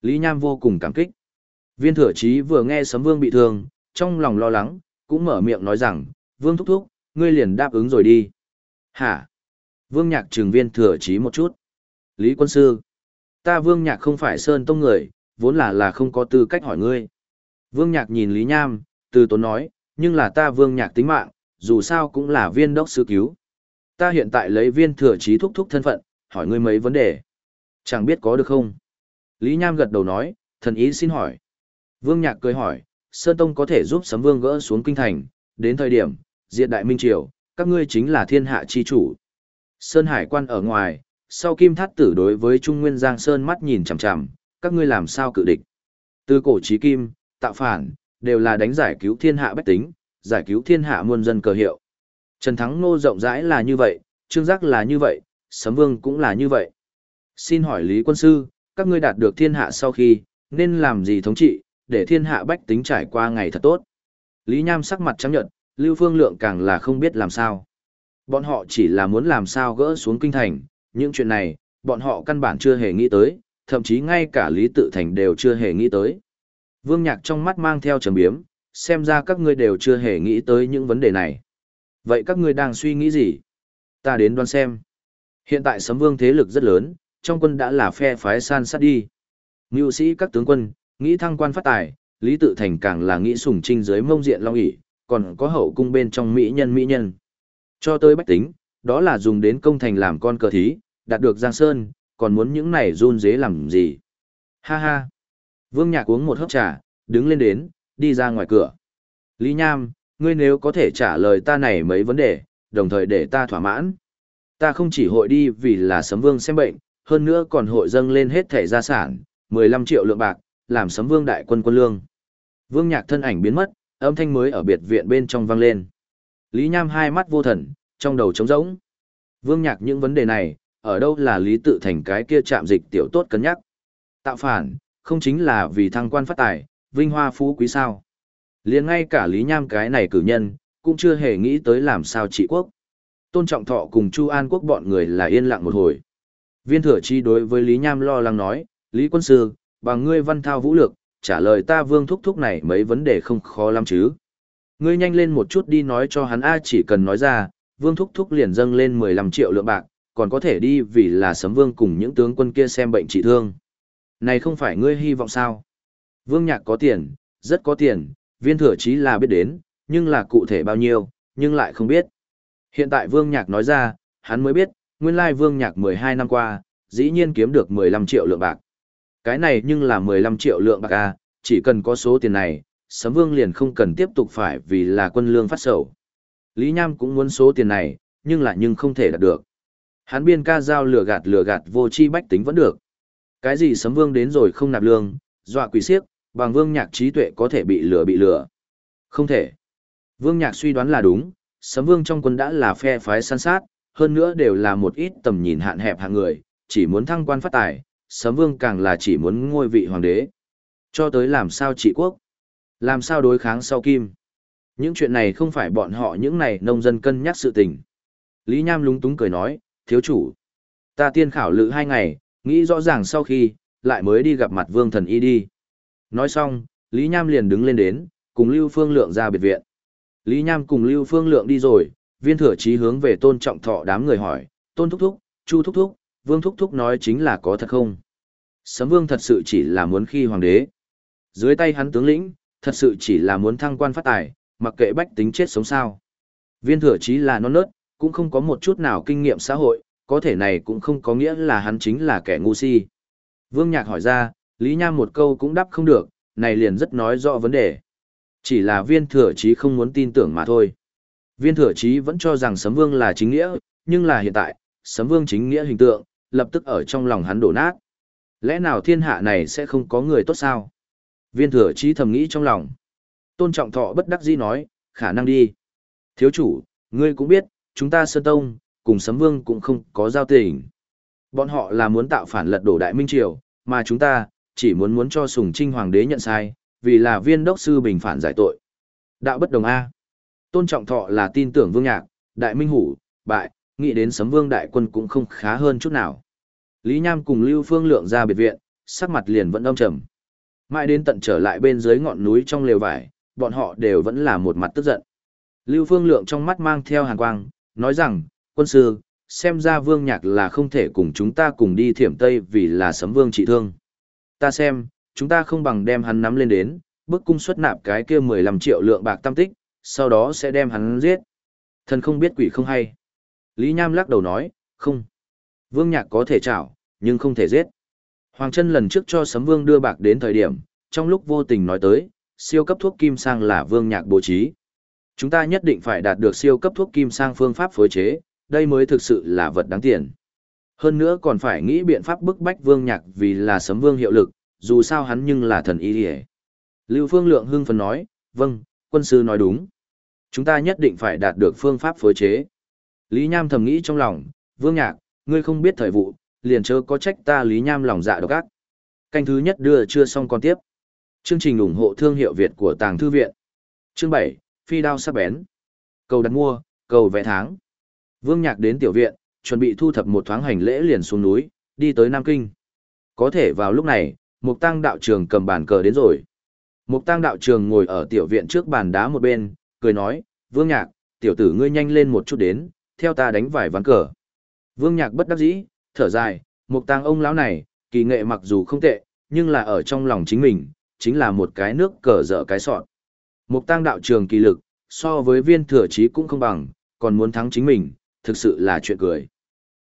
Lý Nham vô cùng cảm kích. Viên Thừa Chí vừa nghe Sấm Vương bị thương, trong lòng lo lắng, cũng mở miệng nói rằng, Vương thúc thúc, ngươi liền đáp ứng rồi đi. Hả? Vương Nhạc trừng Viên Thừa Chí một chút. Lý quân sư, ta Vương Nhạc không phải Sơn Tông người, vốn là là không có tư cách hỏi ngươi. Vương Nhạc nhìn Lý Nham, từ tốn nói, nhưng là ta Vương Nhạc tính mạng, dù sao cũng là viên đốc sư cứu. Ta hiện tại lấy viên thừa trí thúc thúc thân phận, hỏi ngươi mấy vấn đề. Chẳng biết có được không? Lý Nham gật đầu nói, thần ý xin hỏi. Vương Nhạc cười hỏi, Sơn Tông có thể giúp Sấm Vương gỡ xuống kinh thành, đến thời điểm, diệt đại minh triều, các ngươi chính là thiên hạ chi chủ. Sơn Hải quan ở ngoài, sau kim thắt tử đối với Trung Nguyên Giang Sơn mắt nhìn chằm chằm, các ngươi làm sao cự địch. Từ cổ chí kim, tạo phản, đều là đánh giải cứu thiên hạ bách tính, giải cứu thiên hạ muôn dân cờ hiệu. Trần Thắng Nô rộng rãi là như vậy, Trương Giác là như vậy, Sấm Vương cũng là như vậy. Xin hỏi Lý Quân Sư, các ngươi đạt được thiên hạ sau khi, nên làm gì thống trị, để thiên hạ bách tính trải qua ngày thật tốt. Lý Nham sắc mặt trắng nhợt, Lưu Phương Lượng càng là không biết làm sao. Bọn họ chỉ là muốn làm sao gỡ xuống kinh thành, những chuyện này, bọn họ căn bản chưa hề nghĩ tới, thậm chí ngay cả Lý Tự Thành đều chưa hề nghĩ tới. Vương Nhạc trong mắt mang theo trầm biếm, xem ra các ngươi đều chưa hề nghĩ tới những vấn đề này. Vậy các ngươi đang suy nghĩ gì? Ta đến đoán xem. Hiện tại sấm vương thế lực rất lớn, trong quân đã là phe phái san sát đi. Ngưu sĩ các tướng quân, nghĩ thăng quan phát tài, Lý Tự Thành càng là nghĩ sùng trinh dưới mông diện long ỷ còn có hậu cung bên trong mỹ nhân mỹ nhân. Cho tới bách tính, đó là dùng đến công thành làm con cờ thí, đạt được Giang Sơn, còn muốn những này run dế làm gì. Ha ha. Vương Nhạc uống một hớp trà, đứng lên đến, đi ra ngoài cửa. Lý Nham, ngươi nếu có thể trả lời ta này mấy vấn đề, đồng thời để ta thỏa mãn. Ta không chỉ hội đi vì là sấm vương xem bệnh, hơn nữa còn hội dâng lên hết thẻ gia sản, 15 triệu lượng bạc, làm sấm vương đại quân quân lương. Vương nhạc thân ảnh biến mất, âm thanh mới ở biệt viện bên trong vang lên. Lý Nham hai mắt vô thần, trong đầu trống rỗng. Vương nhạc những vấn đề này, ở đâu là lý tự thành cái kia chạm dịch tiểu tốt cân nhắc. Tạo phản, không chính là vì thăng quan phát tài, vinh hoa phú quý sao liền ngay cả Lý Nham cái này cử nhân, cũng chưa hề nghĩ tới làm sao trị quốc. Tôn Trọng Thọ cùng Chu An Quốc bọn người là yên lặng một hồi. Viên thừa chi đối với Lý Nham lo lắng nói, Lý quân sư, bằng ngươi văn thao vũ lược, trả lời ta vương thúc thúc này mấy vấn đề không khó lắm chứ. Ngươi nhanh lên một chút đi nói cho hắn A chỉ cần nói ra, vương thúc thúc liền dâng lên 15 triệu lượng bạc, còn có thể đi vì là sấm vương cùng những tướng quân kia xem bệnh trị thương. Này không phải ngươi hy vọng sao? Vương nhạc có tiền, rất có tiền, viên thừa chí là biết đến, nhưng là cụ thể bao nhiêu, nhưng lại không biết. Hiện tại vương nhạc nói ra, hắn mới biết, nguyên lai vương nhạc 12 năm qua, dĩ nhiên kiếm được 15 triệu lượng bạc. Cái này nhưng là 15 triệu lượng bạc à, chỉ cần có số tiền này, sấm vương liền không cần tiếp tục phải vì là quân lương phát sầu. Lý Nham cũng muốn số tiền này, nhưng là nhưng không thể đạt được. Hắn biên ca giao lừa gạt lừa gạt vô chi bách tính vẫn được. Cái gì sấm vương đến rồi không nạp lương, dọa quỷ siếc, bằng vương nhạc trí tuệ có thể bị lừa bị lừa. Không thể. Vương nhạc suy đoán là đúng, sấm vương trong quân đã là phe phái săn sát, hơn nữa đều là một ít tầm nhìn hạn hẹp hạng người, chỉ muốn thăng quan phát tài, sấm vương càng là chỉ muốn ngôi vị hoàng đế. Cho tới làm sao trị quốc, làm sao đối kháng sau kim. Những chuyện này không phải bọn họ những này nông dân cân nhắc sự tình. Lý Nham lúng túng cười nói, thiếu chủ. Ta tiên khảo lự hai ngày, nghĩ rõ ràng sau khi, lại mới đi gặp mặt vương thần y đi. Nói xong, Lý Nham liền đứng lên đến, cùng Lưu Phương Lượng ra biệt viện. Lý Nham cùng Lưu Phương Lượng đi rồi, viên thừa chí hướng về tôn trọng thọ đám người hỏi, tôn thúc thúc, chu thúc thúc, vương thúc thúc nói chính là có thật không? Sấm vương thật sự chỉ là muốn khi hoàng đế. Dưới tay hắn tướng lĩnh, thật sự chỉ là muốn thăng quan phát tài, mặc kệ bách tính chết sống sao. Viên thừa chí là non nớt, cũng không có một chút nào kinh nghiệm xã hội, có thể này cũng không có nghĩa là hắn chính là kẻ ngu si. Vương Nhạc hỏi ra, Lý Nham một câu cũng đáp không được, này liền rất nói rõ vấn đề. Chỉ là viên thừa chí không muốn tin tưởng mà thôi. Viên thừa chí vẫn cho rằng Sấm Vương là chính nghĩa, nhưng là hiện tại, Sấm Vương chính nghĩa hình tượng, lập tức ở trong lòng hắn đổ nát. Lẽ nào thiên hạ này sẽ không có người tốt sao? Viên thừa chí thầm nghĩ trong lòng. Tôn trọng thọ bất đắc dĩ nói, khả năng đi. Thiếu chủ, ngươi cũng biết, chúng ta Sơn Tông, cùng Sấm Vương cũng không có giao tình. Bọn họ là muốn tạo phản lật đổ Đại Minh Triều, mà chúng ta, chỉ muốn muốn cho Sùng Trinh Hoàng đế nhận sai, vì là viên đốc sư bình phản giải tội. Đạo bất đồng A. Tôn trọng thọ là tin tưởng Vương Nhạc, Đại Minh Hủ, bại, nghĩ đến Sấm Vương Đại quân cũng không khá hơn chút nào. Lý Nham cùng Lưu Phương Lượng ra biệt viện, sắc mặt liền vẫn âm trầm. Mãi đến tận trở lại bên dưới ngọn núi trong lều vải, bọn họ đều vẫn là một mặt tức giận. Lưu Phương Lượng trong mắt mang theo hàn quang, nói rằng, quân sư, xem ra vương nhạc là không thể cùng chúng ta cùng đi thiểm Tây vì là sấm vương trị thương. Ta xem, chúng ta không bằng đem hắn nắm lên đến, bức cung xuất nạp cái kia 15 triệu lượng bạc tam tích, sau đó sẽ đem hắn giết. Thần không biết quỷ không hay. Lý Nham lắc đầu nói, không. Vương nhạc có thể chảo, nhưng không thể giết. Hoàng Trân lần trước cho sấm vương đưa bạc đến thời điểm, trong lúc vô tình nói tới, siêu cấp thuốc kim sang là vương nhạc bố trí. Chúng ta nhất định phải đạt được siêu cấp thuốc kim sang phương pháp phối chế, đây mới thực sự là vật đáng tiền. Hơn nữa còn phải nghĩ biện pháp bức bách vương nhạc vì là sấm vương hiệu lực, dù sao hắn nhưng là thần y hề. Lưu Phương Lượng hưng phấn nói, vâng, quân sư nói đúng. Chúng ta nhất định phải đạt được phương pháp phối chế. Lý Nham thầm nghĩ trong lòng, vương nhạc, ngươi không biết thời vụ, liền chớ có trách ta Lý Nham lòng dạ độc ác. Canh thứ nhất đưa chưa xong còn tiếp. Chương trình ủng hộ thương hiệu Việt của Tàng Thư Viện. Chương 7, Phi đao sắp bén. Cầu đặt mua, cầu vẽ tháng. Vương Nhạc đến tiểu viện, chuẩn bị thu thập một thoáng hành lễ liền xuống núi, đi tới Nam Kinh. Có thể vào lúc này, Mục Tăng đạo trường cầm bàn cờ đến rồi. Mục Tăng đạo trường ngồi ở tiểu viện trước bàn đá một bên, cười nói, Vương Nhạc, tiểu tử ngươi nhanh lên một chút đến, theo ta đánh vài ván cờ. Vương Nhạc bất đắc dĩ, thở dài, Mục Tăng ông lão này, kỳ nghệ mặc dù không tệ, nhưng là ở trong lòng chính mình, chính là một cái nước cờ dở cái sọt. Mục Tăng đạo trường kỳ lực, so với viên thừa chí cũng không bằng, còn muốn thắng chính mình, thực sự là chuyện cười.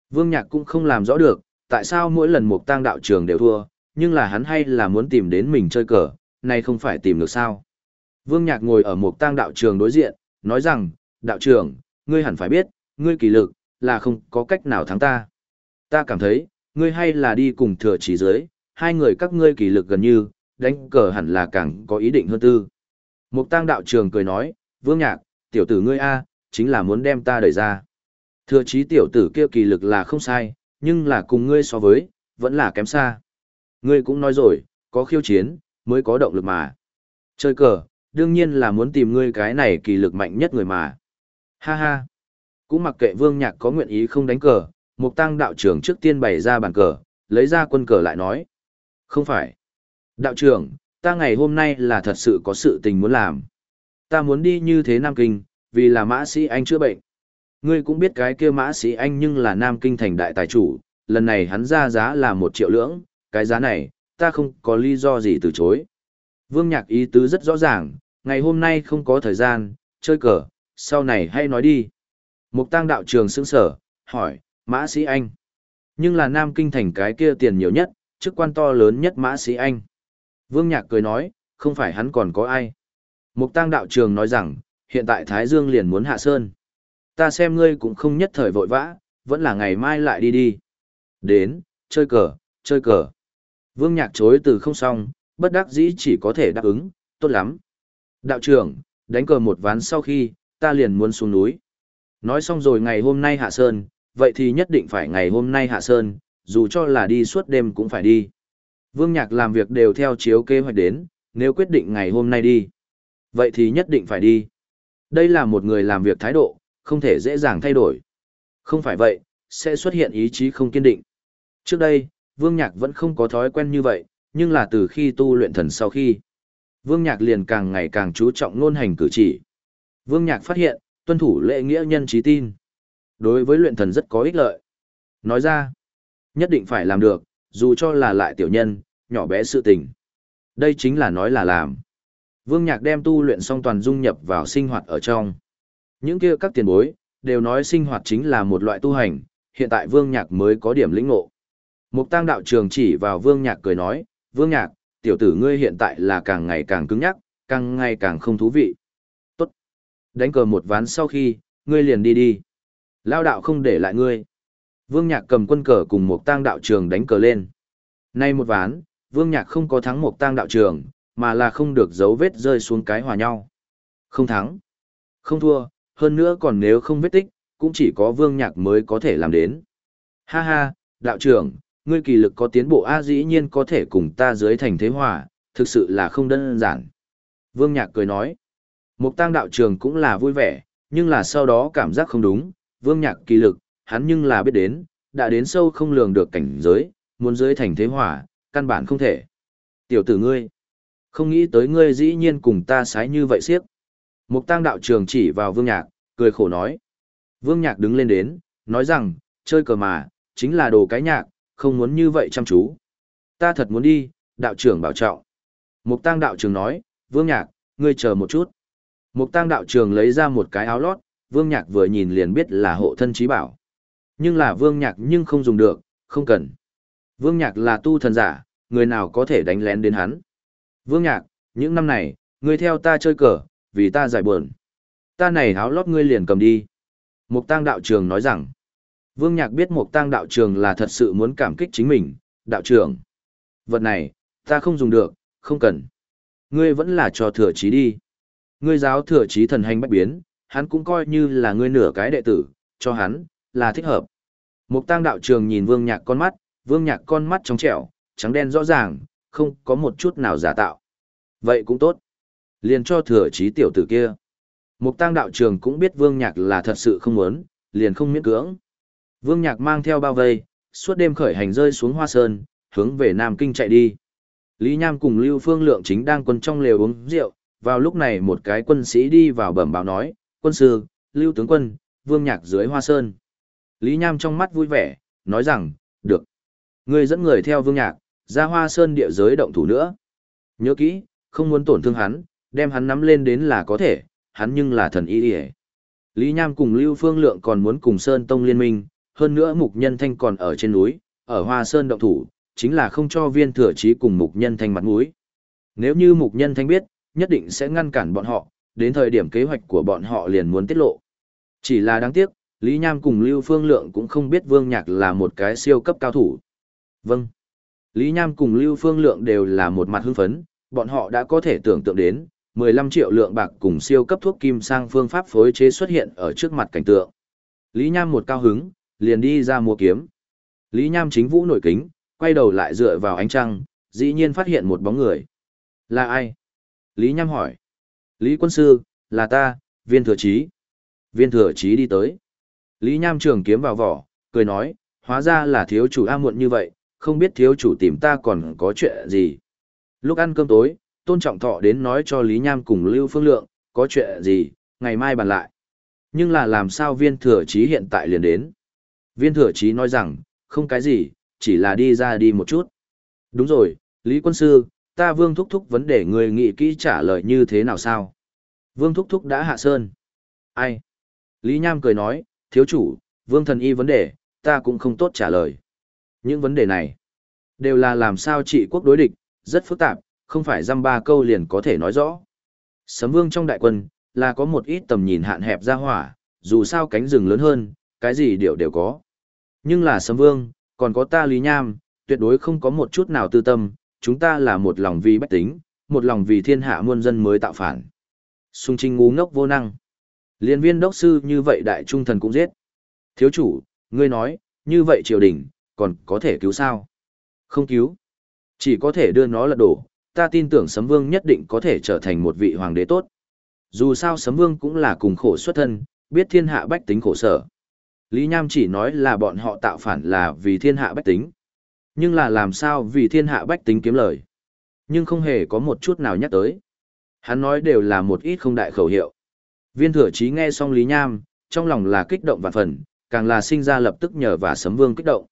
Vương Nhạc cũng không làm rõ được, tại sao mỗi lần Mục Tăng đạo trường đều thua, nhưng là hắn hay là muốn tìm đến mình chơi cờ, này không phải tìm được sao. Vương Nhạc ngồi ở Mục Tăng đạo trường đối diện, nói rằng, đạo trưởng, ngươi hẳn phải biết, ngươi kỳ lực, là không có cách nào thắng ta. Ta cảm thấy, ngươi hay là đi cùng thừa chỉ giới, hai người các ngươi kỳ lực gần như, đánh cờ hẳn là càng có ý định hơn tư. Mục tăng đạo trường cười nói, vương nhạc, tiểu tử ngươi A, chính là muốn đem ta đẩy ra. Thừa chí tiểu tử kia kỳ lực là không sai, nhưng là cùng ngươi so với, vẫn là kém xa. Ngươi cũng nói rồi, có khiêu chiến, mới có động lực mà. Chơi cờ, đương nhiên là muốn tìm ngươi cái này kỳ lực mạnh nhất người mà. Ha ha. Cũng mặc kệ vương nhạc có nguyện ý không đánh cờ, mục tăng đạo trưởng trước tiên bày ra bàn cờ, lấy ra quân cờ lại nói. Không phải. Đạo trưởng, ta ngày hôm nay là thật sự có sự tình muốn làm. Ta muốn đi như thế Nam Kinh, vì là mã sĩ anh chữa bệnh. Ngươi cũng biết cái kia mã sĩ anh nhưng là Nam Kinh thành đại tài chủ, lần này hắn ra giá là một triệu lưỡng, cái giá này, ta không có lý do gì từ chối. Vương Nhạc ý tứ rất rõ ràng, ngày hôm nay không có thời gian, chơi cờ, sau này hay nói đi. Mục tăng đạo trường sững sở, hỏi, mã sĩ anh. Nhưng là Nam Kinh thành cái kia tiền nhiều nhất, chức quan to lớn nhất mã sĩ anh. Vương Nhạc cười nói, không phải hắn còn có ai. Mục tăng đạo trường nói rằng, hiện tại Thái Dương liền muốn hạ sơn. Ta xem ngươi cũng không nhất thời vội vã, vẫn là ngày mai lại đi đi. Đến, chơi cờ, chơi cờ. Vương Nhạc chối từ không xong, bất đắc dĩ chỉ có thể đáp ứng, tốt lắm. Đạo trưởng, đánh cờ một ván sau khi, ta liền muốn xuống núi. Nói xong rồi ngày hôm nay hạ sơn, vậy thì nhất định phải ngày hôm nay hạ sơn, dù cho là đi suốt đêm cũng phải đi. Vương Nhạc làm việc đều theo chiếu kế hoạch đến, nếu quyết định ngày hôm nay đi, vậy thì nhất định phải đi. Đây là một người làm việc thái độ, không thể dễ dàng thay đổi. Không phải vậy, sẽ xuất hiện ý chí không kiên định. Trước đây, Vương Nhạc vẫn không có thói quen như vậy, nhưng là từ khi tu luyện thần sau khi, Vương Nhạc liền càng ngày càng chú trọng ngôn hành cử chỉ. Vương Nhạc phát hiện, tuân thủ lễ nghĩa nhân trí tin. Đối với luyện thần rất có ích lợi. Nói ra, nhất định phải làm được, dù cho là lại tiểu nhân, nhỏ bé sự tình. Đây chính là nói là làm. Vương Nhạc đem tu luyện xong toàn dung nhập vào sinh hoạt ở trong. Những kia các tiền bối, đều nói sinh hoạt chính là một loại tu hành, hiện tại Vương Nhạc mới có điểm lĩnh ngộ. Mục tăng đạo trường chỉ vào Vương Nhạc cười nói, Vương Nhạc, tiểu tử ngươi hiện tại là càng ngày càng cứng nhắc, càng ngày càng không thú vị. Tốt. Đánh cờ một ván sau khi, ngươi liền đi đi. Lao đạo không để lại ngươi. Vương Nhạc cầm quân cờ cùng mục tăng đạo trường đánh cờ lên. Nay một ván, Vương Nhạc không có thắng mục tăng đạo trường, mà là không được dấu vết rơi xuống cái hòa nhau. Không thắng. Không thua, hơn nữa còn nếu không vết tích, cũng chỉ có Vương Nhạc mới có thể làm đến. Ha ha, đạo trưởng, ngươi kỳ lực có tiến bộ A dĩ nhiên có thể cùng ta dưới thành thế hòa, thực sự là không đơn giản. Vương Nhạc cười nói, Mục tăng đạo trường cũng là vui vẻ, nhưng là sau đó cảm giác không đúng, Vương Nhạc kỳ lực, hắn nhưng là biết đến, đã đến sâu không lường được cảnh giới, muốn dưới thành thế hòa, căn bản không thể. Tiểu tử ngươi, không nghĩ tới ngươi dĩ nhiên cùng ta sái như vậy siếp. Mục tăng đạo trường chỉ vào Vương Nhạc, cười khổ nói. Vương Nhạc đứng lên đến, nói rằng, chơi cờ mà, chính là đồ cái nhạc, không muốn như vậy chăm chú. Ta thật muốn đi, đạo trưởng bảo trọng. Mục tăng đạo trường nói, Vương Nhạc, ngươi chờ một chút. Mục tăng đạo trường lấy ra một cái áo lót, Vương Nhạc vừa nhìn liền biết là hộ thân trí bảo. Nhưng là Vương Nhạc nhưng không dùng được, không cần. Vương Nhạc là tu thần giả, người nào có thể đánh lén đến hắn. Vương Nhạc, những năm này, ngươi theo ta chơi cờ, vì ta giải buồn. Ta này áo lót ngươi liền cầm đi. Mục tăng đạo trường nói rằng, Vương Nhạc biết Mục tăng đạo trường là thật sự muốn cảm kích chính mình, đạo trường, Vật này, ta không dùng được, không cần. Ngươi vẫn là cho thừa trí đi. Ngươi giáo thừa trí thần hành bách biến, hắn cũng coi như là ngươi nửa cái đệ tử, cho hắn, là thích hợp. Mục tăng đạo trường nhìn Vương Nhạc con mắt, Vương Nhạc con mắt trong trẻo, trắng đen rõ ràng, không có một chút nào giả tạo. Vậy cũng tốt. Liền cho thừa trí tiểu tử kia. Mục tăng đạo trường cũng biết Vương Nhạc là thật sự không muốn, liền không miễn cưỡng. Vương Nhạc mang theo bao vây, suốt đêm khởi hành rơi xuống Hoa Sơn, hướng về Nam Kinh chạy đi. Lý Nham cùng Lưu Phương Lượng chính đang quân trong lều uống rượu, vào lúc này một cái quân sĩ đi vào bẩm báo nói, quân sư, Lưu tướng quân, Vương Nhạc dưới Hoa Sơn. Lý Nham trong mắt vui vẻ, nói rằng, được. Người dẫn người theo Vương Nhạc, ra Hoa Sơn địa giới động thủ nữa. Nhớ kỹ, không muốn tổn thương hắn, đem hắn nắm lên đến là có thể, hắn nhưng là thần y đi Lý Nham cùng Lưu Phương Lượng còn muốn cùng Sơn Tông liên minh, hơn nữa Mục Nhân Thanh còn ở trên núi, ở Hoa Sơn động thủ, chính là không cho viên thừa chí cùng Mục Nhân Thanh mặt mũi. Nếu như Mục Nhân Thanh biết, nhất định sẽ ngăn cản bọn họ, đến thời điểm kế hoạch của bọn họ liền muốn tiết lộ. Chỉ là đáng tiếc, Lý Nham cùng Lưu Phương Lượng cũng không biết Vương Nhạc là một cái siêu cấp cao thủ. Vâng. Lý Nham cùng Lưu Phương Lượng đều là một mặt hưng phấn, bọn họ đã có thể tưởng tượng đến, 15 triệu lượng bạc cùng siêu cấp thuốc kim sang phương pháp phối chế xuất hiện ở trước mặt cảnh tượng. Lý Nham một cao hứng, liền đi ra mua kiếm. Lý Nham chính vũ nổi kính, quay đầu lại dựa vào ánh trăng, dĩ nhiên phát hiện một bóng người. Là ai? Lý Nham hỏi. Lý quân sư, là ta, viên thừa chí. Viên thừa chí đi tới. Lý Nham trường kiếm vào vỏ, cười nói, hóa ra là thiếu chủ A muộn như vậy, không biết thiếu chủ tìm ta còn có chuyện gì. Lúc ăn cơm tối, Tôn Trọng Thọ đến nói cho Lý Nham cùng Lưu Phương Lượng, có chuyện gì, ngày mai bàn lại. Nhưng là làm sao viên thừa chí hiện tại liền đến. Viên thừa chí nói rằng, không cái gì, chỉ là đi ra đi một chút. Đúng rồi, Lý Quân Sư, ta Vương Thúc Thúc vấn đề người nghị kỹ trả lời như thế nào sao? Vương Thúc Thúc đã hạ sơn. Ai? Lý Nham cười nói, thiếu chủ, Vương Thần Y vấn đề, ta cũng không tốt trả lời. Những vấn đề này, đều là làm sao trị quốc đối địch, rất phức tạp, không phải dăm ba câu liền có thể nói rõ. Sấm Vương trong đại quân, là có một ít tầm nhìn hạn hẹp ra hỏa, dù sao cánh rừng lớn hơn, cái gì đều đều có. Nhưng là Sấm Vương, còn có ta Lý Nham, tuyệt đối không có một chút nào tư tâm, chúng ta là một lòng vì bách tính, một lòng vì thiên hạ muôn dân mới tạo phản. Xung trinh ngu ngốc vô năng. Liên viên đốc sư như vậy đại trung thần cũng giết. Thiếu chủ, ngươi nói, như vậy triều đình, còn có thể cứu sao? Không cứu. Chỉ có thể đưa nó lật đổ, ta tin tưởng Sấm Vương nhất định có thể trở thành một vị hoàng đế tốt. Dù sao Sấm Vương cũng là cùng khổ xuất thân, biết thiên hạ bách tính khổ sở. Lý Nham chỉ nói là bọn họ tạo phản là vì thiên hạ bách tính. Nhưng là làm sao vì thiên hạ bách tính kiếm lời. Nhưng không hề có một chút nào nhắc tới. Hắn nói đều là một ít không đại khẩu hiệu. Viên thừa chí nghe xong Lý Nham, trong lòng là kích động và phần, càng là sinh ra lập tức nhờ và sấm vương kích động.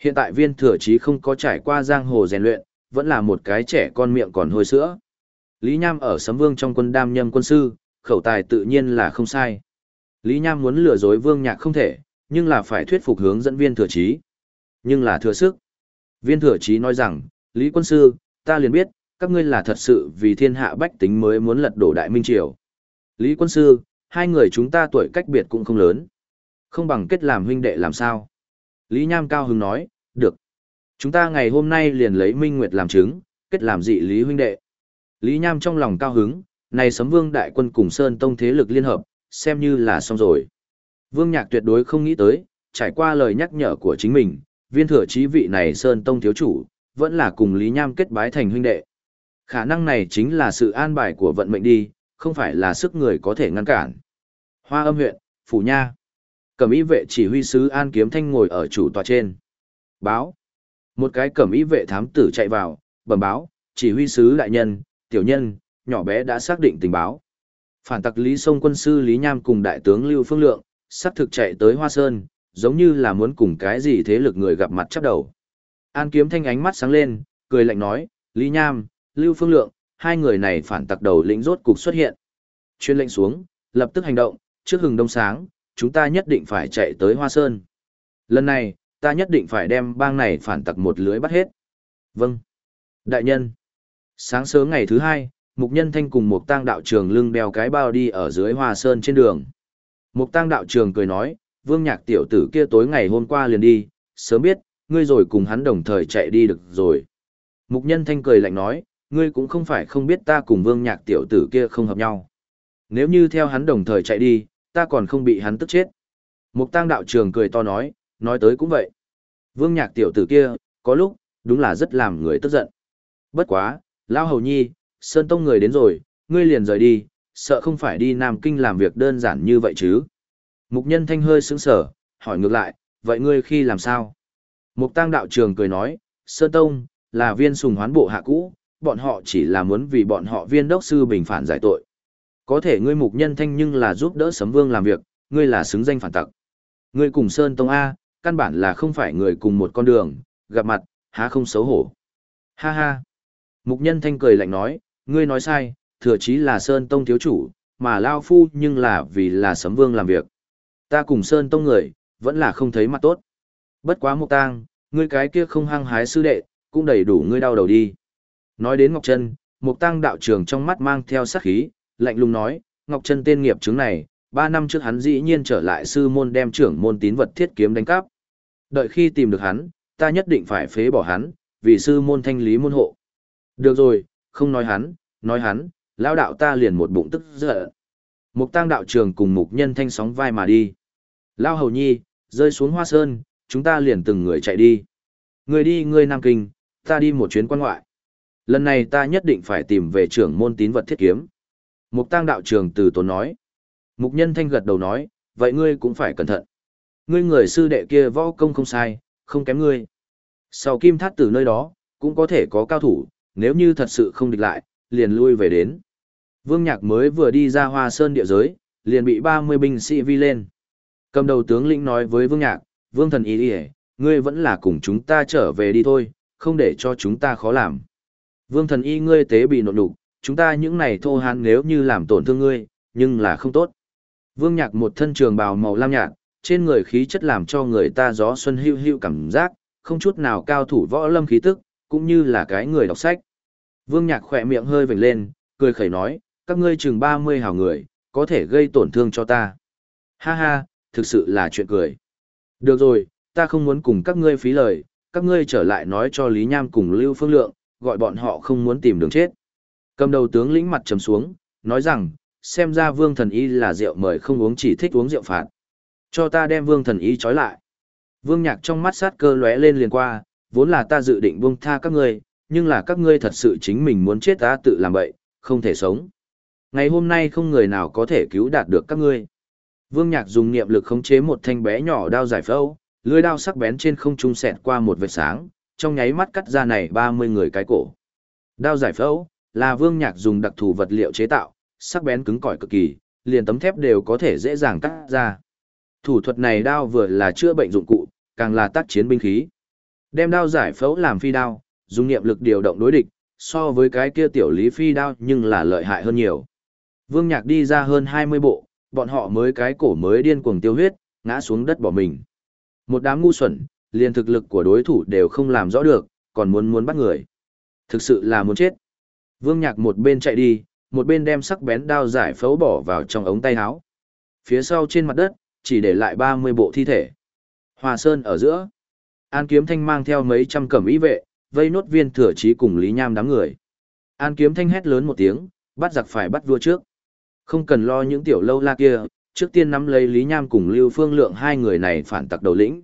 Hiện tại viên thừa chí không có trải qua giang hồ rèn luyện, vẫn là một cái trẻ con miệng còn hôi sữa. Lý Nham ở sấm vương trong quân đam nhâm quân sư, khẩu tài tự nhiên là không sai. Lý Nham muốn lừa dối vương nhạc không thể, nhưng là phải thuyết phục hướng dẫn viên thừa chí. Nhưng là thừa sức. Viên thừa chí nói rằng, Lý quân sư, ta liền biết, các ngươi là thật sự vì thiên hạ bách tính mới muốn lật đổ đại minh triều. Lý quân sư, hai người chúng ta tuổi cách biệt cũng không lớn. Không bằng kết làm huynh đệ làm sao. Lý Nham cao hứng nói. Chúng ta ngày hôm nay liền lấy Minh Nguyệt làm chứng, kết làm dị Lý huynh đệ. Lý Nham trong lòng cao hứng, này sấm vương đại quân cùng Sơn Tông thế lực liên hợp, xem như là xong rồi. Vương Nhạc tuyệt đối không nghĩ tới, trải qua lời nhắc nhở của chính mình, viên thừa chí vị này Sơn Tông thiếu chủ, vẫn là cùng Lý Nham kết bái thành huynh đệ. Khả năng này chính là sự an bài của vận mệnh đi, không phải là sức người có thể ngăn cản. Hoa âm huyện, Phủ Nha. Cẩm y vệ chỉ huy sứ An Kiếm Thanh ngồi ở chủ tòa trên. Báo. Một cái cẩm y vệ thám tử chạy vào, bẩm báo, chỉ huy sứ đại nhân, tiểu nhân, nhỏ bé đã xác định tình báo. Phản tặc Lý Sông quân sư Lý Nham cùng đại tướng Lưu Phương Lượng, sắp thực chạy tới Hoa Sơn, giống như là muốn cùng cái gì thế lực người gặp mặt chấp đầu. An Kiếm Thanh ánh mắt sáng lên, cười lạnh nói, Lý Nham, Lưu Phương Lượng, hai người này phản tặc đầu lĩnh rốt cục xuất hiện. Chuyên lệnh xuống, lập tức hành động, trước hừng đông sáng, chúng ta nhất định phải chạy tới Hoa Sơn. Lần này, ta nhất định phải đem bang này phản tặc một lưới bắt hết. Vâng. Đại nhân. Sáng sớm ngày thứ hai, Mục Nhân Thanh cùng mục tăng đạo trường lưng đeo cái bao đi ở dưới Hoa Sơn trên đường. Mục tăng đạo trường cười nói, vương nhạc tiểu tử kia tối ngày hôm qua liền đi, sớm biết, ngươi rồi cùng hắn đồng thời chạy đi được rồi. Mục Nhân Thanh cười lạnh nói, ngươi cũng không phải không biết ta cùng vương nhạc tiểu tử kia không hợp nhau. Nếu như theo hắn đồng thời chạy đi, ta còn không bị hắn tức chết. Mục tăng đạo trường cười to nói, nói tới cũng vậy. Vương nhạc tiểu tử kia, có lúc, đúng là rất làm người tức giận. Bất quá, Lao Hầu Nhi, Sơn Tông người đến rồi, ngươi liền rời đi, sợ không phải đi Nam Kinh làm việc đơn giản như vậy chứ. Mục nhân thanh hơi sững sở, hỏi ngược lại, vậy ngươi khi làm sao? Mục tăng đạo trường cười nói, Sơn Tông, là viên sùng hoán bộ hạ cũ, bọn họ chỉ là muốn vì bọn họ viên đốc sư bình phản giải tội. Có thể ngươi mục nhân thanh nhưng là giúp đỡ sấm vương làm việc, ngươi là xứng danh phản tặc. Ngươi cùng Sơn Tông A, căn bản là không phải người cùng một con đường, gặp mặt, há không xấu hổ. Ha ha. Mục nhân thanh cười lạnh nói, ngươi nói sai, thừa chí là Sơn Tông thiếu chủ, mà Lao Phu nhưng là vì là sấm vương làm việc. Ta cùng Sơn Tông người, vẫn là không thấy mặt tốt. Bất quá mục tang, ngươi cái kia không hăng hái sư đệ, cũng đầy đủ ngươi đau đầu đi. Nói đến Ngọc Trân, Mục Tăng đạo trưởng trong mắt mang theo sát khí, lạnh lùng nói, Ngọc Trân tên nghiệp chứng này, ba năm trước hắn dĩ nhiên trở lại sư môn đem trưởng môn tín vật thiết kiếm đánh cắp. Đợi khi tìm được hắn, ta nhất định phải phế bỏ hắn, vì sư môn thanh lý môn hộ. Được rồi, không nói hắn, nói hắn, lão đạo ta liền một bụng tức giận. Mục tăng đạo trường cùng mục nhân thanh sóng vai mà đi. Lao hầu nhi, rơi xuống hoa sơn, chúng ta liền từng người chạy đi. Người đi người Nam Kinh, ta đi một chuyến quan ngoại. Lần này ta nhất định phải tìm về trưởng môn tín vật thiết kiếm. Mục tăng đạo trường từ tốn nói. Mục nhân thanh gật đầu nói, vậy ngươi cũng phải cẩn thận. Ngươi người sư đệ kia võ công không sai, không kém ngươi. Sau kim thắt từ nơi đó, cũng có thể có cao thủ, nếu như thật sự không địch lại, liền lui về đến. Vương Nhạc mới vừa đi ra hoa sơn địa giới, liền bị 30 binh sĩ vi lên. Cầm đầu tướng lĩnh nói với Vương Nhạc, Vương thần ý đi ngươi vẫn là cùng chúng ta trở về đi thôi, không để cho chúng ta khó làm. Vương thần y ngươi tế bị nộn đục, chúng ta những này thô hán nếu như làm tổn thương ngươi, nhưng là không tốt. Vương Nhạc một thân trường bào màu lam nhạt, trên người khí chất làm cho người ta gió xuân hữu hữu cảm giác, không chút nào cao thủ võ lâm khí tức, cũng như là cái người đọc sách. Vương Nhạc khỏe miệng hơi vểnh lên, cười khẩy nói, các ngươi chừng 30 hào người, có thể gây tổn thương cho ta. Ha ha, thực sự là chuyện cười. Được rồi, ta không muốn cùng các ngươi phí lời, các ngươi trở lại nói cho Lý Nham cùng Lưu Phương Lượng, gọi bọn họ không muốn tìm đường chết. Cầm đầu tướng lĩnh mặt trầm xuống, nói rằng, xem ra vương thần y là rượu mời không uống chỉ thích uống rượu phạt. Cho ta đem vương thần y trói lại. Vương nhạc trong mắt sát cơ lóe lên liền qua, vốn là ta dự định buông tha các ngươi, nhưng là các ngươi thật sự chính mình muốn chết ta tự làm bậy, không thể sống. Ngày hôm nay không người nào có thể cứu đạt được các ngươi. Vương nhạc dùng niệm lực khống chế một thanh bé nhỏ đao giải phẫu, lưỡi đao sắc bén trên không trung xẹt qua một vệt sáng, trong nháy mắt cắt ra này 30 người cái cổ. Đao giải phẫu là Vương Nhạc dùng đặc thù vật liệu chế tạo, sắc bén cứng cỏi cực kỳ, liền tấm thép đều có thể dễ dàng cắt ra. Thủ thuật này đao vừa là chữa bệnh dụng cụ, càng là tác chiến binh khí. Đem đao giải phẫu làm phi đao, dùng niệm lực điều động đối địch, so với cái kia tiểu lý phi đao nhưng là lợi hại hơn nhiều. Vương Nhạc đi ra hơn 20 bộ, bọn họ mới cái cổ mới điên cuồng tiêu huyết, ngã xuống đất bỏ mình. Một đám ngu xuẩn, liền thực lực của đối thủ đều không làm rõ được, còn muốn muốn bắt người. Thực sự là muốn chết. Vương Nhạc một bên chạy đi, một bên đem sắc bén đao giải phẫu bỏ vào trong ống tay áo. Phía sau trên mặt đất, chỉ để lại 30 bộ thi thể. Hòa Sơn ở giữa. An Kiếm Thanh mang theo mấy trăm cẩm ý vệ, vây nốt viên thừa chí cùng Lý Nham đám người. An Kiếm Thanh hét lớn một tiếng, bắt giặc phải bắt vua trước. Không cần lo những tiểu lâu la kia, trước tiên nắm lấy Lý Nham cùng Lưu Phương Lượng hai người này phản tặc đầu lĩnh.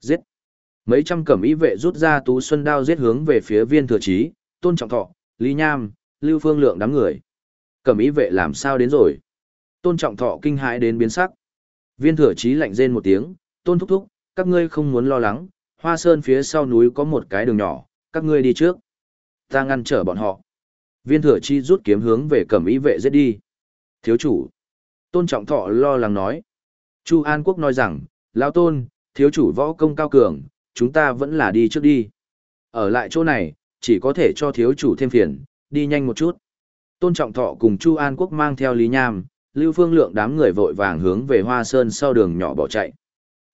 Giết! Mấy trăm cẩm ý vệ rút ra tú xuân đao giết hướng về phía viên thừa chí, tôn trọng thọ, Lý Nham, Lưu Phương Lượng đám người. Cẩm ý vệ làm sao đến rồi? Tôn trọng thọ kinh hãi đến biến sắc. Viên thừa chí lạnh rên một tiếng, tôn thúc thúc, các ngươi không muốn lo lắng, hoa sơn phía sau núi có một cái đường nhỏ, các ngươi đi trước. Ta ngăn trở bọn họ. Viên thừa chi rút kiếm hướng về cẩm ý vệ giết đi. Thiếu chủ. Tôn trọng thọ lo lắng nói. Chu An Quốc nói rằng, lão tôn, thiếu chủ võ công cao cường, chúng ta vẫn là đi trước đi. Ở lại chỗ này, chỉ có thể cho thiếu chủ thêm phiền, đi nhanh một chút. Tôn Trọng Thọ cùng Chu An Quốc mang theo Lý Nham, Lưu Phương Lượng đám người vội vàng hướng về Hoa Sơn sau đường nhỏ bỏ chạy.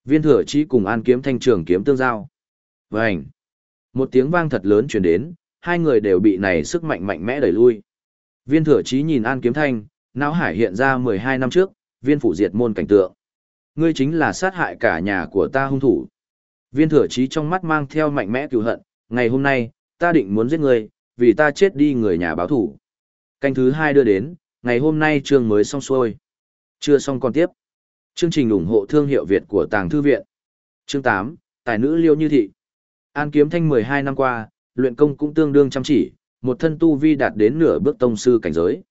Viên thừa chí cùng An Kiếm Thanh trường kiếm tương giao. Vành! Một tiếng vang thật lớn truyền đến, hai người đều bị này sức mạnh mạnh mẽ đẩy lui. Viên thừa chí nhìn An Kiếm Thanh, não hải hiện ra 12 năm trước, viên phủ diệt môn cảnh tượng. Ngươi chính là sát hại cả nhà của ta hung thủ. Viên thừa chí trong mắt mang theo mạnh mẽ cứu hận, ngày hôm nay, ta định muốn giết ngươi, vì ta chết đi người nhà báo thủ. Canh thứ hai đưa đến, ngày hôm nay chương mới xong xuôi. Chưa xong còn tiếp. Chương trình ủng hộ thương hiệu Việt của Tàng Thư Viện. Chương 8, Tài nữ Liêu Như Thị. An Kiếm Thanh 12 năm qua, luyện công cũng tương đương chăm chỉ, một thân tu vi đạt đến nửa bước tông sư cảnh giới.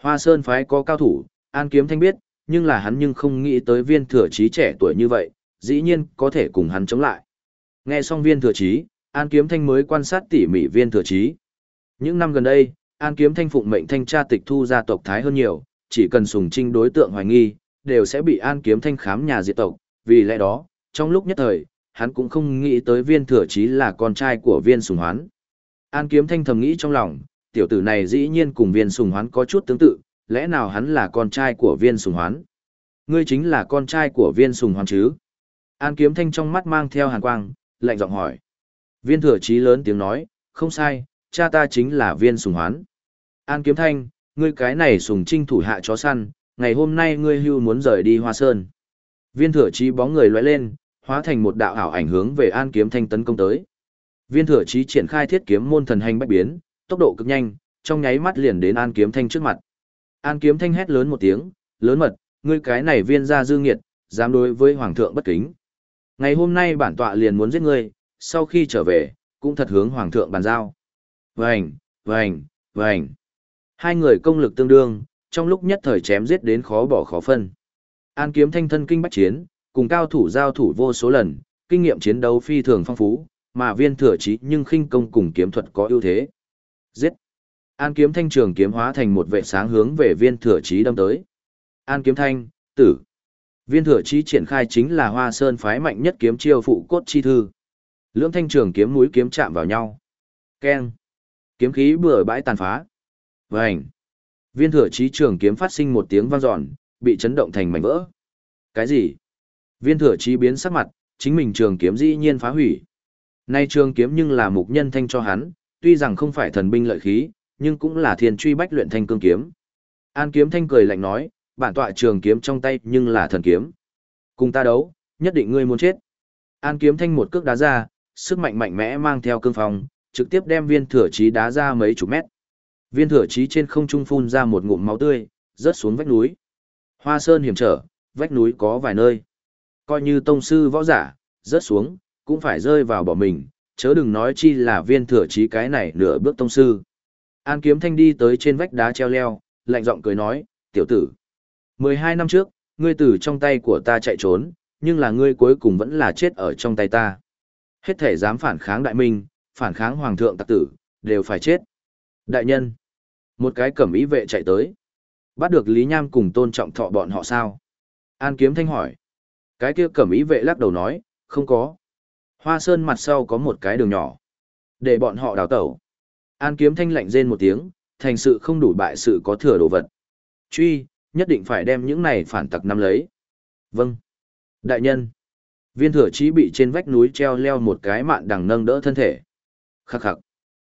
Hoa Sơn phái có cao thủ, An Kiếm Thanh biết, nhưng là hắn nhưng không nghĩ tới viên thừa trí trẻ tuổi như vậy, dĩ nhiên có thể cùng hắn chống lại. Nghe xong viên thừa trí, An Kiếm Thanh mới quan sát tỉ mỉ viên thừa trí. Những năm gần đây, An Kiếm Thanh phụng mệnh thanh tra tịch thu gia tộc Thái hơn nhiều, chỉ cần sùng trinh đối tượng hoài nghi, đều sẽ bị An Kiếm Thanh khám nhà diệt tộc, vì lẽ đó, trong lúc nhất thời, hắn cũng không nghĩ tới viên thừa trí là con trai của viên sùng hoán. An Kiếm Thanh thầm nghĩ trong lòng, tiểu tử này dĩ nhiên cùng viên sùng hoán có chút tương tự, lẽ nào hắn là con trai của viên sùng hoán? Ngươi chính là con trai của viên sùng hoán chứ? An Kiếm Thanh trong mắt mang theo hàn quang, lạnh giọng hỏi. Viên thừa chí lớn tiếng nói, không sai, cha ta chính là viên sùng hoán. An Kiếm Thanh, ngươi cái này sùng trinh thủ hạ chó săn, ngày hôm nay ngươi hưu muốn rời đi Hoa Sơn. Viên thừa chí bóng người lóe lên, hóa thành một đạo ảo ảnh hướng về An Kiếm Thanh tấn công tới. Viên thừa chí triển khai thiết kiếm môn thần hành bách biến, tốc độ cực nhanh, trong nháy mắt liền đến An Kiếm Thanh trước mặt. An Kiếm Thanh hét lớn một tiếng, lớn mật, ngươi cái này viên gia dư nghiệt, dám đối với hoàng thượng bất kính. Ngày hôm nay bản tọa liền muốn giết ngươi, sau khi trở về, cũng thật hướng hoàng thượng bàn giao. Vành, vành, vành. Hai người công lực tương đương, trong lúc nhất thời chém giết đến khó bỏ khó phân. An kiếm thanh thân kinh bách chiến, cùng cao thủ giao thủ vô số lần, kinh nghiệm chiến đấu phi thường phong phú, mà viên thừa chí nhưng khinh công cùng kiếm thuật có ưu thế. Giết! An kiếm thanh trường kiếm hóa thành một vệ sáng hướng về viên thừa chí đâm tới. An kiếm thanh, tử! Viên thừa chí triển khai chính là hoa sơn phái mạnh nhất kiếm chiêu phụ cốt chi thư. Lưỡng thanh trường kiếm mũi kiếm chạm vào nhau. Keng! Kiếm khí bừa bãi tàn phá. Vành! Viên thừa chí trường kiếm phát sinh một tiếng vang dọn, bị chấn động thành mảnh vỡ. Cái gì? Viên thừa chí biến sắc mặt, chính mình trường kiếm dĩ nhiên phá hủy. Nay trường kiếm nhưng là mục nhân thanh cho hắn, tuy rằng không phải thần binh lợi khí, nhưng cũng là thiên truy bách luyện thanh cương kiếm. An kiếm thanh cười lạnh nói, bản tọa trường kiếm trong tay nhưng là thần kiếm. Cùng ta đấu, nhất định ngươi muốn chết. An kiếm thanh một cước đá ra, sức mạnh mạnh mẽ mang theo cương phong, trực tiếp đem viên thừa chí đá ra mấy chục mét. Viên thừa chí trên không trung phun ra một ngụm máu tươi, rớt xuống vách núi. Hoa sơn hiểm trở, vách núi có vài nơi. Coi như tông sư võ giả, rớt xuống, cũng phải rơi vào bỏ mình, chớ đừng nói chi là viên thừa chí cái này nửa bước tông sư. An kiếm thanh đi tới trên vách đá treo leo, lạnh giọng cười nói, tiểu tử. 12 năm trước, ngươi từ trong tay của ta chạy trốn, nhưng là ngươi cuối cùng vẫn là chết ở trong tay ta. Hết thể dám phản kháng đại minh, phản kháng hoàng thượng tặc tử, đều phải chết. Đại nhân. Một cái cẩm ý vệ chạy tới. Bắt được Lý Nham cùng tôn trọng thọ bọn họ sao? An kiếm thanh hỏi. Cái kia cẩm ý vệ lắc đầu nói, không có. Hoa sơn mặt sau có một cái đường nhỏ. Để bọn họ đào tẩu. An kiếm thanh lạnh rên một tiếng, thành sự không đủ bại sự có thừa đồ vật. Truy, nhất định phải đem những này phản tặc nắm lấy. Vâng. Đại nhân. Viên thừa chí bị trên vách núi treo leo một cái mạn đằng nâng đỡ thân thể. Khắc khắc.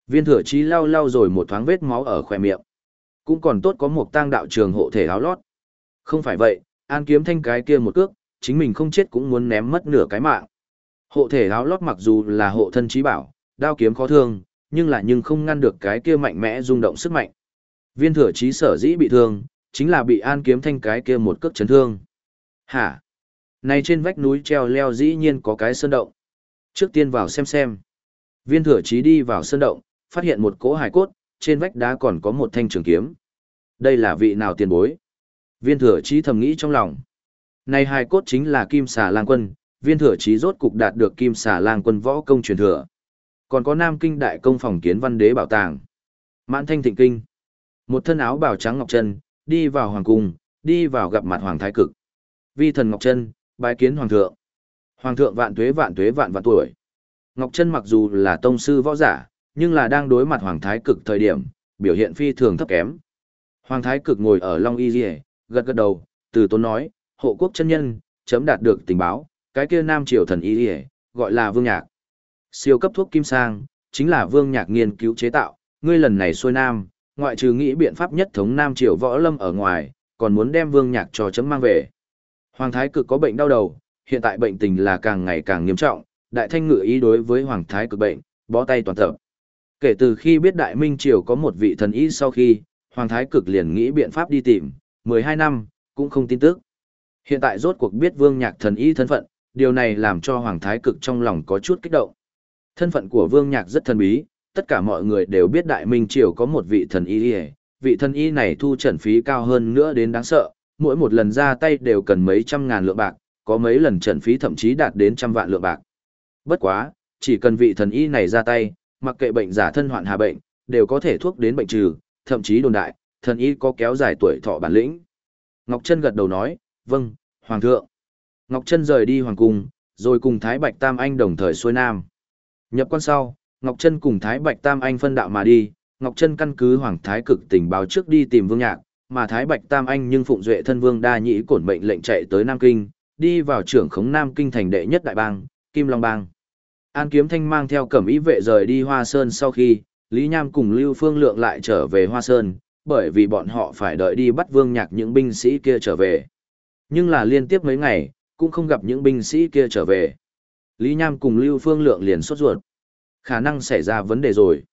Viên thừa chí lau lau rồi một thoáng vết máu ở khỏe miệng. Cũng còn tốt có một tang đạo trường hộ thể áo lót. Không phải vậy, an kiếm thanh cái kia một cước, chính mình không chết cũng muốn ném mất nửa cái mạng. Hộ thể áo lót mặc dù là hộ thân trí bảo, đao kiếm khó thương, nhưng là nhưng không ngăn được cái kia mạnh mẽ rung động sức mạnh. Viên thừa chí sở dĩ bị thương, chính là bị an kiếm thanh cái kia một cước chấn thương. Hả? Này trên vách núi treo leo dĩ nhiên có cái sơn động. Trước tiên vào xem xem. Viên thừa chí đi vào sơn động, phát hiện một cỗ hài cốt, trên vách đá còn có một thanh trường kiếm. Đây là vị nào tiền bối? Viên thừa chí thầm nghĩ trong lòng. Này hài cốt chính là Kim Xà Lang Quân, viên thừa chí rốt cục đạt được Kim Xà Lang Quân võ công truyền thừa. Còn có Nam Kinh Đại Công phòng kiến văn đế bảo tàng. Mãn Thanh Thịnh Kinh. Một thân áo bào trắng ngọc chân, đi vào hoàng cung, đi vào gặp mặt hoàng thái cực. Vi thần Ngọc Chân, bái kiến hoàng thượng. Hoàng thượng vạn tuế vạn tuế vạn vạn tuổi. Ngọc Trân mặc dù là tông sư võ giả, nhưng là đang đối mặt hoàng thái cực thời điểm, biểu hiện phi thường thấp kém. Hoàng thái cực ngồi ở Long Y Diệ, gật gật đầu, từ tốn nói, hộ quốc chân nhân, chấm đạt được tình báo, cái kia nam triều thần Y Diệ, gọi là Vương Nhạc. Siêu cấp thuốc kim sang, chính là Vương Nhạc nghiên cứu chế tạo, ngươi lần này xuôi nam, ngoại trừ nghĩ biện pháp nhất thống nam triều võ lâm ở ngoài, còn muốn đem Vương Nhạc cho chấm mang về. Hoàng thái cực có bệnh đau đầu, hiện tại bệnh tình là càng ngày càng nghiêm trọng, đại thanh ngự ý đối với hoàng thái cực bệnh, bó tay toàn tập. Kể từ khi biết đại minh triều có một vị thần y sau khi, hoàng thái cực liền nghĩ biện pháp đi tìm, 12 năm, cũng không tin tức. Hiện tại rốt cuộc biết vương nhạc thần y thân phận, điều này làm cho hoàng thái cực trong lòng có chút kích động. Thân phận của vương nhạc rất thần bí, tất cả mọi người đều biết đại minh triều có một vị thần y vị thần y này thu trần phí cao hơn nữa đến đáng sợ, mỗi một lần ra tay đều cần mấy trăm ngàn lượng bạc, có mấy lần trần phí thậm chí đạt đến trăm vạn lượng bạc. Bất quá, chỉ cần vị thần y này ra tay, mặc kệ bệnh giả thân hoạn hà bệnh, đều có thể thuốc đến bệnh trừ, thậm chí đồn đại, thần y có kéo dài tuổi thọ bản lĩnh. Ngọc Trân gật đầu nói, vâng, Hoàng thượng. Ngọc Trân rời đi Hoàng cung, rồi cùng Thái Bạch Tam Anh đồng thời xuôi nam. Nhập quan sau, Ngọc Trân cùng Thái Bạch Tam Anh phân đạo mà đi, Ngọc Trân căn cứ Hoàng Thái cực tình báo trước đi tìm Vương Nhạc, mà Thái Bạch Tam Anh nhưng phụng duệ thân vương đa nhĩ cổn mệnh lệnh chạy tới Nam Kinh, đi vào trưởng khống Nam Kinh thành đệ nhất đại bang, Kim Long Bang. An Kiếm Thanh mang theo cẩm ý vệ rời đi Hoa Sơn sau khi, Lý Nham cùng Lưu Phương Lượng lại trở về Hoa Sơn, bởi vì bọn họ phải đợi đi bắt vương nhạc những binh sĩ kia trở về. Nhưng là liên tiếp mấy ngày, cũng không gặp những binh sĩ kia trở về. Lý Nham cùng Lưu Phương Lượng liền sốt ruột. Khả năng xảy ra vấn đề rồi.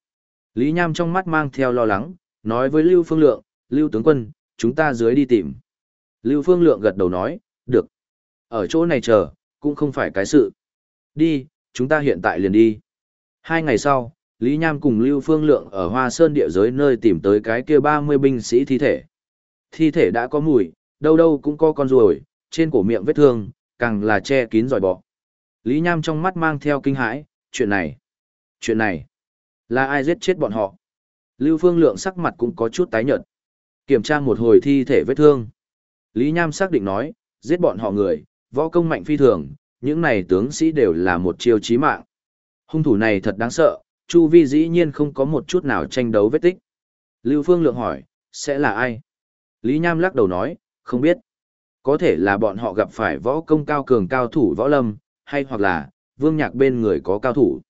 Lý Nham trong mắt mang theo lo lắng, nói với Lưu Phương Lượng, Lưu tướng quân, chúng ta dưới đi tìm. Lưu Phương Lượng gật đầu nói, được. Ở chỗ này chờ, cũng không phải cái sự. Đi, chúng ta hiện tại liền đi. Hai ngày sau, Lý Nham cùng Lưu Phương Lượng ở Hoa Sơn địa giới nơi tìm tới cái kia 30 binh sĩ thi thể. Thi thể đã có mùi, đâu đâu cũng có con ruồi, trên cổ miệng vết thương, càng là che kín giỏi bọ. Lý Nham trong mắt mang theo kinh hãi, chuyện này, chuyện này, là ai giết chết bọn họ? Lưu Phương Lượng sắc mặt cũng có chút tái nhợt. Kiểm tra một hồi thi thể vết thương. Lý Nham xác định nói, giết bọn họ người, võ công mạnh phi thường, những này tướng sĩ đều là một chiêu chí mạng. Hung thủ này thật đáng sợ, Chu Vi dĩ nhiên không có một chút nào tranh đấu vết tích. Lưu Phương Lượng hỏi, sẽ là ai? Lý Nham lắc đầu nói, không biết. Có thể là bọn họ gặp phải võ công cao cường cao thủ võ lâm, hay hoặc là, vương nhạc bên người có cao thủ.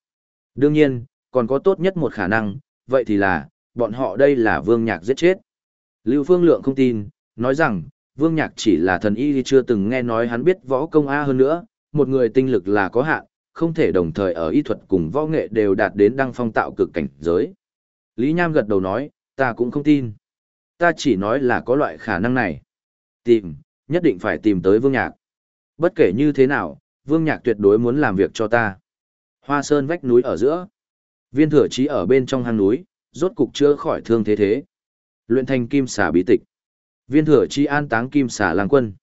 Đương nhiên, còn có tốt nhất một khả năng, vậy thì là, bọn họ đây là vương nhạc giết chết. Lưu Phương Lượng không tin, nói rằng, vương nhạc chỉ là thần y chưa từng nghe nói hắn biết võ công A hơn nữa, một người tinh lực là có hạn, không thể đồng thời ở y thuật cùng võ nghệ đều đạt đến đăng phong tạo cực cảnh giới. Lý Nham gật đầu nói, ta cũng không tin. Ta chỉ nói là có loại khả năng này. Tìm, nhất định phải tìm tới Vương Nhạc. Bất kể như thế nào, Vương Nhạc tuyệt đối muốn làm việc cho ta. Hoa sơn vách núi ở giữa. Viên thừa chí ở bên trong hang núi, rốt cục chưa khỏi thương thế thế. Luyện thành kim xà bí tịch. Viên thừa chí an táng kim xà lang quân.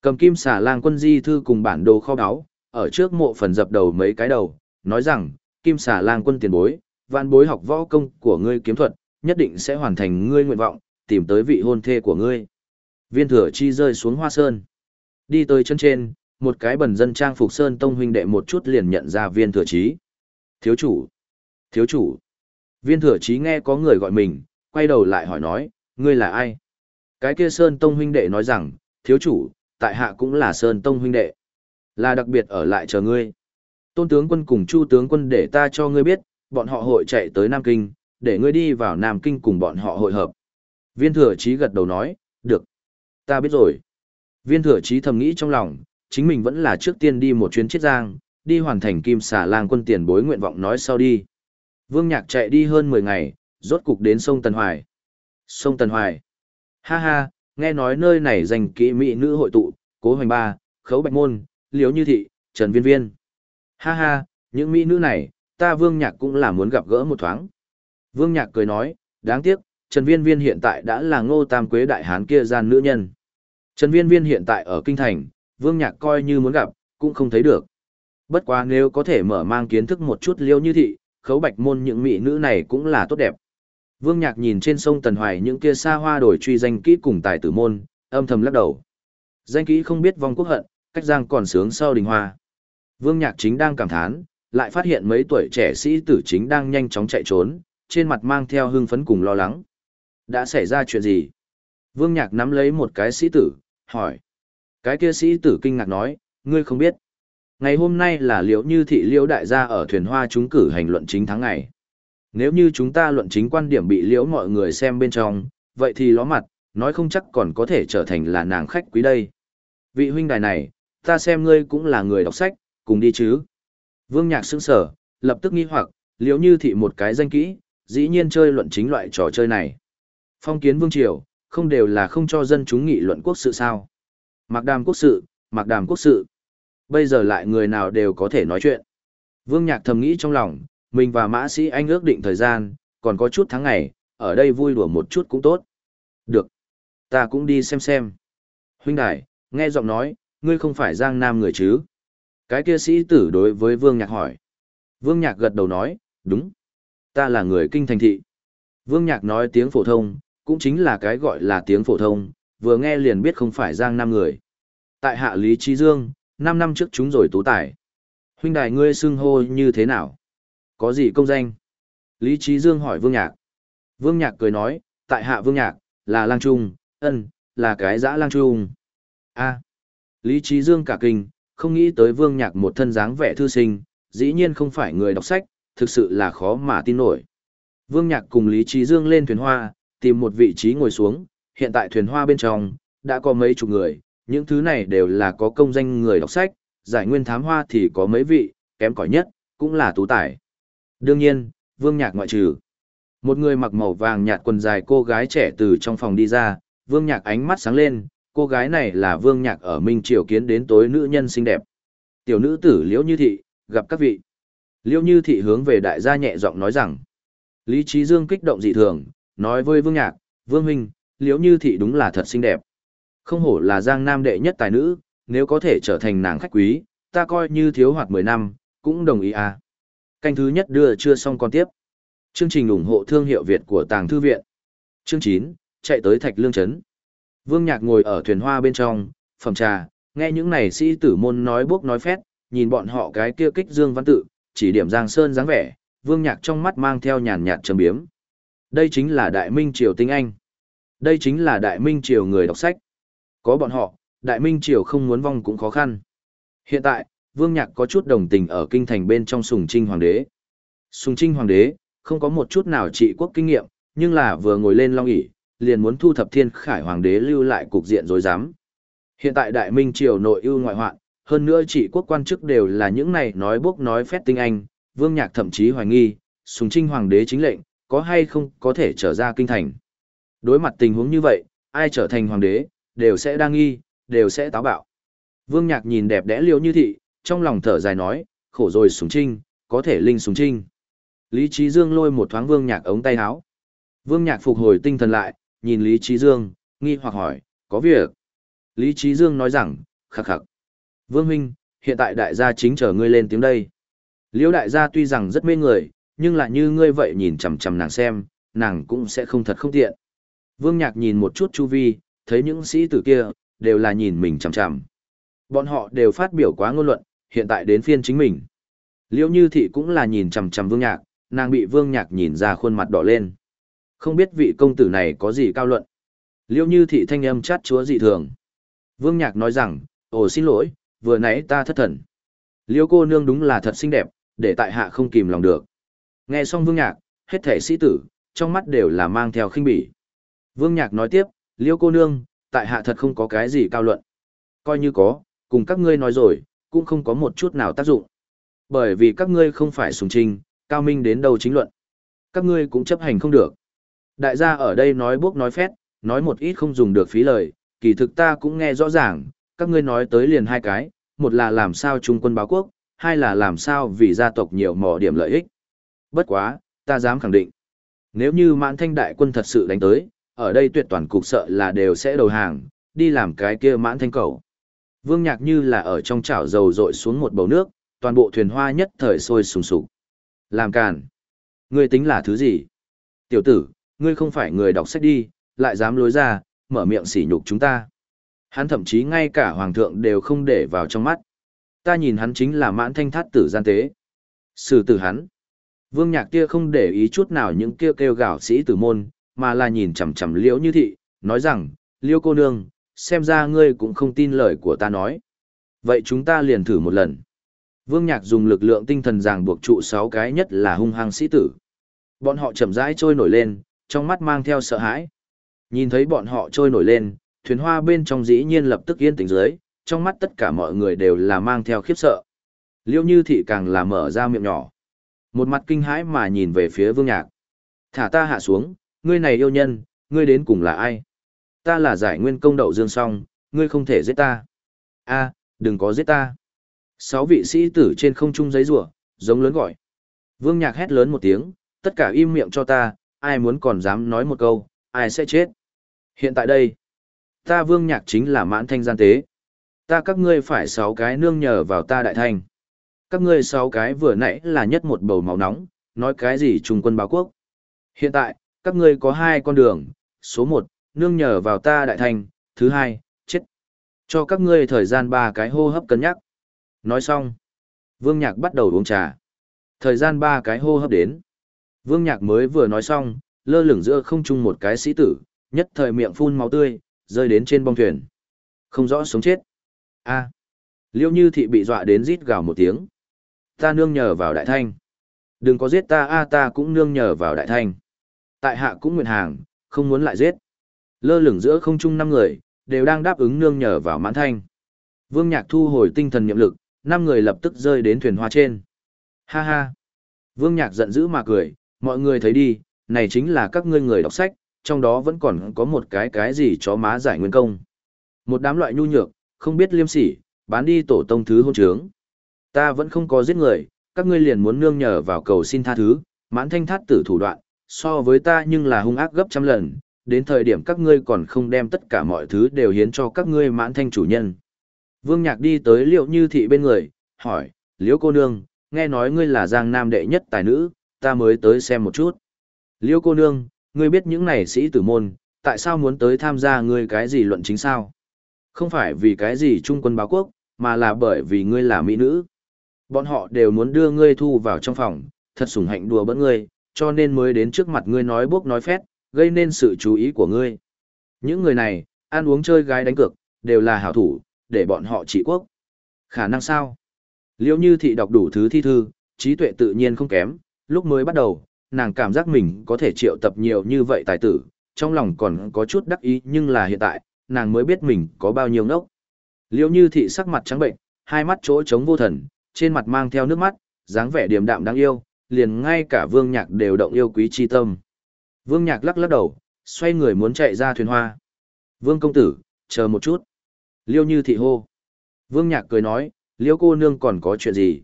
Cầm kim xà lang quân di thư cùng bản đồ kho báu, ở trước mộ phần dập đầu mấy cái đầu, nói rằng, kim xà lang quân tiền bối, vạn bối học võ công của ngươi kiếm thuật, nhất định sẽ hoàn thành ngươi nguyện vọng, tìm tới vị hôn thê của ngươi. Viên thừa chi rơi xuống hoa sơn. Đi tới chân trên, một cái bẩn dân trang phục sơn tông huynh đệ một chút liền nhận ra viên thừa chí. Thiếu chủ! Thiếu chủ! Viên thừa chí nghe có người gọi mình, quay đầu lại hỏi nói, ngươi là ai? Cái kia sơn tông huynh đệ nói rằng, thiếu chủ, tại hạ cũng là sơn tông huynh đệ. Là đặc biệt ở lại chờ ngươi. Tôn tướng quân cùng chu tướng quân để ta cho ngươi biết, bọn họ hội chạy tới Nam Kinh, để ngươi đi vào Nam Kinh cùng bọn họ hội hợp. Viên thừa chí gật đầu nói, được. Ta biết rồi. Viên thừa chí thầm nghĩ trong lòng, chính mình vẫn là trước tiên đi một chuyến chiết giang, đi hoàn thành kim xà lang quân tiền bối nguyện vọng nói sau đi. Vương Nhạc chạy đi hơn 10 ngày, rốt cục đến sông Tần Hoài. Sông Tần Hoài. Ha ha, nghe nói nơi này dành kỹ mỹ nữ hội tụ, cố hoành ba, khấu bạch môn, liếu như thị, trần viên viên. Ha ha, những mỹ nữ này, ta Vương Nhạc cũng là muốn gặp gỡ một thoáng. Vương Nhạc cười nói, đáng tiếc, Trần Viên Viên hiện tại đã là ngô tam quế đại hán kia gian nữ nhân. Trần Viên Viên hiện tại ở Kinh Thành, Vương Nhạc coi như muốn gặp, cũng không thấy được. Bất quá nếu có thể mở mang kiến thức một chút liêu như thị, khấu bạch môn những mỹ nữ này cũng là tốt đẹp. Vương Nhạc nhìn trên sông Tần Hoài những kia xa hoa đổi truy danh kỹ cùng tài tử môn, âm thầm lắc đầu. Danh kỹ không biết vong quốc hận, cách giang còn sướng sau đình hoa. Vương Nhạc chính đang cảm thán, lại phát hiện mấy tuổi trẻ sĩ tử chính đang nhanh chóng chạy trốn, trên mặt mang theo hưng phấn cùng lo lắng. Đã xảy ra chuyện gì? Vương Nhạc nắm lấy một cái sĩ tử, hỏi. Cái kia sĩ tử kinh ngạc nói, ngươi không biết. Ngày hôm nay là liễu như thị liễu đại gia ở thuyền hoa chúng cử hành luận chính tháng ngày. Nếu như chúng ta luận chính quan điểm bị liễu mọi người xem bên trong, vậy thì ló mặt, nói không chắc còn có thể trở thành là nàng khách quý đây. Vị huynh đài này, ta xem ngươi cũng là người đọc sách, cùng đi chứ. Vương Nhạc sững sở, lập tức nghi hoặc, liễu như thị một cái danh kỹ, dĩ nhiên chơi luận chính loại trò chơi này. Phong kiến vương triều, không đều là không cho dân chúng nghị luận quốc sự sao. Mạc đàm quốc sự, mạc đàm quốc sự. Bây giờ lại người nào đều có thể nói chuyện. Vương Nhạc thầm nghĩ trong lòng, mình và mã sĩ anh ước định thời gian, còn có chút tháng ngày, ở đây vui đùa một chút cũng tốt. Được. Ta cũng đi xem xem. Huynh đại, nghe giọng nói, ngươi không phải giang nam người chứ? Cái kia sĩ tử đối với Vương Nhạc hỏi. Vương Nhạc gật đầu nói, đúng. Ta là người kinh thành thị. Vương Nhạc nói tiếng phổ thông, cũng chính là cái gọi là tiếng phổ thông, vừa nghe liền biết không phải giang Nam người. Tại hạ Lý Trí Dương, 5 năm trước chúng rồi tú tài. Huynh đài ngươi xưng hô như thế nào? Có gì công danh? Lý Trí Dương hỏi Vương Nhạc. Vương Nhạc cười nói, tại hạ Vương Nhạc, là lang trung, ân, là cái dã lang trung. a Lý Trí Dương cả kinh, không nghĩ tới Vương Nhạc một thân dáng vẻ thư sinh, dĩ nhiên không phải người đọc sách, thực sự là khó mà tin nổi. Vương Nhạc cùng Lý Trí Dương lên thuyền hoa, tìm một vị trí ngồi xuống, hiện tại thuyền hoa bên trong, đã có mấy chục người, những thứ này đều là có công danh người đọc sách, giải nguyên thám hoa thì có mấy vị, kém cỏi nhất, cũng là tú tài. Đương nhiên, vương nhạc ngoại trừ. Một người mặc màu vàng nhạt quần dài cô gái trẻ từ trong phòng đi ra, vương nhạc ánh mắt sáng lên, cô gái này là vương nhạc ở Minh Triều kiến đến tối nữ nhân xinh đẹp. Tiểu nữ tử Liễu Như Thị, gặp các vị. Liễu Như Thị hướng về đại gia nhẹ giọng nói rằng. Lý Trí Dương kích động dị thường, nói với vương nhạc, vương huynh, Liễu Như Thị đúng là thật xinh đẹp. Không hổ là giang nam đệ nhất tài nữ, nếu có thể trở thành nàng khách quý, ta coi như thiếu hoạt 10 năm, cũng đồng ý à. Canh thứ nhất đưa chưa xong còn tiếp. Chương trình ủng hộ thương hiệu Việt của Tàng Thư Viện. Chương 9, chạy tới Thạch Lương Trấn. Vương Nhạc ngồi ở thuyền hoa bên trong, phẩm trà, nghe những này sĩ tử môn nói bốc nói phét, nhìn bọn họ cái kia kích dương văn tự, chỉ điểm Giang Sơn dáng vẻ, Vương Nhạc trong mắt mang theo nhàn nhạt trầm biếm. Đây chính là Đại Minh Triều tinh anh. Đây chính là Đại Minh Triều người đọc sách. Có bọn họ, Đại Minh Triều không muốn vong cũng khó khăn. Hiện tại, Vương Nhạc có chút đồng tình ở kinh thành bên trong Sùng Trinh Hoàng đế. Sùng Trinh Hoàng đế, không có một chút nào trị quốc kinh nghiệm, nhưng là vừa ngồi lên long ỷ liền muốn thu thập thiên khải hoàng đế lưu lại cục diện rối rắm. Hiện tại Đại Minh Triều nội ưu ngoại hoạn, hơn nữa trị quốc quan chức đều là những này nói bốc nói phét tinh anh, Vương Nhạc thậm chí hoài nghi, Sùng Trinh Hoàng đế chính lệnh, có hay không có thể trở ra kinh thành. Đối mặt tình huống như vậy, ai trở thành hoàng đế, đều sẽ đa nghi, đều sẽ táo bạo. Vương Nhạc nhìn đẹp đẽ liễu như thị, trong lòng thở dài nói, khổ rồi súng Trinh, có thể linh súng Trinh. Lý Trí Dương lôi một thoáng Vương Nhạc ống tay áo. Vương Nhạc phục hồi tinh thần lại, nhìn Lý Trí Dương, nghi hoặc hỏi, có việc. Lý Trí Dương nói rằng, khắc khắc. Vương Huynh, hiện tại đại gia chính chờ ngươi lên tiếng đây. Liễu đại gia tuy rằng rất mê người, nhưng lại như ngươi vậy nhìn chằm chằm nàng xem, nàng cũng sẽ không thật không tiện. Vương Nhạc nhìn một chút chu vi, thấy những sĩ tử kia, đều là nhìn mình chằm chằm. Bọn họ đều phát biểu quá ngôn luận, hiện tại đến phiên chính mình. Liễu Như Thị cũng là nhìn chằm chằm Vương Nhạc, nàng bị Vương Nhạc nhìn ra khuôn mặt đỏ lên. Không biết vị công tử này có gì cao luận. Liễu Như Thị thanh âm chát chúa dị thường. Vương Nhạc nói rằng, ồ xin lỗi, vừa nãy ta thất thần. Liễu cô nương đúng là thật xinh đẹp, để tại hạ không kìm lòng được. Nghe xong Vương Nhạc, hết thể sĩ tử, trong mắt đều là mang theo khinh bỉ. Vương Nhạc nói tiếp, Liễu cô nương, tại hạ thật không có cái gì cao luận. Coi như có, cùng các ngươi nói rồi, cũng không có một chút nào tác dụng. Bởi vì các ngươi không phải sùng trinh, cao minh đến đâu chính luận. Các ngươi cũng chấp hành không được. Đại gia ở đây nói buốc nói phét, nói một ít không dùng được phí lời, kỳ thực ta cũng nghe rõ ràng, các ngươi nói tới liền hai cái, một là làm sao trung quân báo quốc, hai là làm sao vì gia tộc nhiều mỏ điểm lợi ích. Bất quá, ta dám khẳng định. Nếu như mãn thanh đại quân thật sự đánh tới, ở đây tuyệt toàn cục sợ là đều sẽ đầu hàng, đi làm cái kia mãn thanh cầu. Vương Nhạc như là ở trong chảo dầu dội xuống một bầu nước, toàn bộ thuyền hoa nhất thời sôi sùng sục. Làm càn. Ngươi tính là thứ gì? Tiểu tử, ngươi không phải người đọc sách đi, lại dám lối ra, mở miệng sỉ nhục chúng ta. Hắn thậm chí ngay cả hoàng thượng đều không để vào trong mắt. Ta nhìn hắn chính là mãn thanh thát tử gian tế. Sử tử hắn. Vương nhạc kia không để ý chút nào những kêu kêu gạo sĩ tử môn, mà là nhìn chằm chằm liễu như thị, nói rằng, liễu cô nương, xem ra ngươi cũng không tin lời của ta nói. Vậy chúng ta liền thử một lần. Vương Nhạc dùng lực lượng tinh thần ràng buộc trụ sáu cái nhất là hung hăng sĩ tử. Bọn họ chậm rãi trôi nổi lên, trong mắt mang theo sợ hãi. Nhìn thấy bọn họ trôi nổi lên, thuyền hoa bên trong dĩ nhiên lập tức yên tĩnh dưới, trong mắt tất cả mọi người đều là mang theo khiếp sợ. Liêu Như Thị càng là mở ra miệng nhỏ. Một mặt kinh hãi mà nhìn về phía Vương Nhạc. Thả ta hạ xuống, ngươi này yêu nhân, ngươi đến cùng là ai? Ta là giải nguyên công đậu dương song, ngươi không thể giết ta. a đừng có giết ta. Sáu vị sĩ tử trên không trung giấy rủa giống lớn gọi. Vương Nhạc hét lớn một tiếng, tất cả im miệng cho ta, ai muốn còn dám nói một câu, ai sẽ chết. Hiện tại đây, ta Vương Nhạc chính là mãn thanh gian tế. Ta các ngươi phải sáu cái nương nhờ vào ta đại thanh. Các ngươi sáu cái vừa nãy là nhất một bầu máu nóng, nói cái gì trung quân báo quốc. Hiện tại, các ngươi có hai con đường, số một, nương nhờ vào ta đại thành thứ hai, chết. Cho các ngươi thời gian ba cái hô hấp cân nhắc. Nói xong, Vương Nhạc bắt đầu uống trà. Thời gian ba cái hô hấp đến. Vương Nhạc mới vừa nói xong, lơ lửng giữa không trung một cái sĩ tử, nhất thời miệng phun máu tươi, rơi đến trên bong thuyền. Không rõ sống chết. A. Liêu Như thị bị dọa đến rít gào một tiếng. Ta nương nhờ vào đại thanh. Đừng có giết ta a ta cũng nương nhờ vào đại thanh. Tại hạ cũng nguyện hàng, không muốn lại giết. Lơ lửng giữa không trung năm người, đều đang đáp ứng nương nhờ vào mãn thanh. Vương Nhạc thu hồi tinh thần nhiệm lực, năm người lập tức rơi đến thuyền hoa trên. Ha ha! Vương Nhạc giận dữ mà cười, mọi người thấy đi, này chính là các ngươi người đọc sách, trong đó vẫn còn có một cái cái gì chó má giải nguyên công. Một đám loại nhu nhược, không biết liêm sỉ, bán đi tổ tông thứ hôn trướng. Ta vẫn không có giết người, các ngươi liền muốn nương nhờ vào cầu xin tha thứ, mãn thanh thát tử thủ đoạn, so với ta nhưng là hung ác gấp trăm lần, đến thời điểm các ngươi còn không đem tất cả mọi thứ đều hiến cho các ngươi mãn thanh chủ nhân. Vương Nhạc đi tới Liễu như thị bên người, hỏi, liễu cô nương, nghe nói ngươi là giang nam đệ nhất tài nữ, ta mới tới xem một chút. Liễu cô nương, ngươi biết những này sĩ tử môn, tại sao muốn tới tham gia ngươi cái gì luận chính sao? Không phải vì cái gì trung quân báo quốc, mà là bởi vì ngươi là mỹ nữ. Bọn họ đều muốn đưa ngươi thu vào trong phòng, thật sủng hạnh đùa bỡn ngươi, cho nên mới đến trước mặt ngươi nói bốc nói phét, gây nên sự chú ý của ngươi. Những người này, ăn uống chơi gái đánh cược, đều là hảo thủ, để bọn họ trị quốc. Khả năng sao? Liêu như thị đọc đủ thứ thi thư, trí tuệ tự nhiên không kém, lúc mới bắt đầu, nàng cảm giác mình có thể triệu tập nhiều như vậy tài tử, trong lòng còn có chút đắc ý nhưng là hiện tại, nàng mới biết mình có bao nhiêu ngốc. Liêu như thị sắc mặt trắng bệnh, hai mắt chỗ trống vô thần, trên mặt mang theo nước mắt, dáng vẻ điềm đạm đáng yêu, liền ngay cả vương nhạc đều động yêu quý chi tâm. Vương nhạc lắc lắc đầu, xoay người muốn chạy ra thuyền hoa. Vương công tử, chờ một chút. Liêu như thị hô. Vương nhạc cười nói, liêu cô nương còn có chuyện gì?